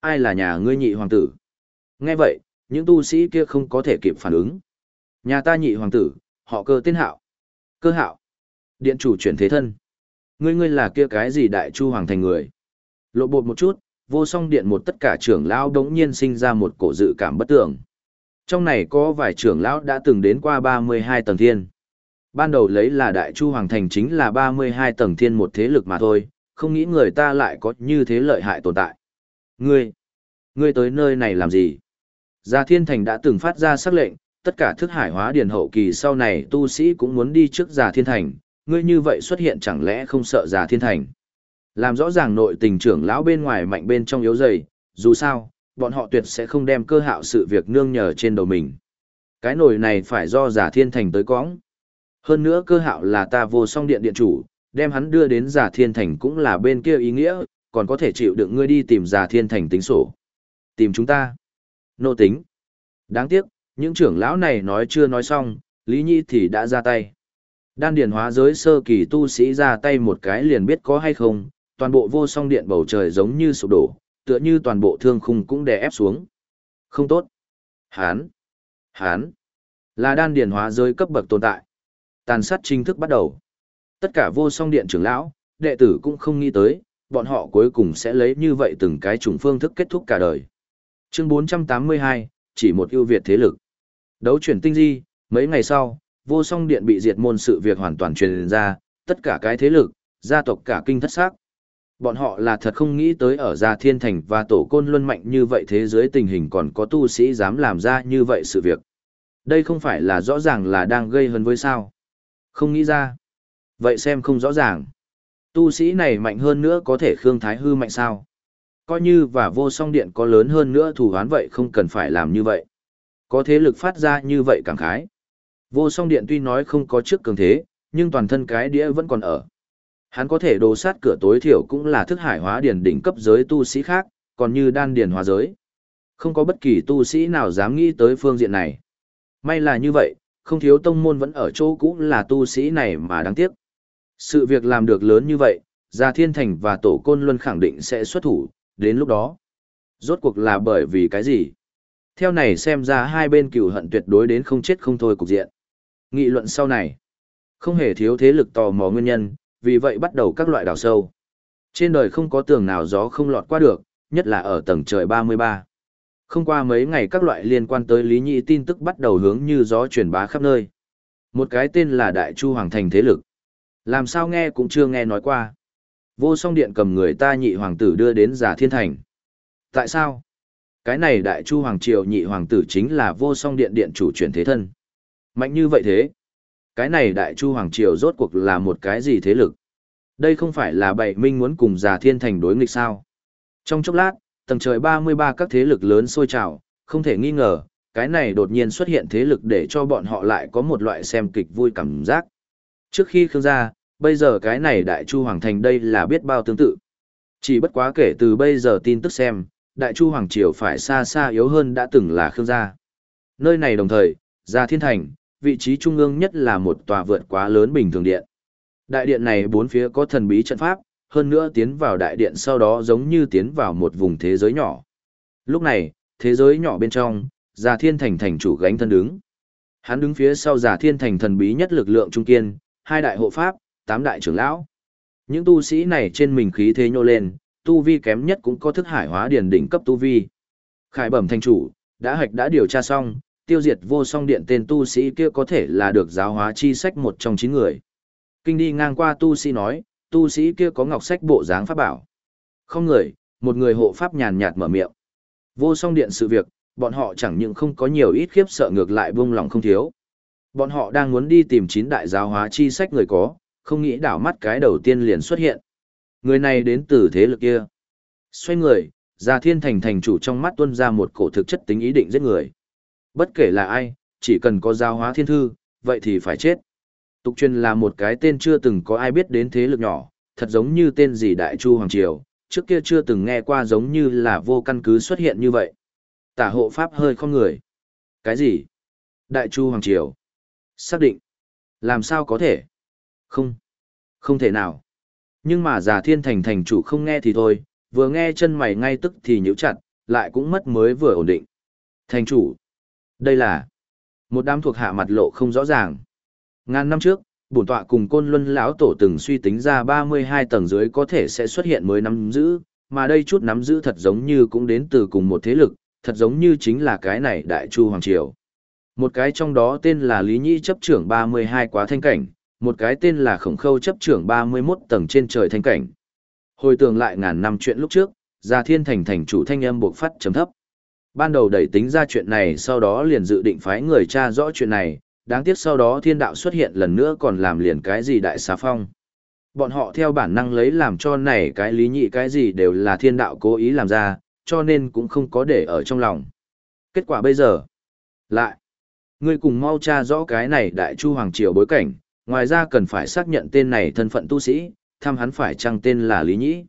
Ai là nhà ngươi nhị hoàng tử? Nghe vậy, những tu sĩ kia không có thể kịp phản ứng. Nhà ta nhị hoàng tử, họ cơ tên hạo. Cơ hạo. Điện chủ chuyển thế thân. Ngươi ngươi là kia cái gì đại chu hoàng thành người. Lộ bột một chút, vô song điện một tất cả trưởng lão đống nhiên sinh ra một cổ dự cảm bất tưởng. Trong này có vài trưởng lão đã từng đến qua 32 tầng thiên. Ban đầu lấy là đại chu hoàng thành chính là 32 tầng thiên một thế lực mà thôi, không nghĩ người ta lại có như thế lợi hại tồn tại. Ngươi, ngươi tới nơi này làm gì? Gia Thiên Thành đã từng phát ra sắc lệnh, tất cả thức hải hóa điền hậu kỳ sau này tu sĩ cũng muốn đi trước Gia Thiên Thành, ngươi như vậy xuất hiện chẳng lẽ không sợ già Thiên Thành. Làm rõ ràng nội tình trưởng lão bên ngoài mạnh bên trong yếu dày, dù sao, bọn họ tuyệt sẽ không đem cơ hạo sự việc nương nhờ trên đầu mình. Cái nồi này phải do Giả Thiên Thành tới cõng. Hơn nữa cơ hạo là ta vô song điện điện chủ, đem hắn đưa đến Giả Thiên Thành cũng là bên kia ý nghĩa, còn có thể chịu đựng ngươi đi tìm giả thiên thành tính sổ. Tìm chúng ta. Nô tính. Đáng tiếc, những trưởng lão này nói chưa nói xong, Lý Nhi thì đã ra tay. Đan điền hóa giới sơ kỳ tu sĩ ra tay một cái liền biết có hay không, toàn bộ vô song điện bầu trời giống như sụp đổ, tựa như toàn bộ thương khung cũng đè ép xuống. Không tốt. Hán. Hán. Là đan điền hóa giới cấp bậc tồn tại. Tàn sát chính thức bắt đầu. Tất cả vô song điện trưởng lão, đệ tử cũng không nghĩ tới, bọn họ cuối cùng sẽ lấy như vậy từng cái chủng phương thức kết thúc cả đời. Chương 482, chỉ một ưu việt thế lực. Đấu chuyển tinh di, mấy ngày sau, vô song điện bị diệt môn sự việc hoàn toàn truyền ra, tất cả cái thế lực, gia tộc cả kinh thất xác. Bọn họ là thật không nghĩ tới ở gia thiên thành và tổ côn luân mạnh như vậy thế giới tình hình còn có tu sĩ dám làm ra như vậy sự việc. Đây không phải là rõ ràng là đang gây hấn với sao. Không nghĩ ra. Vậy xem không rõ ràng. Tu sĩ này mạnh hơn nữa có thể Khương Thái Hư mạnh sao? Coi như và vô song điện có lớn hơn nữa thủ hán vậy không cần phải làm như vậy. Có thế lực phát ra như vậy cảm khái. Vô song điện tuy nói không có trước cường thế, nhưng toàn thân cái đĩa vẫn còn ở. Hắn có thể đồ sát cửa tối thiểu cũng là thức hải hóa điển đỉnh cấp giới tu sĩ khác, còn như đan điển hóa giới. Không có bất kỳ tu sĩ nào dám nghĩ tới phương diện này. May là như vậy, không thiếu tông môn vẫn ở chỗ cũ là tu sĩ này mà đáng tiếc. Sự việc làm được lớn như vậy, Gia Thiên Thành và Tổ Côn Luân khẳng định sẽ xuất thủ, đến lúc đó. Rốt cuộc là bởi vì cái gì? Theo này xem ra hai bên cựu hận tuyệt đối đến không chết không thôi cục diện. Nghị luận sau này, không hề thiếu thế lực tò mò nguyên nhân, vì vậy bắt đầu các loại đào sâu. Trên đời không có tường nào gió không lọt qua được, nhất là ở tầng trời 33. Không qua mấy ngày các loại liên quan tới Lý Nhị tin tức bắt đầu hướng như gió truyền bá khắp nơi. Một cái tên là Đại Chu Hoàng Thành thế lực. Làm sao nghe cũng chưa nghe nói qua. Vô song điện cầm người ta nhị hoàng tử đưa đến giả thiên thành. Tại sao? Cái này Đại Chu Hoàng Triều nhị hoàng tử chính là vô song điện điện chủ chuyển thế thân. Mạnh như vậy thế. Cái này Đại Chu Hoàng Triều rốt cuộc là một cái gì thế lực? Đây không phải là bảy minh muốn cùng già thiên thành đối nghịch sao? Trong chốc lát, tầng trời 33 các thế lực lớn sôi trào, không thể nghi ngờ, cái này đột nhiên xuất hiện thế lực để cho bọn họ lại có một loại xem kịch vui cảm giác. Trước khi Khương gia, bây giờ cái này Đại Chu Hoàng Thành đây là biết bao tương tự. Chỉ bất quá kể từ bây giờ tin tức xem, Đại Chu Hoàng Triều phải xa xa yếu hơn đã từng là Khương gia. Nơi này đồng thời, Gia Thiên Thành, vị trí trung ương nhất là một tòa vượt quá lớn bình thường điện. Đại điện này bốn phía có thần bí trận pháp, hơn nữa tiến vào đại điện sau đó giống như tiến vào một vùng thế giới nhỏ. Lúc này, thế giới nhỏ bên trong, Già Thiên Thành thành chủ gánh thân đứng. Hắn đứng phía sau Già Thiên Thành thần bí nhất lực lượng trung kiên, hai đại hộ pháp, tám đại trưởng lão. Những tu sĩ này trên mình khí thế nhô lên, tu vi kém nhất cũng có thức hải hóa điển đỉnh cấp tu vi. Khải bẩm thành chủ, đã hạch đã điều tra xong, tiêu diệt vô song điện tên tu sĩ kia có thể là được giáo hóa chi sách một trong chín người. Kinh đi ngang qua tu sĩ nói, tu sĩ kia có ngọc sách bộ dáng pháp bảo. Không người, một người hộ pháp nhàn nhạt mở miệng. Vô song điện sự việc, bọn họ chẳng những không có nhiều ít khiếp sợ ngược lại buông lòng không thiếu. Bọn họ đang muốn đi tìm chín đại giáo hóa chi sách người có, không nghĩ đảo mắt cái đầu tiên liền xuất hiện. Người này đến từ thế lực kia. Xoay người, Già Thiên Thành thành chủ trong mắt tuôn ra một cổ thực chất tính ý định giết người. Bất kể là ai, chỉ cần có giáo hóa thiên thư, vậy thì phải chết. Tục truyền là một cái tên chưa từng có ai biết đến thế lực nhỏ, thật giống như tên gì Đại Chu Hoàng Triều, trước kia chưa từng nghe qua giống như là vô căn cứ xuất hiện như vậy. Tả hộ pháp hơi không người. Cái gì? Đại Chu Hoàng Triều. Xác định. Làm sao có thể? Không. Không thể nào. Nhưng mà già thiên thành thành chủ không nghe thì thôi, vừa nghe chân mày ngay tức thì nhíu chặt, lại cũng mất mới vừa ổn định. Thành chủ. Đây là một đám thuộc hạ mặt lộ không rõ ràng. Ngàn năm trước, bổn tọa cùng côn luân lão tổ từng suy tính ra 32 tầng dưới có thể sẽ xuất hiện mới nắm giữ, mà đây chút nắm giữ thật giống như cũng đến từ cùng một thế lực, thật giống như chính là cái này Đại Chu Hoàng Triều. Một cái trong đó tên là Lý Nhĩ chấp trưởng 32 quá thanh cảnh, một cái tên là Khổng Khâu chấp trưởng 31 tầng trên trời thanh cảnh. Hồi tưởng lại ngàn năm chuyện lúc trước, Gia Thiên Thành thành chủ thanh âm buộc phát chấm thấp. Ban đầu đẩy tính ra chuyện này sau đó liền dự định phái người tra rõ chuyện này, đáng tiếc sau đó thiên đạo xuất hiện lần nữa còn làm liền cái gì đại xá phong. Bọn họ theo bản năng lấy làm cho này cái lý nhị cái gì đều là thiên đạo cố ý làm ra, cho nên cũng không có để ở trong lòng. Kết quả bây giờ, lại, ngươi cùng mau tra rõ cái này đại chu hoàng triều bối cảnh, ngoài ra cần phải xác nhận tên này thân phận tu sĩ, thăm hắn phải chăng tên là Lý Nhĩ.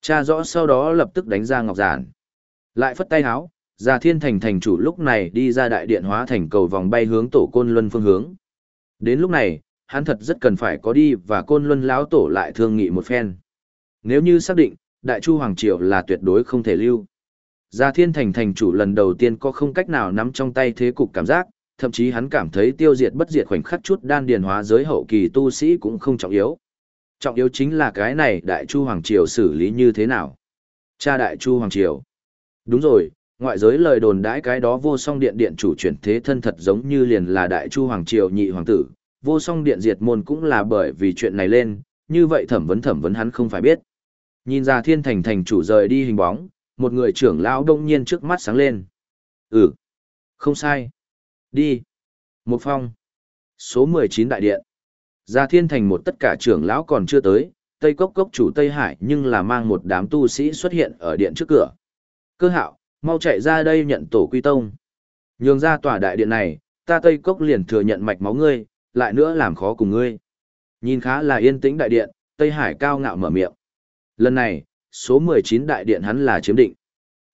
Cha rõ sau đó lập tức đánh ra ngọc giản. Lại phất tay háo, Già Thiên Thành thành chủ lúc này đi ra đại điện hóa thành cầu vòng bay hướng tổ côn luân phương hướng. Đến lúc này, hắn thật rất cần phải có đi và côn luân lão tổ lại thương nghị một phen. Nếu như xác định, Đại Chu Hoàng Triều là tuyệt đối không thể lưu. Gia Thiên Thành thành chủ lần đầu tiên có không cách nào nắm trong tay thế cục cảm giác, thậm chí hắn cảm thấy tiêu diệt bất diệt khoảnh khắc chút đan điền hóa giới hậu kỳ tu sĩ cũng không trọng yếu. Trọng yếu chính là cái này Đại Chu Hoàng Triều xử lý như thế nào. Cha Đại Chu Hoàng Triều. Đúng rồi, ngoại giới lời đồn đãi cái đó vô song điện điện chủ chuyển thế thân thật giống như liền là Đại Chu Hoàng Triều nhị hoàng tử, vô song điện diệt môn cũng là bởi vì chuyện này lên, như vậy thẩm vấn thẩm vấn hắn không phải biết. Nhìn ra thiên thành thành chủ rời đi hình bóng, một người trưởng lão đông nhiên trước mắt sáng lên. Ừ, không sai. Đi. Một phong. Số 19 đại điện. ra thiên thành một tất cả trưởng lão còn chưa tới, Tây Cốc Cốc chủ Tây Hải nhưng là mang một đám tu sĩ xuất hiện ở điện trước cửa. Cơ hạo, mau chạy ra đây nhận tổ quy tông. Nhường ra tòa đại điện này, ta Tây Cốc liền thừa nhận mạch máu ngươi, lại nữa làm khó cùng ngươi. Nhìn khá là yên tĩnh đại điện, Tây Hải cao ngạo mở miệng. Lần này, số 19 đại điện hắn là chiếm định.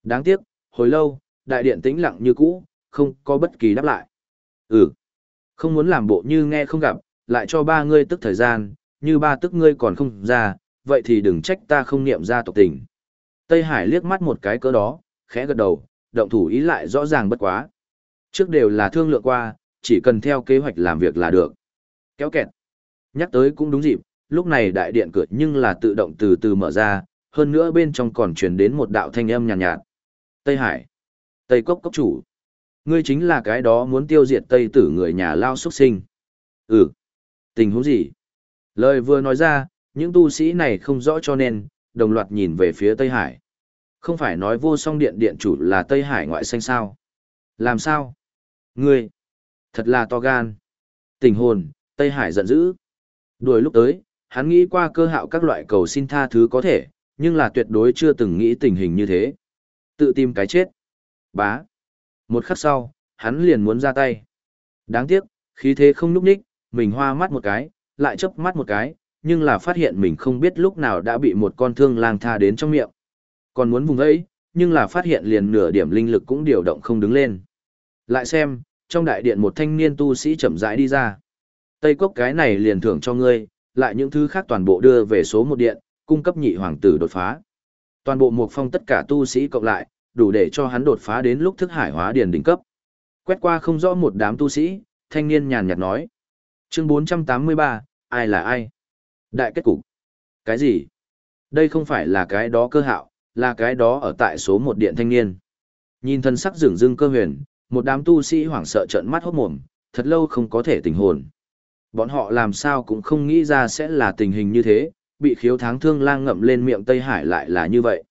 Đáng tiếc, hồi lâu, đại điện tĩnh lặng như cũ, không có bất kỳ đáp lại. Ừ, không muốn làm bộ như nghe không gặp, lại cho ba ngươi tức thời gian, như ba tức ngươi còn không ra, vậy thì đừng trách ta không niệm ra tộc tình. Tây Hải liếc mắt một cái cỡ đó, khẽ gật đầu, động thủ ý lại rõ ràng bất quá. Trước đều là thương lượng qua, chỉ cần theo kế hoạch làm việc là được. Kéo kẹt. Nhắc tới cũng đúng dịp, lúc này đại điện cửa nhưng là tự động từ từ mở ra, hơn nữa bên trong còn truyền đến một đạo thanh âm nhàn nhạt, nhạt. Tây Hải. Tây Cốc Cốc chủ. Ngươi chính là cái đó muốn tiêu diệt Tây tử người nhà lao xuất sinh. Ừ. Tình huống gì? Lời vừa nói ra, những tu sĩ này không rõ cho nên, đồng loạt nhìn về phía Tây Hải. Không phải nói vô song điện điện chủ là Tây Hải ngoại xanh sao? Làm sao? Ngươi! Thật là to gan. Tình hồn, Tây Hải giận dữ. Đuổi lúc tới, hắn nghĩ qua cơ hạo các loại cầu xin tha thứ có thể, nhưng là tuyệt đối chưa từng nghĩ tình hình như thế. Tự tìm cái chết. Bá. Một khắc sau, hắn liền muốn ra tay. Đáng tiếc, khí thế không núp ních, mình hoa mắt một cái, lại chớp mắt một cái, nhưng là phát hiện mình không biết lúc nào đã bị một con thương lang tha đến trong miệng. Còn muốn vùng ấy, nhưng là phát hiện liền nửa điểm linh lực cũng điều động không đứng lên. Lại xem, trong đại điện một thanh niên tu sĩ chậm rãi đi ra. Tây cốc cái này liền thưởng cho ngươi, lại những thứ khác toàn bộ đưa về số một điện, cung cấp nhị hoàng tử đột phá. Toàn bộ một phong tất cả tu sĩ cộng lại, đủ để cho hắn đột phá đến lúc thức hải hóa điền đỉnh cấp. Quét qua không rõ một đám tu sĩ, thanh niên nhàn nhạt nói. Chương 483, ai là ai? Đại kết cục. Cái gì? Đây không phải là cái đó cơ hạo, là cái đó ở tại số một điện thanh niên. Nhìn thân sắc rừng rưng cơ huyền, một đám tu sĩ hoảng sợ trợn mắt hốt mồm, thật lâu không có thể tỉnh hồn. Bọn họ làm sao cũng không nghĩ ra sẽ là tình hình như thế, bị khiếu tháng thương lang ngậm lên miệng Tây Hải lại là như vậy.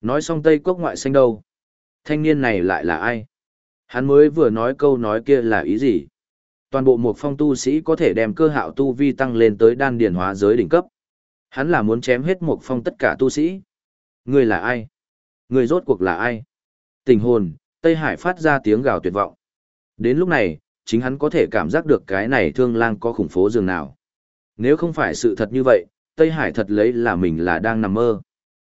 Nói xong Tây Quốc ngoại xanh đâu? Thanh niên này lại là ai? Hắn mới vừa nói câu nói kia là ý gì? Toàn bộ một phong tu sĩ có thể đem cơ hạo tu vi tăng lên tới đan điển hóa giới đỉnh cấp. Hắn là muốn chém hết một phong tất cả tu sĩ. Người là ai? Người rốt cuộc là ai? Tình hồn, Tây Hải phát ra tiếng gào tuyệt vọng. Đến lúc này, chính hắn có thể cảm giác được cái này thương lang có khủng phố dường nào. Nếu không phải sự thật như vậy, Tây Hải thật lấy là mình là đang nằm mơ.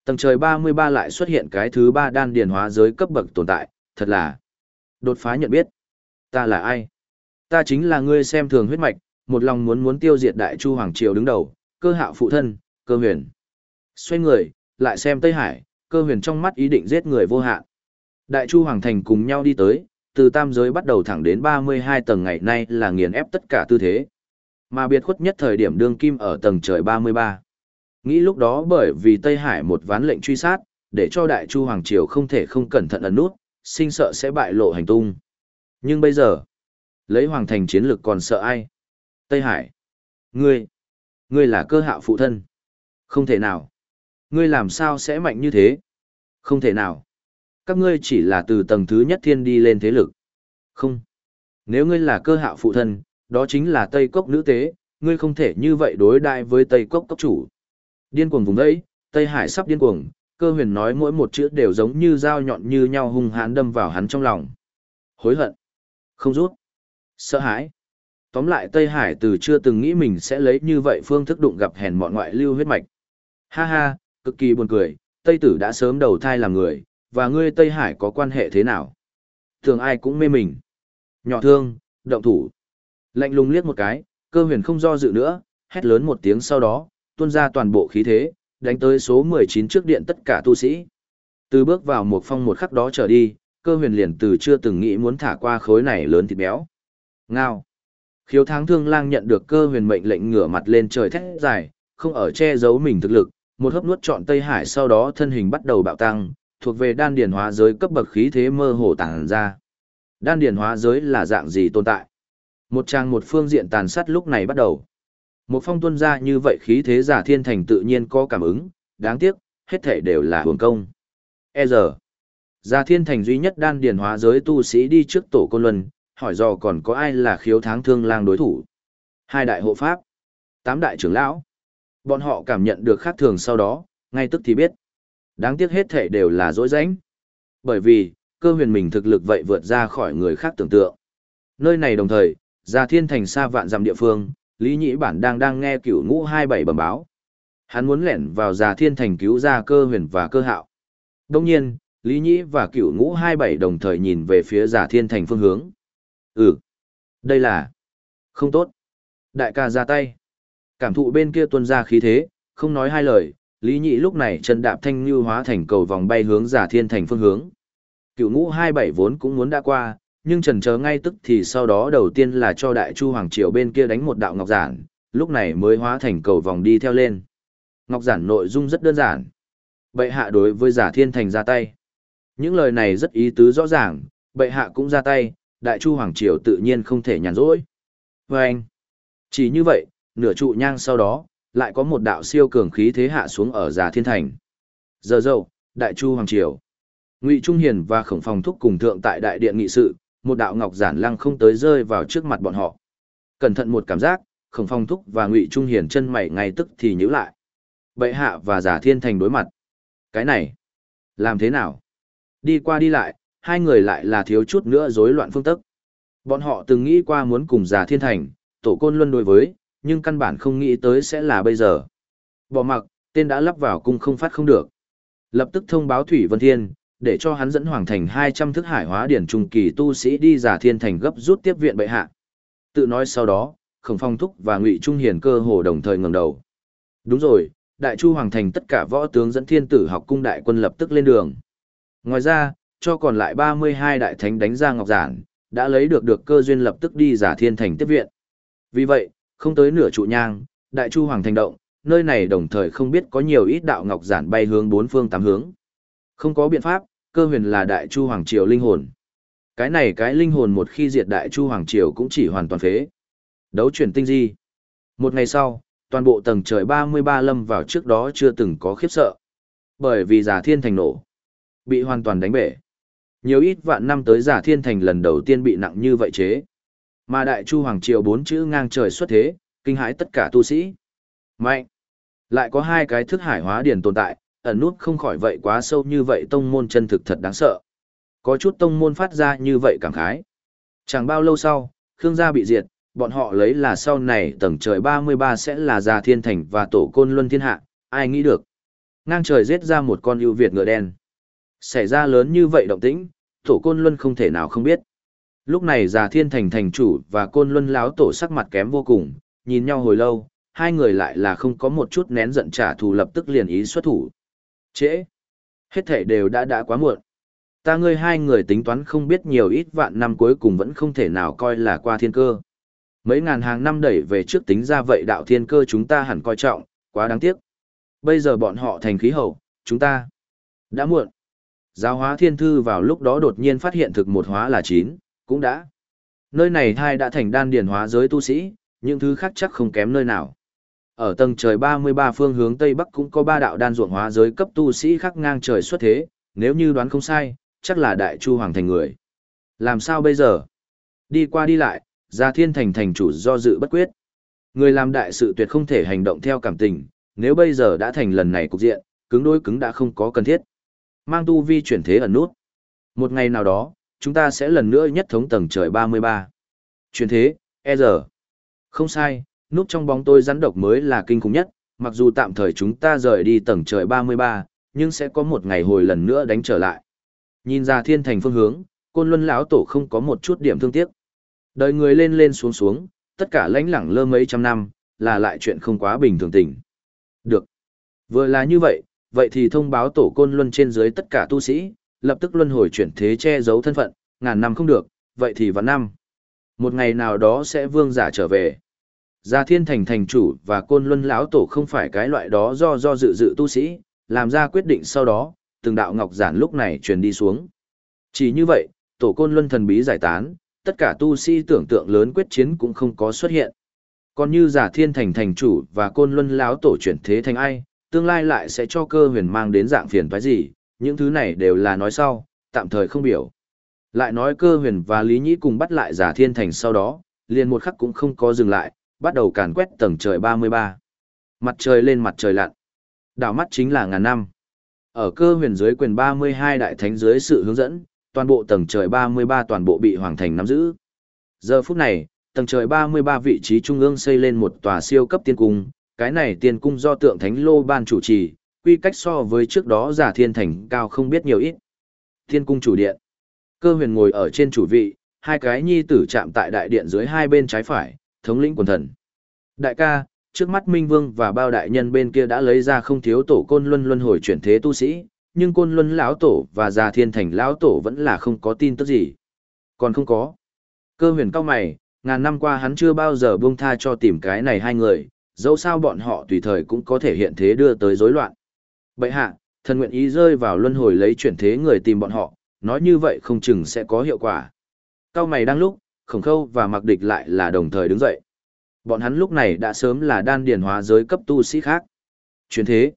Tầng trời 33 lại xuất hiện cái thứ ba đan điền hóa giới cấp bậc tồn tại, thật là đột phá nhận biết. Ta là ai? Ta chính là ngươi xem thường huyết mạch, một lòng muốn muốn tiêu diệt đại chu hoàng triều đứng đầu, cơ hạo phụ thân, cơ huyền. Xoay người, lại xem Tây Hải, cơ huyền trong mắt ý định giết người vô hạn. Đại chu hoàng thành cùng nhau đi tới, từ tam giới bắt đầu thẳng đến 32 tầng ngày nay là nghiền ép tất cả tư thế. Mà biệt khuất nhất thời điểm đương kim ở tầng trời 33. Nghĩ lúc đó bởi vì Tây Hải một ván lệnh truy sát, để cho Đại Chu Hoàng Triều không thể không cẩn thận ẩn nút, sinh sợ sẽ bại lộ hành tung. Nhưng bây giờ, lấy Hoàng Thành chiến lực còn sợ ai? Tây Hải. Ngươi. Ngươi là cơ hạo phụ thân. Không thể nào. Ngươi làm sao sẽ mạnh như thế? Không thể nào. Các ngươi chỉ là từ tầng thứ nhất thiên đi lên thế lực. Không. Nếu ngươi là cơ hạo phụ thân, đó chính là Tây Cốc nữ tế, ngươi không thể như vậy đối đại với Tây Cốc cốc chủ. Điên cuồng vùng đấy, Tây Hải sắp điên cuồng, cơ huyền nói mỗi một chữ đều giống như dao nhọn như nhau hung hãn đâm vào hắn trong lòng. Hối hận. Không rút. Sợ hãi. Tóm lại Tây Hải từ chưa từng nghĩ mình sẽ lấy như vậy phương thức đụng gặp hèn mọn ngoại lưu huyết mạch. Ha ha, cực kỳ buồn cười, Tây Tử đã sớm đầu thai làm người, và ngươi Tây Hải có quan hệ thế nào? Thường ai cũng mê mình. Nhỏ thương, động thủ. Lạnh lùng liếc một cái, cơ huyền không do dự nữa, hét lớn một tiếng sau đó, tuôn ra toàn bộ khí thế, đánh tới số 19 trước điện tất cả tu sĩ. Từ bước vào một phong một khắc đó trở đi, cơ huyền liền từ chưa từng nghĩ muốn thả qua khối này lớn thịt béo. Ngao. Khiếu tháng thương lang nhận được cơ huyền mệnh lệnh ngửa mặt lên trời thét dài, không ở che giấu mình thực lực, một hớp nuốt trọn Tây Hải sau đó thân hình bắt đầu bạo tăng, thuộc về đan điển hóa giới cấp bậc khí thế mơ hồ tàng ra. Đan điển hóa giới là dạng gì tồn tại? Một trang một phương diện tàn sát lúc này bắt đầu. Một phong tuân ra như vậy khí thế giả thiên thành tự nhiên có cảm ứng, đáng tiếc, hết thể đều là hưởng công. E giờ, giả thiên thành duy nhất đan điển hóa giới tu sĩ đi trước tổ côn luân, hỏi dò còn có ai là khiếu tháng thương lang đối thủ. Hai đại hộ pháp, tám đại trưởng lão. Bọn họ cảm nhận được khác thường sau đó, ngay tức thì biết. Đáng tiếc hết thể đều là dối rãnh. Bởi vì, cơ huyền mình thực lực vậy vượt ra khỏi người khác tưởng tượng. Nơi này đồng thời, ra thiên thành xa vạn dặm địa phương, Lý Nhĩ Bản đang đang nghe cửu ngũ hai bảy bẩm báo. Hắn muốn lẻn vào già thiên thành cứu ra cơ huyền và cơ hạo. Đồng nhiên, Lý Nhĩ và cửu ngũ hai bảy đồng thời nhìn về phía giả thiên thành phương hướng. Ừ, đây là... Không tốt. Đại ca ra tay. Cảm thụ bên kia tuân ra khí thế, không nói hai lời, Lý Nhị lúc này chân đạp thanh như hóa thành cầu vòng bay hướng giả thiên thành phương hướng. Cựu ngũ hai bảy vốn cũng muốn đã qua, nhưng trần chờ ngay tức thì sau đó đầu tiên là cho đại chu hoàng triều bên kia đánh một đạo ngọc giản, lúc này mới hóa thành cầu vòng đi theo lên. Ngọc giản nội dung rất đơn giản. Bệ hạ đối với giả thiên thành ra tay. Những lời này rất ý tứ rõ ràng, bệ hạ cũng ra tay, đại chu hoàng triều tự nhiên không thể nhàn rỗi. Và anh, chỉ như vậy, nửa trụ nhang sau đó, lại có một đạo siêu cường khí thế hạ xuống ở giả thiên thành. Giờ dậu, đại chu hoàng triều. Ngụy Trung Hiền và Khổng Phong Thúc cùng thượng tại đại điện nghị sự, một đạo ngọc giản lăng không tới rơi vào trước mặt bọn họ. Cẩn thận một cảm giác, Khổng Phong Thúc và Ngụy Trung Hiền chân mày ngay tức thì nhíu lại. Bệ hạ và Giả Thiên Thành đối mặt. Cái này, làm thế nào? Đi qua đi lại, hai người lại là thiếu chút nữa rối loạn phương tức. Bọn họ từng nghĩ qua muốn cùng Giả Thiên Thành, tổ côn luân đối với, nhưng căn bản không nghĩ tới sẽ là bây giờ. Bỏ mặc, tên đã lắp vào cung không phát không được. Lập tức thông báo Thủy Vân Thiên, để cho hắn dẫn hoàng thành 200 thức hải hóa điển trung kỳ tu sĩ đi giả thiên thành gấp rút tiếp viện bệ hạ. Tự nói sau đó, Khổng Phong Thúc và Ngụy Trung Hiền cơ hồ đồng thời ngẩng đầu. Đúng rồi, Đại Chu hoàng thành tất cả võ tướng dẫn thiên tử học cung đại quân lập tức lên đường. Ngoài ra, cho còn lại 32 đại thánh đánh ra ngọc giản, đã lấy được được cơ duyên lập tức đi giả thiên thành tiếp viện. Vì vậy, không tới nửa trụ nhang, Đại Chu hoàng thành động, nơi này đồng thời không biết có nhiều ít đạo ngọc giản bay hướng bốn phương tám hướng. Không có biện pháp, cơ huyền là đại chu hoàng triều linh hồn. Cái này cái linh hồn một khi diệt đại chu hoàng triều cũng chỉ hoàn toàn phế. Đấu chuyển tinh di. Một ngày sau, toàn bộ tầng trời 33 lâm vào trước đó chưa từng có khiếp sợ. Bởi vì giả thiên thành nổ. Bị hoàn toàn đánh bể. Nhiều ít vạn năm tới giả thiên thành lần đầu tiên bị nặng như vậy chế. Mà đại chu hoàng triều bốn chữ ngang trời xuất thế, kinh hãi tất cả tu sĩ. Mạnh. Lại có hai cái thức hải hóa điển tồn tại, ẩn nút không khỏi vậy quá sâu như vậy tông môn chân thực thật đáng sợ. Có chút tông môn phát ra như vậy cảm khái. Chẳng bao lâu sau, Khương gia bị diệt, bọn họ lấy là sau này tầng trời 33 sẽ là gia thiên thành và tổ côn luân thiên hạ, ai nghĩ được. Ngang trời giết ra một con ưu việt ngựa đen. Xảy ra lớn như vậy động tĩnh, tổ côn luân không thể nào không biết. Lúc này già thiên thành thành chủ và côn luân láo tổ sắc mặt kém vô cùng, nhìn nhau hồi lâu, hai người lại là không có một chút nén giận trả thù lập tức liền ý xuất thủ. Trễ. Hết thể đều đã đã quá muộn. Ta ngươi hai người tính toán không biết nhiều ít vạn năm cuối cùng vẫn không thể nào coi là qua thiên cơ. Mấy ngàn hàng năm đẩy về trước tính ra vậy đạo thiên cơ chúng ta hẳn coi trọng, quá đáng tiếc. Bây giờ bọn họ thành khí hậu, chúng ta đã muộn. Giáo hóa thiên thư vào lúc đó đột nhiên phát hiện thực một hóa là chín, cũng đã. Nơi này thai đã thành đan điển hóa giới tu sĩ, những thứ khác chắc không kém nơi nào. Ở tầng trời 33 phương hướng Tây Bắc cũng có ba đạo đan ruộng hóa giới cấp tu sĩ khác ngang trời xuất thế, nếu như đoán không sai, chắc là đại chu hoàng thành người. Làm sao bây giờ? Đi qua đi lại, gia thiên thành thành chủ do dự bất quyết. Người làm đại sự tuyệt không thể hành động theo cảm tình, nếu bây giờ đã thành lần này cục diện, cứng đôi cứng đã không có cần thiết. Mang tu vi chuyển thế ẩn nút. Một ngày nào đó, chúng ta sẽ lần nữa nhất thống tầng trời 33. Chuyển thế, e giờ. Không sai, núp trong bóng tôi rắn độc mới là kinh khủng nhất, mặc dù tạm thời chúng ta rời đi tầng trời 33, nhưng sẽ có một ngày hồi lần nữa đánh trở lại. Nhìn ra thiên thành phương hướng, côn luân lão tổ không có một chút điểm thương tiếc. Đời người lên lên xuống xuống, tất cả lãnh lẳng lơ mấy trăm năm, là lại chuyện không quá bình thường tình. Được. Vừa là như vậy, vậy thì thông báo tổ côn luân trên dưới tất cả tu sĩ, lập tức luân hồi chuyển thế che giấu thân phận, ngàn năm không được, vậy thì vẫn năm. Một ngày nào đó sẽ vương giả trở về. Gia Thiên Thành thành chủ và Côn Luân lão tổ không phải cái loại đó do do dự dự tu sĩ, làm ra quyết định sau đó, từng đạo ngọc giản lúc này truyền đi xuống. Chỉ như vậy, tổ Côn Luân thần bí giải tán, tất cả tu sĩ tưởng tượng lớn quyết chiến cũng không có xuất hiện. Còn như Giả Thiên Thành thành chủ và Côn Luân lão tổ chuyển thế thành ai, tương lai lại sẽ cho cơ huyền mang đến dạng phiền toái gì, những thứ này đều là nói sau, tạm thời không biểu. Lại nói cơ huyền và Lý Nhĩ cùng bắt lại Giả Thiên Thành sau đó, liền một khắc cũng không có dừng lại, bắt đầu càn quét tầng trời 33. Mặt trời lên mặt trời lặn. Đảo mắt chính là ngàn năm. Ở cơ huyền dưới quyền 32 đại thánh dưới sự hướng dẫn, toàn bộ tầng trời 33 toàn bộ bị hoàng thành nắm giữ. Giờ phút này, tầng trời 33 vị trí trung ương xây lên một tòa siêu cấp tiên cung, cái này tiên cung do tượng thánh lô ban chủ trì, quy cách so với trước đó giả thiên thành cao không biết nhiều ít. thiên cung chủ điện. Cơ huyền ngồi ở trên chủ vị, hai cái nhi tử chạm tại đại điện dưới hai bên trái phải, thống lĩnh quần thần. Đại ca, trước mắt Minh Vương và bao đại nhân bên kia đã lấy ra không thiếu tổ côn luân luân hồi chuyển thế tu sĩ, nhưng côn luân lão tổ và già thiên thành lão tổ vẫn là không có tin tức gì. Còn không có. Cơ huyền cao mày, ngàn năm qua hắn chưa bao giờ buông tha cho tìm cái này hai người, dẫu sao bọn họ tùy thời cũng có thể hiện thế đưa tới rối loạn. Bậy hạ, thần nguyện ý rơi vào luân hồi lấy chuyển thế người tìm bọn họ, nói như vậy không chừng sẽ có hiệu quả. Cao mày đang lúc, khổng khâu và mặc địch lại là đồng thời đứng dậy. Bọn hắn lúc này đã sớm là đan điển hóa giới cấp tu sĩ khác. Chuyển thế.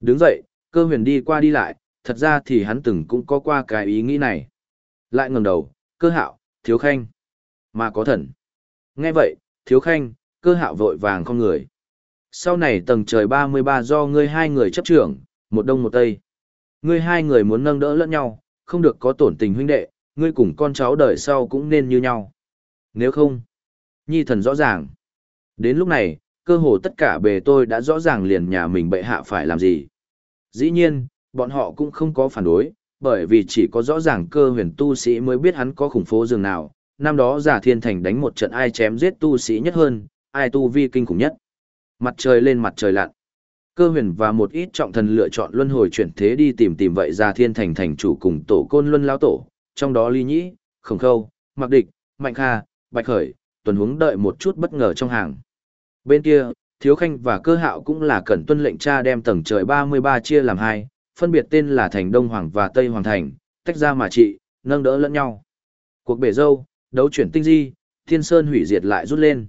Đứng dậy, cơ huyền đi qua đi lại, thật ra thì hắn từng cũng có qua cái ý nghĩ này. Lại ngẩng đầu, cơ hạo, thiếu khanh. Mà có thần. Nghe vậy, thiếu khanh, cơ hạo vội vàng con người. Sau này tầng trời 33 do ngươi hai người chấp trưởng, một đông một tây. Ngươi hai người muốn nâng đỡ lẫn nhau, không được có tổn tình huynh đệ, ngươi cùng con cháu đời sau cũng nên như nhau. Nếu không, nhi thần rõ ràng. Đến lúc này, cơ hồ tất cả bề tôi đã rõ ràng liền nhà mình bệ hạ phải làm gì. Dĩ nhiên, bọn họ cũng không có phản đối, bởi vì chỉ có rõ ràng cơ huyền tu sĩ mới biết hắn có khủng phố dường nào. Năm đó giả thiên thành đánh một trận ai chém giết tu sĩ nhất hơn, ai tu vi kinh khủng nhất. Mặt trời lên mặt trời lặn. Cơ huyền và một ít trọng thần lựa chọn luân hồi chuyển thế đi tìm tìm vậy ra thiên thành thành chủ cùng tổ côn luân lao tổ, trong đó ly nhĩ, khổng khâu, mặc địch, mạnh kha, bạch khởi, tuần hướng đợi một chút bất ngờ trong hàng. Bên kia, Thiếu Khanh và Cơ Hạo cũng là cẩn tuân lệnh cha đem tầng trời 33 chia làm hai, phân biệt tên là Thành Đông Hoàng và Tây Hoàng Thành, tách ra mà trị, nâng đỡ lẫn nhau. Cuộc bể dâu, đấu chuyển tinh di, Thiên Sơn hủy diệt lại rút lên.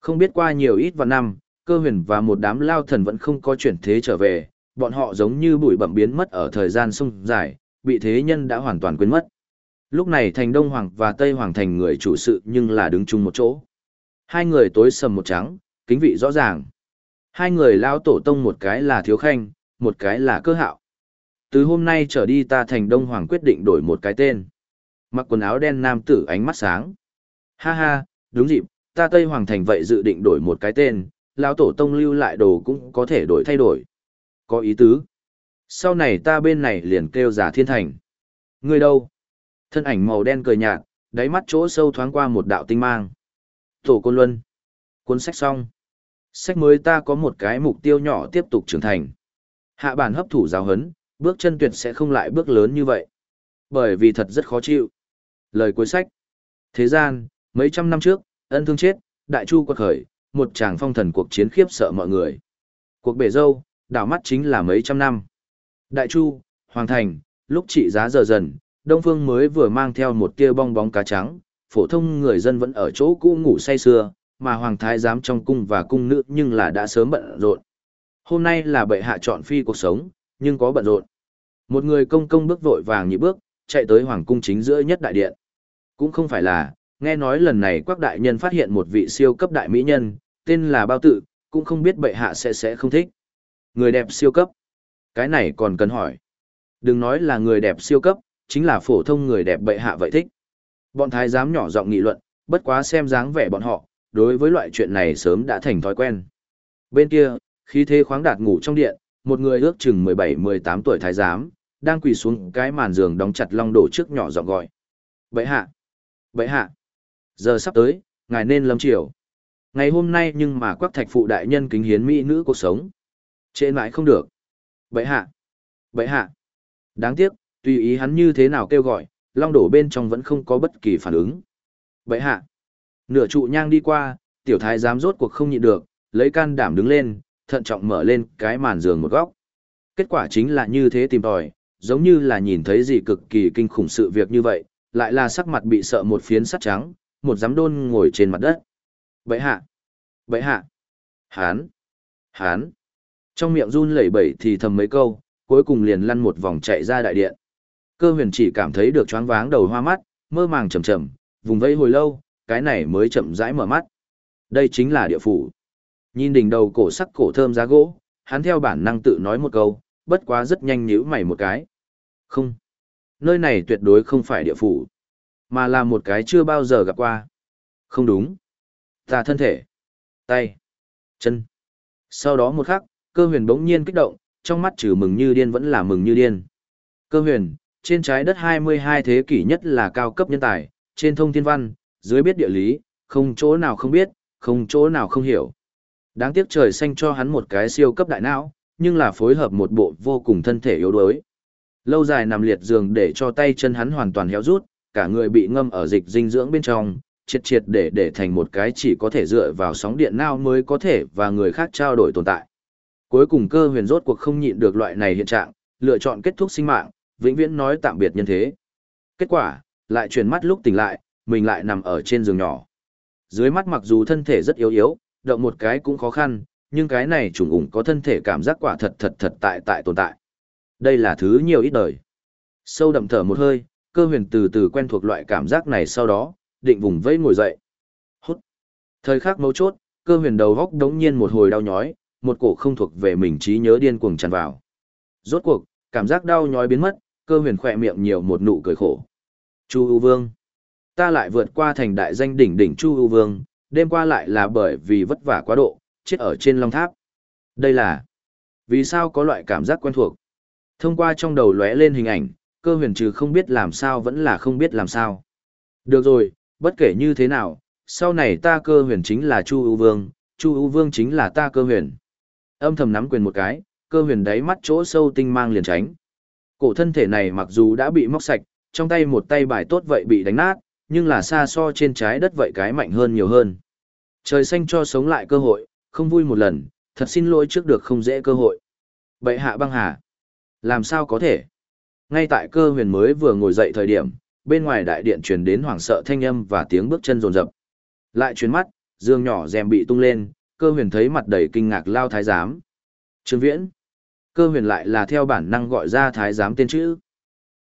Không biết qua nhiều ít vạn năm, cơ huyền và một đám lao thần vẫn không có chuyển thế trở về, bọn họ giống như bụi bẩm biến mất ở thời gian sông dài, bị thế nhân đã hoàn toàn quên mất. Lúc này thành Đông Hoàng và Tây Hoàng thành người chủ sự nhưng là đứng chung một chỗ. Hai người tối sầm một trắng, kính vị rõ ràng. Hai người lao tổ tông một cái là thiếu khanh, một cái là cơ hạo. Từ hôm nay trở đi ta thành Đông Hoàng quyết định đổi một cái tên. Mặc quần áo đen nam tử ánh mắt sáng. Ha ha, đúng dịp, ta Tây Hoàng thành vậy dự định đổi một cái tên, lão tổ tông lưu lại đồ cũng có thể đổi thay đổi. Có ý tứ. Sau này ta bên này liền kêu giả thiên thành. Người đâu? Thân ảnh màu đen cười nhạt, đáy mắt chỗ sâu thoáng qua một đạo tinh mang. Tổ Côn Luân. Cuốn sách xong. Sách mới ta có một cái mục tiêu nhỏ tiếp tục trưởng thành. Hạ bản hấp thụ giáo hấn, bước chân tuyệt sẽ không lại bước lớn như vậy. Bởi vì thật rất khó chịu. Lời cuối sách. Thế gian, mấy trăm năm trước, ân thương chết, đại chu quật khởi, một tràng phong thần cuộc chiến khiếp sợ mọi người. Cuộc bể dâu, đảo mắt chính là mấy trăm năm. Đại chu, hoàng thành, lúc trị giá giờ dần, Đông Phương mới vừa mang theo một tia bong bóng cá trắng, phổ thông người dân vẫn ở chỗ cũ ngủ say sưa, mà hoàng thái giám trong cung và cung nữ nhưng là đã sớm bận rộn. Hôm nay là bệ hạ chọn phi cuộc sống, nhưng có bận rộn. Một người công công bước vội vàng nhị bước, chạy tới hoàng cung chính giữa nhất đại điện. Cũng không phải là, nghe nói lần này quắc đại nhân phát hiện một vị siêu cấp đại mỹ nhân, tên là bao tự, cũng không biết bệ hạ sẽ sẽ không thích. Người đẹp siêu cấp. Cái này còn cần hỏi. Đừng nói là người đẹp siêu cấp, chính là phổ thông người đẹp bệ hạ vậy thích. Bọn thái giám nhỏ giọng nghị luận, bất quá xem dáng vẻ bọn họ, đối với loại chuyện này sớm đã thành thói quen. Bên kia, khí thế khoáng đạt ngủ trong điện, một người ước chừng 17-18 tuổi thái giám, đang quỳ xuống cái màn giường đóng chặt long đổ trước nhỏ giọng gọi. Bệ hạ! Bệ hạ! Giờ sắp tới, ngài nên lâm chiều. Ngày hôm nay nhưng mà quắc thạch phụ đại nhân kính hiến mỹ nữ cuộc sống. Trên mãi không được. Bệ hạ! Bệ hạ! Đáng tiếc, tùy ý hắn như thế nào kêu gọi, long đổ bên trong vẫn không có bất kỳ phản ứng. Bệ hạ! Nửa trụ nhang đi qua, tiểu thái giám rốt cuộc không nhịn được, lấy can đảm đứng lên, thận trọng mở lên cái màn giường một góc. Kết quả chính là như thế tìm tòi, giống như là nhìn thấy gì cực kỳ kinh khủng sự việc như vậy, lại là sắc mặt bị sợ một phiến sắt trắng, một giám đôn ngồi trên mặt đất. Bậy hạ! Bậy hạ! Hán! Hán! Trong miệng run lẩy bẩy thì thầm mấy câu, cuối cùng liền lăn một vòng chạy ra đại điện. Cơ huyền chỉ cảm thấy được choáng váng đầu hoa mắt, mơ màng chầm chậm, vùng vây hồi lâu, cái này mới chậm rãi mở mắt. Đây chính là địa phủ. Nhìn đỉnh đầu cổ sắc cổ thơm giá gỗ, hắn theo bản năng tự nói một câu, bất quá rất nhanh nhíu mày một cái. Không. Nơi này tuyệt đối không phải địa phủ, mà là một cái chưa bao giờ gặp qua. Không đúng. Ta thân thể, tay, chân. Sau đó một khắc, cơ huyền bỗng nhiên kích động, trong mắt trừ mừng như điên vẫn là mừng như điên. Cơ huyền, trên trái đất 22 thế kỷ nhất là cao cấp nhân tài, trên thông thiên văn, dưới biết địa lý, không chỗ nào không biết, không chỗ nào không hiểu. Đáng tiếc trời xanh cho hắn một cái siêu cấp đại não, nhưng là phối hợp một bộ vô cùng thân thể yếu đuối. Lâu dài nằm liệt giường để cho tay chân hắn hoàn toàn héo rút, cả người bị ngâm ở dịch dinh dưỡng bên trong, triệt triệt để để thành một cái chỉ có thể dựa vào sóng điện não mới có thể và người khác trao đổi tồn tại. Cuối cùng cơ huyền rốt cuộc không nhịn được loại này hiện trạng, lựa chọn kết thúc sinh mạng, vĩnh viễn nói tạm biệt nhân thế. Kết quả, lại chuyển mắt lúc tỉnh lại, mình lại nằm ở trên giường nhỏ. Dưới mắt mặc dù thân thể rất yếu yếu, động một cái cũng khó khăn, nhưng cái này trùng ủng có thân thể cảm giác quả thật thật thật tại tại tồn tại. Đây là thứ nhiều ít đời. Sâu đậm thở một hơi, cơ huyền từ từ quen thuộc loại cảm giác này sau đó, định vùng vẫy ngồi dậy. Hút. Thời khắc mấu chốt, cơ huyền đầu góc đống nhiên một hồi đau nhói, một cổ không thuộc về mình trí nhớ điên cuồng tràn vào. Rốt cuộc, cảm giác đau nhói biến mất, cơ huyền khỏe miệng nhiều một nụ cười khổ. Chu U vương. Ta lại vượt qua thành đại danh đỉnh đỉnh Chu U vương, đêm qua lại là bởi vì vất vả quá độ, chết ở trên long tháp. Đây là vì sao có loại cảm giác quen thuộc. Thông qua trong đầu lóe lên hình ảnh, cơ huyền trừ không biết làm sao vẫn là không biết làm sao. Được rồi, bất kể như thế nào, sau này ta cơ huyền chính là Chu ưu vương, Chu ưu vương chính là ta cơ huyền. Âm thầm nắm quyền một cái, cơ huyền đáy mắt chỗ sâu tinh mang liền tránh. Cổ thân thể này mặc dù đã bị móc sạch, trong tay một tay bài tốt vậy bị đánh nát, nhưng là xa so trên trái đất vậy cái mạnh hơn nhiều hơn. Trời xanh cho sống lại cơ hội, không vui một lần, thật xin lỗi trước được không dễ cơ hội. Bệ hạ băng hà. Làm sao có thể? Ngay tại cơ huyền mới vừa ngồi dậy thời điểm, bên ngoài đại điện truyền đến hoảng sợ thanh âm và tiếng bước chân rồn rập. Lại chuyến mắt, dương nhỏ rèm bị tung lên, cơ huyền thấy mặt đầy kinh ngạc lao thái giám. Trương Viễn. Cơ huyền lại là theo bản năng gọi ra thái giám tên chữ.